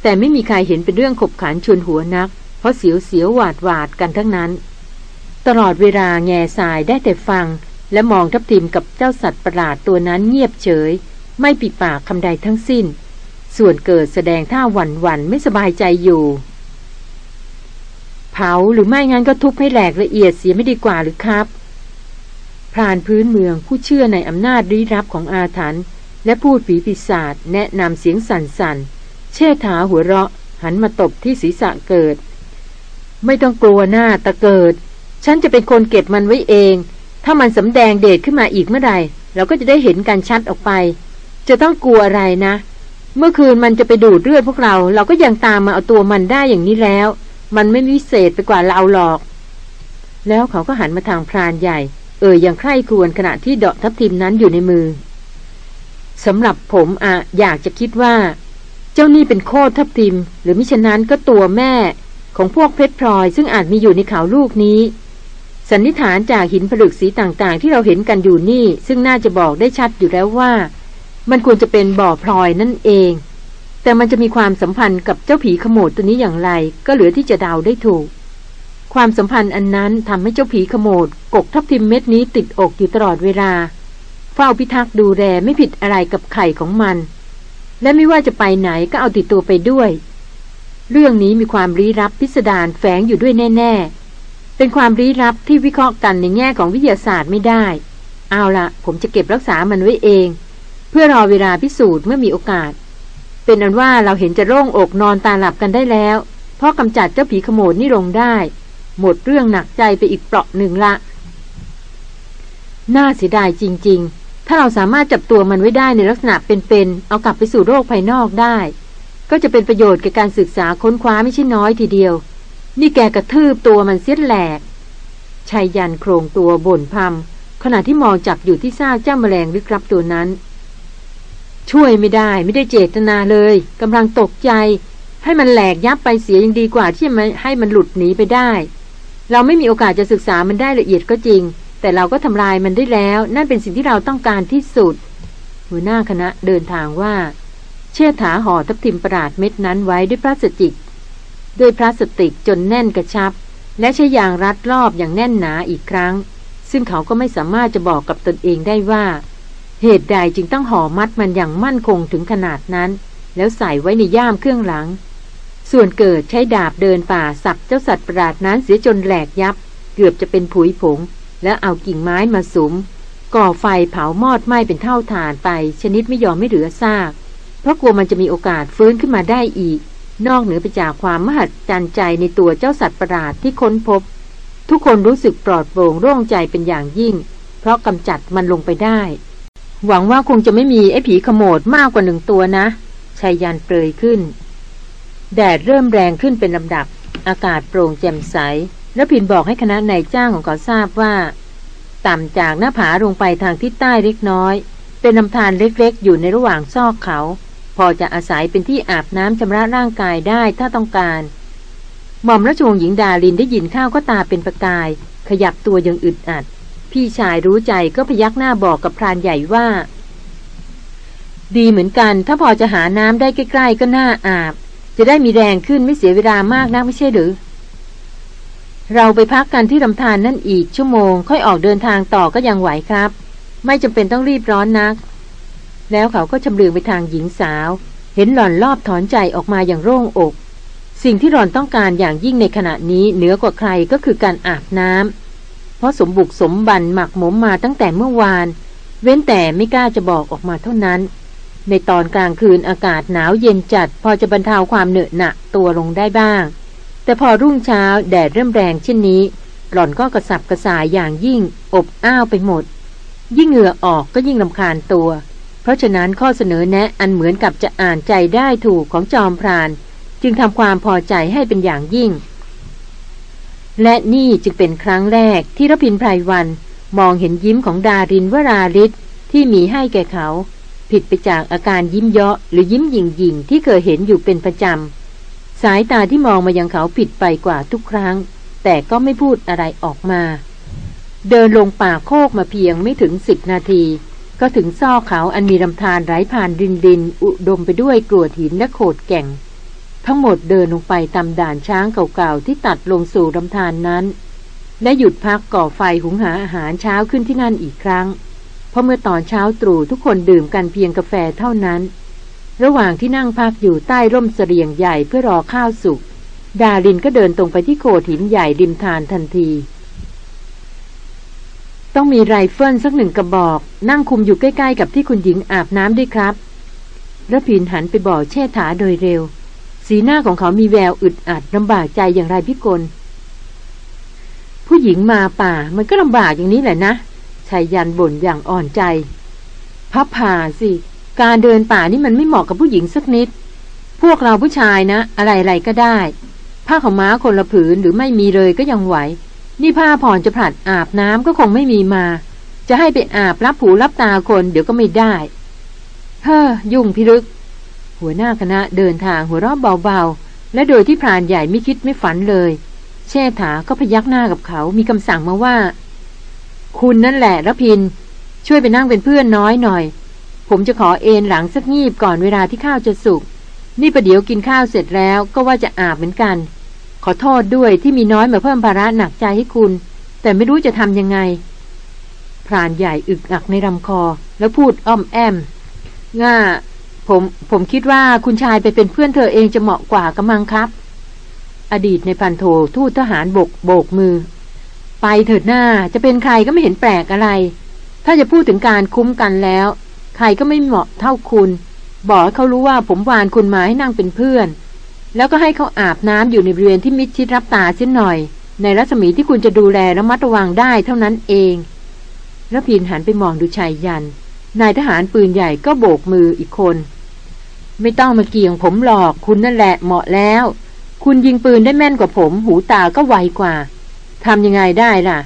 แต่ไม่มีใครเห็นเป็นเรื่องขบขันชวนหัวนัก เพราะเสียวเสียวหวาดหวาดกันทั้งนั้น ตลอดเวลาแง่สายได้แต่ฟัง และมองทับทิมกับเจ้าสัตว์ประหลาดตัวนั้นเงียบเฉย ไม่ปิดปากคำใดทั้งสิ้น ส่วนเกิดแสดงท่าหวั่นหวั่นไม่สบายใจอยู่ เผาหรือไม่งั้นก็ทุบให้แหลกละเอียดเสียไม่ดีกว่าหรือครับพรานพื้นเมืองผู้เชื่อในอำนาจริรับของอาถรรพ์และพูดผีปีศาจแนะนำเสียงสั่นๆ เช่ถาหัวเราะ หันมาตบที่ศีรษะเกิด ไม่ต้องกลัวหน้าตะเกิด ฉันจะเป็นคนเก็บมันไว้เอง ถ้ามันสำแดงเดชขึ้นมาอีกเมื่อใดเราก็จะได้เห็นกันชัดออกไป จะต้องกลัวอะไรนะ เมื่อคืนมันจะไปดูดเลือดพวกเรา เราก็ยังตามมาเอาตัวมันได้อย่างนี้แล้ว มันไม่วิเศษไปกว่าเราหรอก แล้วเขาก็หันมาทางพรานใหญ่ เอ่ยอย่างใคร่ครวญขณะที่เดาะทับทิมนั้นอยู่ในมือสำหรับผมอะอยากจะคิดว่า เจ้านี่เป็นโคตรทับทิม หรือมิฉะนั้นก็ตัวแม่ ของพวกเพชรพลอย ซึ่งอาจมีอยู่ในเขาลูกนี้ สันนิษฐานจากหินผลึกสีต่างๆ ที่เราเห็นกันอยู่นี่ ซึ่งน่าจะบอกได้ชัดอยู่แล้วว่า มันควรจะเป็นบ่อพลอยนั่นเอง แต่มันจะมีความสัมพันธ์กับเจ้าผีขโมดตัวนี้อย่างไร ก็เหลือที่จะเดาได้ถูก ความสัมพันธ์อันนั้นทำให้เจ้าผีขโมดกกทับทิมเม็ดนี้ติดอกอยู่ตลอดเวลา เฝ้าพิทักษ์ดูแลไม่ผิดอะไรกับไข่ของมัน และไม่ว่าจะไปไหนก็เอาติดตัวไปด้วย เรื่องนี้มีความลี้ลับพิสดารแฝงอยู่ด้วยแน่ ๆ เป็นความลี้ลับที่วิเคราะห์กันในแง่ของวิทยาศาสตร์ไม่ได้ เอาละผมจะเก็บรักษามันไว้เอง เพื่อรอเวลาพิสูจน์เมื่อมีโอกาส เป็นอันว่าเราเห็นจะโล่งอกนอนตาหลับกันได้แล้ว เพราะกำจัดเจ้าผีขโมดนี่ลงได้ หมดเรื่องหนักใจไปอีกเปราะหนึ่งละ น่าเสียดายจริง ๆ ถ้าเราสามารถจับตัวมันไว้ได้ในลักษณะเป็นๆ เอากลับไปสู่โลกภายนอกได้ ก็จะเป็นประโยชน์แก่การศึกษาค้นคว้าไม่ใช่น้อยทีเดียว นี่แกกระทืบตัวมันเสียแหลกชายยันโครงตัวบ่นพำขณะที่มองจับอยู่ที่ซากเจ้าแมลงลึกลับตัวนั้น ช่วยไม่ได้ไม่ได้เจตนาเลยกำลังตกใจ ให้มันแหลกยับไปเสียยังดีกว่าที่จะให้มันหลุดหนีไปได้ เราไม่มีโอกาสจะศึกษามันได้ละเอียดก็จริง แต่เราก็ทำลายมันได้แล้ว นั่นเป็นสิ่งที่เราต้องการที่สุด หัวหน้าคณะเดินทางว่า เชื่อถาห่อทับทิมประหลาดเม็ดนั้นไว้ด้วยพลาสติก ด้วยพลาสติกจนแน่นกระชับ และใช้ยางรัดรอบอย่างแน่นหนาอีกครั้ง ซึ่งเขาก็ไม่สามารถจะบอกกับตนเองได้ว่า เหตุใดจึงต้องห่อมัดมันอย่างมั่นคงถึงขนาดนั้น แล้วใส่ไว้ในย่ามเครื่องหลัง ส่วนเกิดใช้ดาบเดินป่าสับเจ้าสัตว์ประหลาดนั้นเสียจนแหลกยับ เกือบจะเป็นผุยผง แล้วเอากิ่งไม้มาสุม ก่อไฟเผามอดไหม้เป็นเท่าฐานไป ชนิดไม่ยอมไม่เหลือซาก เพราะกลัวมันจะมีโอกาสฟื้นขึ้นมาได้อีก นอกเหนือไปจากความมหัศจรรย์ใจในตัวเจ้าสัตว์ประหลาดที่ค้นพบ ทุกคนรู้สึกปลอดโปร่งโล่งใจเป็นอย่างยิ่ง เพราะกำจัดมันลงไปได้ หวังว่าคงจะไม่มีไอ้ผีขโมดมากกว่าหนึ่งตัวนะชายยันเปรยขึ้น แดดเริ่มแรงขึ้นเป็นลำดับ อากาศโปร่งแจ่มใส แล้วพินบอกให้คณะนายจ้างของเขาทราบว่า ต่ำจากหน้าผาลงไปทางทิศใต้เล็กน้อย เป็นลำธารเล็กๆ อยู่ในระหว่างซอกเขา พอจะอาศัยเป็นที่อาบน้ำชำระร่างกายได้ถ้าต้องการ หม่อมราชวงศ์หญิงดาลินได้ยินข้าวก็ตาเป็นประกาย ขยับตัวยังอึดอัด พี่ชายรู้ใจก็พยักหน้าบอกกับพรานใหญ่ว่า ดีเหมือนกัน ถ้าพอจะหาน้ำได้ใกล้ ๆ ก็น่าอาบ จะได้มีแรงขึ้นไม่เสียเวลามากนักไม่ใช่หรือ เราไปพักกันที่ลำธารนนั่นอีกชั่วโมง ค่อยออกเดินทางต่อก็ยังไหวครับ ไม่จำเป็นต้องรีบร้อนนัก แล้วเขาก็ชำเลืองไปทางหญิงสาว เห็นหล่อนรอบถอนใจออกมาอย่างโล่งอก สิ่งที่หล่อนต้องการอย่างยิ่งในขณะนี้เหนือกว่าใครก็คือการอาบน้ำเพราะสมบุกสมบันหมักหมมมาตั้งแต่เมื่อวาน เว้นแต่ไม่กล้าจะบอกออกมาเท่านั้น ในตอนกลางคืนอากาศหนาวเย็นจัด พอจะบรรเทาความเหนอะหนะตัวลงได้บ้าง แต่พอรุ่งเช้าแดดเริ่มแรงเช่นนี้ หล่อนก็กระสับกระส่ายอย่างยิ่ง อบอ้าวไปหมด ยิ่งเหงื่อออกก็ยิ่งลำคาญตัว เพราะฉะนั้นข้อเสนอแนะอันเหมือนกับจะอ่านใจได้ถูกของจอมพราน จึงทำความพอใจให้เป็นอย่างยิ่ง และนี่จึงเป็นครั้งแรกที่รพินไพรวัน มองเห็นยิ้มของดารินวราลิศที่มีให้แก่เขา ผิดไปจากอาการยิ้มเยาะหรือยิ้มหยิ่งหยิ่งที่เคยเห็นอยู่เป็นประจำสายตาที่มองมายังเขาผิดไปกว่าทุกครั้ง แต่ก็ไม่พูดอะไรออกมา เดินลงป่าโคกมาเพียงไม่ถึงสิบนาที ก็ถึงซอกเขาอันมีลำธารไหลผ่านดินดิน อุดมไปด้วยกรวดหินและโขดแก่ง ทั้งหมดเดินลงไปตามด่านช้างเก่าๆที่ตัดลงสู่ลำธารนั้น และหยุดพักก่อไฟหุงหาอาหารเช้าขึ้นที่นั่นอีกครั้ง เพราะเมื่อตอนเช้าตรู่ทุกคนดื่มกันเพียงกาแฟเท่านั้น ระหว่างที่นั่งพักอยู่ใต้ร่มเสลียงใหญ่เพื่อรอข้าวสุกดารินก็เดินตรงไปที่โขดหินใหญ่ริมธารทันที ต้องมีไรเฟิลสักหนึ่งกระบอก นั่งคุมอยู่ใกล้ ๆ กับที่คุณหญิงอาบน้ำด้วยครับระพินหันไปบอกเชษฐาโดยเร็ว สีหน้าของเขามีแววอึดอัดลำบากใจอย่างไรพิกล ผู้หญิงมาป่ามันก็ลำบากอย่างนี้แหละนะชายยันบ่นอย่างอ่อนใจ พับผ่าสิ การเดินป่านี่มันไม่เหมาะกับผู้หญิงสักนิด พวกเราผู้ชายนะ อะไรๆก็ได้ ผ้าของม้าคนละผืนหรือไม่มีเลยก็ยังไหว นี่ผ้าผ่อนจะผลัดอาบน้ำก็คงไม่มีมา จะให้ไปอาบรับผูรับตาคนเดี๋ยวก็ไม่ได้ เฮ้อยุ่งพิรึก หัวหน้าคณะเดินทางหัวรอบเบาๆ และโดยที่พรานใหญ่ไม่คิดไม่ฝันเลยแช่ถาก็พยักหน้ากับเขามีคำสั่งมาว่า คุณนั่นแหละระพิน ช่วยไปนั่งเป็นเพื่อนน้อยหน่อย ผมจะขอเอนหลังสักงีบก่อนเวลาที่ข้าวจะสุก นี่ประเดี๋ยวกินข้าวเสร็จแล้วก็ว่าจะอาบเหมือนกัน ขอโทษด้วยที่มีน้อยมาเพิ่มภาระหนักใจให้คุณ แต่ไม่รู้จะทำยังไง พรานใหญ่อึกอักในลำคอ แล้วพูดอ้อมแอมง่า ผมผมคิดว่าคุณชายไปเป็นเพื่อนเธอเองจะเหมาะกว่ากำมังครับ อดีตในพันโททูตทหารบกโบกมือ ไปเถิดหน้าจะเป็นใครก็ไม่เห็นแปลกอะไร ถ้าจะพูดถึงการคุ้มกันแล้ว ใครก็ไม่เหมาะเท่าคุณ บอกเขารู้ว่าผมวานคุณมาให้นั่งเป็นเพื่อน แล้วก็ให้เขาอาบน้ำอยู่ในบริเวณที่มิดชิดรับตาเช่นหน่อย ในรัศมีที่คุณจะดูแลและมัดระวังได้เท่านั้นเองระพินหันไปมองดูชายยัน นายทหารปืนใหญ่ก็โบกมืออีกคน ไม่ต้องมาเกี่ยงผมหรอกคุณนั่นแหละเหมาะแล้ว คุณยิงปืนได้แม่นกว่าผม หูตาก็ไวกว่าทำยังไงได้ล่ะ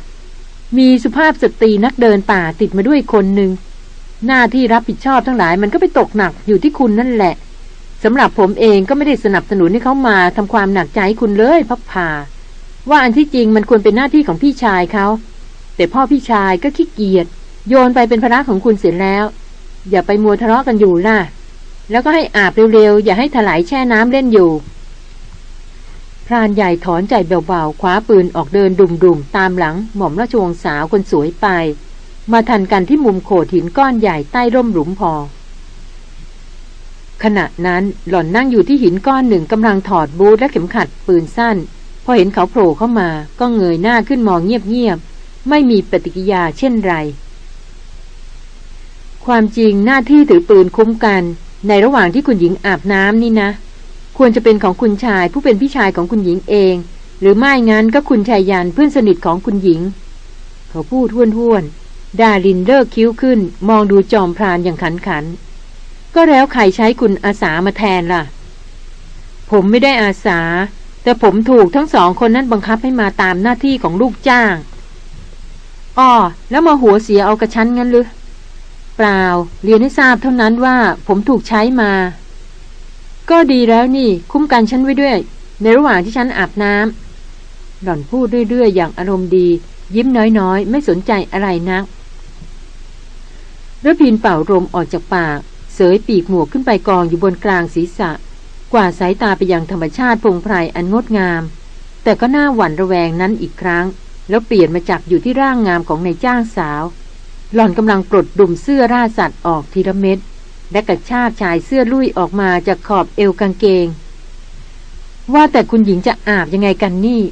มีสุภาพสตรีนักเดินป่าติดมาด้วยคนหนึ่งหน้าที่รับผิดชอบทั้งหลายมันก็ไปตกหนักอยู่ที่คุณนั่นแหละ สำหรับผมเองก็ไม่ได้สนับสนุนให้เขามาทำความหนักใจคุณเลยพับพาว่าอันที่จริงมันควรเป็นหน้าที่ของพี่ชายเขาแต่พ่อพี่ชายก็ขี้เกียจโยนไปเป็นภาระของคุณเสร็จแล้ว อย่าไปมัวทะเลาะกันอยู่ล่ะ แล้วก็ให้อาบเร็วๆ อย่าให้ถลายแช่น้ำเล่นอยู่พรานใหญ่ถอนใจเบาๆคว้าปืนออกเดินดุ่มๆ ตามหลังหม่อมราชวงศ์สาวคนสวยไป มาทันกันที่มุมโขดหินก้อนใหญ่ใต้ร่มหลุมพอ ขณะนั้นหล่อนนั่งอยู่ที่หินก้อนหนึ่งกำลังถอดบูทและเข็มขัดปืนสั้น พอเห็นเขาโผล่เข้ามา ก็เงยหน้าขึ้นมองเงียบๆ ไม่มีปฏิกิยาเช่นไร ความจริงหน้าที่ถือปืนคุ้มกัน ในระหว่างที่คุณหญิงอาบน้ำนี่นะ ควรจะเป็นของคุณชายผู้เป็นพี่ชายของคุณหญิงเอง หรือไม่งั้นก็คุณชายยันเพื่อนสนิทของคุณหญิง เขาพูดท้วนท้วนดารินเลิกคิ้วขึ้น มองดูจอมพรานอย่างขันขัน ก็แล้วใครใช้คุณอาสามาแทนล่ะ ผมไม่ได้อาสา แต่ผมถูกทั้งสองคนนั้นบังคับให้มาตามหน้าที่ของลูกจ้างอ้อแล้วมาหัวเสียเอากระชั้นงั้นหรือเปล่า เรียนให้ทราบเท่านั้นว่าผมถูกใช้มา ก็ดีแล้วนี่ คุ้มกันฉันไว้ด้วย ในระหว่างที่ฉันอาบน้ำหล่อนพูดเรื่อยๆ อย่างอารมณ์ดี ยิ้มน้อยๆ ไม่สนใจอะไรนักระพินเป่าลมออกจากปาก เสยปีกหมวกขึ้นไปกองอยู่บนกลางศีรษะ กว่าสายตาไปยังธรรมชาติพงไพรอันงดงาม แต่ก็น่าหวั่นระแวงนั้นอีกครั้ง แล้วเปลี่ยนมาจับอยู่ที่ร่างงามของนายจ้างสาว หล่อนกำลังปลดดุมเสื้อราสัตว์ออกทีละเม็ดและกระชากชายเสื้อลุยออกมาจากขอบเอวกางเกง ว่าแต่คุณหญิงจะอาบยังไงกันนี่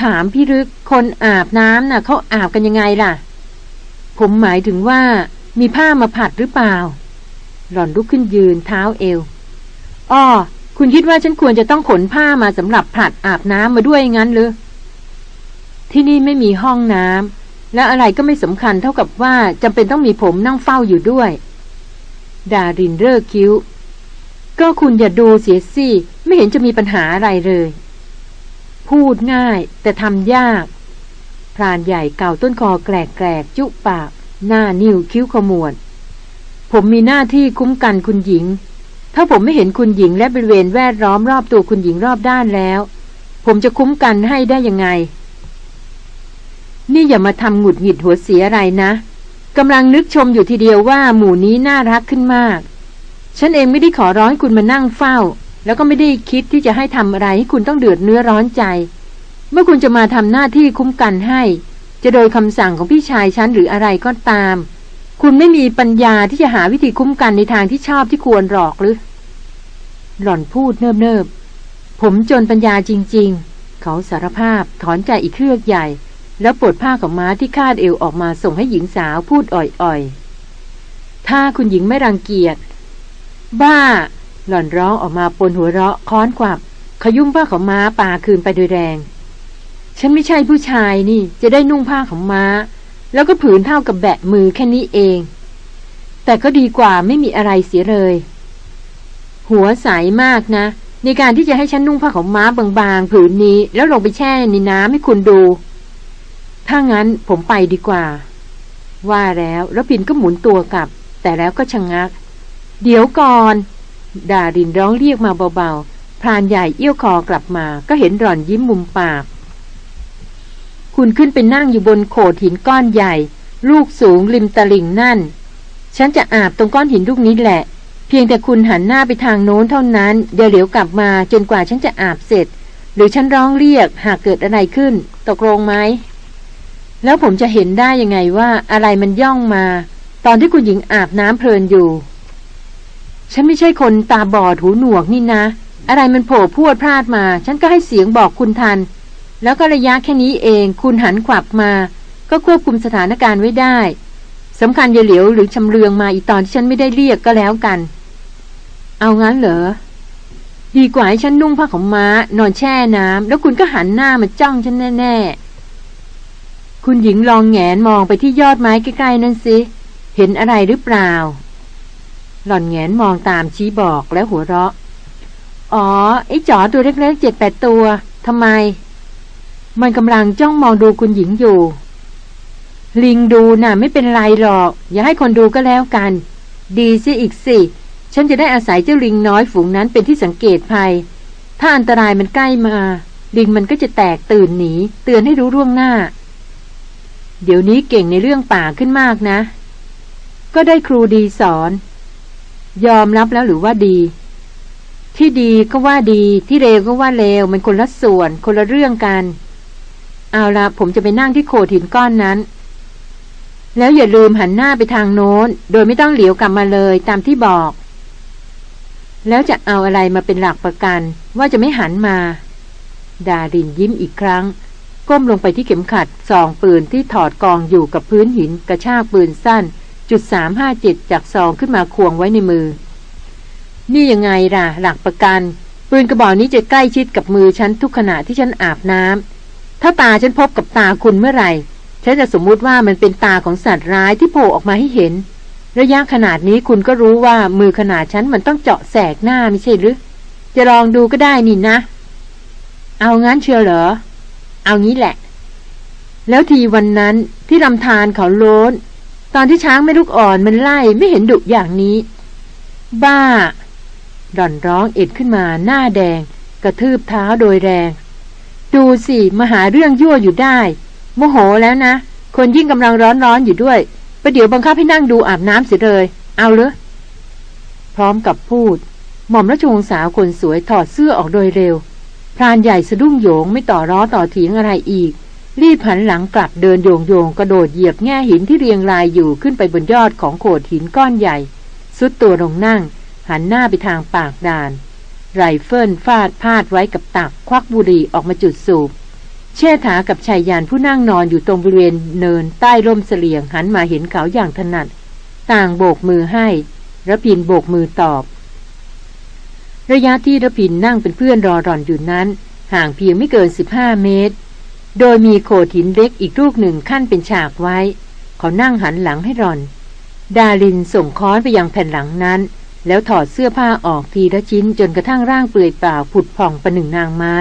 ถามพี่รึกคนอาบน้ำน่ะเขาอาบกันยังไงล่ะ ผมหมายถึงว่า มีผ้ามาผัดหรือเปล่า หล่อนลุกขึ้นยืนเท้าเอวอ้อคุณคิดว่าฉันควรจะต้องขนผ้ามาสำหรับผัดอาบน้ำมาด้วยงั้นหรือที่นี่ไม่มีห้องน้ำและอะไรก็ไม่สำคัญเท่ากับว่าจำเป็นต้องมีผมนั่งเฝ้าอยู่ด้วย ดารินเลิกคิ้ว ก็คุณอย่าดูเสียสิไม่เห็นจะมีปัญหาอะไรเลย พูดง่ายแต่ทำยาก พรานใหญ่เก่าต้นคอแกลกแกลกจุปาก หน้านิ้วคิ้วขมวด ผมมีหน้าที่คุ้มกันคุณหญิง ถ้าผมไม่เห็นคุณหญิงและบริเวณแวดล้อมรอบตัวคุณหญิงรอบด้านแล้ว ผมจะคุ้มกันให้ได้ยังไง นี่อย่ามาทำหงุดหงิดหัวเสียอะไรนะกำลังนึกชมอยู่ทีเดียวว่าหมู่นี้น่ารักขึ้นมาก ฉันเองไม่ได้ขอร้องคุณมานั่งเฝ้า แล้วก็ไม่ได้คิดที่จะให้ทำอะไรให้คุณต้องเดือดเนื้อร้อนใจ เมื่อคุณจะมาทำหน้าที่คุ้มกันให้ จะโดยคำสั่งของพี่ชายฉันหรืออะไรก็ตาม คุณไม่มีปัญญาที่จะหาวิธีคุ้มกันในทางที่ชอบที่ควรหรอกหรือ หล่อนพูดเนิบๆ ผมจนปัญญาจริง ๆ เขาสารภาพถอนใจอีกเครือกใหญ่ แล้วปลดผ้าของม้าที่คาดเอวออกมาส่งให้หญิงสาวพูดอ่อยๆ ถ้าคุณหญิงไม่รังเกียจ บ้า หล่อนร้องออกมาปนหัวเราะค้อนกวับ ขยุ่มผ้าของม้าปาคืนไปโดยแรง ฉันไม่ใช่ผู้ชายนี่ จะได้นุ่งผ้าของม้า แล้วก็ผืนเท่ากับแบะมือแค่นี้เอง แต่ก็ดีกว่าไม่มีอะไรเสียเลย หัวใสามากนะ ในการที่จะให้ฉันนุ่งผ้าของม้าบางๆ ผืนนี้ แล้วลงไปแช่ในน้ำให้คุณดู ถ้างั้นผมไปดีกว่า ว่าแล้วรพินก็หมุนตัวกลับ แต่แล้วก็ชะงงัก เดี๋ยวก่อน ดารินร้องเรียกมาเบาๆพรานใหญ่เอี้ยวคอกลับมา ก็เห็นหล่อนยิ้มมุมปาก คุณขึ้นไปนั่งอยู่บนโขดหินก้อนใหญ่ ลูกสูงริมตลิ่งนั่น ฉันจะอาบตรงก้อนหินลูกนี้แหละ เพียงแต่คุณหันหน้าไปทางโน้นเท่านั้นเดี๋ยวเหลียวกลับมาจนกว่าฉันจะอาบเสร็จ หรือฉันร้องเรียกหากเกิดอะไรขึ้น ตกลงไหมแล้วผมจะเห็นได้ยังไงว่าอะไรมันย่องมา ตอนที่คุณหญิงอาบน้ำเพลินอยู่ ฉันไม่ใช่คนตาบอดหูหนวกนี่นะ อะไรมันโผล่พวดพลาดมา ฉันก็ให้เสียงบอกคุณทัน แล้วก็ระยะแค่นี้เองคุณหันขวับมา ก็ควบคุมสถานการณ์ไว้ได้สำคัญอย่าเหลียวหรือชำเลืองมาอีตอนที่ฉันไม่ได้เรียกก็แล้วกัน เอางั้นเหรอ ดีกว่าให้ฉันนุ่งผ้าของม้า นอนแช่น้ำแล้วคุณก็หันหน้ามาจ้องฉันแน่ๆ คุณหญิงลองแงนมองไปที่ยอดไม้ใกล้ๆนั่นสิ เห็นอะไรหรือเปล่า หล่อนแงนมองตามชี้บอกแล้วหัวเราะ อ๋อไอ้จ๋อตัวเล็กๆเจ็ดแปดตัวทำไม มันกำลังจ้องมองดูคุณหญิงอยู่ ลิงดูน่ะ ไม่เป็นไรหรอก อย่าให้คนดูก็แล้วกัน ดีสิอีกสิ ฉันจะได้อาศัยเจ้าลิงน้อยฝูงนั้นเป็นที่สังเกตภัย ถ้าอันตรายมันใกล้มา ลิงมันก็จะแตกตื่นหนี เตือนให้รู้ร่วงหน้า เดี๋ยวนี้เก่งในเรื่องป่าขึ้นมากนะ ก็ได้ครูดีสอน ยอมรับแล้วหรือว่าดี ที่ดีก็ว่าดี ที่เลวก็ว่าเลวมันคนละส่วน คนละเรื่องกัน เอาละผมจะไปนั่งที่โขดหินก้อนนั้น แล้วอย่าลืมหันหน้าไปทางโน้น โดยไม่ต้องเหลียวกลับมาเลยตามที่บอก แล้วจะเอาอะไรมาเป็นหลักประกัน ว่าจะไม่หันมา ดารินยิ้มอีกครั้ง ก้มลงไปที่เข็มขัดสองปืนที่ถอดกองอยู่กับพื้นหินกระชากปืนสั้น จุดสามห้าเจ็ดจากซองขึ้นมาควงไว้ในมือ นี่ยังไงล่ะ หลักประกัน ปืนกระบอกนี้จะใกล้ชิดกับมือฉันทุกขณะที่ฉันอาบน้ำ ถ้าตาฉันพบกับตาคุณเมื่อไหร่ ฉันจะสมมุติว่ามันเป็นตาของสัตว์ร้ายที่โผล่ออกมาให้เห็น ระยะขนาดนี้คุณก็รู้ว่ามือขนาดฉันมันต้องเจาะแสกหน้าไม่ใช่หรือ จะลองดูก็ได้นี่นะ เอางั้นเชียวเหรอ เอางี้แหละ แล้วทีวันนั้นที่ลำธารเขาโล้นตอนที่ช้างไม่ลูกอ่อนมันไล่ไม่เห็นดุอย่างนี้ บ้าด่อนร้องเอ็ดขึ้นมาหน้าแดง กระทืบเท้าโดยแรง ดูสิมาหาเรื่องยั่วอยู่ได้ โมโหแล้วนะ คนยิ่งกำลังร้อนร้อนอยู่ด้วยประเดี๋ยวบังคับให้นั่งดูอาบน้ำเสียเลย เอาเลยพร้อมกับพูด หม่อมราชวงศ์สาวคนสวยถอดเสื้อออกโดยเร็ว พรานใหญ่สะดุ้งโยงไม่ต่อร้อต่อถียงอะไรอีก รีบหันหลังกลับเดินโยงโยงกระโดดเหยียบแง่หินที่เรียงรายอยู่ขึ้นไปบนยอดของโขดหินก้อนใหญ่ สุดตัวลงนั่ง หันหน้าไปทางปากด่าน ไรเฟิลฟาดพาดไว้กับตัก ควักบุหรี่ออกมาจุดสูบ เชษฐากับชายยานผู้นั่งนอนอยู่ตรงบริเวณเนินใต้ร่มเสลียงหันมาเห็นเขาอย่างถนัด ต่างโบกมือให้ระพินโบกมือตอบ ระยะที่ระพินนั่งเป็นเพื่อนรอรอนอยู่นั้น ห่างเพียงไม่เกิน 15 เมตร โดยมีโขดหินเล็กอีกลูกหนึ่งขั้นเป็นฉากไว้ เขานั่งหันหลังให้รอน ดารินส่งค้อนไปยังแผ่นหลังนั้น แล้วถอดเสื้อผ้าออกทีละชิ้นจนกระทั่งร่างเปลือยเปล่าผุดผ่องประหนึ่งนางไม้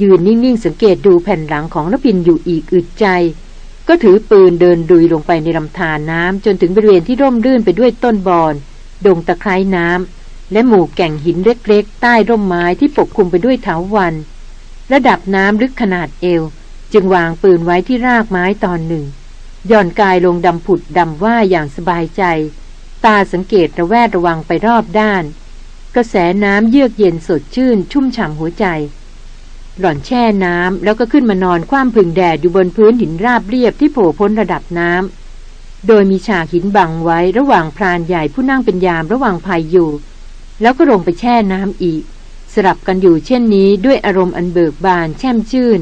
ยืนนิ่งๆสังเกตดูแผ่นหลังของนพินอยู่อีกอึดใจ ก็ถือปืนเดินดุยลงไปในลำธารน้ำจนถึงบริเวณที่ร่มรื่นไปด้วยต้นบอนดงตะไคร้น้ำและหมู่แก่งหินเล็กๆ ใต้ร่มไม้ที่ปกคลุมไปด้วยเถาวัน ระดับน้ำลึกขนาดเอว จึงวางปืนไว้ที่รากไม้ตอนหนึ่งย่อนกายลงดำผุดดำว่าอย่างสบายใจ ตาสังเกตระแวดระวังไปรอบด้าน กระแสน้ำเยือกเย็นสดชื่น ชุ่มฉ่ำหัวใจ หล่อนแช่น้ำแล้วก็ขึ้นมานอนคว่ำพึ่งแดดอยู่บนพื้นหินราบเรียบที่โผล่พ้นระดับน้ำโดยมีฉากหินบังไว้ระหว่างพรานใหญ่ผู้นั่งเป็นยามระหว่างภายอยู่ แล้วก็ลงไปแช่น้ำอีก สลับกันอยู่เช่นนี้ด้วยอารมณ์อันเบิกบานแช่มชื่น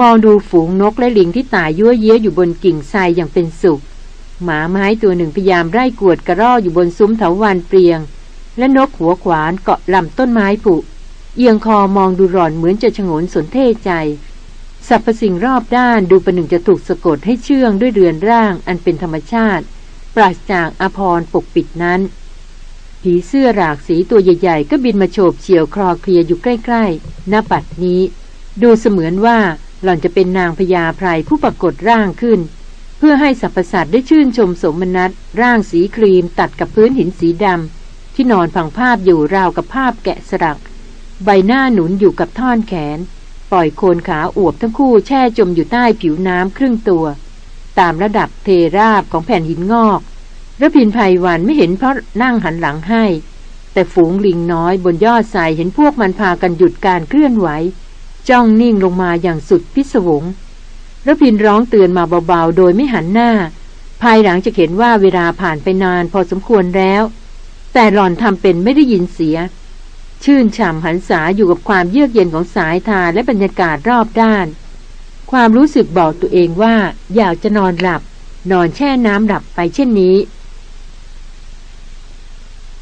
มองดูฝูงนกและลิงที่ตายยั่วเย้ยอยู่บนกิ่งทรายอย่างเป็นสุข หมาไม้ตัวหนึ่งพยายามไล่กวดกระรอกอยู่บนซุ้มเถาวันเปรียง และนกหัวขวานเกาะลำต้นไม้ผุเอียงคอมองดูร่อนเหมือนจะฉงนสนเทใจสรรพสิ่งรอบด้านดูประหนึ่งจะถูกสะกดให้เชื่องด้วยเรือนร่างอันเป็นธรรมชาติ ปราศจากอภรปกปิดนั้น ผีเสื้อหลากสีตัวใหญ่ๆ ก็บินมาโฉบเฉี่ยวคลอเคลียอยู่ใกล้ๆ หน้าปัดนี้ ดูเสมือนว่าหล่อนจะเป็นนางพญาไพรผู้ปรากฏร่างขึ้น เพื่อให้สรรพสัตว์ได้ชื่นชมสมนัตร่างสีครีมตัดกับพื้นหินสีดำที่นอนฝังภาพอยู่ราวกับภาพแกะสลัก ใบหน้าหนุนอยู่กับท่อนแขน ปล่อยโคนขาอวบทั้งคู่แช่จมอยู่ใต้ผิวน้ำครึ่งตัว ตามระดับเทราบของแผ่นหินงอกระพินภัยวันไม่เห็นเพราะนั่งหันหลังให้ แต่ฝูงลิงน้อยบนยอดทรายเห็นพวกมันพากันหยุดการเคลื่อนไหว จ้องนิ่งลงมาอย่างสุดพิศวง ระพินร้องเตือนมาเบาๆ โดยไม่หันหน้า ภายหลังจะเห็นว่าเวลาผ่านไปนานพอสมควรแล้ว แต่หล่อนทำเป็นไม่ได้ยินเสีย ชื่นฉ่ำหันษาอยู่กับความเยือกเย็นของสายทานและบรรยากาศรอบด้าน ความรู้สึกบอกตัวเองว่า อยากจะนอนหลับ นอนแช่น้ำหลับไปเช่นนี้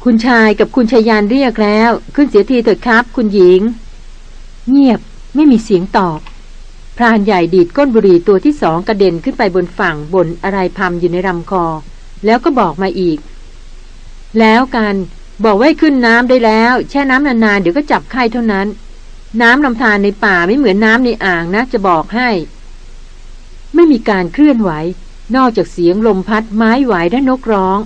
คุณชายกับคุณชายานเรียกแล้ว ขึ้นเสียทีเถิดครับ คุณหญิง เงียบไม่มีเสียงตอบ พรานใหญ่ดีดก้นบุหรี่ตัวที่สองกระเด็นขึ้นไปบนฝั่งบนอะไรพำอยู่ในลำคอ แล้วก็บอกมาอีก แล้วกันบอกไว้ขึ้นน้ำได้แล้ว แช่น้ำนานๆเดี๋ยวก็จับไข้เท่านั้น น้ำลำธารในป่าไม่เหมือนน้ำในอ่างนะจะบอกให้ ไม่มีการเคลื่อนไหว นอกจากเสียงลมพัดไม้ไหวและนกร้อง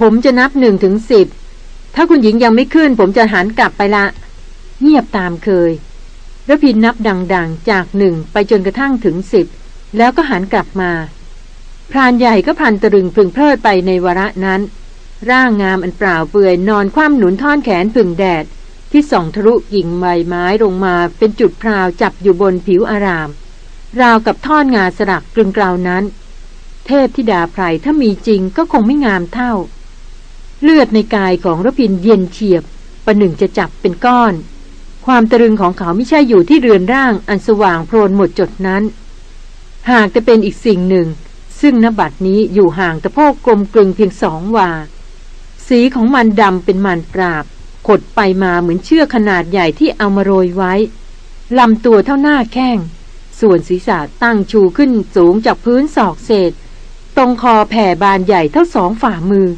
ผมจะนับหนึ่งถึงสิบถ้าคุณหญิงยังไม่ขึ้น ผมจะหันกลับไปละ เงียบตามเคย ระพินนับดังๆ จากหนึ่งไปจนกระทั่งถึงสิบแล้วก็หันกลับมา พรานใหญ่ก็พันตรึงพึงเพลิดไปในวระนั้น ร่างงามอันเปล่าเปลือยนอนคว่ำหนุนท่อนแขนพึ่งแดด ที่ส่องทะลุกิ่งใบไม้ลงมาเป็นจุดพราวจับอยู่บนผิวอาราม ราวกับท่อนงาสลักกลึงกลาวนั้น เทพธิดาไพรถ้ามีจริงก็คงไม่งามเท่า เลือดในกายของรพินเย็นเฉียบประหนึ่งจะจับเป็นก้อน ความตรึงของเขาไม่ใช่อยู่ที่เรือนร่างอันสว่างโพลนหมดจดนั้น หากจะเป็นอีกสิ่งหนึ่ง ซึ่งนบัดนี้อยู่ห่างตะโพกกลมกลึงเพียงสองวา สีของมันดำเป็นมันปราบ ขดไปมาเหมือนเชือกขนาดใหญ่ที่เอามาโรยไว้ลำตัวเท่าหน้าแข้ง ส่วนศีรษะตั้งชูขึ้นสูงจากพื้นศอกเศษ ตรงคอแผ่บานใหญ่เท่าสองฝ่ามือ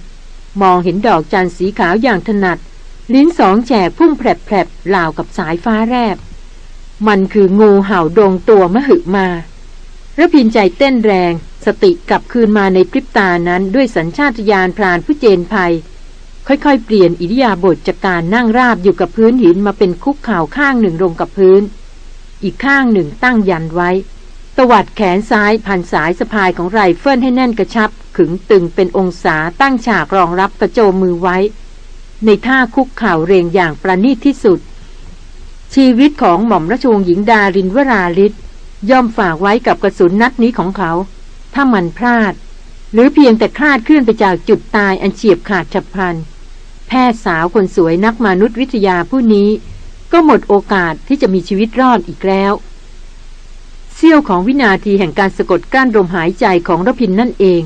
มองเห็นดอกจันสีขาวอย่างถนัด ลิ้นสองแฉกพุ่งแผลบๆล่าวกับสายฟ้าแรบ มันคืองูเห่าดงตัวมหึมาระพินใจเต้นแรง สติกลับคืนมาในพริบตานั้นด้วยสัญชาตญาณพรานผู้เจนภัย ค่อยๆ เปลี่ยนอิริยาบถจากการนั่งราบอยู่กับพื้นหินมาเป็นคุกข่าข้างหนึ่งลงกับพื้น อีกข้างหนึ่งตั้งยันไว้ ตวัดแขนซ้ายพันสายสะพายของไรเฟิลให้แน่นกระชับ ขึงตึงเป็นองศาตั้งฉากรองรับกระโจมมือไว้ ในท่าคุกเข่าเรียงอย่างประณีตที่สุด ชีวิตของหม่อมราชวงศ์หญิงดารินวราลิศย่อมฝากไว้กับกระสุนนัดนี้ของเขา ถ้ามันพลาด หรือเพียงแต่คลาดเคลื่อนไปจากจุดตายอันเฉียบขาดฉับพลัน แพทย์สาวคนสวยนักมนุษยวิทยาผู้นี้ ก็หมดโอกาสที่จะมีชีวิตรอดอีกแล้วเสี้ยวของวินาทีแห่งการสะกดกั้นลมหายใจของรพินนั่นเอง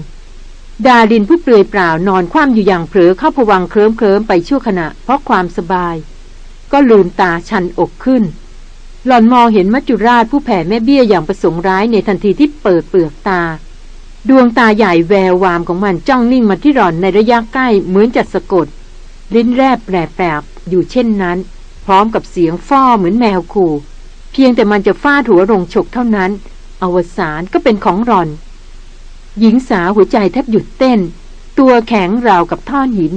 ดาลินผู้เปลือยเปล่านอนคว่ำอยู่อย่างเผลอเข้าผวังเคลิ้มเคลิ้มไปชั่วขณะ เพราะความสบาย ก็ลืมตาชันอกขึ้น หล่อนมองเห็นมัจจุราชผู้แผ่แม่เบี้ยอย่างประสงค์ร้ายในทันทีที่เปิดเปลือกตา ดวงตาใหญ่แวววามของมันจ้องนิ่งมาที่หล่อนในระยะใกล้เหมือนจัดสะกด ลิ้นแรบแปรแปรอยู่เช่นนั้น พร้อมกับเสียงฟ้อเหมือนแมวขู่ เพียงแต่มันจะฟาดหัวลงฉกเท่านั้น อวสานก็เป็นของหล่อน หญิงสาวหัวใจแทบหยุดเต้น ตัวแข็งราวกับท่อนหิน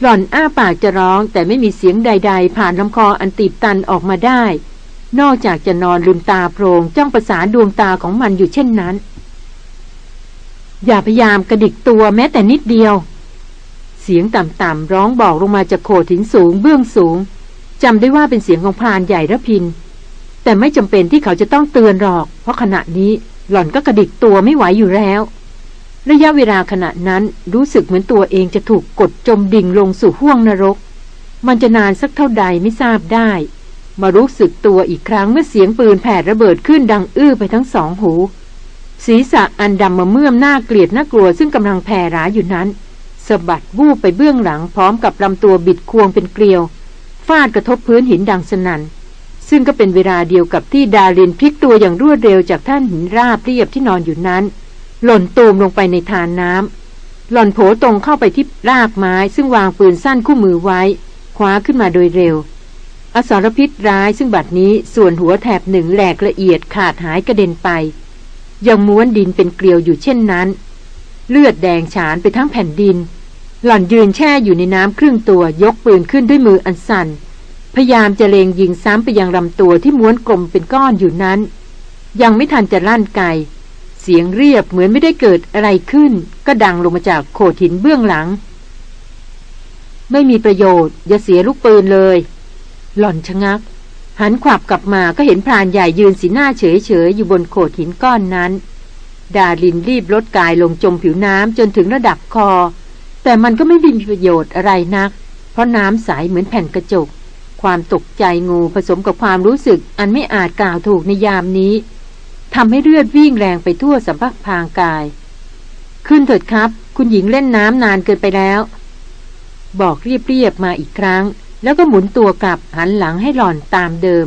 หล่อนอ้าปากจะร้องแต่ไม่มีเสียงใด ๆ ผ่านลำคออันตีบตันออกมาได้ นอกจากจะนอนลืมตาโพรงจ้องประสานดวงตาของมันอยู่เช่นนั้น อย่าพยายามกระดิกตัวแม้แต่นิดเดียว เสียงต่ำๆร้องบอกลงมาจากโขดหินสูงเบื้องสูงจำได้ว่าเป็นเสียงของพรานใหญ่ระพิน แต่ไม่จำเป็นที่เขาจะต้องเตือนหรอก เพราะขณะนี้หล่อนก็กระดิกตัวไม่ไหวอยู่แล้ว ระยะเวลาขณะนั้นรู้สึกเหมือนตัวเองจะถูกกดจมดิ่งลงสู่ห้วงนรก มันจะนานสักเท่าใดไม่ทราบได้ มารู้สึกตัวอีกครั้งเมื่อเสียงปืนแผดระเบิดขึ้นดังอื้อไปทั้งสองหู ศีรษะอันดำมาเมื่อมหน้าเกลียดน่ากลัวซึ่งกำลังแผ่ร้ายอยู่นั้นสะบัดวูบไปเบื้องหลังพร้อมกับลำตัวบิดควงเป็นเกลียวฟาดกระทบพื้นหินดังสนัน่นซึ่งก็เป็นเวลาเดียวกับที่ดารินพลิกตัวอย่างรวดเร็วจากท่านหินราบเรียบที่นอนอยู่นั้น หล่นตูมลงไปในทานน้ำหล่อนโผตรงเข้าไปที่รากไม้ ซึ่งวางปืนสั้นคู่มือไว้ คว้าขึ้นมาโดยเร็ว อสรพิษร้ายซึ่งบัดนี้ส่วนหัวแถบหนึ่งแหลกละเอียดขาดหายกระเด็นไป ยังม้วนดินเป็นเกลียวอยู่เช่นนั้น เลือดแดงฉานไปทั้งแผ่นดิน หล่อนยืนแช่อยู่ในน้ำครึ่งตัวยกปืนขึ้นด้วยมืออันสั่นพยายามจะเลงยิงซ้ำไปยังลำตัวที่ม้วนกลมเป็นก้อนอยู่นั้น ยังไม่ทันจะลั่นไกเสียงเรียบเหมือนไม่ได้เกิดอะไรขึ้น ก็ดังลงมาจากโขดหินเบื้องหลัง ไม่มีประโยชน์ อย่าเสียลูกปืนเลย หล่อนชะงัก หันขวับกลับมาก็เห็นพรานใหญ่ยืนสีหน้าเฉยเฉยอยู่บนโขดหินก้อนนั้น ดาลินรีบลดกายลงจมผิวน้ำจนถึงระดับคอ แต่มันก็ไม่มีประโยชน์อะไรนัก เพราะน้ำใสเหมือนแผ่นกระจก ความตกใจงูผสมกับความรู้สึกอันไม่อาจกล่าวถูกในยามนี้ ทำให้เลือดวิ่งแรงไปทั่วสัมผัสพางกาย ขึ้นเถิดครับ คุณหญิงเล่นน้ำนานเกินไปแล้ว บอกเรียบๆมาอีกครั้ง แล้วก็หมุนตัวกลับหันหลังให้หล่อนตามเดิม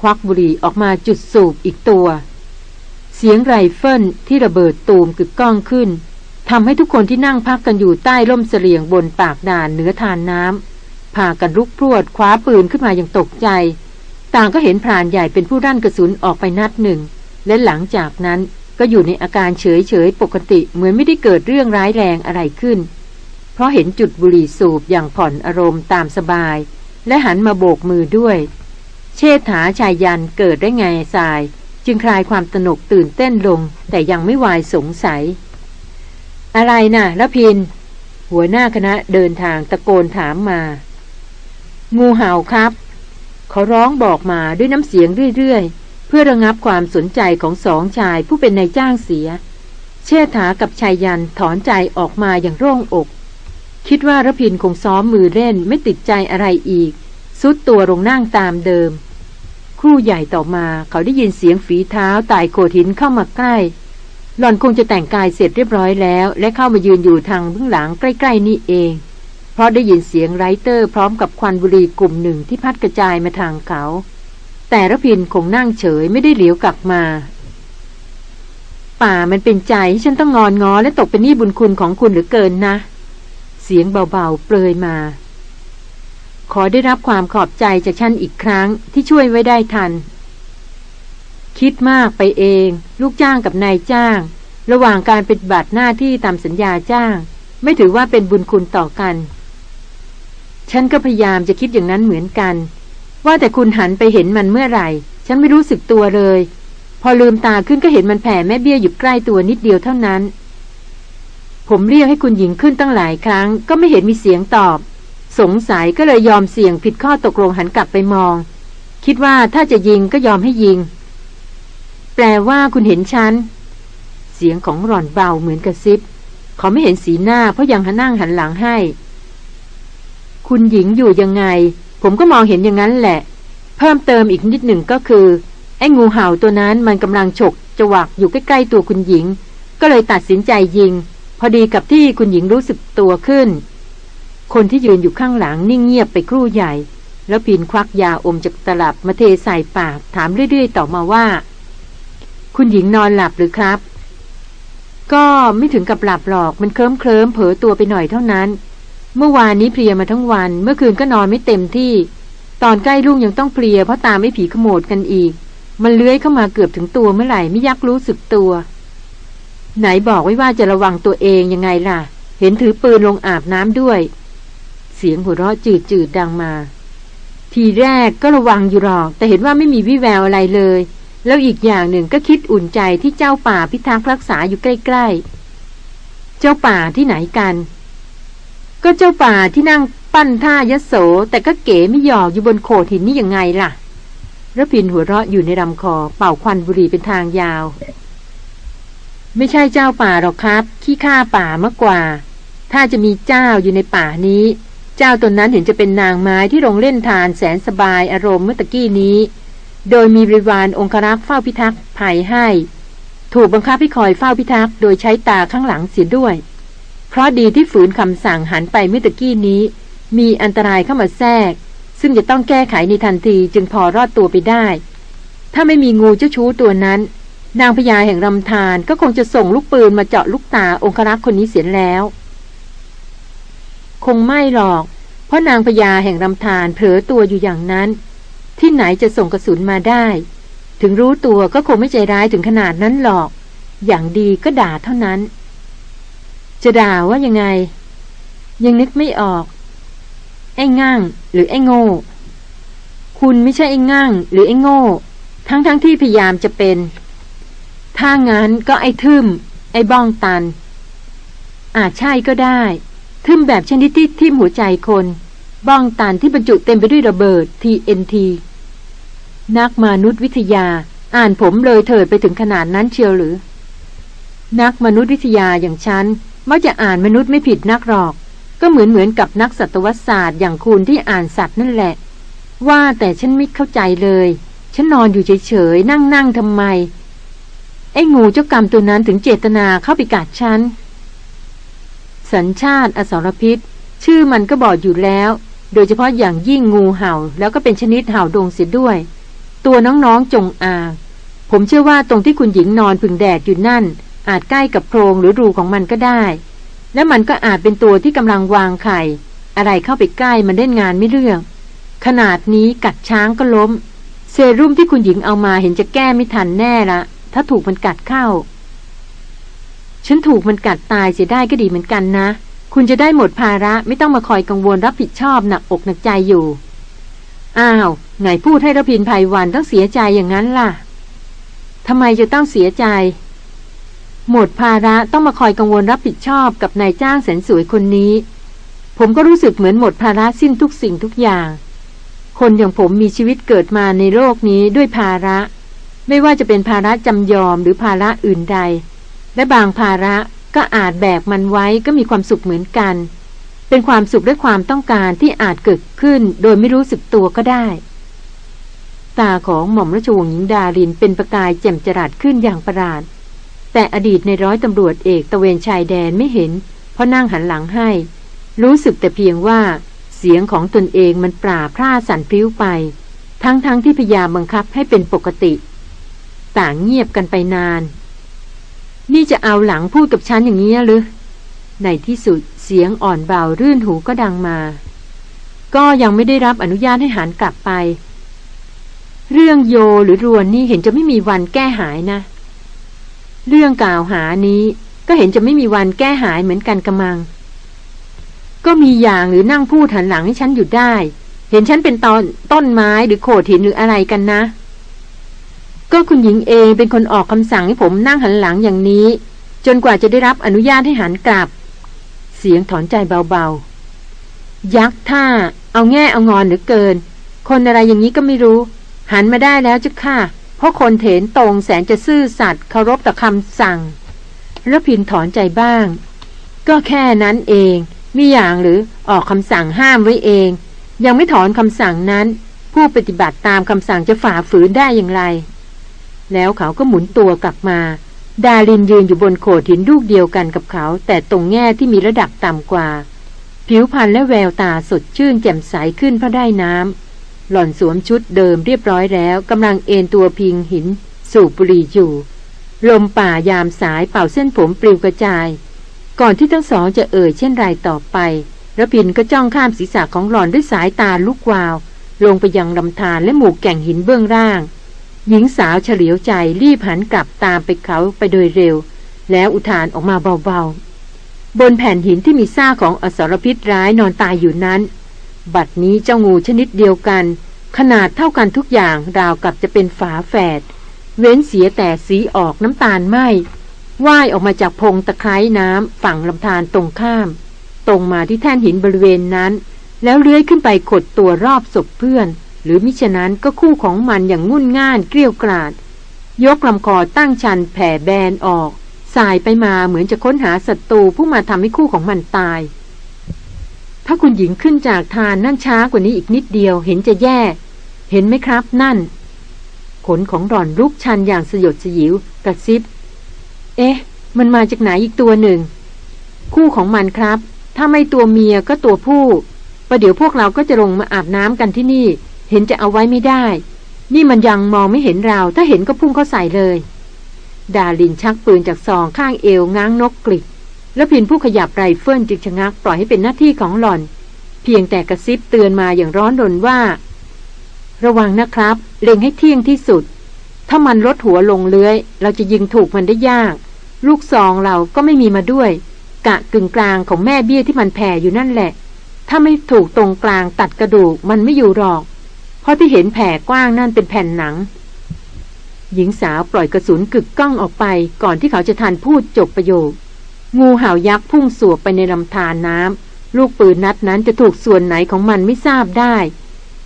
ควักบุหรี่ออกมาจุดสูบอีกตัว เสียงไรเฟิลที่ระเบิดตูมกึกก้องขึ้นทำให้ทุกคนที่นั่งพักกันอยู่ใต้ร่มเสลียงบนปากด่านเหนือทานน้ำพากันลุกพรวดคว้าปืนขึ้นมาอย่างตกใจ ต่างก็เห็นพรานใหญ่เป็นผู้รั่นกระสุนออกไปนัดหนึ่ง และหลังจากนั้นก็อยู่ในอาการเฉยเฉยปกติเหมือนไม่ได้เกิดเรื่องร้ายแรงอะไรขึ้น เพราะเห็นจุดบุหรี่สูบอย่างผ่อนอารมณ์ตามสบาย และหันมาโบกมือด้วย เชษฐาชายยันเกิดได้ไงสาย จึงคลายความตนกตื่นเต้นลง แต่ยังไม่วายสงสัย อะไรนะ่ะละพิน หัวหน้าคณะเดินทางตะโกนถามมา งูเห่าครับ เขาร้องบอกมาด้วยน้ำเสียงเรื่อย เพื่อระงับความสนใจของสองชายผู้เป็นนายจ้างเสีย เชษฐากับชายยันถอนใจออกมาอย่างโล่งอก คิดว่ารพินคงซ้อมมือเล่นไม่ติดใจอะไรอีก สุดตัวลงนั่งตามเดิมครู่ใหญ่ต่อมาเขาได้ยินเสียงฝีเท้าไต่โขดหินเข้ามาใกล้ หล่อนคงจะแต่งกายเสร็จเรียบร้อยแล้ว และเข้ามายืนอยู่ทางเบื้องหลังใกล้ๆนี่เองเพราะได้ยินเสียงไรเตอร์พร้อมกับควันบุหรี่กลุ่มหนึ่งที่พัดกระจายมาทางเขา แต่ระพินคงนั่งเฉยไม่ได้เหลียวกลับมา ป่ามันเป็นใจฉันต้องงอนงอและตกเป็นหนี้บุญคุณของคุณหรือเกินนะ เสียงเบาๆเปลยมา ขอได้รับความขอบใจจากฉันอีกครั้งที่ช่วยไว้ได้ทัน คิดมากไปเอง ลูกจ้างกับนายจ้าง ระหว่างการปฏิบัติหน้าที่ตามสัญญาจ้าง ไม่ถือว่าเป็นบุญคุณต่อกัน ฉันก็พยายามจะคิดอย่างนั้นเหมือนกัน ว่าแต่คุณหันไปเห็นมันเมื่อไหร่ ฉันไม่รู้สึกตัวเลย พอลืมตาขึ้นก็เห็นมันแผ่แม่เบี้ยอยู่ใกล้ตัวนิดเดียวเท่านั้น ผมเรียกให้คุณหญิงขึ้นตั้งหลายครั้ง ก็ไม่เห็นมีเสียงตอบ สงสัยก็เลยยอมเสี่ยงผิดข้อตกลงหันกลับไปมอง คิดว่าถ้าจะยิงก็ยอมให้ยิง แปลว่าคุณเห็นฉัน เสียงของหล่อนเบาเหมือนกระซิบเขาไม่เห็นสีหน้าเพราะยังหันั่งหันหลังให้ คุณหญิงอยู่ยังไง ผมก็มองเห็นอย่างนั้นแหละ เพิ่มเติมอีกนิดหนึ่งก็คือ ไอ้งูเห่าตัวนั้นมันกำลังฉกจวักอยู่ใกล้ๆตัวคุณหญิง ก็เลยตัดสินใจยิง พอดีกับที่คุณหญิงรู้สึกตัวขึ้น คนที่ยืนอยู่ข้างหลังนิ่งเงียบไปครู่ใหญ่ แล้วพินควักยาอมจากตลับมาเทใส่ปากถามเรื่อยๆ ต่อมาว่า คุณหญิงนอนหลับหรือครับ ก็ไม่ถึงกับหลับหรอกมันเคลิ้มเคลิ้มเผลอตัวไปหน่อยเท่านั้น เมื่อวานนี้เพลียมาทั้งวัน เมื่อคืนก็นอนไม่เต็มที่ ตอนใกล้ลุงยังต้องเพลียเพราะตามไม่ผีขโมดกันอีก มันเลื้อยเข้ามาเกือบถึงตัวเมื่อไหร่ไม่ยักรู้สึกตัว ไหนบอกไว้ว่าจะระวังตัวเองยังไงล่ะ เห็นถือปืนลงอาบน้ำด้วย เสียงหัวเราะจืดจืดดังมา ทีแรกก็ระวังอยู่หรอก แต่เห็นว่าไม่มีวิแววอะไรเลย แล้วอีกอย่างหนึ่งก็คิดอุ่นใจที่เจ้าป่าพิทักษ์รักษาอยู่ใกล้ ๆ เจ้าป่าที่ไหนกัน ก็เจ้าป่าที่นั่งปั้นท่ายโส แต่ก็เก๋ไม่หยอกอยู่บนโขดหินนี่ยังไงล่ะระพินหัวเราะอยู่ในลำคอเป่าควันบุหรี่เป็นทางยาว ไม่ใช่เจ้าป่าหรอกครับ ขี้ข้าป่ามากกว่า ถ้าจะมีเจ้าอยู่ในป่านี้ เจ้าตนนั้นเห็นจะเป็นนางไม้ที่ลงเล่นทานแสนสบายอารมณ์เมื่อตะกี้นี้ โดยมีบริวารองครักษ์เฝ้าพิทักษ์ภัยให้ ถูกบังคับให้คอยเฝ้าพิทักษ์โดยใช้ตาข้างหลังเสียด้วย เพราะดีที่ฝืนคำสั่งหันไปเมื่อตกี้นี้ มีอันตรายเข้ามาแทรก ซึ่งจะต้องแก้ไขในทันทีจึงพอรอดตัวไปได้ ถ้าไม่มีงูเจ้าชู้ตัวนั้น นางพญาแห่งรำธารก็คงจะส่งลูกปืนมาเจาะลูกตาองครักษ์คนนี้เสียแล้ว คงไม่หรอก เพราะนางพญาแห่งรำธารเผลอตัวอยู่อย่างนั้น ที่ไหนจะส่งกระสุนมาได้ ถึงรู้ตัวก็คงไม่ใจร้ายถึงขนาดนั้นหรอก อย่างดีก็ด่าเท่านั้น จะด่าว่ายังไง ยังนึกไม่ออก ไอ้ง่าง หรือไอ้โง่ คุณไม่ใช่ไอ้ง่าง หรือไอ้โง่ ทั้งทั้งที่พยายามจะเป็น ถ้างั้นก็ไอ้ทึมไอ้บ้องตัน อาจใช่ก็ได้ ทึมแบบชนิดที่ทิ่มหัวใจคน บ้องตันที่บรรจุเต็มไปด้วยระเบิด TNT นักมนุษยวิทยาอ่านผมเลยเถิดไปถึงขนาดนั้นเชียวหรือ นักมนุษยวิทยาอย่างฉัน มักจะอ่านมนุษย์ไม่ผิดนักหรอก ก็เหมือนเหมือนกับนักสัตวศาสตร์อย่างคุณที่อ่านสัตว์นั่นแหละ ว่าแต่ฉันไม่เข้าใจเลย ฉันนอนอยู่เฉยๆนั่งๆทำไม ไอ้งูเจ้ากรรมตัวนั้นถึงเจตนาเข้าไปกัดฉัน สัญชาติอสรพิษ ชื่อมันก็บอกอยู่แล้ว โดยเฉพาะอย่างยิ่งงูเห่า แล้วก็เป็นชนิดเห่าดงเสียด้วย ตัวน้องๆจงอางผมเชื่อว่าตรงที่คุณหญิงนอนผึ่งแดดอยู่นั่น อาจใกล้กับโพรงหรือรูของมันก็ได้ และมันก็อาจเป็นตัวที่กำลังวางไข่ อะไรเข้าไปใกล้มันเล่นงานไม่เรื่อง ขนาดนี้กัดช้างก็ล้ม เซรุ่มที่คุณหญิงเอามาเห็นจะแก้ไม่ทันแน่ละ ถ้าถูกมันกัดเข้า ฉันถูกมันกัดตายเสียได้ก็ดีเหมือนกันนะ คุณจะได้หมดภาระไม่ต้องมาคอยกังวลรับผิดชอบหนักอกหนักใจอยู่ อ้าวไงพูดให้ระพินภัยวันต้องเสียใจอย่างนั้นล่ะทำไมจะต้องเสียใจ หมดภาระต้องมาคอยกังวลรับผิดชอบกับนายจ้างแสนสวยคนนี้ ผมก็รู้สึกเหมือนหมดภาระสิ้นทุกสิ่งทุกอย่าง คนอย่างผมมีชีวิตเกิดมาในโลกนี้ด้วยภาระ ไม่ว่าจะเป็นภาระจำยอมหรือภาระอื่นใด และบางภาระก็อาจแบกมันไว้ก็มีความสุขเหมือนกัน เป็นความสุขและความต้องการที่อาจเกิดขึ้นโดยไม่รู้สึกตัวก็ได้ ตาของหม่อมราชวงศ์หญิงดารินเป็นประกายแจ่มจรัสขึ้นอย่างประหลาด แต่อดีตในร้อยตำรวจเอกตะเวนชายแดนไม่เห็น เพราะนั่งหันหลังให้ รู้สึกแต่เพียงว่า เสียงของตนเองมันปราพร่าสั่นพลิ้วไป ทั้งๆทที่พยายามบังคับให้เป็นปกติ ต่างเงียบกันไปนาน นี่จะเอาหลังพูดกับฉันอย่างนี้หรือในที่สุดเสียงอ่อนเบารื่นหูก็ดังมา ก็ยังไม่ได้รับอนุญาตให้หันกลับไป เรื่องโยหรือรวนนี่เห็นจะไม่มีวันแก้หายนะ เรื่องกล่าวหานี้ก็เห็นจะไม่มีวันแก้หายเหมือนกันกระมัง ก็มีอย่างหรือนั่งพูดหันหลังให้ฉันหยุดได้ เห็นฉันเป็นตอนต้นไม้หรือโขดหินหรืออะไรกันนะ ก็คุณหญิงเองเป็นคนออกคำสั่งให้ผมนั่งหันหลังอย่างนี้ จนกว่าจะได้รับอนุญาตให้หันกลับ เสียงถอนใจเบาๆ ยักษ์ท่า เอาแง่เอางอนหรือเกิน คนอะไรอย่างนี้ก็ไม่รู้ หันมาได้แล้วจ้ะค่ะ เพราะคนเถนตรงแสนจะซื่อสัตย์เคารพต่อคำสั่งระพินถอนใจบ้าง ก็แค่นั้นเองมีอย่างหรือออกคำสั่งห้ามไว้เอง ยังไม่ถอนคำสั่งนั้น ผู้ปฏิบัติตามคำสั่งจะฝ่าฝืนได้อย่างไร แล้วเขาก็หมุนตัวกลับมา ดารินยืนอยู่บนโขดหินลูกเดียวกันกับเขา แต่ตรงแง่ที่มีระดับต่ำกว่า ผิวพรรณและแววตาสดชื่นแจ่มใสขึ้นเพราะได้น้ำ หล่อนสวมชุดเดิมเรียบร้อยแล้วกำลังเอนตัวพิงหิน สูบบุหรี่อยู่ ลมป่ายามสายเป่าเส้นผมปลิวกระจาย ก่อนที่ทั้งสองจะเอ่ยเช่นไรต่อไประพินก็จ้องข้ามศีรษะของหล่อนด้วยสายตาลุกวาว ลงไปยังลำธารและหมู่แก่งหินเบื้องล่าง หญิงสาวเฉลียวใจรีบหันกลับตามไปเขาไปโดยเร็ว แล้วอุทานออกมาเบาๆ บนแผ่นหินที่มีซ่าของอสรพิษร้ายนอนตายอยู่นั้น บัดนี้เจ้างูชนิดเดียวกัน ขนาดเท่ากันทุกอย่างราวกับจะเป็นฝาแฝด เว้นเสียแต่สีออกน้ำตาลไหมว่ายออกมาจากพงตะไคร้น้ำฝั่งลำธารตรงข้าม ตรงมาที่แท่นหินบริเวณนั้น แล้วเลื้อยขึ้นไปขดตัวรอบศพเพื่อน หรือมิฉะนั้นก็คู่ของมันอย่างงุ่นง่านเกลี้ยวกราด ยกลำคอตั้งชันแผ่แบนออกสายไปมาเหมือนจะค้นหาศัตรูผู้มาทำให้คู่ของมันตาย ถ้าคุณหญิงขึ้นจากทานนั่นช้ากว่านี้อีกนิดเดียว เห็นจะแย่ เห็นไหมครับ นั่น ขนของหล่อนลุกชันอย่างสยดสยิวกระซิบ เอ๊ะ มันมาจากไหนอีกตัวหนึ่ง คู่ของมันครับ ถ้าไม่ตัวเมียก็ตัวผู้ประเดี๋ยวพวกเราก็จะลงมาอาบน้ำกันที่นี่ เห็นจะเอาไว้ไม่ได้ นี่มันยังมองไม่เห็นเรา ถ้าเห็นก็พุ่งเข้าใส่เลย ดารินชักปืนจากซองข้างเอวง้างนกกริ๊ก รพินทร์ผู้ขยับไรเฟิลจึงชะงักปล่อยให้เป็นหน้าที่ของหล่อน เพียงแต่กระซิบเตือนมาอย่างร้อนรนว่า ระวังนะครับ เล็งให้เที่ยงที่สุด ถ้ามันลดหัวลงเลื้อย เราจะยิงถูกมันได้ยาก ลูกซองเราก็ไม่มีมาด้วย กะกึ่งกลางของแม่เบี้ยที่มันแผ่อยู่นั่นแหละ ถ้าไม่ถูกตรงกลางตัดกระดูกมันไม่อยู่หรอก เพราะที่เห็นแผ่กว้างนั่นเป็นแผ่นหนังหญิงสาวปล่อยกระสุนกึกก้องออกไปก่อนที่เขาจะทันพูดจบประโยค งูเห่ายักษ์พุ่งสวบไปในลำธารน้ำลูกปืนนัดนั้นจะถูกส่วนไหนของมันไม่ทราบได้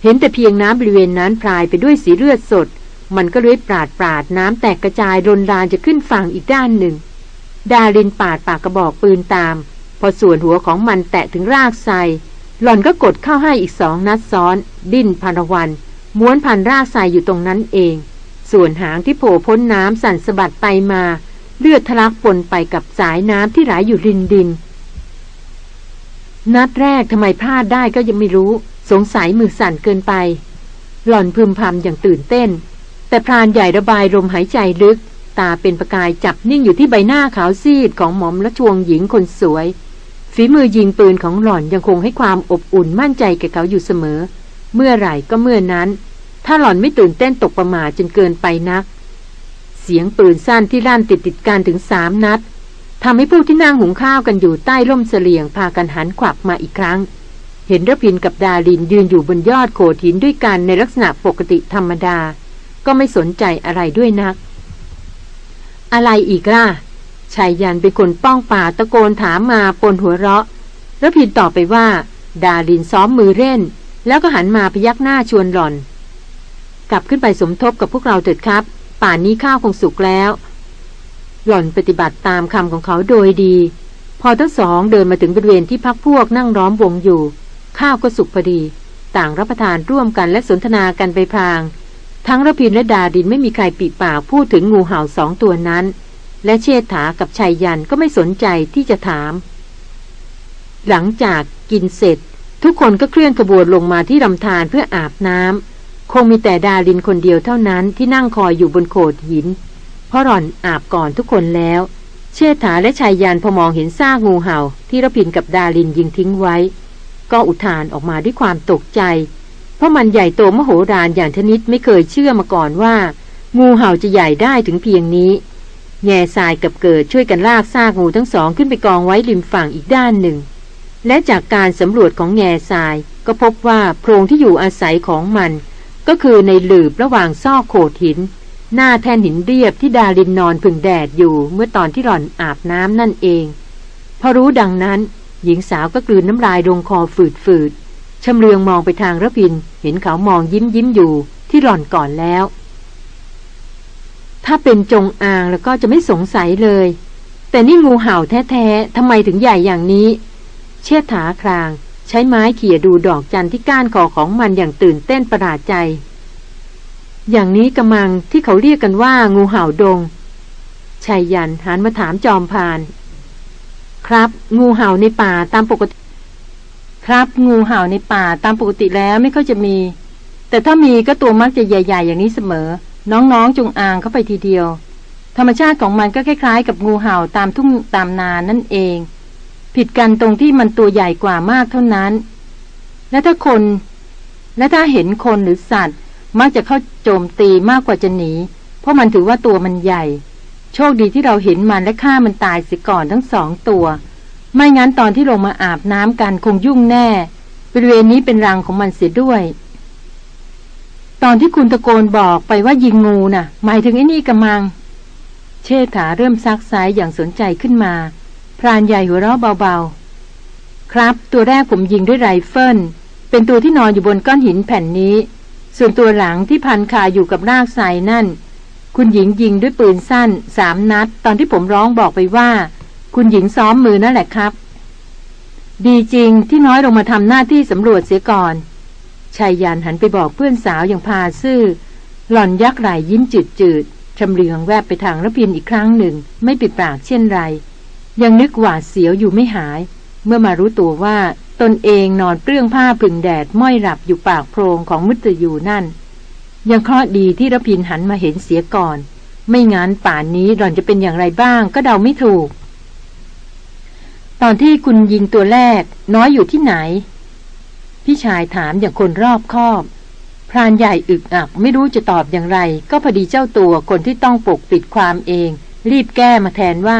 เห็นแต่เพียงน้ำบริเวณนั้นพรายไปด้วยสีเลือดสด มันก็เลยปราดปราดน้ำแตกกระจายรนรานจะขึ้นฝั่งอีกด้านหนึ่ง ดารินปาดปากกระบอกปืนตาม พอส่วนหัวของมันแตะถึงรากไทรหล่อนก็กดเข้าให้อีกสองนัดซ้อน ดิ้นพันวันม้วนพันรากไทรอยู่ตรงนั้นเอง ส่วนหางที่โผล่พ้นน้ำสั่นสะบัดไปมา เลือดทะลักปนไปกับสายน้ำที่ไหลยอยู่รินดิน นัดแรกทำไมพลาดได้ก็ยังไม่รู้ สงสัยมือสั่นเกินไป หล่อนพึมพำอย่างตื่นเต้น แต่พรานใหญ่ระบายลมหายใจลึก ตาเป็นประกายจับนิ่งอยู่ที่ใบหน้าขาวซีดของหมอมและชวงหญิงคนสวย ฝีมือยิงปืนของหล่อนยังคงให้ความอบอุ่นมั่นใจแก่เขาอยู่เสมอ เมื่อไหร่ก็เมื่อนั้น ถ้าหล่อนไม่ตื่นเต้นตกประมาจนเกินไปนัก เสียงปืนสั้นที่ลั่นติดติดกันถึงสามนัดทำให้ผู้ที่นั่งหุงข้าวกันอยู่ใต้ร่มเสลียงพากันหันขวับมาอีกครั้ง เห็นระพินกับดาลินยืนอยู่บนยอดโขดหินด้วยกันในลักษณะปกติธรรมดา ก็ไม่สนใจอะไรด้วยนัก อะไรอีกล่ะชายยันเป็นคนป้องป่าตะโกนถามมาปนหัวเราะระพินตอบไปว่า ดาลินซ้อมมือเล่น แล้วก็หันมาพยักหน้าชวนหล่อน กลับขึ้นไปสมทบกับพวกเราเถิดครับ ป่านนี้ข้าวคงสุกแล้ว หล่อนปฏิบัติตามคำของเขาโดยดี พอทั้งสองเดินมาถึงบริเวณที่พักพวกนั่งล้อมวงอยู่ ข้าวก็สุกพอดี ต่างรับประทานร่วมกันและสนทนากันไปพลาง ทั้งระพินและดาดินไม่มีใครปิดปากพูดถึงงูเห่าสองตัวนั้น และเชษฐากับชายยันก็ไม่สนใจที่จะถาม หลังจากกินเสร็จ ทุกคนก็เคลื่อนขบวนลงมาที่ลำธารเพื่ออาบน้ำ คงมีแต่ดารินคนเดียวเท่านั้นที่นั่งคอยอยู่บนโขดหิน เพราะหล่อนอาบก่อนทุกคนแล้ว เชษฐาและชายยันพอมองเห็นซากงูเห่า ที่ระพินกับดารินยิงทิ้งไว้ ก็อุทานออกมาด้วยความตกใจ เพราะมันใหญ่โตมโหฬารอย่างชนิดไม่เคยเชื่อมาก่อนว่า งูเห่าจะใหญ่ได้ถึงเพียงนี้ แง่ทรายกับเกิดช่วยกันลากซากงูทั้งสองขึ้นไปกองไว้ริมฝั่งอีกด้านหนึ่ง และจากการสำรวจของแง่ทรายก็พบว่าโพรงที่อยู่อาศัยของมัน ก็คือในหลืบระหว่างซอกโขดหิน หน้าแท่นหินเรียบที่ดารินนอนพึ่งแดดอยู่เมื่อตอนที่หล่อนอาบน้ำนั่นเอง พอรู้ดังนั้น หญิงสาวก็กลืนน้ำลายลงคอฝืดๆชำเลืองมองไปทางระพิน เห็นเขามองยิ้มยิ้มอยู่ที่หล่อนก่อนแล้ว ถ้าเป็นจงอางแล้วก็จะไม่สงสัยเลย แต่นี่งูเห่าแท้ๆทำไมถึงใหญ่อย่างนี้ เชิดถาคราง ใช้ไม้เขี่ยดูดอกจันที่ก้านคอของมันอย่างตื่นเต้นประหลาดใจ อย่างนี้กำมังที่เขาเรียกกันว่างูเห่าดงชายยันหันมาถามจอมพาน ครับ งูเห่าในป่าตามปกติ ครับ งูเห่าในป่าตามปกติแล้วไม่ค่อยจะมี แต่ถ้ามีก็ตัวมักจะใหญ่ ๆ อย่างนี้เสมอ น้องๆจงอางเข้าไปทีเดียว ธรรมชาติของมันก็คล้ายๆ กับงูเห่าตามทุ่งตามนานั่นเอง ผิดกันตรงที่มันตัวใหญ่กว่ามากเท่านั้น และถ้าคน และถ้าเห็นคนหรือสัตว์ มักจะเข้าโจมตีมากกว่าจะหนี เพราะมันถือว่าตัวมันใหญ่ โชคดีที่เราเห็นมันและฆ่ามันตายเสียก่อนทั้งสองตัว ไม่งั้นตอนที่ลงมาอาบน้ำกันคงยุ่งแน่ บริเวณนี้เป็นรังของมันเสียด้วย ตอนที่คุณตะโกนบอกไปว่ายิงงูน่ะ หมายถึงไอ้นี่กระมัง เชษฐาเริ่มซักไซอย่างสนใจขึ้นมา พรานใหญ่หัวเราะเบาๆ ครับ ตัวแรกผมยิงด้วยไรเฟิลเป็นตัวที่นอนอยู่บนก้อนหินแผ่นนี้ ส่วนตัวหลังที่พันคาอยู่กับรากไทรนั่น คุณหญิงยิงด้วยปืนสั้นสามนัด ตอนที่ผมร้องบอกไปว่า คุณหญิงซ้อมมือนั่นแหละครับ ดีจริงที่น้อยลงมาทำหน้าที่สำรวจเสียก่อนชายยันหันไปบอกเพื่อนสาวอย่างพาซื่อ หล่อนยักไหลยิ้มจืดจืดชำเลืองแวบไปทางระพินอีกครั้งหนึ่ง ไม่ปิดปากเช่นไร ยังนึกหวาดเสียวอยู่ไม่หาย เมื่อมารู้ตัวว่าตนเองนอนเปลื้องผ้าพึ่งแดดม้อยหลับอยู่ปากโพรงของมุตยูนั่น ยังเคราะห์ดีที่ระพินหันมาเห็นเสียก่อน ไม่งั้นป่านนี้หล่อนจะเป็นอย่างไรบ้างก็เดาไม่ถูก ตอนที่คุณยิงตัวแรก น้อยอยู่ที่ไหน พี่ชายถามอย่างคนรอบคอบ พรานใหญ่อึกอักไม่รู้จะตอบอย่างไร ก็พอดีเจ้าตัวคนที่ต้องปกปิดความเอง รีบแก้มาแทนว่า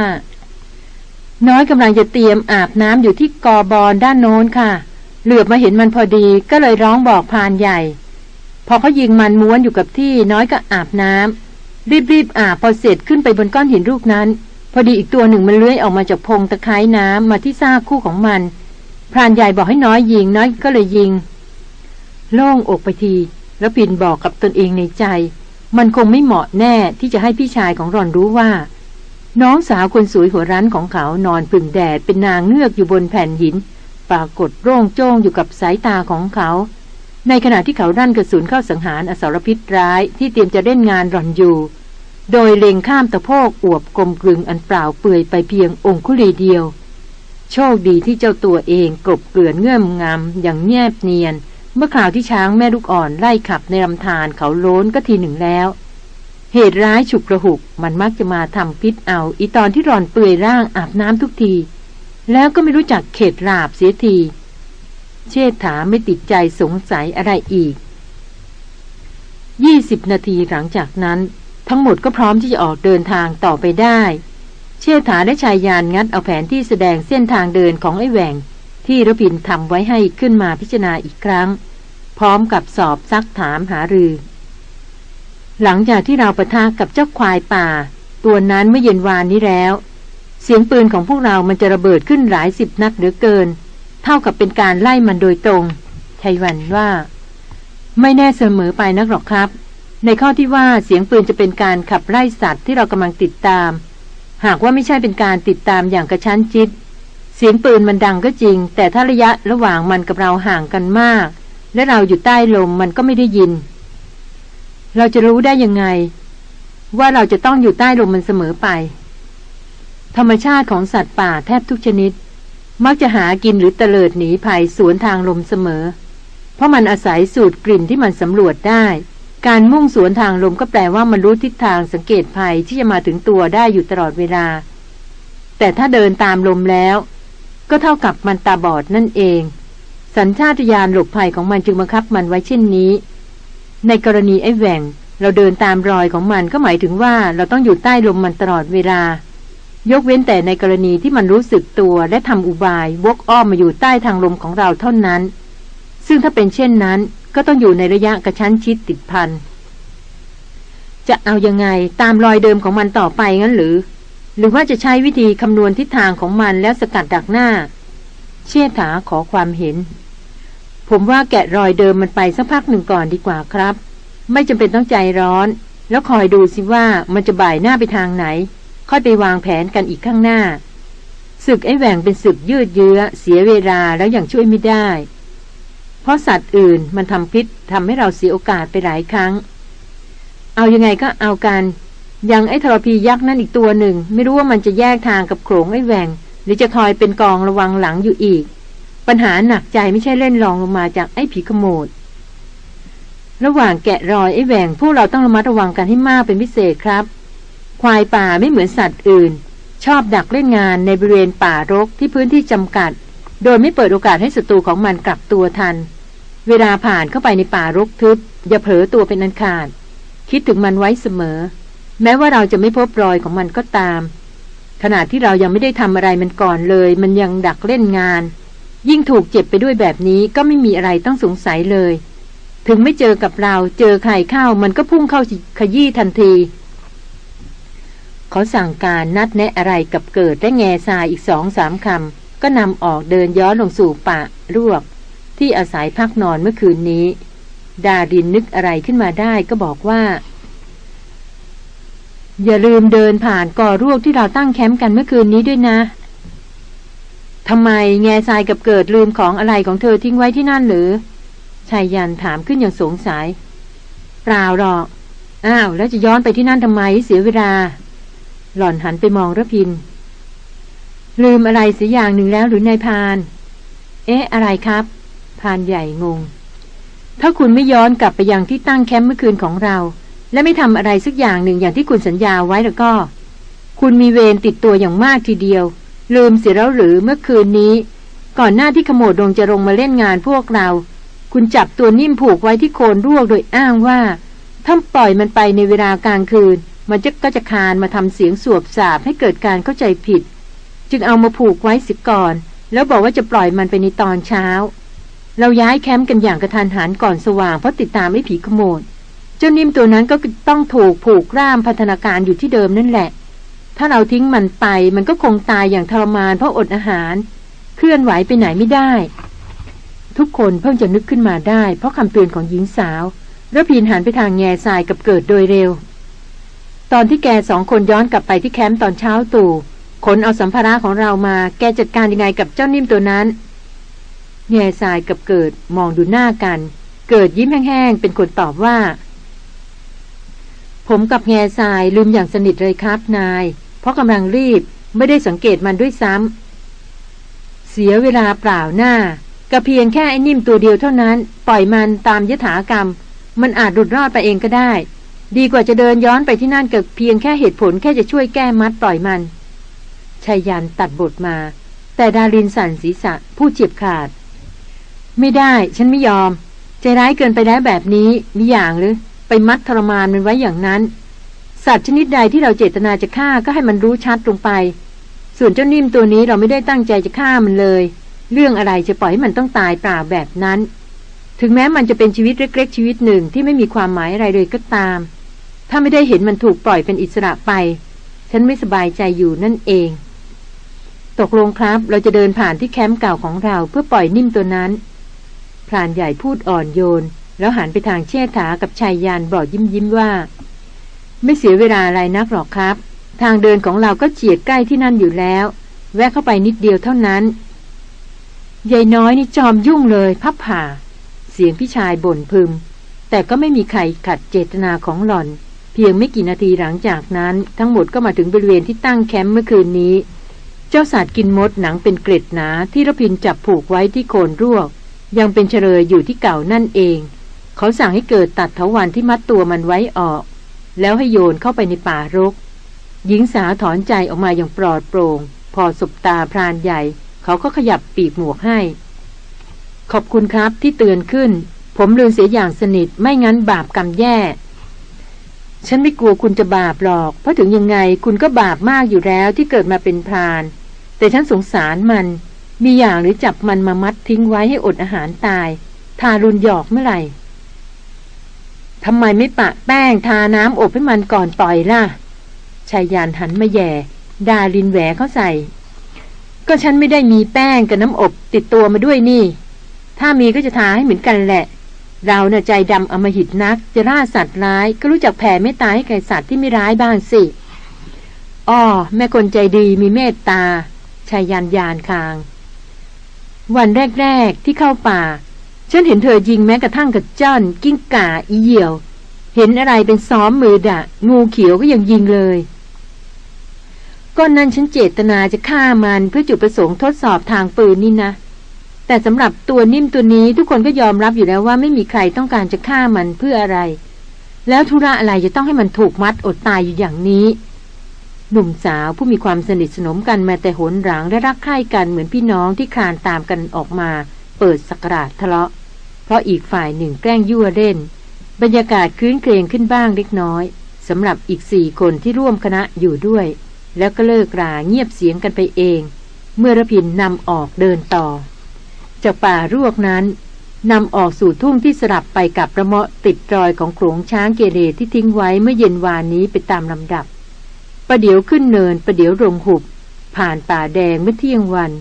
น้อยกำลังจะเตรียมอาบน้ำอยู่ที่กอบอนด้านโน้นค่ะ เหลือบมาเห็นมันพอดีก็เลยร้องบอกพรานใหญ่ พอเขายิงมันม้วนอยู่กับที่น้อยก็อาบน้ำรีบๆอาบพอเสร็จขึ้นไปบนก้อนหินลูกนั้น พอดีอีกตัวหนึ่งมันเลื้อยออกมาจากพงตะไคร้น้ำมาที่ซากคู่ของมันพรานใหญ่บอกให้น้อยยิงน้อยก็เลยยิง โล่งอกไปที แล้วปินบอกกับตนเองในใจ มันคงไม่เหมาะแน่ที่จะให้พี่ชายของรอนรู้ว่า น้องสาวคนสวยหัวรั้นของเขานอนพึ่งแดดเป็นนางเงือกอยู่บนแผ่นหิน ปรากฏโร่งโจ้งอยู่กับสายตาของเขา ในขณะที่เขาดันกระสุนเข้าสังหารอสรพิษร้ายที่เตรียมจะเล่นงานรอนอยู่ โดยเล็งข้ามตะโพกอวบกลมกลึงอันเปล่าเปื่อยไปเพียงองคุลีเดียว โชคดีที่เจ้าตัวเองกลบเกลื่อนเงื่อมงำอย่างแนบเนียน เมื่อคราวที่ช้างแม่ลูกอ่อนไล่ขับในลำธารเขาโล้นก็ทีหนึ่งแล้ว เหตุร้ายฉุกระหุกมันมักจะมาทำพิษเอา อีตอนที่รอนเปื่อยร่างอาบน้ำทุกที แล้วก็ไม่รู้จักเข็ดลาบเสียที เชษฐาไม่ติดใจสงสัยอะไรอีกยี่สิบนาทีหลังจากนั้น ทั้งหมดก็พร้อมที่จะออกเดินทางต่อไปได้ เชษฐาและชายยานงัดเอาแผนที่แสดงเส้นทางเดินของไอ้แหวงที่ระพินทำไว้ให้ขึ้นมาพิจารณาอีกครั้ง พร้อมกับสอบซักถามหารือ หลังจากที่เราประทะกับเจ้าควายป่า ตัวนั้นเมื่อเย็นวานนี้แล้ว เสียงปืนของพวกเรามันจะระเบิดขึ้นหลายสิบนัดเหลือเกิน เท่ากับเป็นการไล่มันโดยตรงชัยวันว่า ไม่แน่เสมอไปนักหรอกครับ ในข้อที่ว่าเสียงปืนจะเป็นการขับไล่สัตว์ที่เรากำลังติดตาม หากว่าไม่ใช่เป็นการติดตามอย่างกระชั้นชิดเสียงปืนมันดังก็จริง แต่ถ้าระยะระหว่างมันกับเราห่างกันมาก และเราอยู่ใต้ลมมันก็ไม่ได้ยิน เราจะรู้ได้ยังไง ว่าเราจะต้องอยู่ใต้ลมมันเสมอไป ธรรมชาติของสัตว์ป่าแทบทุกชนิด มักจะหากินหรือเตลิดหนีภัยสวนทางลมเสมอ เพราะมันอาศัยสูตรกลิ่นที่มันสำรวจได้ การมุ่งสวนทางลมก็แปลว่ามันรู้ทิศทางสังเกตภัยที่จะมาถึงตัวได้อยู่ตลอดเวลา แต่ถ้าเดินตามลมแล้ว ก็เท่ากับมันตาบอดนั่นเอง สัญชาตญาณหลบภัยของมันจึงบังคับมันไว้เช่นนี้ ในกรณีไอ้แหว่ง เราเดินตามรอยของมันก็หมายถึงว่าเราต้องอยู่ใต้ลมมันตลอดเวลา ยกเว้นแต่ในกรณีที่มันรู้สึกตัวและทำอุบายวกอ้อมมาอยู่ใต้ทางลมของเราเท่านั้น ซึ่งถ้าเป็นเช่นนั้นก็ต้องอยู่ในระยะกระชั้นชิดติดพันจะเอายังไงตามรอยเดิมของมันต่อไปงั้นหรือ หรือว่าจะใช้วิธีคำนวณทิศทางของมันแล้วสกัดดักหน้า เชี่ยถาขอความเห็น ผมว่าแกะรอยเดิมมันไปสักพักหนึ่งก่อนดีกว่าครับ ไม่จำเป็นต้องใจร้อน แล้วคอยดูสิว่ามันจะบ่ายหน้าไปทางไหน ค่อยไปวางแผนกันอีกข้างหน้าศึกไอ้แหว่งเป็นศึกยืดเยื้อ เสียเวลาแล้วอย่างช่วยไม่ได้ เพราะสัตว์อื่นมันทำพิษทำให้เราเสียโอกาสไปหลายครั้ง เอายังไงก็เอากันยังไอ้ทรพียักษ์นั่นอีกตัวหนึ่ง ไม่รู้ว่ามันจะแยกทางกับโขงไอ้แหวงหรือจะคอยเป็นกองระวังหลังอยู่อีก ปัญหาหนักใจไม่ใช่เล่นรองลงมาจากไอ้ผีขโมดระหว่างแกะรอยไอ้แหวงพวกเราต้องระมัดระวังกันให้มากเป็นพิเศษครับ ควายป่าไม่เหมือนสัตว์อื่น ชอบดักเล่นงานในบริเวณป่ารกที่พื้นที่จำกัด โดยไม่เปิดโอกาสให้ศัตรูของมันกลับตัวทัน เวลาผ่านเข้าไปในป่ารกทึบ อย่าเผลอตัวเป็นอันขาด คิดถึงมันไว้เสมอ แม้ว่าเราจะไม่พบรอยของมันก็ตาม ขณะที่เรายังไม่ได้ทำอะไรมันก่อนเลย มันยังดักเล่นงาน ยิ่งถูกเจ็บไปด้วยแบบนี้ก็ไม่มีอะไรต้องสงสัยเลย ถึงไม่เจอกับเราเจอใครเข้ามันก็พุ่งเข้าขยี้ทันที เขาสั่งการนัดแนะอะไรกับเกิดและแง่ทรายอีกสองสามคำก็นำออกเดินย้อนลงสู่ป่ารวกที่อาศัยพักนอนเมื่อคืนนี้ ดาดินนึกอะไรขึ้นมาได้ก็บอกว่า อย่าลืมเดินผ่านก่อรวกที่เราตั้งแคมป์กันเมื่อคืนนี้ด้วยนะ ทำไมแง่ทรายกับเกิดลืมของอะไรของเธอทิ้งไว้ที่นั่นหรือ ชายยันถามขึ้นอย่างสงสัย เปล่าหรอก อ้าว แล้วจะย้อนไปที่นั่นทำไมเสียเวลา หล่อนหันไปมองระพิน ลืมอะไรเสียอย่างหนึ่งแล้วหรือนายพาน เอ๊ะ อะไรครับ พานใหญ่งง ถ้าคุณไม่ย้อนกลับไปยังที่ตั้งแคมป์เมื่อคืนของเรา และไม่ทำอะไรสักอย่างหนึ่งอย่างที่คุณสัญญาไว้แล้วก็ คุณมีเวรติดตัวอย่างมากทีเดียว ลืมเสียแล้วหรือเมื่อคืนนี้ ก่อนหน้าที่ขโมดดงจะลงมาเล่นงานพวกเรา คุณจับตัวนิ่มผูกไว้ที่โคนรวกโดยอ้างว่า ถ้าปล่อยมันไปในเวลากลางคืน มันจะก็จะคานมาทำเสียงสวบสาบให้เกิดการเข้าใจผิด จึงเอามาผูกไว้สิก่อน แล้วบอกว่าจะปล่อยมันไปในตอนเช้า เราย้ายแคมป์กันอย่างกระทันหันก่อนสว่างเพราะติดตามไอ้ผีขโมดเจ้านิ่มตัวนั้นก็ต้องถูกผูกร่ามพัฒนาการอยู่ที่เดิมนั่นแหละ ถ้าเราทิ้งมันไป มันก็คงตายอย่างทรมานเพราะอดอาหาร เคลื่อนไหวไปไหนไม่ได้ ทุกคนเพิ่งจะนึกขึ้นมาได้ เพราะคำเตือนของหญิงสาวระพินหันไปทางแง่ทรายกับเกิดโดยเร็ว ตอนที่แกสองคนย้อนกลับไปที่แคมป์ตอนเช้าตู่ขนเอาสัมภาระของเรามา แกจัดการยังไงกับเจ้านิ่มตัวนั้น แง่ทรายกับเกิดมองดูหน้ากัน เกิดยิ้มแห้งๆเป็นคนตอบว่า ผมกับแง่ทรายลืมอย่างสนิทเลยครับนาย เพราะกำลังรีบไม่ได้สังเกตมันด้วยซ้ำ เสียเวลาเปล่าหน้ากระเพียงแค่ไอ้นิ่มตัวเดียวเท่านั้น ปล่อยมันตามยถากรรม มันอาจหลุดรอดไปเองก็ได้ ดีกว่าจะเดินย้อนไปที่นั่นเกับเพียงแค่เหตุผลแค่จะช่วยแก้มัดปล่อยมันชายันตัดบทมา แต่ดารินสั่นศีรษะผู้เจ็บขาด ไม่ได้ ฉันไม่ยอม ใจร้ายเกินไปแล้วแบบนี้มีอย่างหรือ ไปมัดทรมานมันไว้อย่างนั้น สัตว์ชนิดใดที่เราเจตนาจะฆ่าก็ให้มันรู้ชัดลงไป ส่วนเจ้านิ่มตัวนี้เราไม่ได้ตั้งใจจะฆ่ามันเลย เรื่องอะไรจะปล่อยให้มันต้องตายเปล่าแบบนั้น ถึงแม้มันจะเป็นชีวิตเล็กๆ ชีวิตหนึ่งที่ไม่มีความหมายอะไรเลยก็ตาม ถ้าไม่ได้เห็นมันถูกปล่อยเป็นอิสระไป ฉันไม่สบายใจอยู่นั่นเอง ตกลงครับ เราจะเดินผ่านที่แคมป์เก่าของเราเพื่อปล่อยนิ่มตัวนั้นพรานใหญ่พูดอ่อนโยน แล้วหันไปทางเชี่ถากับชายยานบอกยิ้มยิ้มว่า ไม่เสียเวลาอะไรนักหรอกครับ ทางเดินของเราก็เฉียดใกล้ที่นั่นอยู่แล้ว แวะเข้าไปนิดเดียวเท่านั้นยายน้อยนี่จอมยุ่งเลย พับผ่า เสียงพี่ชายบ่นพึม แต่ก็ไม่มีใครขัดเจตนาของหล่อน เพียงไม่กี่นาทีหลังจากนั้น ทั้งหมดก็มาถึงบริเวณที่ตั้งแคมป์เมื่อคืนนี้ เจ้าสัตว์กินมดหนังเป็นเกล็ดหนาที่ระพินจับผูกไว้ที่โคนรวก ยังเป็นเฉลยอยู่ที่เก่านั่นเอง เขาสั่งให้เกิดตัดเถาวันที่มัดตัวมันไว้ออก แล้วให้โยนเข้าไปในป่ารก หญิงสาวถอนใจออกมาอย่างปลอดโปร่ง พอสบตาพรานใหญ่ เขาก็ขยับปีกหมวกให้ ขอบคุณครับที่เตือนขึ้น ผมลืมเสียอย่างสนิทไม่งั้นบาปกรรมแย่ ฉันไม่กลัวคุณจะบาปหรอก เพราะถึงยังไงคุณก็บาปมากอยู่แล้วที่เกิดมาเป็นพราน แต่ฉันสงสารมัน มีอย่างหรือจับมันมามัดทิ้งไว้ให้อดอาหารตาย ทารุนหยอกเมื่อไหร่ ทำไมไม่ปะแป้งทาน้ำอบให้มันก่อนปล่อยล่ะชายยานหันมาแย่ ดาลินแหวเขาใส่ ก็ฉันไม่ได้มีแป้งกับน้ำอบติดตัวมาด้วยนี่ ถ้ามีก็จะทาให้เหมือนกันแหละ เราเน่ะใจดำอมหิตนัก จะล่าสัตว์ร้าย ก็รู้จักแผ่ไม่ตายให้แก่สัตว์ที่ไม่ร้ายบ้างสิอ้อแม่คนใจดีมีเมตตาชายยานยานคาง วันแรก ๆ ที่เข้าป่า ฉันเห็นเธอยิงแม้กระทั่งกับจ้อน กิ้งก่าอีเหี่ยว เห็นอะไรเป็นซ้อมมือดะ งูเขียวก็ยังยิงเลยก้อนนั้นฉันเจตนาจะฆ่ามันเพื่อจุดประสงค์ทดสอบทางปืนนี่นะ แต่สำหรับตัวนิ่มตัวนี้ทุกคนก็ยอมรับอยู่แล้วว่าไม่มีใครต้องการจะฆ่ามันเพื่ออะไร แล้วธุระอะไรจะต้องให้มันถูกมัดอดตายอยู่อย่างนี้ หนุ่มสาวผู้มีความสนิทสนมกันมาแต่หนหลังและรักใคร่กันเหมือนพี่น้องที่คลานตามกันออกมา เปิดสกราดทะเลาะ เพราะอีกฝ่ายหนึ่งแกล้งยั่วเล่น บรรยากาศคืนเครงขึ้นบ้างเล็กน้อยสำหรับอีกสี่คนที่ร่วมคณะอยู่ด้วย แล้วก็เลิกราเงียบเสียงกันไปเอง เมื่อระพินนำออกเดินต่อ จากป่ารวกนั้นนำออกสู่ทุ่งที่สลับไปกับประเมาะติดรอยของโขงช้างเกเรที่ทิ้งไว้เมื่อเย็นวานนี้ไปตามลำดับ ประเดี๋ยวขึ้นเนินประเดี๋ยวลงหุบ ผ่านป่าแดงเมื่อเที่ยงวัน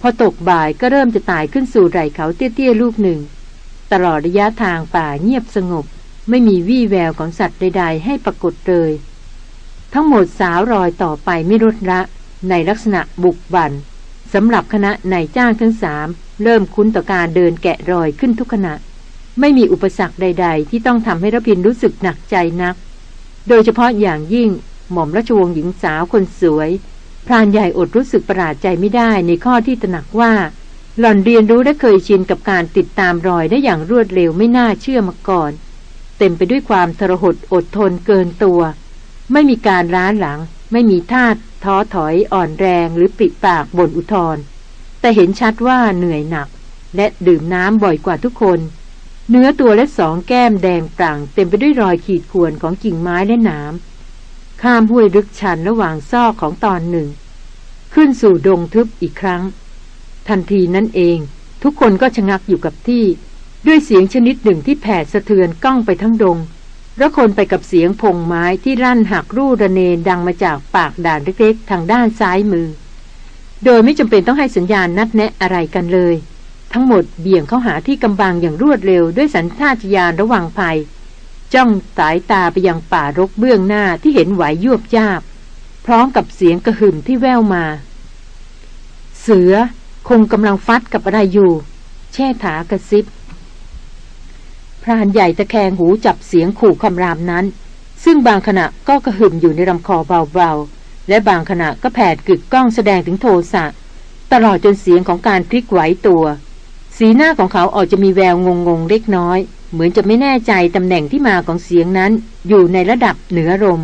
พอตกบ่ายก็เริ่มจะตายขึ้นสู่ไหล่เขาเตี้ยๆลูกหนึ่ง ตลอดระยะทางป่าเงียบสงบ ไม่มีวี่แววของสัตว์ใด ๆ ให้ปรากฏเลย ทั้งหมดสาวรอยต่อไปไม่ลดละ ในลักษณะบุกบันสำหรับคณะนายจ้างทั้งสามเริ่มคุ้นต่อการเดินแกะรอยขึ้นทุกขณะ ไม่มีอุปสรรคใด ๆ ที่ต้องทำให้รพินรู้สึกหนักใจนัก โดยเฉพาะอย่างยิ่งหม่อมราชวงศ์หญิงสาวคนสวยพรานใหญ่อดรู้สึกประหลาดใจไม่ได้ในข้อที่ตระหนักว่า หล่อนเรียนรู้และเคยชินกับการติดตามรอยได้อย่างรวดเร็วไม่น่าเชื่อมาก่อน เต็มไปด้วยความทรหดอดทนเกินตัว ไม่มีการร้านหลัง ไม่มีท่าท้อถอยอ่อนแรงหรือปิดปากบ่นอุทธรแต่เห็นชัดว่าเหนื่อยหนัก และดื่มน้ำบ่อยกว่าทุกคน เนื้อตัวและสองแก้มแดงปร่งเต็มไปด้วยรอยขีดข่วนของกิ่งไม้และหนามข้ามห้วยลึกชันระหว่างซอกของตอนหนึ่ง ขึ้นสู่ดงทึบอีกครั้ง ทันทีนั้นเอง ทุกคนก็ชะงักอยู่กับที่ ด้วยเสียงชนิดหนึ่งที่แผดสะเทือนก้องไปทั้งดงระคนไปกับเสียงพงไม้ที่รั่นหักรูระเนดังมาจากปากด่านเล็กๆ ทางด้านซ้ายมือ โดยไม่จำเป็นต้องให้สัญญาณนัดแนะอะไรกันเลย ทั้งหมดเบี่ยงเข้าหาที่กำบังอย่างรวดเร็วด้วยสัญชาตญาณระวังภัย จ้องสายตาไปยังป่ารกเบื้องหน้าที่เห็นไหวยวบยาบ พร้อมกับเสียงกระหึ่มที่แว่วมา เสือ คงกำลังฟัดกับอะไรอยู่ แช่ถากระซิบ พรานใหญ่ตะแคงหูจับเสียงขู่คำรามนั้น ซึ่งบางขณะก็กระหึ่มอยู่ในลำคอเบาๆ และบางขณะก็แผดกึกก้องแสดงถึงโทสะตลอดจนเสียงของการพลิกไหวตัว สีหน้าของเขาออกจะมีแววงงงเล็กน้อย เหมือนจะไม่แน่ใจตำแหน่งที่มาของเสียงนั้น อยู่ในระดับเหนือลม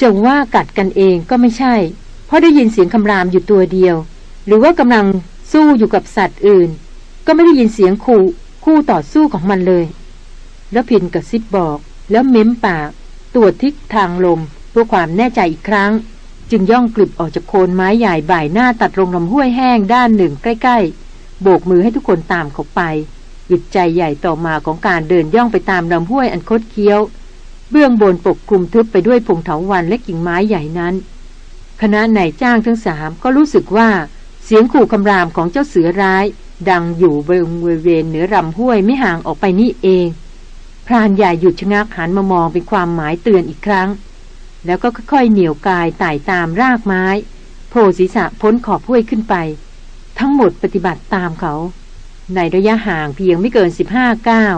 จะว่ากัดกันเองก็ไม่ใช่ เพราะได้ยินเสียงคำรามอยู่ตัวเดียว หรือว่ากำลังสู้อยู่กับสัตว์อื่น ก็ไม่ได้ยินเสียงคู่คู่ต่อสู้ของมันเลย แล้วพินกับซิบบอก แล้วเม้มปากตรวจทิศทางลมเพื่อความแน่ใจอีกครั้ง จึงย่องกลิบออกจากโคนไม้ใหญ่บ่ายหน้าตัดลงลำห้วยแห้งด้านหนึ่งใกล้ๆ โบกมือให้ทุกคนตามเขาไปหยุดใจใหญ่ต่อมาของการเดินย่องไปตามลำห้วยอันคดเคี้ยว เบื้องบนปกคลุมทึบไปด้วยพงเถาวันและกิ่งไม้ใหญ่นั้น คณะนายจ้างทั้งสามก็รู้สึกว่า เสียงขู่คำรามของเจ้าเสือร้าย ดังอยู่บริเวณเหนือลำห้วยไม่ห่างออกไปนี่เอง พรานใหญ่หยุดชะงักหันมามองเป็นความหมายเตือนอีกครั้ง แล้วก็ค่อยๆเหนี่ยวกายไต่ตามรากไม้ โผล่ศีรษะพ้นขอบห้วยขึ้นไป ทั้งหมดปฏิบัติตามเขา ในระยะห่างเพียงไม่เกินสิบห้าก้าว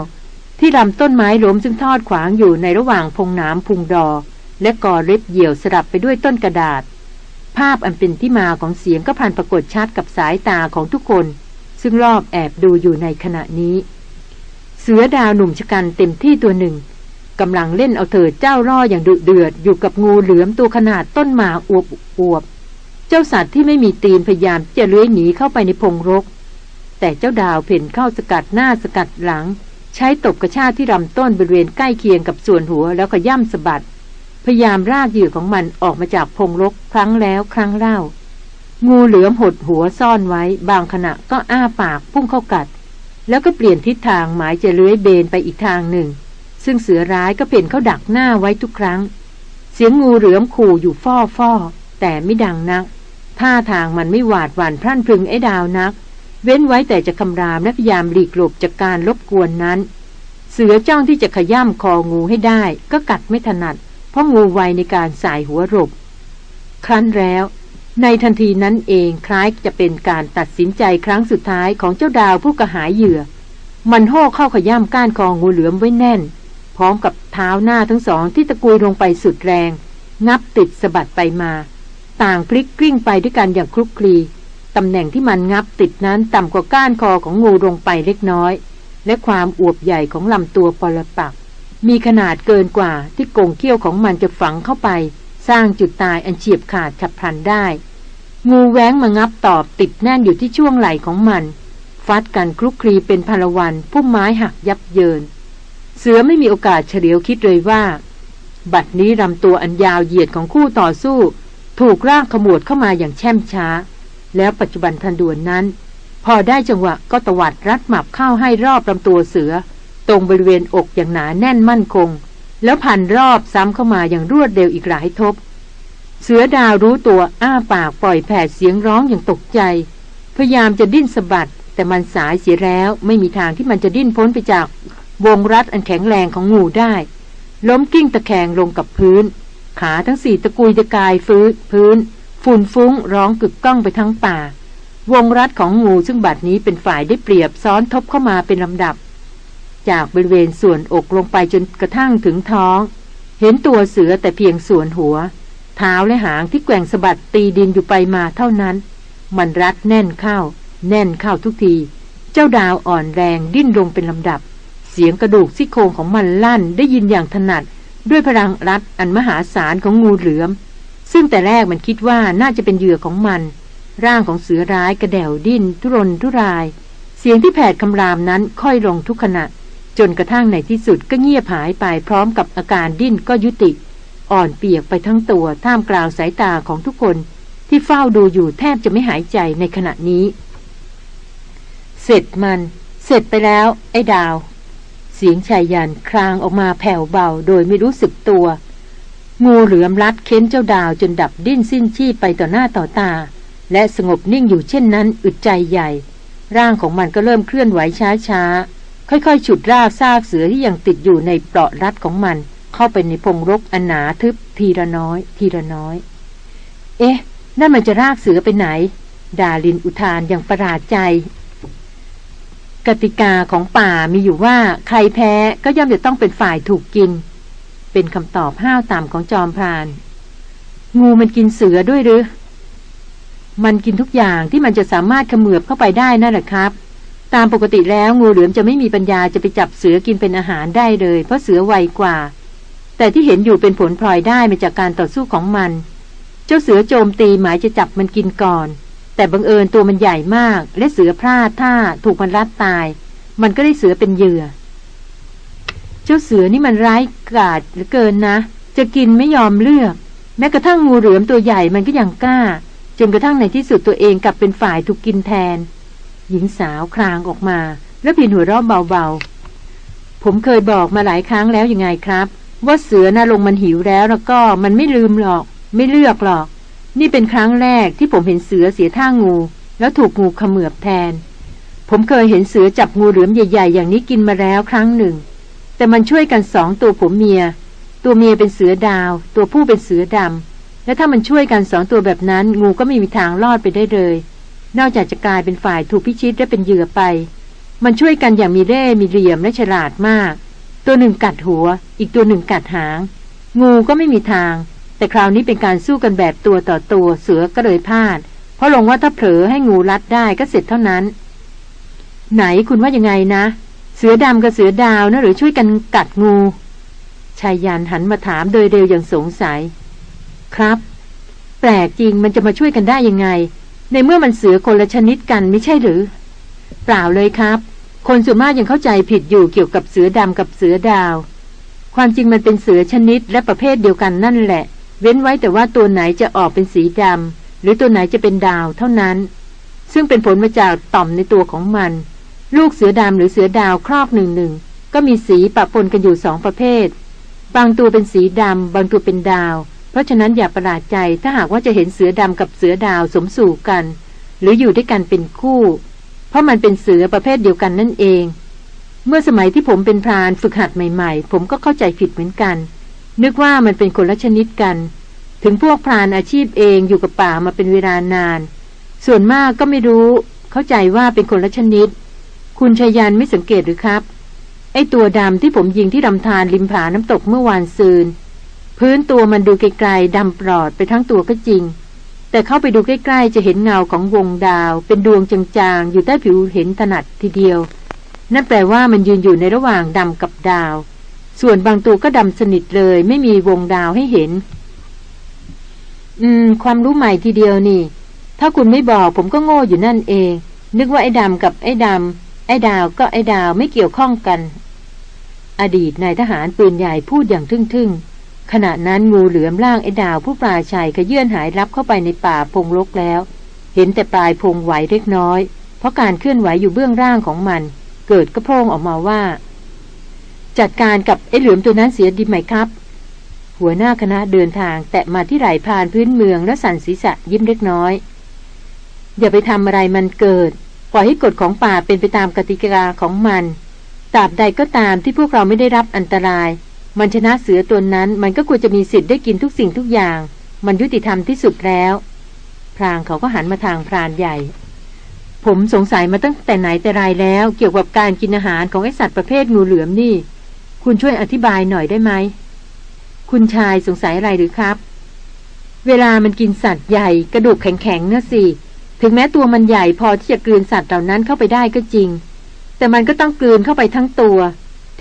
ที่ลำต้นไม้ล้มซึ่งทอดขวางอยู่ในระหว่างพงน้ำพุงดอ และกอเล็บเหี่ยวสลับไปด้วยต้นกระดาษ ภาพอันเป็นที่มาของเสียงก็พันปรากฏชัดกับสายตาของทุกคน ซึ่งรอบแอบดูอยู่ในขณะนี้ เสือดาวหนุ่มชะกันเต็มที่ตัวหนึ่งกำลังเล่นเอาเถิดเจ้าร่ออย่างดุเดือด อยู่กับงูเหลือมตัวขนาดต้นหมาอวบอวบ เจ้าสัตว์ที่ไม่มีตีนพยายามจะเลื้อยหนีเข้าไปในพงรก แต่เจ้าดาวเพ่นเข้าสกัดหน้าสกัดหลัง ใช้ตบกระชากที่ลำต้นบริเวณใกล้เคียงกับส่วนหัวแล้วขย่ำสะบัด พยายามรากเหยื่อของมันออกมาจากพงรกครั้งแล้วครั้งเล่า งูเหลือมหดหัวซ่อนไว้ บางขณะก็อ้าปากพุ่งเข้ากัด แล้วก็เปลี่ยนทิศทางหมายจะเลื้อยเบนไปอีกทางหนึ่ง ซึ่งเสือร้ายก็เป็นเข้าดักหน้าไว้ทุกครั้ง เสียงงูเหลือมขู่อยู่ฟ่อฟ่อแต่ไม่ดังนัก ท่าทางมันไม่หวาดหวั่นพรั่นพรึงไอ้ดาวนัก เว้นไว้แต่จะคำรามและพยายามหลีกหลบจากการรบกวนนั้น เสือจ้องที่จะขย่ำคองูให้ได้ ก็กัดไม่ถนัด เพราะงูไวในการสายหัวรบครั้นแล้วในทันทีนั้นเองคล้ายจะเป็นการตัดสินใจครั้งสุดท้ายของเจ้าดาวผู้กระหายเหยื่อ มันโห่เข้าขย่ำก้านคองูเหลือมไว้แน่น พร้อมกับเท้าหน้าทั้งสองที่ตะกุยลงไปสุดแรง งับติดสะบัดไปมา ต่างพลิกกลิ้งไปด้วยกันอย่างคลุกคลีตำแหน่งที่มันงับติดนั้นต่ำกว่าก้านคอของงูลงไปเล็กน้อย และความอวบใหญ่ของลำตัวปรปัก มีขนาดเกินกว่าที่กงเขี้ยวของมันจะฝังเข้าไป สร้างจุดตายอันเฉียบขาดฉับพลันได้ งูแว้งมางับตอบติดแน่นอยู่ที่ช่วงไหล่ของมัน ฟัดกันคลุกคลีเป็นพลวันพุ่มไม้หักยับเยิน เสือไม่มีโอกาสเฉลียวคิดเลยว่า บัดนี้ลำตัวอันยาวเหยียดของคู่ต่อสู้ ถูกร่างขมวดเข้ามาอย่างแช่มช้า แล้วปัจจุบันทันด่วนนั้น พอได้จังหวะก็ตวัดรัดหมับเข้าให้รอบลำตัวเสือ ตรงบริเวณอกอย่างหนาแน่นมั่นคง แล้วพันรอบซ้ำเข้ามาอย่างรวดเร็วอีกหลายทบ เสือดาวรู้ตัวอ้าปากปล่อยแผดเสียงร้องอย่างตกใจ พยายามจะดิ้นสะบัด แต่มันสายเสียแล้วไม่มีทางที่มันจะดิ้นพ้นไปจากวงรัดอันแข็งแรงของงูได้ ล้มกิ้งตะแคงลงกับพื้น ขาทั้งสี่ตะกุยตะกายฟื้นพื้น ฝุ่นฟุ้งร้องกึกก้องไปทั้งป่า วงรัดของงูซึ่งบัดนี้เป็นฝ่ายได้เปรียบซ้อนทบเข้ามาเป็นลำดับ จากบริเวณส่วนอกลงไปจนกระทั่งถึงท้อง เห็นตัวเสือแต่เพียงส่วนหัว เท้าและหางที่แกว่งสะบัดตีดินอยู่ไปมาเท่านั้น มันรัดแน่นเข้า แน่นเข้าทุกที เจ้าดาวอ่อนแรงดิ้นลงเป็นลำดับ เสียงกระดูกซี่โครงของมันลั่นได้ยินอย่างถนัด ด้วยพลังรัดอันมหาศาลของงูเหลือม ซึ่งแต่แรกมันคิดว่าน่าจะเป็นเหยื่อของมัน ร่างของเสือร้ายกระเดวดิ้นทุรนทุราย เสียงที่แผดคำรามนั้นค่อยลงทุกขณะ จนกระทั่งในที่สุดก็เงียบหายไปพร้อมกับอาการดิ้นก็ยุติ อ่อนเปียกไปทั้งตัวท่ามกลางสายตาของทุกคน ที่เฝ้าดูอยู่แทบจะไม่หายใจในขณะนี้ เสร็จมัน เสร็จไปแล้ว ไอ้ดาว เสียงชายยันครางออกมาแผ่วเบาโดยไม่รู้สึกตัว งูเหลือมรัดเค้นเจ้าดาวจนดับดิ้นสิ้นชีพไปต่อหน้าต่อตา และสงบนิ่งอยู่เช่นนั้นอึดใจใหญ่ ร่างของมันก็เริ่มเคลื่อนไหวช้าๆ ค่อยๆฉุดรากซากเสือที่ยังติดอยู่ในเปราะรัดของมัน เข้าไปในพงรกอันหนาทึบทีละน้อย ทีละน้อย เอ๊ะ นั่นมันจะรากเสือไปไหน ดาลินอุทานอย่างประหลาดใจ กติกาของป่ามีอยู่ว่าใครแพ้ก็ย่อมจะต้องเป็นฝ่ายถูกกิน เป็นคำตอบห้าวต่ำของจอมพราน งูมันกินเสือด้วยหรือ มันกินทุกอย่างที่มันจะสามารถเขมือบเข้าไปได้นั่นแหละครับ ตามปกติแล้วงูเหลือมจะไม่มีปัญญาจะไปจับเสือกินเป็นอาหารได้เลย เพราะเสือไวกว่า แต่ที่เห็นอยู่เป็นผลพลอยได้มาจากการต่อสู้ของมัน เจ้าเสือโจมตีหมายจะจับมันกินก่อน แต่บังเอิญตัวมันใหญ่มาก และเสือพลาดท่าถูกมันรัดตาย มันก็ได้เสือเป็นเหยื่อ เจ้าเสือนี่มันร้ายกาจเหลือเกินนะ จะกินไม่ยอมเลือก แม้กระทั่งงูเหลือมตัวใหญ่มันก็ยังกล้า จนกระทั่งในที่สุดตัวเองกลับเป็นฝ่ายถูกกินแทน หญิงสาวคลางออกมา แล้วพินหัวเราะเบาๆ ผมเคยบอกมาหลายครั้งแล้วยังไงครับ ว่าเสือน่ะลงมันหิวแล้วแล้วก็มันไม่ลืมหรอก ไม่เลือกหรอก นี่เป็นครั้งแรกที่ผมเห็นเสือเสียท่างู แล้วถูกงูเขมือบแทน ผมเคยเห็นเสือจับงูเหลือมใหญ่ ๆ อย่างนี้กินมาแล้วครั้งหนึ่ง แต่มันช่วยกันสองตัวผมเมีย ตัวเมียเป็นเสือดาว ตัวผู้เป็นเสือดำและถ้ามันช่วยกันสองตัวแบบนั้น งูก็ไม่มีทางรอดไปได้เลย นอกจากจะกลายเป็นฝ่ายถูกพิชิตและเป็นเหยื่อไป มันช่วยกันอย่างมีเร่มีเหลี่ยมและฉลาดมาก ตัวหนึ่งกัดหัว อีกตัวหนึ่งกัดหาง งูก็ไม่มีทาง แต่คราวนี้เป็นการสู้กันแบบตัวต่อตัวเสือก็เลยพลาด เพราะลงว่าถ้าเผลอให้งูรัดได้ก็เสร็จเท่านั้น ไหนคุณว่ายังไงนะ เสือดำกับเสือดาวนะหรือช่วยกันกัดงูชายยันหันมาถามโดยเร็วอย่างสงสัย ครับ แปลกจริงมันจะมาช่วยกันได้ยังไง ในเมื่อมันเสือคนละชนิดกันไม่ใช่หรือ เปล่าเลยครับ คนส่วนมากยังเข้าใจผิดอยู่เกี่ยวกับเสือดำกับเสือดาว ความจริงมันเป็นเสือชนิดและประเภทเดียวกันนั่นแหละ เว้นไว้แต่ว่าตัวไหนจะออกเป็นสีดำหรือตัวไหนจะเป็นดาวเท่านั้น ซึ่งเป็นผลมาจากต่อมในตัวของมัน ลูกเสือดำหรือเสือดาวครอบหนึ่งหนึ่งก็มีสีปะปนกันอยู่สองประเภท บางตัวเป็นสีดำบางตัวเป็นดาว เพราะฉะนั้นอย่าประหลาดใจถ้าหากว่าจะเห็นเสือดำกับเสือดาวสมสู่กัน หรืออยู่ด้วยกันเป็นคู่ เพราะมันเป็นเสือประเภทเดียวกันนั่นเอง เมื่อสมัยที่ผมเป็นพรานฝึกหัดใหม่ๆ ผมก็เข้าใจผิดเหมือนกัน นึกว่ามันเป็นคนละชนิดกัน ถึงพวกพรานอาชีพเองอยู่กับป่ามาเป็นเวลานาน ส่วนมากก็ไม่รู้ เข้าใจว่าเป็นคนละชนิด คุณชายันไม่สังเกตหรือครับ ไอตัวดำที่ผมยิงที่ลำธารริมผาน้ำตกเมื่อวานซืน พื้นตัวมันดูไกลๆดำปลอดไปทั้งตัวก็จริง แต่เข้าไปดูใกล้ๆ จะเห็นเงาของวงดาว เป็นดวงจางๆ อยู่ใต้ผิวเห็นถนัดทีเดียว นั่นแปลว่ามันยืนอยู่ในระหว่างดำกับดาว ส่วนบางตัวก็ดำสนิทเลย ไม่มีวงดาวให้เห็น อืม ความรู้ใหม่ทีเดียวนี่ ถ้าคุณไม่บอกผมก็โง่อยู่นั่นเอง นึกว่าไอ้ดำกับไอ้ดำไอ้ดาวก็ไอ้ดาวไม่เกี่ยวข้องกัน อดีตนายทหารปืนใหญ่พูดอย่างทึ่งๆ ขณะนั้นงูเหลือมล่างไอ้ดาวผู้ปราชัยขยื่นหายรับเข้าไปในป่าพงรกแล้ว เห็นแต่ปลายพงไหวเล็กน้อย เพราะการเคลื่อนไหวอยู่เบื้องร่างของมัน เกิดกระโพงออกมาว่า จัดการกับไอ้เหลือมตัวนั้นเสียดีไหมครับ หัวหน้าคณะเดินทางแตะมาที่ไหลพานพื้นเมืองแล้วสั่นศีรษะยิ้มเล็กน้อย อย่าไปทำอะไรมันเกิดปล่อยให้กฎของป่าเป็นไปตามกติกาของมันตราบใดก็ตามที่พวกเราไม่ได้รับอันตราย มันชนะเสือตัวนั้นมันก็ควรจะมีสิทธิ์ได้กินทุกสิ่งทุกอย่าง มันยุติธรรมที่สุดแล้ว พรางเขาก็หันมาทางพรานใหญ่ ผมสงสัยมาตั้งแต่ไหนแต่ไรแล้ว เกี่ยวกับการกินอาหารของไอสัตว์ประเภทงูเหลือมนี่ คุณช่วยอธิบายหน่อยได้ไหม คุณชายสงสัยอะไรหรือครับ เวลามันกินสัตว์ใหญ่กระดูกแข็งๆนะสิถึงแม้ตัวมันใหญ่พอที่จะกลืนสัตว์เหล่านั้นเข้าไปได้ก็จริง แต่มันก็ต้องกลืนเข้าไปทั้งตัว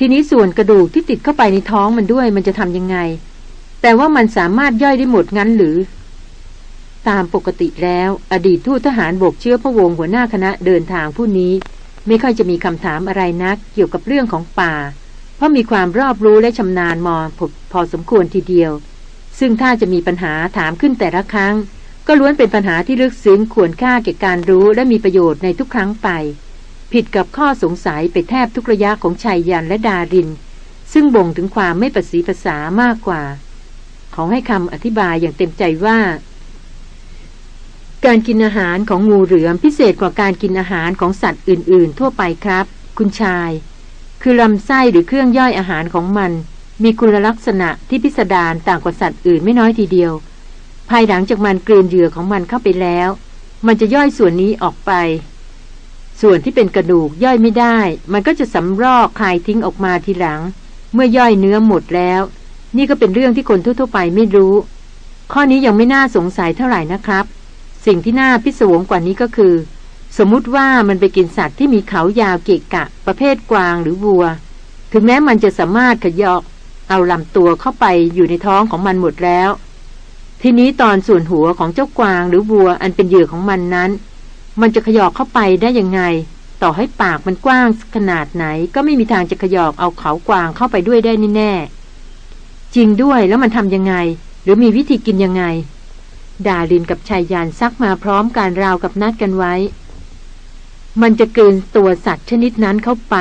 ทีนี้ส่วนกระดูกที่ติดเข้าไปในท้องมันด้วยมันจะทำยังไง แต่ว่ามันสามารถย่อยได้หมดงั้นหรือ ตามปกติแล้ว อดีตทูตทหารบกเชื้อพระวงศ์หัวหน้าคณะเดินทางผู้นี้ ไม่ค่อยจะมีคำถามอะไรนัก เกี่ยวกับเรื่องของป่า เพราะมีความรอบรู้และชำนาญมอพอพอสมควรทีเดียว ซึ่งถ้าจะมีปัญหาถามขึ้นแต่ละครั้ง ก็ล้วนเป็นปัญหาที่ลึกซึ้งควรค่าแก่การรู้และมีประโยชน์ในทุกครั้งไป ผิดกับข้อสงสัยไปแทบทุกระยะของชายยันและดาริน ซึ่งบ่งถึงความไม่ประสีภาษามากกว่าเขาให้คำอธิบายอย่างเต็มใจว่า การกินอาหารของงูเหลือมพิเศษกว่าการกินอาหารของสัตว์อื่น ๆ ทั่วไปครับ คุณชาย คือลำไส้หรือเครื่องย่อยอาหารของมัน มีคุณลักษณะที่พิสดารต่างกว่าสัตว์อื่นไม่น้อยทีเดียว ภายหลังจากมันกลืนเหยื่อของมันเข้าไปแล้ว มันจะย่อยส่วนนี้ออกไป ส่วนที่เป็นกระดูกย่อยไม่ได้ มันก็จะสำรอกคายทิ้งออกมาทีหลัง เมื่อย่อยเนื้อหมดแล้ว นี่ก็เป็นเรื่องที่คนทั่วๆไปไม่รู้ ข้อนี้ยังไม่น่าสงสัยเท่าไหร่นะครับ สิ่งที่น่าพิศวงกว่านี้ก็คือ สมมุติว่ามันไปกินสัตว์ที่มีเขายาวเกะกะ ประเภทกวางหรือวัว ถึงแม้มันจะสามารถขยอกเอาลำตัวเข้าไปอยู่ในท้องของมันหมดแล้ว ทีนี้ตอนส่วนหัวของเจ้ากวางหรือวัวอันเป็นเหยื่อของมันนั้น มันจะขยอกเข้าไปได้ยังไง ต่อให้ปากมันกว้างขนาดไหน ก็ไม่มีทางจะขยอกเอาเขากวางเข้าไปด้วยได้แน่จริงด้วยแล้วมันทำยังไง หรือมีวิธีกินยังไง ดาลินกับชายยานซักมาพร้อมการราวกับนัดกันไว้ มันจะกลืนตัวสัตว์ชนิดนั้นเข้าไป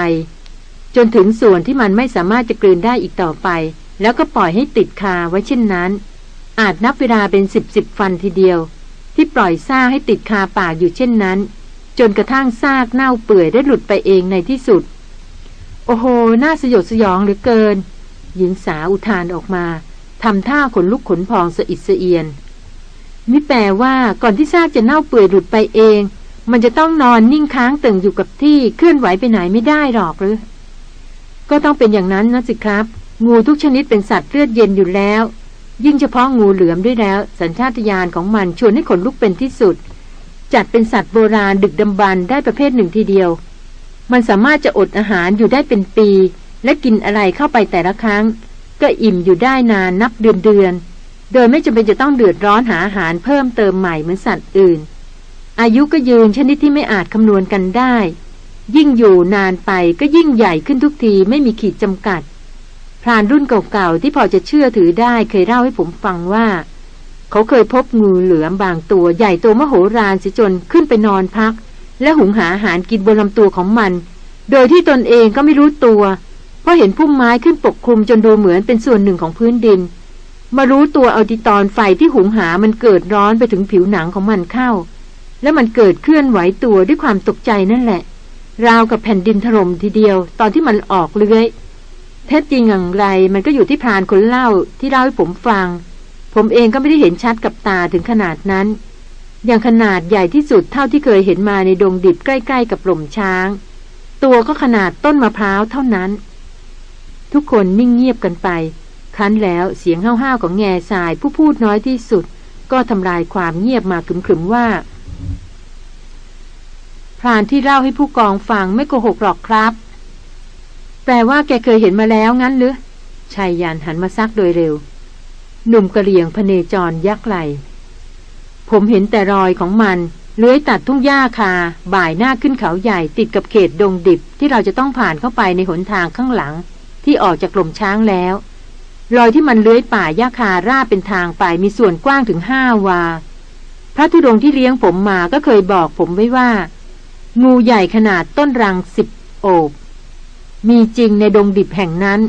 จนถึงส่วนที่มันไม่สามารถจะกลืนได้อีกต่อไป แล้วก็ปล่อยให้ติดคาไว้เช่นนั้น อาจนับเวลาเป็นสิบสิบฟันทีเดียว ที่ปล่อยซากให้ติดคาปากอยู่เช่นนั้น จนกระทั่งซากเน่าเปื่อยได้หลุดไปเองในที่สุด โอ้โห น่าสยดสยองเหลือเกิน หญิงสาวอุทานออกมาทำท่าขนลุกขนพองสะอิดสะเอียนมิแปลว่าก่อนที่ซากจะเน่าเปื่อยหลุดไปเอง มันจะต้องนอนนิ่งค้างตึงอยู่กับที่เคลื่อนไหวไปไหนไม่ได้หรอกหรือ ก็ต้องเป็นอย่างนั้นนะสิครับ งูทุกชนิดเป็นสัตว์เลือดเย็นอยู่แล้ว ยิ่งเฉพาะงูเหลือมด้วยแล้ว สัญชาตญาณของมันชวนให้ขนลุกเป็นที่สุด จัดเป็นสัตว์โบราณดึกดำบรรได้ประเภทหนึ่งทีเดียว มันสามารถจะอดอาหารอยู่ได้เป็นปี และกินอะไรเข้าไปแต่ละครั้ง ก็อิ่มอยู่ได้นานนับเดือนเดือนโดยไม่จำเป็นจะต้องเดือดร้อนหาอาหารเพิ่มเติมใหม่เหมือนสัตว์อื่น อายุก็ยืนชนิดที่ไม่อาจคำนวณกันได้ ยิ่งอยู่นานไปก็ยิ่งใหญ่ขึ้นทุกทีไม่มีขีดจำกัด พรานรุ่นเก่าๆที่พอจะเชื่อถือได้เคยเล่าให้ผมฟังว่า เขาเคยพบงูเหลือมบางตัวใหญ่ตัวมโหฬารสิจนขึ้นไปนอนพัก และหุงหาอาหารกินบนลำตัวของมัน โดยที่ตนเองก็ไม่รู้ตัว เพราะเห็นพุ่มไม้ขึ้นปกคลุมจนดูเหมือนเป็นส่วนหนึ่งของพื้นดิน มารู้ตัวเอาติตอนไฟที่หุงหามันเกิดร้อนไปถึงผิวหนังของมันเข้า แล้วมันเกิดเคลื่อนไหวตัวด้วยความตกใจนั่นแหละ ราวกับแผ่นดินถล่มทีเดียว ตอนที่มันออกเลื้อย แท้จริงอย่างไร มันก็อยู่ที่พรานคนเล่าที่เล่าให้ผมฟัง ผมเองก็ไม่ได้เห็นชัดกับตาถึงขนาดนั้น อย่างขนาดใหญ่ที่สุดเท่าที่เคยเห็นมาในดงดิบใกล้ ๆ กับหล่มช้าง ตัวก็ขนาดต้นมะพร้าวเท่านั้น ทุกคนนิ่งเงียบกันไปคั้นแล้วเสียงห้าวๆของแง่ทรายผู้พูดน้อยที่สุด ก็ทำลายความเงียบมาขึมๆว่าพรานที่เล่าให้ผู้กองฟังไม่โกหกหรอกครับ แปลว่าแกเคยเห็นมาแล้วงั้นหรือชายยันหันมาซักโดยเร็ว หนุ่มกระเรียงพเนจรยักไหลผมเห็นแต่รอยของมัน เลื้อยตัดทุ่งหญ้าคา บ่ายหน้าขึ้นเขาใหญ่ติดกับเขตดงดิบที่เราจะต้องผ่านเข้าไปในหนทางข้างหลัง ที่ออกจากกลมช้างแล้ว รอยที่มันเลื้อยป่าหญ้าคาราบเป็นทางไปมีส่วนกว้างถึงห้าวา พระธุดงที่เลี้ยงผมมาก็เคยบอกผมไว้ว่า งูใหญ่ขนาดต้นรังสิบโอบ มีจริงในดงดิบแห่งนั้น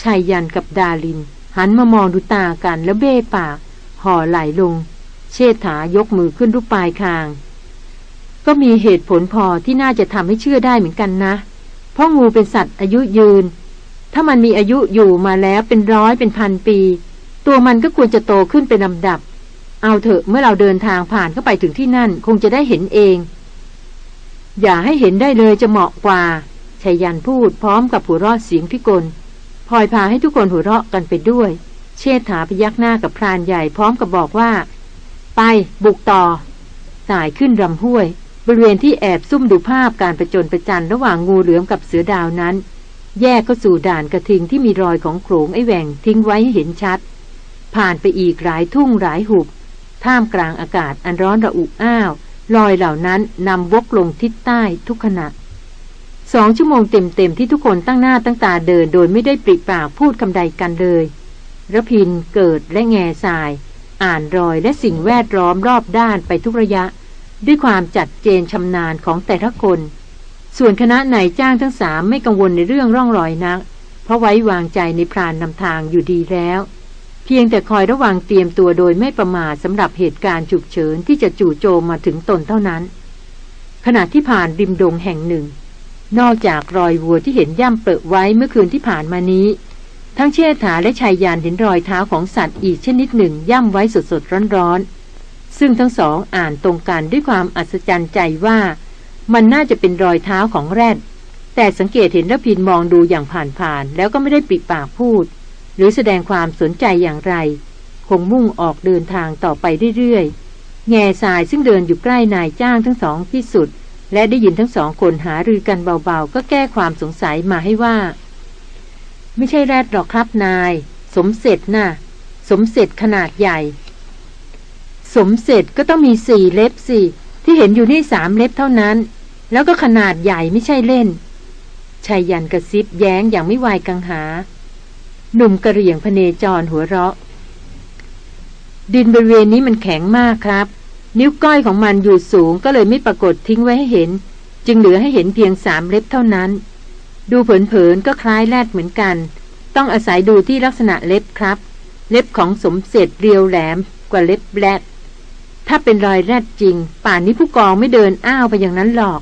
ชายยันกับดาลิน หันมามองดูตากันแล้วเบ้ปาก ห่อไหลลง เชษฐายกมือขึ้นรูปปลายคาง ก็มีเหตุผลพอที่น่าจะทำให้เชื่อได้เหมือนกันนะ เพราะงูเป็นสัตว์อายุยืน ถ้ามันมีอายุอยู่มาแล้วเป็นร้อยเป็นพันปี ตัวมันก็ควรจะโตขึ้นเป็นลำดับ เอาเถอะเมื่อเราเดินทางผ่านเข้าไปถึงที่นั่น คงจะได้เห็นเอง อย่าให้เห็นได้เลยจะเหมาะกว่าชายันพูดพร้อมกับหัวเราะเสียงพิกลพลอยพาให้ทุกคนหัวเราะกันไปด้วย เชษฐาพยักหน้ากับพรานใหญ่พร้อมกับบอกว่า ไปบุกต่อสายขึ้นรำห้วย บริเวณที่แอบซุ่มดูภาพการประจนประจันระหว่างงูเหลือมกับเสือดาวนั้น แยกเข้าสู่ด่านกระทิงที่มีรอยของโขงไอแหวงทิ้งไว้ให้เห็นชัด ผ่านไปอีกหลายทุ่งหลายหุบ ท่ามกลางอากาศอันร้อนระอุอ้าว รอยเหล่านั้นนำวกลงทิศใต้ทุกขณะสองชั่วโมงเต็มๆที่ทุกคนตั้งหน้าตั้งตาเดินโดยไม่ได้ปริปากพูดคำใดกันเลยระพินเกิดและแง่ทราย อ่านรอยและสิ่งแวดล้อมรอบด้านไปทุกระยะ ด้วยความจัดเจนชำนาญของแต่ละคน ส่วนคณะนายจ้างทั้งสามไม่กังวลในเรื่องร่องรอยนัก เพราะไว้วางใจในพรานนำทางอยู่ดีแล้ว เพียงแต่คอยระวังเตรียมตัวโดยไม่ประมาทสำหรับเหตุการณ์ฉุกเฉินที่จะจู่โจมมาถึงตนเท่านั้น ขณะที่ผ่านริมดงแห่งหนึ่ง นอกจากรอยวัวที่เห็นย่ำเปิดไว้เมื่อคืนที่ผ่านมานี้ ทั้งเชษฐาและชายยานเห็นรอยเท้าของสัตว์อีกชนิดหนึ่งย่ำไว้สดๆร้อนๆซึ่งทั้งสองอ่านตรงกันด้วยความอัศจรรย์ใจว่ามันน่าจะเป็นรอยเท้าของแรด แต่สังเกตเห็นระพินมองดูอย่างผ่านๆ แล้วก็ไม่ได้ปิดปากพูด หรือแสดงความสนใจอย่างไร คงมุ่งออกเดินทางต่อไปเรื่อยๆ แง่สายซึ่งเดินอยู่ใกล้นายจ้างทั้งสองที่สุด และได้ยินทั้งสองคนหารือกันเบาๆ ก็แก้ความสงสัยมาให้ว่า ไม่ใช่แรดหรอกครับนาย สมเสร็จน่ะ สมเสร็จขนาดใหญ่ สมเสร็จก็ต้องมีสี่เล็บสิที่เห็นอยู่นี่สามเล็บเท่านั้น แล้วก็ขนาดใหญ่ไม่ใช่เล่นชายยันกระซิบแย้งอย่างไม่วายกังหา หนุ่มกระเหรี่ยงพเนจรหัวเราะ ดินบริเวณนี้มันแข็งมากครับ นิ้วก้อยของมันอยู่สูงก็เลยไม่ปรากฏทิ้งไว้ให้เห็น จึงเหลือให้เห็นเพียงสามเล็บเท่านั้น ดูเผินๆก็คล้ายแรดเหมือนกัน ต้องอาศัยดูที่ลักษณะเล็บครับ เล็บของสมเสร็จเรียวแหลมกว่าเล็บแรดถ้าเป็นรอยแรดจริง ป่านนี้ผู้กองไม่เดินอ้าวไปอย่างนั้นหรอก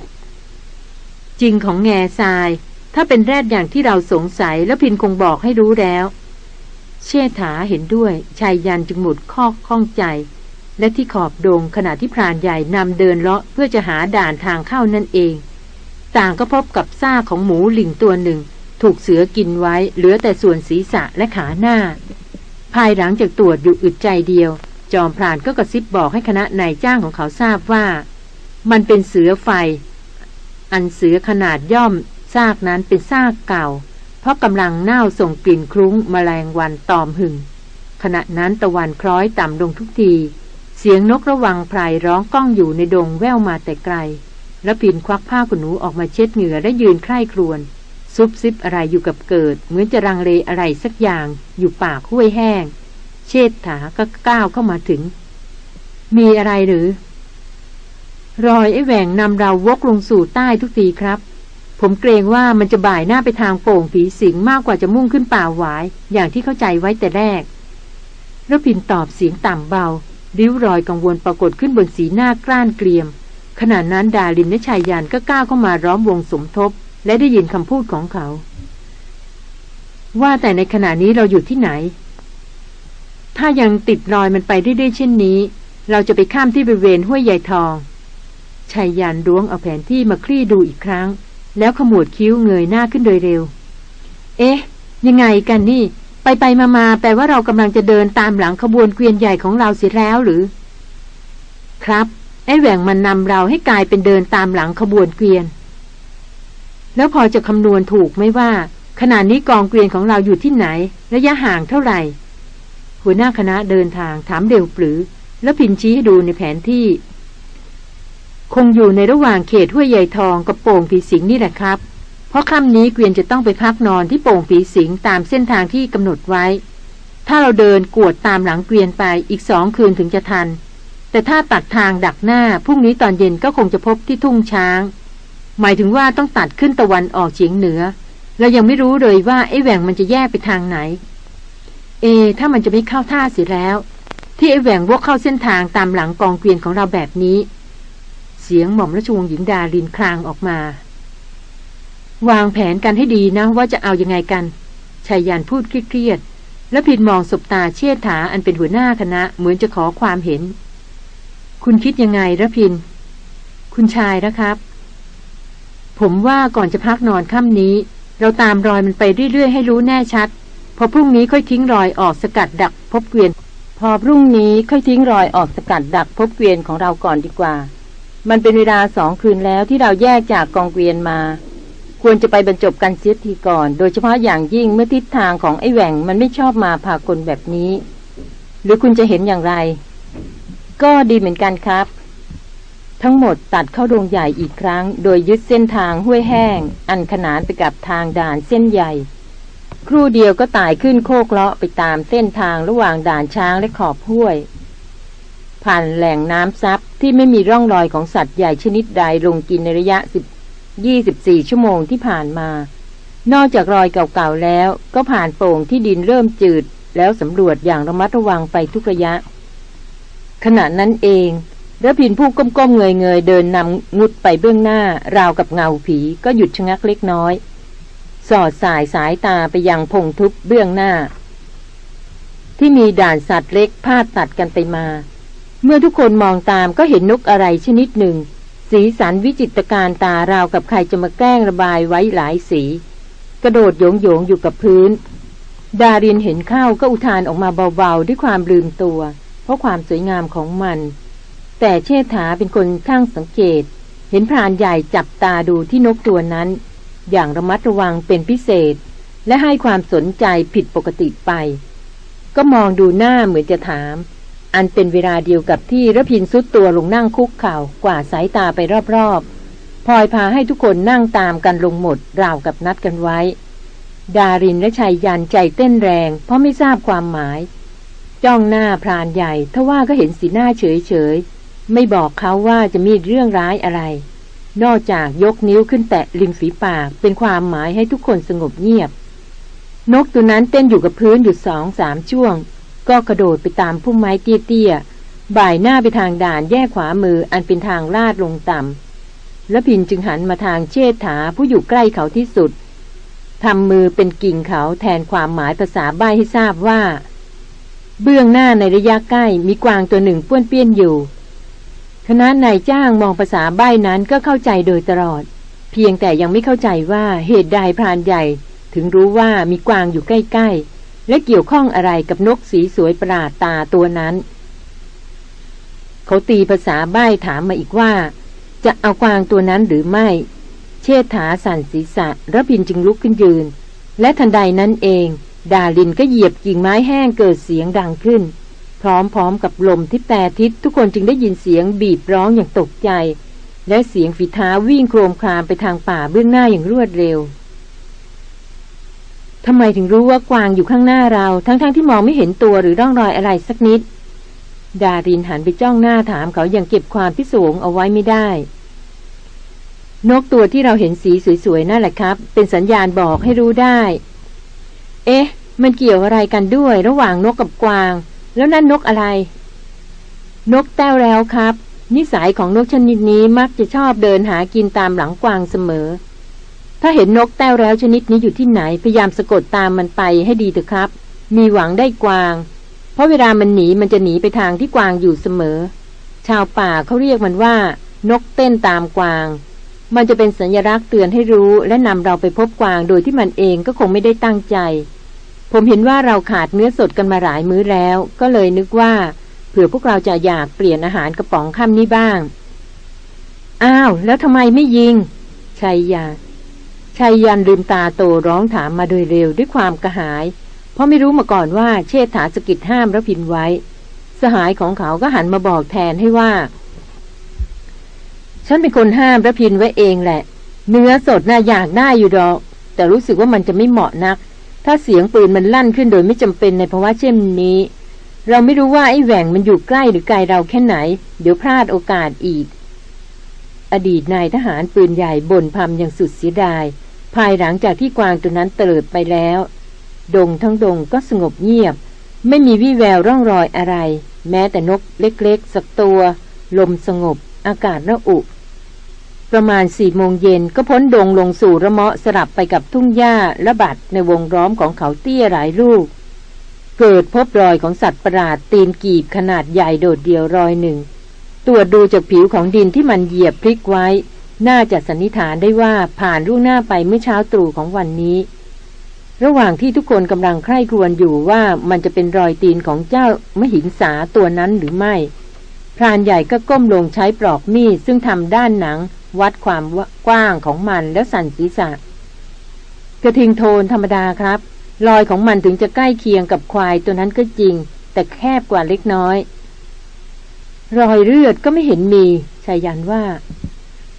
จริงของแง่ทราย ถ้าเป็นแรดอย่างที่เราสงสัยแล้วพินคงบอกให้รู้แล้ว เชษฐาเห็นด้วยชายยันจึงหมุดข้อข้องใจ และที่ขอบดงขณะที่พรานใหญ่นำเดินเลาะเพื่อจะหาด่านทางเข้านั่นเอง ต่างก็พบกับซากของหมูหลิงตัวหนึ่ง ถูกเสือกินไว้เหลือแต่ส่วนศีรษะและขาหน้า ภายหลังจากตรวจอยู่อึดใจเดียว จอมพรานก็กระซิบบอกให้คณะนายจ้างของเขาทราบว่า มันเป็นเสือไฟอันเสือขนาดย่อม ซากนั้นเป็นซากเก่า เพราะกำลังเน่าส่งกลิ่นคลุ้งมแมลงวันตอมหึงขณะนั้นตะวันคล้อยต่ำลงทุกที เสียงนกระวังไพรร้องก้องอยู่ในดงแว่วมาแต่ไกล แล้วปินควักผ้าขนหนูออกมาเช็ดเหงื่อและยืนใคร่ครวญซุบซิบอะไรอยู่กับเกิด เหมือนจะรังเลอะไรสักอย่างอยู่ปากห้วยแห้ง เชษฐาก็ก้าวเข้ามาถึง มีอะไรหรือ รอยไอ้แหว่งนำเราวกลงสู่ใต้ทุกทีครับ ผมเกรงว่ามันจะบ่ายหน้าไปทางโป่งผีสิงมากกว่าจะมุ่งขึ้นป่าหวาย อย่างที่เข้าใจไว้แต่แรกรพินตอบเสียงต่ำเบา ริ้วรอยกังวลปรากฏขึ้นบนสีหน้ากล้านเกรียม ขณะนั้นดาลินและชายยานก็ก้าวเข้ามาร้อมวงสมทบ และได้ยินคำพูดของเขา ว่าแต่ในขณะนี้เราอยู่ที่ไหน ถ้ายังติดรอยมันไปเรื่อยๆเช่นนี้ เราจะไปข้ามที่บริเวณห้วยใหญ่ทองชายยานล้วงเอาแผนที่มาคลี่ดูอีกครั้ง แล้วขมวดคิ้วเงยหน้าขึ้นโดยเร็ว เอ๊ะ ยังไงกันนี่ ไปไปมามาแปลว่าเรากำลังจะเดินตามหลังขบวนเกวียนใหญ่ของเราเสียแล้วหรือ ครับไอ้แหว่งมันนำเราให้กลายเป็นเดินตามหลังขบวนเกวียน แล้วพอจะคำนวณถูกไหมว่าขณะนี้กองเกวียนของเราอยู่ที่ไหน ระยะห่างเท่าไหร่ หัวหน้าคณะเดินทางถามเร็วปรือ แล้วพินชี้ให้ดูในแผนที่ คงอยู่ในระหว่างเขตห้วยใหญ่ทองกับโป่งผีสิงนี่แหละครับ เพราะค่ำนี้เกวียนจะต้องไปพักนอนที่โป่งผีสิงตามเส้นทางที่กำหนดไว้ ถ้าเราเดินกวดตามหลังเกวียนไปอีกสองคืนถึงจะทัน แต่ถ้าตัดทางดักหน้าพรุ่งนี้ตอนเย็นก็คงจะพบที่ทุ่งช้าง หมายถึงว่าต้องตัดขึ้นตะวันออกเฉียงเหนือเรายังไม่รู้เลยว่าไอ้แหว่งมันจะแยกไปทางไหน เอ ถ้ามันจะไม่เข้าท่าเสียแล้ว ที่ไอ้แหว่งวกเข้าเส้นทางตามหลังกองเกวียนของเราแบบนี้ เสียงหม่อมราชวงศ์หญิงดาลินคลางออกมา วางแผนกันให้ดีนะว่าจะเอายังไงกันชายยานพูดเครียดๆแล้วผิดมองสบตาเชิดถาอันเป็นหัวหน้าคณะเหมือนจะขอความเห็น คุณคิดยังไงระพิน คุณชายนะครับ ผมว่าก่อนจะพักนอนค่ำนี้ เราตามรอยมันไปเรื่อยๆให้รู้แน่ชัด พอพรุ่งนี้ค่อยทิ้งรอยออกสกัดดักพบเกวียน พอพรุ่งนี้ค่อยทิ้งรอยออกสกัดดักพบเกวียนของเราก่อนดีกว่า มันเป็นเวลาสองคืนแล้วที่เราแยกจากกองเกวียนมา ควรจะไปบรรจบกันเสียทีก่อน โดยเฉพาะอย่างยิ่งเมื่อทิศทางของไอ้แหว่งมันไม่ชอบมาพากลแบบนี้ หรือคุณจะเห็นอย่างไร ก็ดีเหมือนกันครับ ทั้งหมดตัดเข้าดงใหญ่อีกครั้ง โดยยึดเส้นทางห้วยแห้ง อันขนานไปกับทางด่านเส้นใหญ่ ครู่เดียวก็ตายขึ้นโคกเลาะไปตามเส้นทางระหว่างด่านช้างและขอบห้วย ผ่านแหล่งน้ำซับที่ไม่มีร่องรอยของสัตว์ใหญ่ชนิดใดลงกินในระยะ24 ชั่วโมงที่ผ่านมา นอกจากรอยเก่าๆแล้ว ก็ผ่านโป่งที่ดินเริ่มจืด แล้วสำรวจอย่างระมัดระวังไปทุกระยะ ขณะนั้นเองระพินผู้ก้มๆเงยๆเดินนำงุดไปเบื้องหน้า ราวกับเงาผีก็หยุดชะงักเล็กน้อย สอดสายสายตาไปยังพงทุบเบื้องหน้า ที่มีด่านสัตว์เล็กพาดตัดกันไปมา เมื่อทุกคนมองตามก็เห็นนกอะไรชนิดหนึ่ง สีสันวิจิตรการตาราวกับใครจะมาแกล้งระบายไว้หลายสี กระโดดโยงโยงอยู่กับพื้น ดารินเห็นเข้าก็อุทานออกมาเบาๆ ด้วยความลืมตัว เพราะความสวยงามของมัน แต่เชษฐาเป็นคนช่างสังเกต เห็นพรานใหญ่จับตาดูที่นกตัวนั้น อย่างระมัดระวังเป็นพิเศษ และให้ความสนใจผิดปกติไป ก็มองดูหน้าเหมือนจะถาม อันเป็นเวลาเดียวกับที่ระพินซุดตัวลงนั่งคุกเข่ากว่าสายตาไปรอบๆพลอยพาให้ทุกคนนั่งตามกันลงหมดราวกับนัดกันไว้ ดารินและชายยันใจเต้นแรง เพราะไม่ทราบความหมาย จ้องหน้าพรานใหญ่ทว่าก็เห็นสีหน้าเฉยๆ ไม่บอกเขาว่าจะมีเรื่องร้ายอะไร นอกจากยกนิ้วขึ้นแตะริมฝีปากเป็นความหมายให้ทุกคนสงบเงียบนกตัวนั้นเต้นอยู่กับพื้นอยู่สองสามช่วง ก็กระโดดไปตามพุ่มไม้เตี้ยๆ บ่ายหน้าไปทางด่านแยกขวามืออันเป็นทางลาดลงต่ำแล้วพินจึงหันมาทางเชษฐาผู้อยู่ใกล้เขาที่สุดทำมือเป็นกิ่งเขาแทนความหมายภาษาใบให้ทราบว่า เบื้องหน้าในระยะใกล้มีกวางตัวหนึ่งป้วนเปี้ยนอยู่ คณะนายจ้างมองภาษาใบ้นั้นก็เข้าใจโดยตลอด เพียงแต่ยังไม่เข้าใจว่าเหตุใดพรานใหญ่ ถึงรู้ว่ามีกวางอยู่ใกล้ๆ และเกี่ยวข้องอะไรกับนกสีสวยประหลาดตาตัวนั้น เขาตีภาษาใบ้ถามมาอีกว่า จะเอากวางตัวนั้นหรือไม่ เชษฐาสั่นศีรษะระพินจึงลุกขึ้นยืน และทันใดนั้นเอง ดาลินก็เหยียบกิ่งไม้แห้งเกิดเสียงดังขึ้น พร้อมๆกับลมที่แปรทิศทุกคนจึงได้ยินเสียงบีบร้องอย่างตกใจ และเสียงฝีเท้าวิ่งโครมคลามไปทางป่าเบื้องหน้าอย่างรวดเร็ว ทำไมถึงรู้ว่ากวางอยู่ข้างหน้าเรา ทั้งๆทที่มองไม่เห็นตัวหรือร่องรอยอะไรสักนิด ดารินหันไปจ้องหน้าถามเขาอย่างเก็บความพิศวงเอาไว้ไม่ได้ นกตัวที่เราเห็นสีสวยๆนั่นแหละครับ เป็นสัญญาณบอกให้รู้ได้ เอ๊ะ มันเกี่ยวอะไรกันด้วยระหว่างนกกับกวาง แล้วนั่นนกอะไร นกแต้วแล้วครับ นิสัยของนกชนิดนี้มักจะชอบเดินหากินตามหลังกวางเสมอ ถ้าเห็นนกแต้วแล้วชนิดนี้อยู่ที่ไหน พยายามสะกดตามมันไปให้ดีเถอะครับ มีหวังได้กวาง เพราะเวลามันหนีมันจะหนีไปทางที่กวางอยู่เสมอ ชาวป่าเขาเรียกมันว่า นกเต้นตามกวาง มันจะเป็นสัญลักษณ์เตือนให้รู้และนำเราไปพบกวางโดยที่มันเองก็คงไม่ได้ตั้งใจ ผมเห็นว่าเราขาดเนื้อสดกันมาหลายมื้อแล้ว ก็เลยนึกว่า เผื่อพวกเราจะอยากเปลี่ยนอาหารกระป๋องค่ำนี้บ้าง อ้าว แล้วทำไมไม่ยิงชัยยา ชัยยันลืมตาโตร้องถามมาโดยเร็วด้วยความกระหาย เพราะไม่รู้มาก่อนว่าเชษฐาสกิดห้ามระพินไว้ สหายของเขาก็หันมาบอกแทนให้ว่า ฉันเป็นคนห้ามระพินไว้เองแหละ เนื้อสดน่าอยากได้อยู่ดอก แต่รู้สึกว่ามันจะไม่เหมาะนัก ถ้าเสียงปืนมันลั่นขึ้นโดยไม่จำเป็นในภาวะเช่นนี้ เราไม่รู้ว่าไอ้แหว่งมันอยู่ใกล้หรือไกลเราแค่ไหน เดี๋ยวพลาดโอกาสอีก อดีตนายทหารปืนใหญ่บ่นพำอย่างสุดเสียดาย ภายหลังจากที่กวางตัวนั้นเตลิดไปแล้ว ดงทั้งดงก็สงบเงียบ ไม่มีวี่แววร่องรอยอะไร แม้แต่นกเล็กๆ สักตัว ลมสงบ อากาศระอุ ประมาณสี่โมงเย็นก็พ้นดงลงสู่ระเมาะสลับไปกับทุ่งหญ้าและบัดในวงร้อมของเขาเตี้ยหลายลูก เกิดพบรอยของสัตว์ประหลาดตีนกีบขนาดใหญ่โดดเดียวรอยหนึ่งตรวจดูจากผิวของดินที่มันเหยียบพลิกไว้ น่าจะสันนิษฐานได้ว่าผ่านลูกหน้าไปเมื่อเช้าตรู่ของวันนี้ ระหว่างที่ทุกคนกำลังใคร่ครวญอยู่ว่ามันจะเป็นรอยตีนของเจ้ามหิงสาตัวนั้นหรือไม่ พรานใหญ่ก็ก้มลงใช้ปลอกมีดซึ่งทำด้านหนัง วัดความกว้างของมันแล้วสั่นศีรษะ กระทิงโทนธรรมดาครับ รอยของมันถึงจะใกล้เคียงกับควายตัวนั้นก็จริง แต่แคบกว่าเล็กน้อย รอยเลือดก็ไม่เห็นมีชายันว่า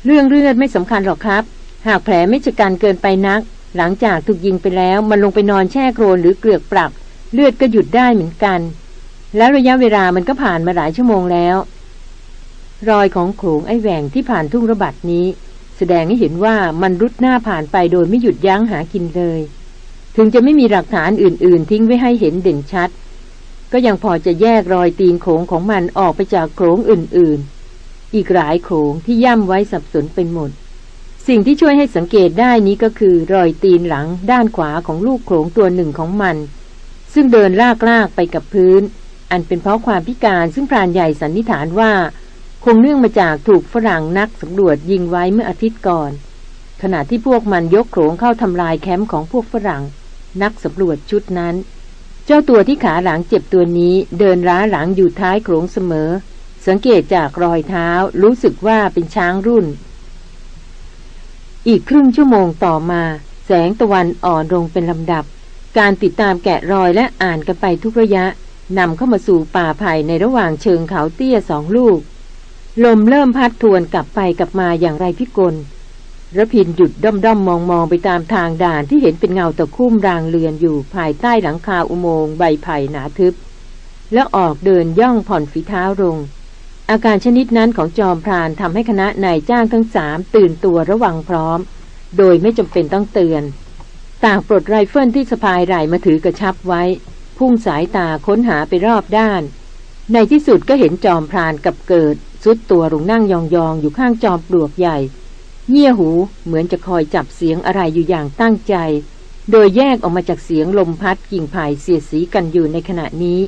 เรื่องเลือดไม่สำคัญหรอกครับ หากแผลไม่ชะกันเกินไปนัก หลังจากถูกยิงไปแล้วมันลงไปนอนแช่โครนหรือเกลือกปรับ เลือดก็หยุดได้เหมือนกัน แล้วระยะเวลามันก็ผ่านมาหลายชั่วโมงแล้ว รอยของโขงไอ้แหว่งที่ผ่านทุ่งระบาดนี้ แสดงให้เห็นว่ามันรุดหน้าผ่านไปโดยไม่หยุดยั้งหากินเลย ถึงจะไม่มีหลักฐานอื่น ๆ ทิ้งไว้ให้เห็นเด่นชัด ก็ยังพอจะแยกรอยตีนโขงของมันออกไปจากโขงอื่น ๆ อีกหลายโขงที่ย่ำไว้สับสนเป็นหมด สิ่งที่ช่วยให้สังเกตได้นี้ก็คือ รอยตีนหลังด้านขวาของลูกโขงตัวหนึ่งของมัน ซึ่งเดินลากๆไปกับพื้น อันเป็นเพราะความพิการซึ่งพรานใหญ่สันนิษฐานว่า คงเนื่องมาจากถูกฝรั่งนักสำรวจยิงไว้เมื่ออาทิตย์ก่อน ขณะที่พวกมันยกโขงเข้าทำลายแคมป์ของพวกฝรั่ง นักสำรวจชุดนั้น เจ้าตัวที่ขาหลังเจ็บตัวนี้เดินร้าหลังอยู่ท้ายโขงเสมอ สังเกตจากรอยเท้ารู้สึกว่าเป็นช้างรุ่น อีกครึ่งชั่วโมงต่อมา แสงตะวันอ่อนลงเป็นลำดับ การติดตามแกะรอยและอ่านกันไปทุกระยะนำเข้ามาสู่ป่าไผ่ในระหว่างเชิงเขาเตี้ยสองลูก ลมเริ่มพัดทวนกลับไปกลับมาอย่างไรพิกลระพินหยุดด้อมด้อมมองมองไปตามทางด่านที่เห็นเป็นเงาตะคุ่มรางเรือนอยู่ภายใต้หลังคาอุโมงค์ใบไผ่หนาทึบ แล้วออกเดินย่องผ่อนฝีเท้าลง อาการชนิดนั้นของจอมพรานทำให้คณะนายจ้างทั้งสามตื่นตัวระวังพร้อม โดยไม่จำเป็นต้องเตือน ต่างปลดไรเฟิลที่สะพายไหล่มาถือกระชับไว้ พุ่งสายตาค้นหาไปรอบด้าน ในที่สุดก็เห็นจอมพรานกับเกิดสุดตัวลงนั่งยองๆ อยู่ข้างจอมปลวกใหญ่ เงี่ยหูเหมือนจะคอยจับเสียงอะไรอยู่อย่างตั้งใจ โดยแยกออกมาจากเสียงลมพัดกิ่งไผ่เสียดสีกันอยู่ในขณะนี้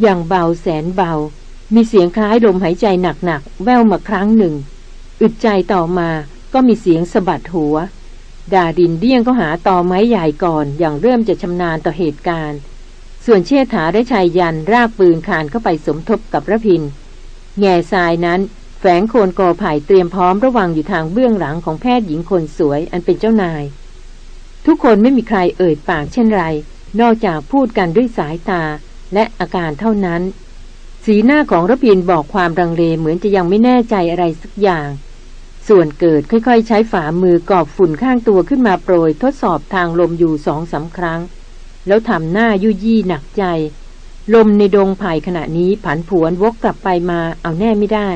อย่างเบาแสนเบา มีเสียงคล้ายลมหายใจหนักๆแววมาครั้งหนึ่ง อึดใจต่อมาก็มีเสียงสะบัดหัว ดาดินเดี้ยงก็หาตอไม้ใหญ่ก่อนอย่างเริ่มจะชำนาญต่อเหตุการณ์ ส่วนเชษฐาได้ชายยันรากปืนคานเข้าไปสมทบกับระพิน แง่ทรายนั้นแฝงโคนกอไผ่เตรียมพร้อมระวังอยู่ทางเบื้องหลังของแพทย์หญิงคนสวยอันเป็นเจ้านาย ทุกคนไม่มีใครเอ่ยปากเช่นไร นอกจากพูดกันด้วยสายตาและอาการเท่านั้น สีหน้าของระพินบอกความรังเลเหมือนจะยังไม่แน่ใจอะไรสักอย่าง ส่วนเกิดค่อยๆ ใช้ฝ่ามือกอบฝุ่นข้างตัวขึ้นมาโปรย ทดสอบทางลมอยู่สองสาครั้ง แล้วทำหน้ายุยี่หนักใจ ลมในดงไผ่ขณะนี้ผันผวนวกกลับไปมาเอาแน่ไม่ได้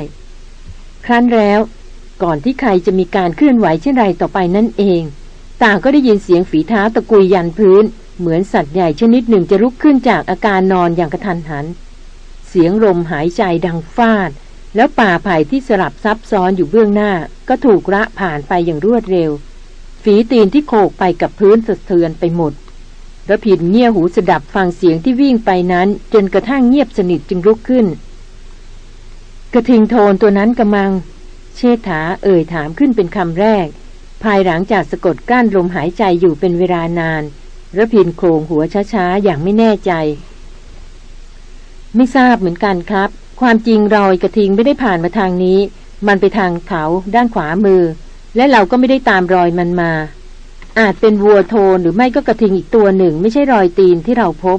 ครั้นแล้ว ก่อนที่ใครจะมีการเคลื่อนไหวเช่นไรต่อไปนั่นเอง ต่างก็ได้ยินเสียงฝีเท้าตะกุยยันพื้น เหมือนสัตว์ใหญ่ชนิดหนึ่งจะลุกขึ้นจากอาการนอนอย่างกระทันหัน เสียงลมหายใจดังฟาด แล้วป่าไผ่ที่สลับซับซ้อนอยู่เบื้องหน้า ก็ถูกระผ่านไปอย่างรวดเร็ว ฝีตีนที่โขกไปกับพื้นสะเทือนไปหมดระพินเงี่ยหูสดับฟังเสียงที่วิ่งไปนั้น จนกระทั่งเงียบสนิทจึงลุกขึ้น กระทิงโทนตัวนั้นกำมัง เชษฐาเอ่ยถามขึ้นเป็นคำแรก ภายหลังจากสะกดกั้นลมหายใจอยู่เป็นเวลานานระพินโครงหัวช้าๆอย่างไม่แน่ใจ ไม่ทราบเหมือนกันครับ ความจริงรอยกระทิงไม่ได้ผ่านมาทางนี้ มันไปทางเขาด้านขวามือ และเราก็ไม่ได้ตามรอยมันมา อาจเป็นวัวโทนหรือไม่ก็กระทิงอีกตัวหนึ่ง ไม่ใช่รอยตีนที่เราพบ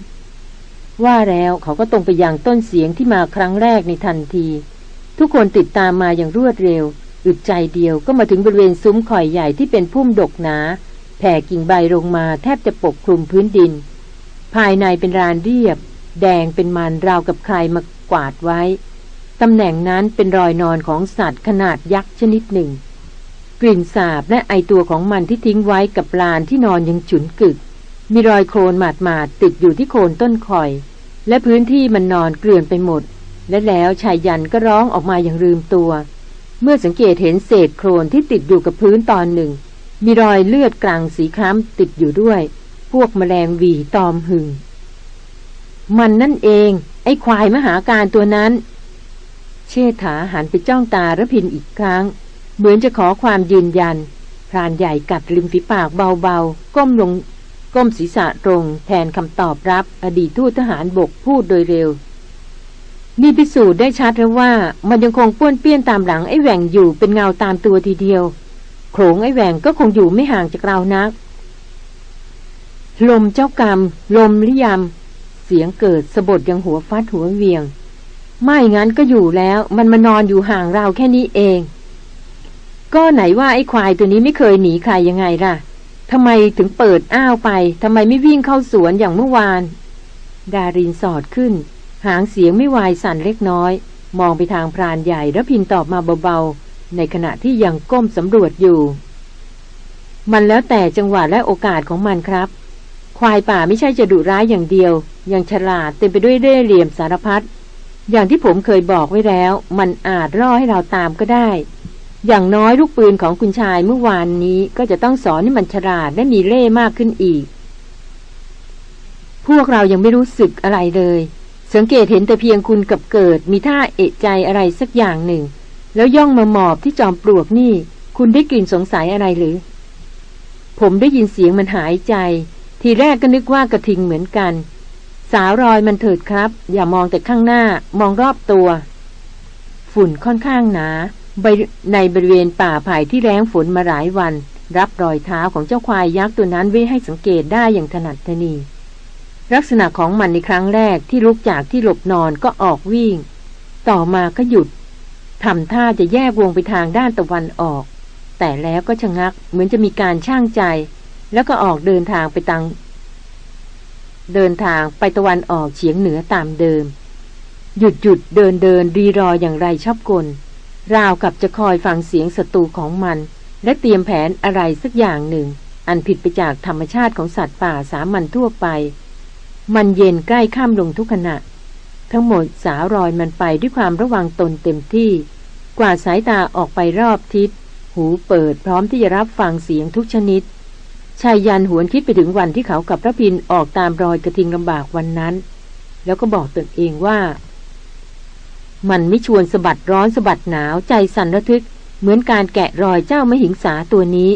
ว่าแล้วเขาก็ตรงไปยังต้นเสียงที่มาครั้งแรกในทันที ทุกคนติดตามมาอย่างรวดเร็วอึดใจเดียวก็มาถึงบริเวณซุ้มข่อยใหญ่ที่เป็นพุ่มดกหนาแผ่กิ่งใบลงมาแทบจะปกคลุมพื้นดิน ภายในเป็นรานเรียบ แดงเป็นมันราวกับใครมากวาดไว้ ตำแหน่งนั้นเป็นรอยนอนของสัตว์ขนาดยักษ์ชนิดหนึ่ง กลิ่นสาบและไอตัวของมันที่ทิ้งไว้กับลานที่นอนยังฉุนกึก มีรอยโคลนหมาดมาดติดอยู่ที่โคนต้นข่อย และพื้นที่มันนอนเกลื่อนไปหมด และแล้วชายยันก็ร้องออกมาอย่างลืมตัว เมื่อสังเกตเห็นเศษโครนที่ติดอยู่กับพื้นตอนหนึ่ง มีรอยเลือดกลางสีคล้ำติดอยู่ด้วย พวกมแมลงวีตอมหึง มันนั่นเอง ไอ้ควายมหาการตัวนั้น เชษฐาหันไปจ้องตาระพินอีกครั้ง เหมือนจะขอความยืนยัน พรานใหญ่กัดริมฝีปากเบาๆ ก้มลง ก้มศีรษะตรง แทนคำตอบรับ อดีตทูตทหารบกพูดโดยเร็วนี่พิสูจน์ได้ชัดแล้วว่า มันยังคงป้วนเปี้ยนตามหลังไอ้แหว่งอยู่เป็นเงาตามตัวทีเดียว โขงไอ้แหว่งก็คงอยู่ไม่ห่างจากเรานัก ลมเจ้ากรรม ลมลิยม เสียงเกิดสะบดยังหัวฟาดหัวเวียง ไม่งั้นก็อยู่แล้ว มันมานอนอยู่ห่างเราแค่นี้เอง ก็ไหนว่าไอ้ควายตัวนี้ไม่เคยหนีใครยังไงล่ะทำไมถึงเปิดอ้าวไปทำไมไม่วิ่งเข้าสวนอย่างเมื่อวาน ดารินสอดขึ้น หางเสียงไม่วายสั่นเล็กน้อย มองไปทางพรานใหญ่แล้วพินตอบมาเบาๆ ในขณะที่ยังก้มสำรวจอยู่ มันแล้วแต่จังหวะและโอกาสของมันครับ ควายป่าไม่ใช่จะดุร้ายอย่างเดียว ยังฉลาดเต็มไปด้วยเร่ห์เหลี่ยมสารพัด อย่างที่ผมเคยบอกไว้แล้ว มันอาจร่อให้เราตามก็ได้ อย่างน้อยลูกปืนของคุณชายเมื่อวานนี้ก็จะต้องสอนให้มันฉลาดและมีเร่ห์มากขึ้นอีก พวกเรายังไม่รู้สึกอะไรเลย สังเกตเห็นแต่เพียงคุณกับเกิด มีท่าเอะใจอะไรสักอย่างหนึ่ง แล้วย่องมาหมอบที่จอมปลวกนี่ คุณได้กลิ่นสงสัยอะไรหรือ ผมได้ยินเสียงมันหายใจ ทีแรกก็นึกว่ากระทิงเหมือนกัน สาวรอยมันเถิดครับ อย่ามองแต่ข้างหน้ามองรอบตัว ฝุ่นค่อนข้างหนา ในบริเวณป่าไผ่ที่แรงฝนมาหลายวัน รับรอยเท้าของเจ้าควายยักษ์ตัวนั้นไว้ให้สังเกตได้อย่างถนัดทนี ลักษณะของมันในครั้งแรกที่ลุกจากที่หลบนอนก็ออกวิ่ง ต่อมาก็หยุดทำท่าจะแยกวงไปทางด้านตะวันออก แต่แล้วก็ชะงักเหมือนจะมีการช่างใจ แล้วก็ออกเดินทางไปตังเดินทางไปตะวันออกเฉียงเหนือตามเดิม หยุดหยุดเดินเดินรีรออย่างไรชอบกล ราวกับจะคอยฟังเสียงศัตรูของมัน และเตรียมแผนอะไรสักอย่างหนึ่ง อันผิดไปจากธรรมชาติของสัตว์ป่าสามัญทั่วไป มันเย็นใกล้ข้ามลงทุกขณะ ทั้งหมดสาวรอยมันไปด้วยความระวังตนเต็มที่ กว่าสายตาออกไปรอบทิศ หูเปิดพร้อมที่จะรับฟังเสียงทุกชนิด ชายยันหวนคิดไปถึงวันที่เขากับพระพินออกตามรอยกระทิงลำบากวันนั้น แล้วก็บอกตนเองว่า มันไม่ชวนสะบัดร้อนสะบัดหนาวใจสั่นระทึก เหมือนการแกะรอยเจ้ามหิงสาตัวนี้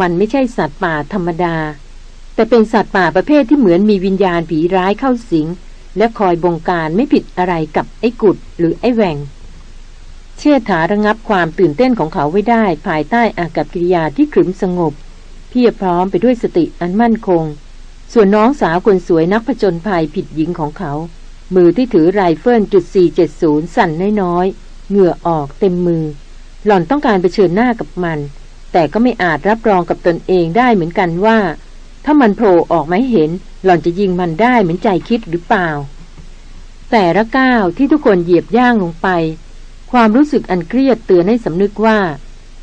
มันไม่ใช่สัตว์ป่าธรรมดา แต่เป็นสัตว์ป่าประเภทที่เหมือนมีวิญญาณผีร้ายเข้าสิง และคอยบงการไม่ผิดอะไรกับไอ้กุดหรือไอ้แหวงเชื่อถาระงับความตื่นเต้นของเขาไว้ได้ภายใต้อากับกิริยาที่ขรึมสงบ เพียบพร้อมไปด้วยสติอันมั่นคง ส่วนน้องสาวคนสวยนักผจญภัยผิดหญิงของเขา มือที่ถือไรเฟิลจุด470 สั่นน้อยๆ เหงื่อออกเต็มมือ หล่อนต้องการไปเชิญหน้ากับมัน แต่ก็ไม่อาจรับรองกับตนเองได้เหมือนกันว่า ถ้ามันโผล่ออกมาเห็น หล่อนจะยิงมันได้เหมือนใจคิดหรือเปล่า แต่ละก้าวที่ทุกคนเหยียบย่างลงไป ความรู้สึกอันเครียดเตือนให้สำนึกว่า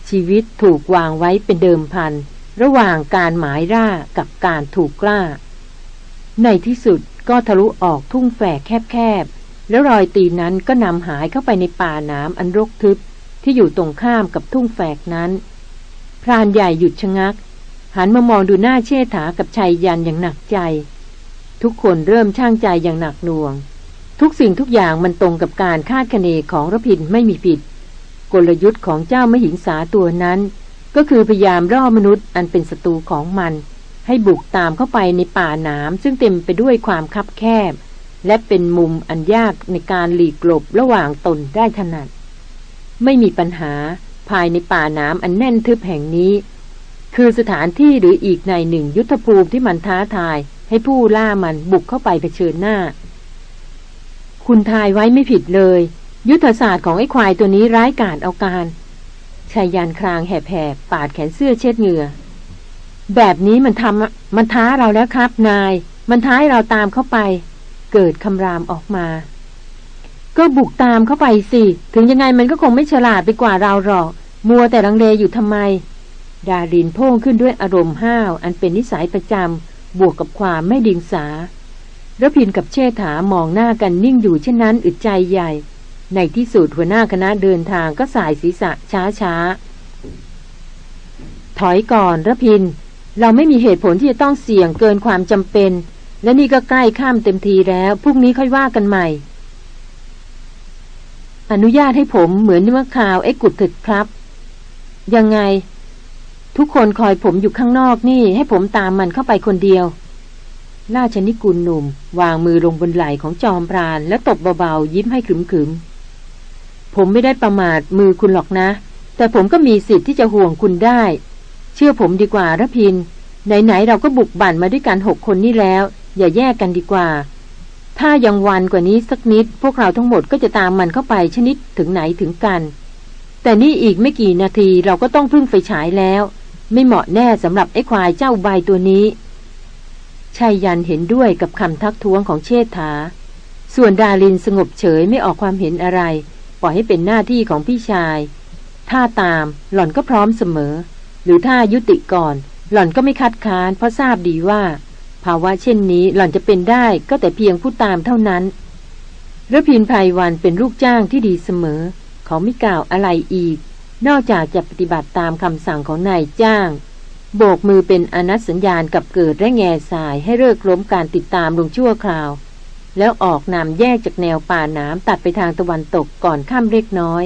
ชีวิตถูกวางไว้เป็นเดิมพัน ระหว่างการหมายร่ากับการถูกกล้า ในที่สุดก็ทะลุออกทุ่งแฝกแคบๆ แล้วรอยตีนนั้นก็นำหายเข้าไปในป่าน้ำอันรกทึบที่อยู่ตรงข้ามกับทุ่งแฝกนั้น พรานใหญ่หยุดชะงัก หันมามองดูหน้าเชษฐากับชัยยันอย่างหนักใจ ทุกคนเริ่มช่างใจอย่างหนักหน่วง ทุกสิ่งทุกอย่างมันตรงกับการคาดคะเนของรพินไม่มีผิด กลยุทธ์ของเจ้ามหิงสาตัวนั้น ก็คือพยายามร่อมนุษย์อันเป็นศัตรูของมัน ให้บุกตามเข้าไปในป่าหนามซึ่งเต็มไปด้วยความคับแคบ และเป็นมุมอันยากในการหลีกหลบระหว่างตนได้ถนัด ไม่มีปัญหาภายในป่าหนามอันแน่นทึบแห่งนี้ คือสถานที่หรืออีกในหนึ่งยุทธภูมิที่มันท้าทาย ให้ผู้ล่ามันบุกเข้าไปเผชิญหน้า คุณทายไว้ไม่ผิดเลย ยุทธศาสตร์ของไอ้ควายตัวนี้ร้ายกาจเอาการ ชายยานครางแหบๆปาดแขนเสื้อเช็ดเหงื่อ แบบนี้มันทำมันท้าเราแล้วครับ นาย มันท้าให้เราตามเข้าไป เกิดคำรามออกมา ก็บุกตามเข้าไปสิ ถึงยังไงมันก็คงไม่ฉลาดไปกว่าเราหรอก มัวแต่ลังเลอยู่ทำไม ดารินพ่งขึ้นด้วยอารมณ์ห้าว อันเป็นนิสัยประจำบวกกับความไม่ดิงสาระพินกับเชษฐามองหน้ากันนิ่งอยู่เช่นนั้นอึดใจใหญ่ ในที่สุดหัวหน้าคณะเดินทางก็สายศีรษะช้าช้าถอยก่อนระพิน เราไม่มีเหตุผลที่จะต้องเสี่ยงเกินความจำเป็น และนี่ก็ใกล้ข้ามเต็มทีแล้วพรุ่งนี้ค่อยว่ากันใหม่ อนุญาตให้ผมเหมือนเมื่อข่าวไอ้กุดถึกครับ ยังไง ทุกคนคอยผมอยู่ข้างนอกนี่ ให้ผมตามมันเข้าไปคนเดียว ราชนิกุลหนุ่ม วางมือลงบนไหล่ของจอมพราน แล้วตบเบาๆยิ้มให้ขึมๆ ผมไม่ได้ประมาทมือคุณหรอกนะ แต่ผมก็มีสิทธิ์ที่จะห่วงคุณได้ เชื่อผมดีกว่าระพิน ไหนๆเราก็บุกบั่นมาด้วยกันหกคนนี่แล้ว อย่าแยกกันดีกว่า ถ้ายังวันกว่านี้สักนิด พวกเราทั้งหมดก็จะตามมันเข้าไปชนิดถึงไหนถึงกัน แต่นี่อีกไม่กี่นาทีเราก็ต้องพึ่งไฟฉายแล้ว ไม่เหมาะแน่สำหรับไอ้ควายเจ้าใบตัวนี้ชายยันเห็นด้วยกับคำทักท้วงของเชษฐา ส่วนดาลินสงบเฉยไม่ออกความเห็นอะไร ล่อยให้เป็นหน้าที่ของพี่ชาย ถ้าตามหล่อนก็พร้อมเสมอ หรือถ้ายุติก่อน หล่อนก็ไม่คัดค้าน เพราะทราบดีว่า ภาวะเช่นนี้หล่อนจะเป็นได้ก็แต่เพียงผู้ตามเท่านั้นระพินภัยวันเป็นลูกจ้างที่ดีเสมอ เขาไม่กล่าวอะไรอีก นอกจากจะปฏิบัติตามคำสั่งของนายจ้าง โบกมือเป็นอนัตสัญญาณกับเกิดและแง่สายให้เลิกล้มการติดตามลงชั่วคราว แล้วออกนำแยกจากแนวป่าน้ำตัดไปทางตะวันตกก่อนข้ามเล็กน้อย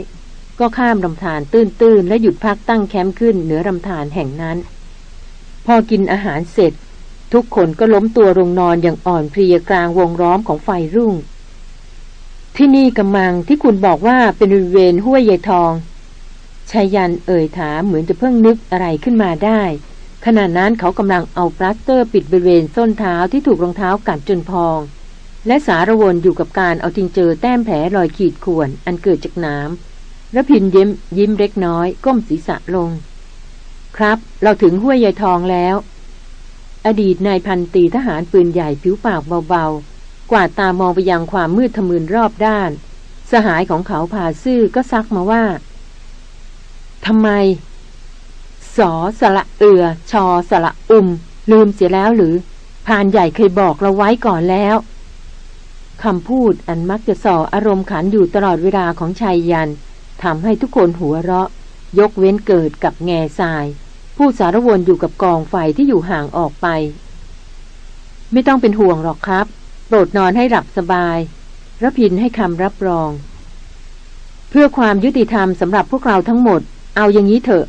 ก็ข้ามลำธารตื้นๆ และหยุดพักตั้งแคมป์ขึ้นเหนือลำธารแห่งนั้น พอกินอาหารเสร็จ ทุกคนก็ล้มตัวลงนอนอย่างอ่อนเพลียกลางวงล้อมของไฟรุ่ง ที่นี่กำมังที่คุณบอกว่าเป็นบริเวณห้วยยายทองชายันเอ่ยถามเหมือนจะเพิ่งนึกอะไรขึ้นมาได้ ขณะนั้นเขากำลังเอาปลาสเตอร์ปิดบริเวณส้นเท้าที่ถูกรองเท้ากัดจนพอง และสารวนอยู่กับการเอาทิงเจอแต้มแผลรอยขีดข่วน อันเกิดจากน้ำระพินยิ้มยิ้มเล็กน้อย ก้มศีรษะลง ครับ เราถึงห้วยยายทองแล้ว อดีตนายพันตีทหารปืนใหญ่ผิวปากเบาๆ กวาดตามองไปยังความมืดทะมึนรอบด้าน สหายของเขาผ่าซื่อก็ซักมาว่าทำไม สอสละเอือ ชอสละอุม ลืมเสียแล้วหรือพานใหญ่เคยบอกเราไว้ก่อนแล้ว คำพูดอันมักจะส่ออารมณ์ขันอยู่ตลอดเวลาของชายยันทำให้ทุกคนหัวเราะ ยกเว้นเกิดกับแง่ทราย ผู้สารวนอยู่กับกองไฟที่อยู่ห่างออกไป ไม่ต้องเป็นห่วงหรอกครับ โปรดนอนให้หลับสบายระพินให้คำรับรอง เพื่อความยุติธรรมสำหรับพวกเราทั้งหมด เอาอย่างนี้เถอะ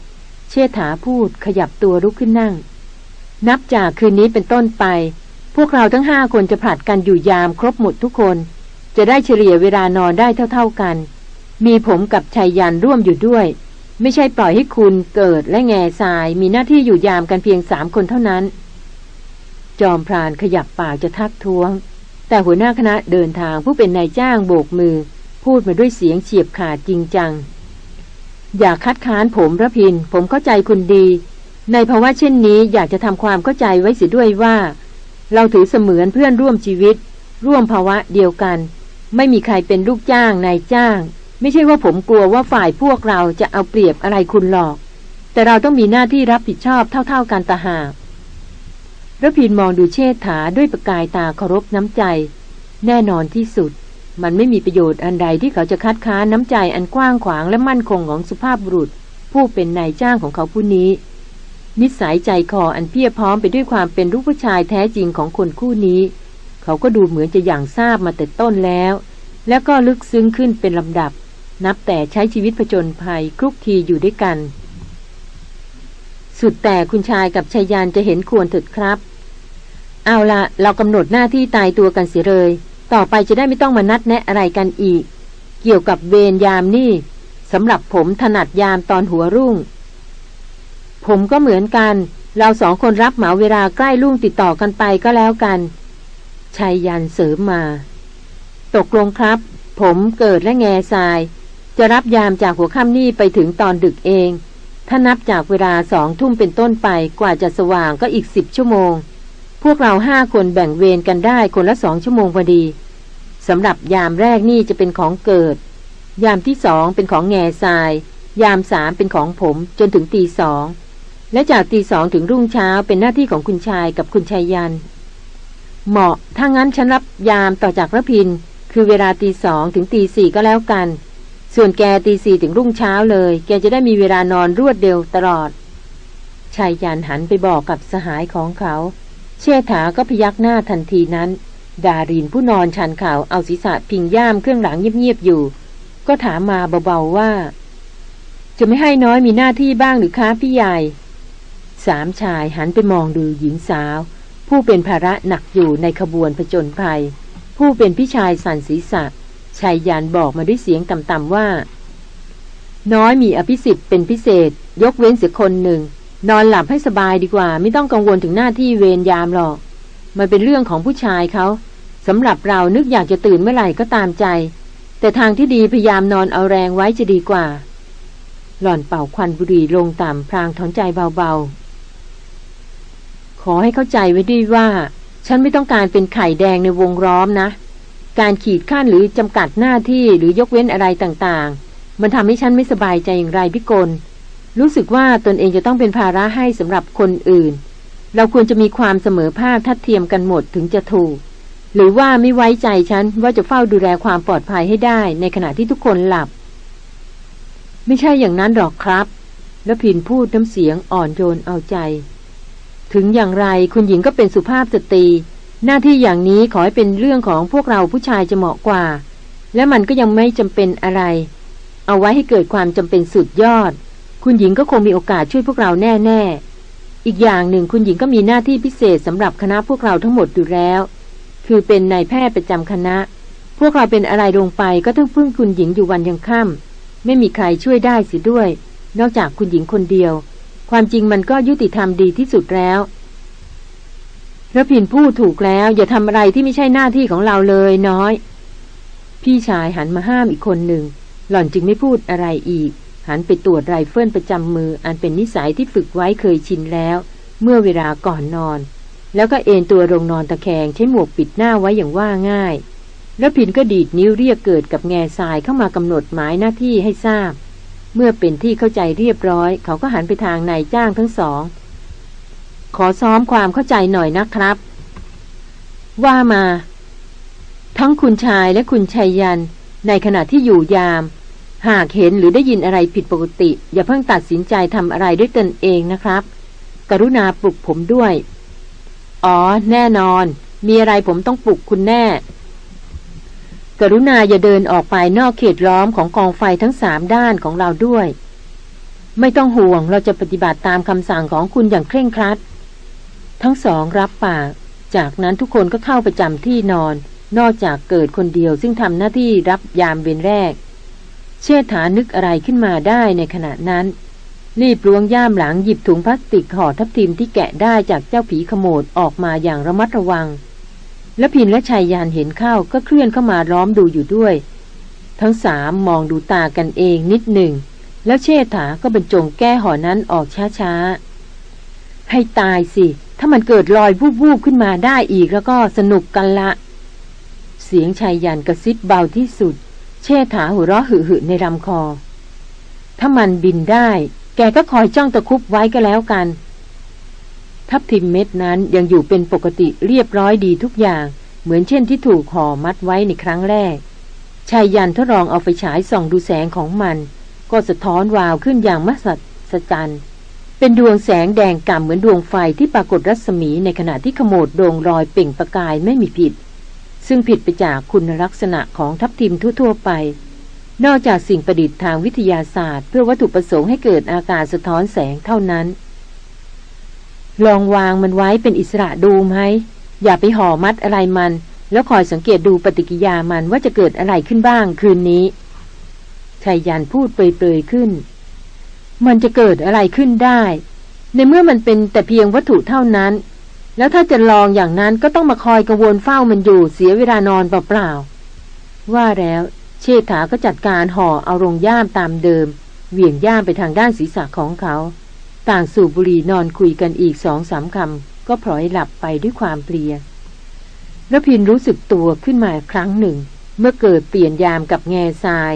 เชษฐาพูดขยับตัวลุกขึ้นนั่ง นับจากคืนนี้เป็นต้นไป พวกเราทั้งห้าคนจะผลัดกันอยู่ยามครบหมดทุกคน จะได้เฉลี่ยเวลานอนได้เท่า ๆกัน มีผมกับชายยันร่วมอยู่ด้วย ไม่ใช่ปล่อยให้คุณเกิดและแง่ทรายมีหน้าที่อยู่ยามกันเพียงสามคนเท่านั้น จอมพรานขยับปากจะทักท้วง แต่หัวหน้าคณะเดินทางผู้เป็นนายจ้างโบกมือ พูดมาด้วยเสียงเฉียบขาดจริงจัง อย่าคัดค้านผมพระพิน ผมเข้าใจคุณดี ในภาวะเช่นนี้อยากจะทำความเข้าใจไว้เสียด้วยว่า เราถือเสมือนเพื่อนร่วมชีวิต ร่วมภาวะเดียวกัน ไม่มีใครเป็นลูกจ้างนายจ้าง ไม่ใช่ว่าผมกลัวว่าฝ่ายพวกเราจะเอาเปรียบอะไรคุณหรอก แต่เราต้องมีหน้าที่รับผิดชอบเท่า ๆกันตาหากระพินมองดูเชษฐาด้วยประกายตาเคารพน้ำใจ แน่นอนที่สุด มันไม่มีประโยชน์อันใดที่เขาจะคัดค้านน้ำใจอันกว้างขวางและมั่นคงของสุภาพบุรุษ ผู้เป็นนายจ้างของเขาผู้นี้ นิสัยใจคออันเพียบพร้อมไปด้วยความเป็นลูกผู้ชายแท้จริงของคนคู่นี้ เขาก็ดูเหมือนจะอย่างทราบมาแต่ต้นแล้ว แล้วก็ลึกซึ้งขึ้นเป็นลำดับ นับแต่ใช้ชีวิตผจญภัยคลุกคลีอยู่ด้วยกัน สุดแต่คุณชายกับชายยานจะเห็นควรเถิดครับ เอาละเรากำหนดหน้าที่ตายตัวกันเสียเลย ต่อไปจะได้ไม่ต้องมานัดแนะอะไรกันอีก เกี่ยวกับเวรยามนี่สำหรับผมถนัดยามตอนหัวรุ่ง ผมก็เหมือนกัน เราสองคนรับเหมาเวลาใกล้รุ่งติดต่อกันไปก็แล้วกันชายยันเสริมมา ตกลงครับ ผมเกิดและแง่ทราย จะรับยามจากหัวค่ำนี่ไปถึงตอนดึกเอง ถ้านับจากเวลาสองทุ่มเป็นต้นไปกว่าจะสว่างก็อีกสิบชั่วโมง พวกเราห้าคนแบ่งเวรกันได้คนละสองชั่วโมงพอดีสำหรับยามแรกนี่จะเป็นของเกิด ยามที่สองเป็นของแง่ทราย ยามสามเป็นของผมจนถึงตีสอง และจากตีสองถึงรุ่งเช้าเป็นหน้าที่ของคุณชายกับคุณชายยัน เหมาะ ถ้างั้นฉันรับยามต่อจากพระพิน คือเวลาตีสองถึงตีสี่ก็แล้วกัน ส่วนแกตีสี่ถึงรุ่งเช้าเลย แกจะได้มีเวลานอนรวดเดียวตลอด ชายยันหันไปบอกกับสหายของเขา เชษฐาก็พยักหน้าทันทีนั้น ดารินผู้นอนชันข่าวเอาศีรษะพิงย่ามเครื่องหลังเงียบๆอยู่ ก็ถามมาเบาๆว่า จะไม่ให้น้อยมีหน้าที่บ้างหรือคะพี่ใหญ่ สามชายหันไปมองดูหญิงสาว ผู้เป็นภาระหนักอยู่ในขบวนผจญภัย ผู้เป็นพี่ชายสันศีษะชายยานบอกมาด้วยเสียงต่ำๆว่า น้อยมีอภิสิทธิ์เป็นพิเศษ ยกเว้นเสียคนหนึ่ง นอนหลับให้สบายดีกว่า ไม่ต้องกังวลถึงหน้าที่เวรยามหรอก มันเป็นเรื่องของผู้ชายเขาสำหรับเรานึกอยากจะตื่นเมื่อไหร่ก็ตามใจ แต่ทางที่ดีพยายามนอนเอาแรงไว้จะดีกว่า หล่อนเป่าควันบุหรี่ลงต่ำพรางถอนใจเบาๆ ขอให้เข้าใจไว้ด้วยว่า ฉันไม่ต้องการเป็นไข่แดงในวงร้อมนะ การขีดขั้นหรือจำกัดหน้าที่หรือยกเว้นอะไรต่างๆ มันทำให้ฉันไม่สบายใจอย่างไรพิกล รู้สึกว่าตนเองจะต้องเป็นภาระให้สำหรับคนอื่น เราควรจะมีความเสมอภาคทัดเทียมกันหมดถึงจะถูก หรือว่าไม่ไว้ใจฉันว่าจะเฝ้าดูแลความปลอดภัยให้ได้ ในขณะที่ทุกคนหลับ ไม่ใช่อย่างนั้นหรอกครับ แล้วพินพูดน้ำเสียงอ่อนโยนเอาใจ ถึงอย่างไรคุณหญิงก็เป็นสุภาพสตรี หน้าที่อย่างนี้ขอให้เป็นเรื่องของพวกเราผู้ชายจะเหมาะกว่า และมันก็ยังไม่จำเป็นอะไร เอาไว้ให้เกิดความจำเป็นสุดยอด คุณหญิงก็คงมีโอกาสช่วยพวกเราแน่ๆ อีกอย่างหนึ่งคุณหญิงก็มีหน้าที่พิเศษสำหรับคณะพวกเราทั้งหมดอยู่แล้ว คือเป็นนายแพทย์ประจำคณะ พวกเราเป็นอะไรลงไปก็ต้องพึ่งคุณหญิงอยู่วันยังค่ำไม่มีใครช่วยได้สียด้วย นอกจากคุณหญิงคนเดียว ความจริงมันก็ยุติธรรมดีที่สุดแล้วรพินทร์พูดถูกแล้ว อย่าทำอะไรที่ไม่ใช่หน้าที่ของเราเลยน้อย พี่ชายหันมาห้ามอีกคนหนึ่ง หล่อนจึงไม่พูดอะไรอีก หันไปตรวจไรเฟิลประจำมือ อันเป็นนิสัยที่ฝึกไว้เคยชินแล้ว เมื่อเวลาก่อนนอน แล้วก็เอนตัวลงนอนตะแคงใช้หมวกปิดหน้าไว้อย่างว่าง่ายรพินทร์ก็ดีดนิ้วเรียกเกิดกับแง่ทรายเข้ามากำหนดหมายหน้าที่ให้ทราบ เมื่อเป็นที่เข้าใจเรียบร้อย เขาก็หันไปทางนายจ้างทั้งสอง ขอซ้อมความเข้าใจหน่อยนะครับ ว่ามา ทั้งคุณชายและคุณชายยัน ในขณะที่อยู่ยาม หากเห็นหรือได้ยินอะไรผิดปกติ อย่าเพิ่งตัดสินใจทำอะไรด้วยตนเองนะครับ กรุณาปลุกผมด้วย อ๋อ แน่นอน มีอะไรผมต้องปลุกคุณแน่ กรุณาอย่าเดินออกไปนอกเขตล้อมของกองไฟทั้งสามด้านของเราด้วย ไม่ต้องห่วงเราจะปฏิบัติตามคำสั่งของคุณอย่างเคร่งครัด ทั้งสองรับปาก จากนั้นทุกคนก็เข้าประจำที่นอน นอกจากเกิดคนเดียวซึ่งทำหน้าที่รับยามเวรแรก เชษฐานึกอะไรขึ้นมาได้ในขณะนั้น รีบล้วงย่ามหลังหยิบถุงพลาสติกห่อทับทิมที่แกะได้จากเจ้าผีขโมดออกมาอย่างระมัดระวัง และพินและชายยานเห็นเข้าก็เคลื่อนเข้ามาล้อมดูอยู่ด้วย ทั้งสามมองดูตากันเองนิดหนึ่ง แล้วเชษฐาก็บรรจงแก้ห่อนั้นออกช้าๆ ให้ตายสิ ถ้ามันเกิดลอยวูบๆขึ้นมาได้อีกแล้วก็สนุกกันละ เสียงชายยันกระซิบเบาที่สุด เช่ถาหัวเราะหึ่ในลำคอ ถ้ามันบินได้ แกก็คอยจ้องตะคุบไว้ก็แล้วกัน ทับทิมเม็ดนั้นยังอยู่เป็นปกติเรียบร้อยดีทุกอย่าง เหมือนเช่นที่ถูกห่อมัดไว้ในครั้งแรกชายยันทดลองเอาไฟฉายส่องดูแสงของมัน ก็สะท้อนวาวขึ้นอย่างมหัศจรรย์เป็นดวงแสงแดงก่ำเหมือนดวงไฟที่ปรากฏรัศมีในขณะที่ขโมดโดงรอยเปล่งประกายไม่มีผิด ซึ่งผิดไปจากคุณลักษณะของทัพทิมทั่วๆไป นอกจากสิ่งประดิษฐ์ทางวิทยาศาสตร์ เพื่อวัตถุประสงค์ให้เกิดอาการสะท้อนแสงเท่านั้น ลองวางมันไว้เป็นอิสระดูไหมอย่าไปห่อมัดอะไรมัน แล้วคอยสังเกตดูปฏิกิยามันว่าจะเกิดอะไรขึ้นบ้างคืนนี้ชายยันพูดเปรยๆขึ้น มันจะเกิดอะไรขึ้นได้ ในเมื่อมันเป็นแต่เพียงวัตถุเท่านั้น แล้วถ้าจะลองอย่างนั้นก็ต้องมาคอยกังวลเฝ้ามันอยู่เสียเวลานอนเปล่าๆว่าแล้วเชษฐาก็จัดการห่อเอาลงย่ามตามเดิม เหวี่ยงย่ามไปทางด้านศีรษะของเขา ต่างสูบบุหรี่นอนคุยกันอีกสองสามคำก็พลอยหลับไปด้วยความเพลียแล้วพินรู้สึกตัวขึ้นมาครั้งหนึ่ง เมื่อเกิดเปลี่ยนยามกับแง่ทราย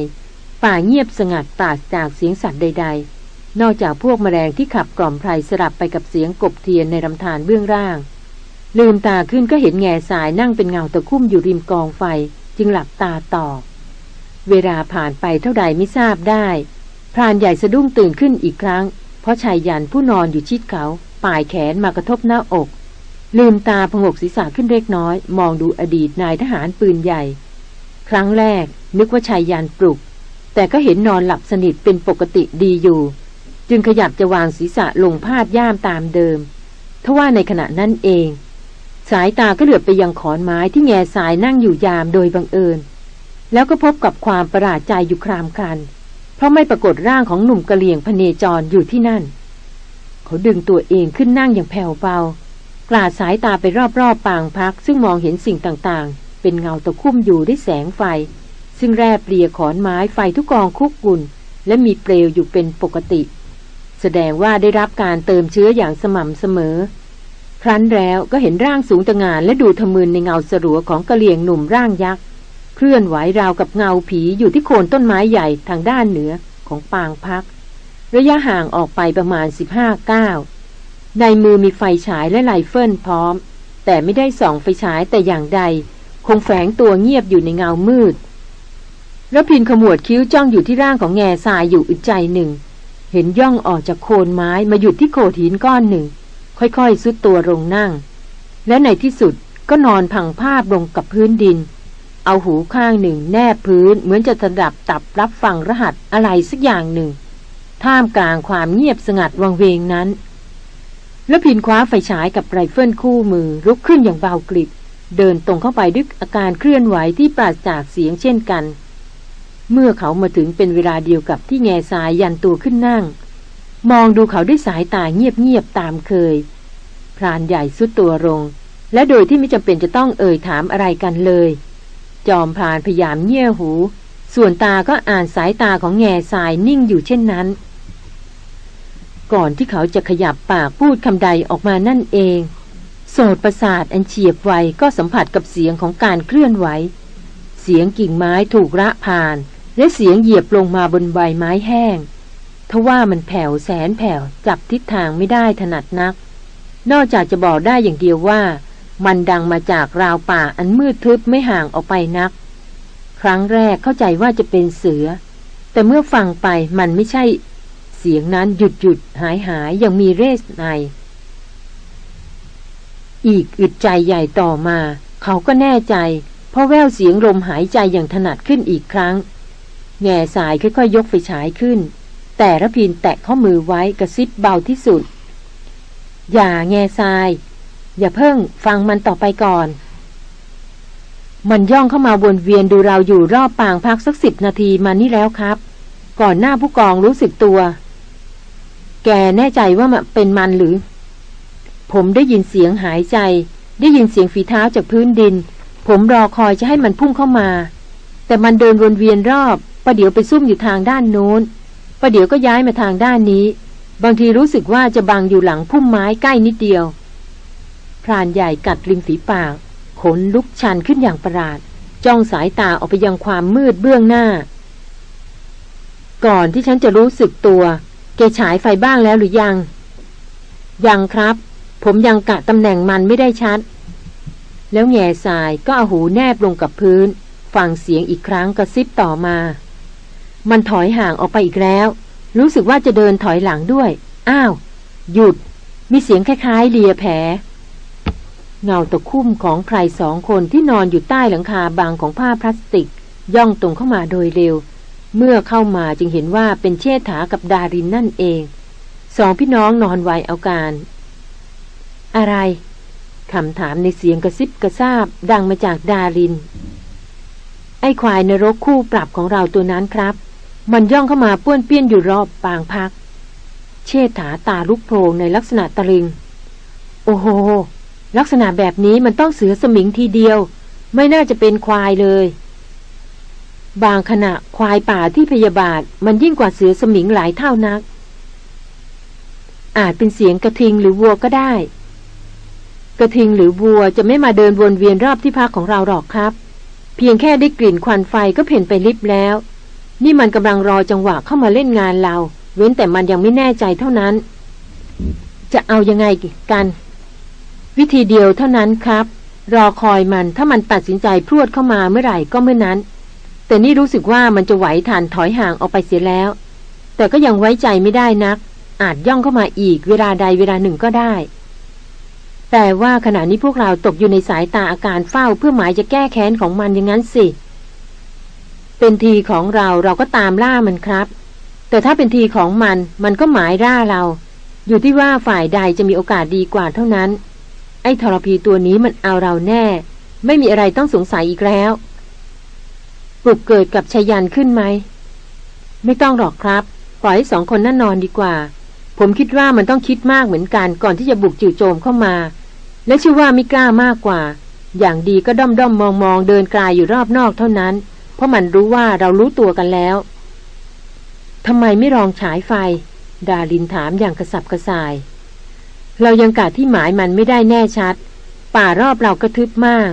ป่าเงียบสงัดปราศจากเสียงสัตว์ใด ๆ นอกจากพวกแมลงที่ขับกล่อมไพรสลับไปกับเสียงกบเทียนในลำธารเบื้องล่าง ลืมตาขึ้นก็เห็นแง่สายนั่งเป็นเงาตะคุ่มอยู่ริมกองไฟ จึงหลับตาต่อ เวลาผ่านไปเท่าใดไม่ทราบได้พรานใหญ่สะดุ้งตื่นขึ้นอีกครั้ง เพราะชายยันผู้นอนอยู่ชิดเขาป่ายแขนมากระทบหน้าอก ลืมตาพงกศีรษะขึ้นเล็กน้อย มองดูอดีตนายทหารปืนใหญ่ ครั้งแรกนึกว่าชายยันปลุก แต่ก็เห็นนอนหลับสนิทเป็นปกติดีอยู่ จึงขยับจะวางศีรษะลงพาดย่ามตามเดิมทว่าในขณะนั้นเอง สายตาก็เหลือบไปยังขอนไม้ที่แง่สายนั่งอยู่ยามโดยบังเอิญ แล้วก็พบกับความประหลาดใจอยู่ครามคัน เพราะไม่ปรากฏร่างของหนุ่มกะเหลี่ยงพเนจรอยู่ที่นั่น เขาดึงตัวเองขึ้นนั่งอย่างแผ่วเบากลาดสายตาไปรอบๆปางพัก ซึ่งมองเห็นสิ่งต่างๆ เป็นเงาตะคุ่มอยู่ด้วยแสงไฟ ซึ่งแรบเรียขอนไม้ไฟทุกกองคุกกุ่นและมีเปลวอยู่เป็นปกติ แสดงว่าได้รับการเติมเชื้ออย่างสม่ำเสมอ ครั้นแล้วก็เห็นร่างสูงตะงานและดูทะมึนในเงาสรัวของกะเหลี่ยงหนุ่มร่างยักษ์ เคลื่อนไหวราวกับเงาผีอยู่ที่โคนต้นไม้ใหญ่ทางด้านเหนือของปางพัก ระยะห่างออกไปประมาณ 15ก้าวในมือมีไฟฉายและไลเฟิลพร้อม แต่ไม่ได้ส่องไฟฉายแต่อย่างใด คงแฝงตัวเงียบอยู่ในเงามืดแล้วพินขมวดคิ้วจ้องอยู่ที่ร่างของแง่ทรายอยู่อึดใจหนึ่ง เห็นย่องออกจากโคนไม้มาหยุดที่โขดหินก้อนหนึ่ง ค่อยๆทรุดตัวลงนั่ง และในที่สุดก็นอนพังพาบลงกับพื้นดิน เอาหูข้างหนึ่งแนบพื้นเหมือนจะสดับตับรับฟังรหัสอะไรสักอย่างหนึ่ง ท่ามกลางความเงียบสงัดวังเวงนั้น รพินทร์คว้าไฟฉายกับไรเฟิลคู่มือลุกขึ้นอย่างเบากริบ เดินตรงเข้าไปด้วยอาการเคลื่อนไหวที่ปราศจากเสียงเช่นกัน เมื่อเขามาถึงเป็นเวลาเดียวกับที่แง่สายยันตัวขึ้นนั่ง มองดูเขาด้วยสายตาเงียบๆตามเคย พรานใหญ่สุดตัวลงและโดยที่ไม่จำเป็นจะต้องเอ่ยถามอะไรกันเลย จอมพรานพยายามเงี่ยหู ส่วนตาก็อ่านสายตาของแง่ทรายนิ่งอยู่เช่นนั้น ก่อนที่เขาจะขยับปากพูดคำใดออกมานั่นเอง โสดประสาทอันเฉียบไวก็สัมผัสกับเสียงของการเคลื่อนไหว เสียงกิ่งไม้ถูกระผ่าน และเสียงเหยียบลงมาบนใบไม้แห้งทว่ามันแผ่วแสนแผ่วจับทิศทางไม่ได้ถนัดนัก นอกจากจะบอกได้อย่างเดียวว่า มันดังมาจากราวป่าอันมืดทึบไม่ห่างออกไปนัก ครั้งแรกเข้าใจว่าจะเป็นเสือ แต่เมื่อฟังไปมันไม่ใช่ เสียงนั้นหยุดหยุดหายหายยังมีเรสใน อีกอึดใจใหญ่ต่อมา เขาก็แน่ใจ เพราะแววเสียงลมหายใจอย่างถนัดขึ้นอีกครั้ง แง่สายค่อยๆยกไฟฉายขึ้น แต่ระพินแตะข้อมือไว้กระซิบเบาที่สุด อย่าแง่ทราย อย่าเพิ่งฟังมันต่อไปก่อน มันย่องเข้ามาวนเวียนดูเราอยู่รอบปางพักสักสิบนาทีมานี่แล้วครับ ก่อนหน้าผู้กองรู้สึกตัว แกแน่ใจว่ามันเป็นมันหรือ ผมได้ยินเสียงหายใจ ได้ยินเสียงฝีเท้าจากพื้นดิน ผมรอคอยจะให้มันพุ่งเข้ามา แต่มันเดินวนเวียนรอบประเดี๋ยวไปซุ่มอยู่ทางด้านโน้นประเดี๋ยวก็ย้ายมาทางด้านนี้ บางทีรู้สึกว่าจะบังอยู่หลังพุ่มไม้ใกล้นิดเดียว พรานใหญ่กัดริมฝีปาก ขนลุกชันขึ้นอย่างประหลาด จ้องสายตาออกไปยังความมืดเบื้องหน้า ก่อนที่ฉันจะรู้สึกตัว แกฉายไฟบ้างแล้วหรือยัง ยังครับ ผมยังกะตำแหน่งมันไม่ได้ชัด แล้วแง่สายก็เอาหูแนบลงกับพื้น ฟังเสียงอีกครั้งกระซิบต่อมา มันถอยห่างออกไปอีกแล้ว รู้สึกว่าจะเดินถอยหลังด้วย อ้าว หยุด มีเสียงคล้ายๆเลียแผล เงาตะคุ่มของใครสองคนที่นอนอยู่ใต้หลังคาบางของผ้าพลาสติก ย่องตรงเข้ามาโดยเร็ว เมื่อเข้ามาจึงเห็นว่าเป็นเชษฐากับดารินนั่นเอง สองพี่น้องนอนไวเอาการ อะไรคำถามในเสียงกระซิบกระซาบ ดังมาจากดาริน ไอ้ควายนรกคู่ปรับของเราตัวนั้นครับ มันย่องเข้ามาป้วนเปี้ยนอยู่รอบปางพัก เชษฐาตาลุกโพลงในลักษณะตะลึง โอ้โห ลักษณะแบบนี้มันต้องเสือสมิงทีเดียว ไม่น่าจะเป็นควายเลย บางขณะควายป่าที่พยาบาทมันยิ่งกว่าเสือสมิงหลายเท่านัก อาจเป็นเสียงกระทิงหรือวัวก็ได้ กระทิงหรือวัวจะไม่มาเดินวนเวียนรอบที่พักของเราหรอกครับ เพียงแค่ได้กลิ่นควันไฟก็เพ่นไปลิบแล้ว นี่มันกำลังรอจังหวะเข้ามาเล่นงานเรา เว้นแต่มันยังไม่แน่ใจเท่านั้น จะเอายังไงกัน วิธีเดียวเท่านั้นครับ รอคอยมันถ้ามันตัดสินใจพรวดเข้ามาเมื่อไหร่ก็เมื่อนั้น แต่นี่รู้สึกว่ามันจะไหวทันถอยห่างออกไปเสียแล้ว แต่ก็ยังไว้ใจไม่ได้นัก อาจย่องเข้ามาอีกเวลาใดเวลาหนึ่งก็ได้ แต่ว่าขณะนี้พวกเราตกอยู่ในสายตาอาการเฝ้าเพื่อหมายจะแก้แค้นของมันอย่างนั้นสิ เป็นทีของเราเราก็ตามล่ามันครับ แต่ถ้าเป็นทีของมันมันก็หมายล่าเรา อยู่ที่ว่าฝ่ายใดจะมีโอกาสดีกว่าเท่านั้น ไอ้ทรพีตัวนี้มันเอาเราแน่ ไม่มีอะไรต้องสงสัยอีกแล้วปลุกเกิดกับชายันขึ้นไหม ไม่ต้องหรอกครับ ปล่อยให้สองคนนั่นนอนดีกว่า ผมคิดว่ามันต้องคิดมากเหมือนกันก่อนที่จะบุกจู่โจมเข้ามา และชื่อว่าไม่กล้ามากกว่า อย่างดีก็ด้อมด้อมมองมองเดินกลายอยู่รอบนอกเท่านั้น เพราะมันรู้ว่าเรารู้ตัวกันแล้วทำไมไม่ลองฉายไฟ ดาลินถามอย่างกระสับกระส่าย เรายังกะที่หมายมันไม่ได้แน่ชัด ป่ารอบเราก็ทึบมาก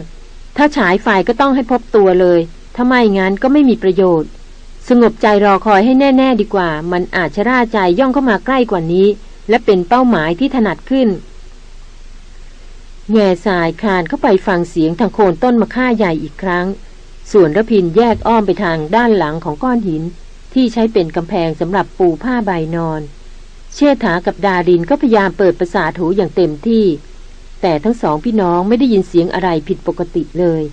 ถ้าฉายไฟก็ต้องให้พบตัวเลยถ้าไม่งั้นก็ไม่มีประโยชน์ สงบใจรอคอยให้แน่ ๆ ดีกว่า มันอาจชะร่าใจย่องเข้ามาใกล้กว่านี้ และเป็นเป้าหมายที่ถนัดขึ้น แง่สายคานเข้าไปฟังเสียงทางโคนต้นมะค่าใหญ่อีกครั้ง ส่วนระพินแยกอ้อมไปทางด้านหลังของก้อนหิน ที่ใช้เป็นกำแพงสำหรับปูผ้าใบนอน เชษฐากับดารินก็พยายามเปิดประสาทหูอย่างเต็มที่ แต่ทั้งสองพี่น้องไม่ได้ยินเสียงอะไรผิดปกติเลย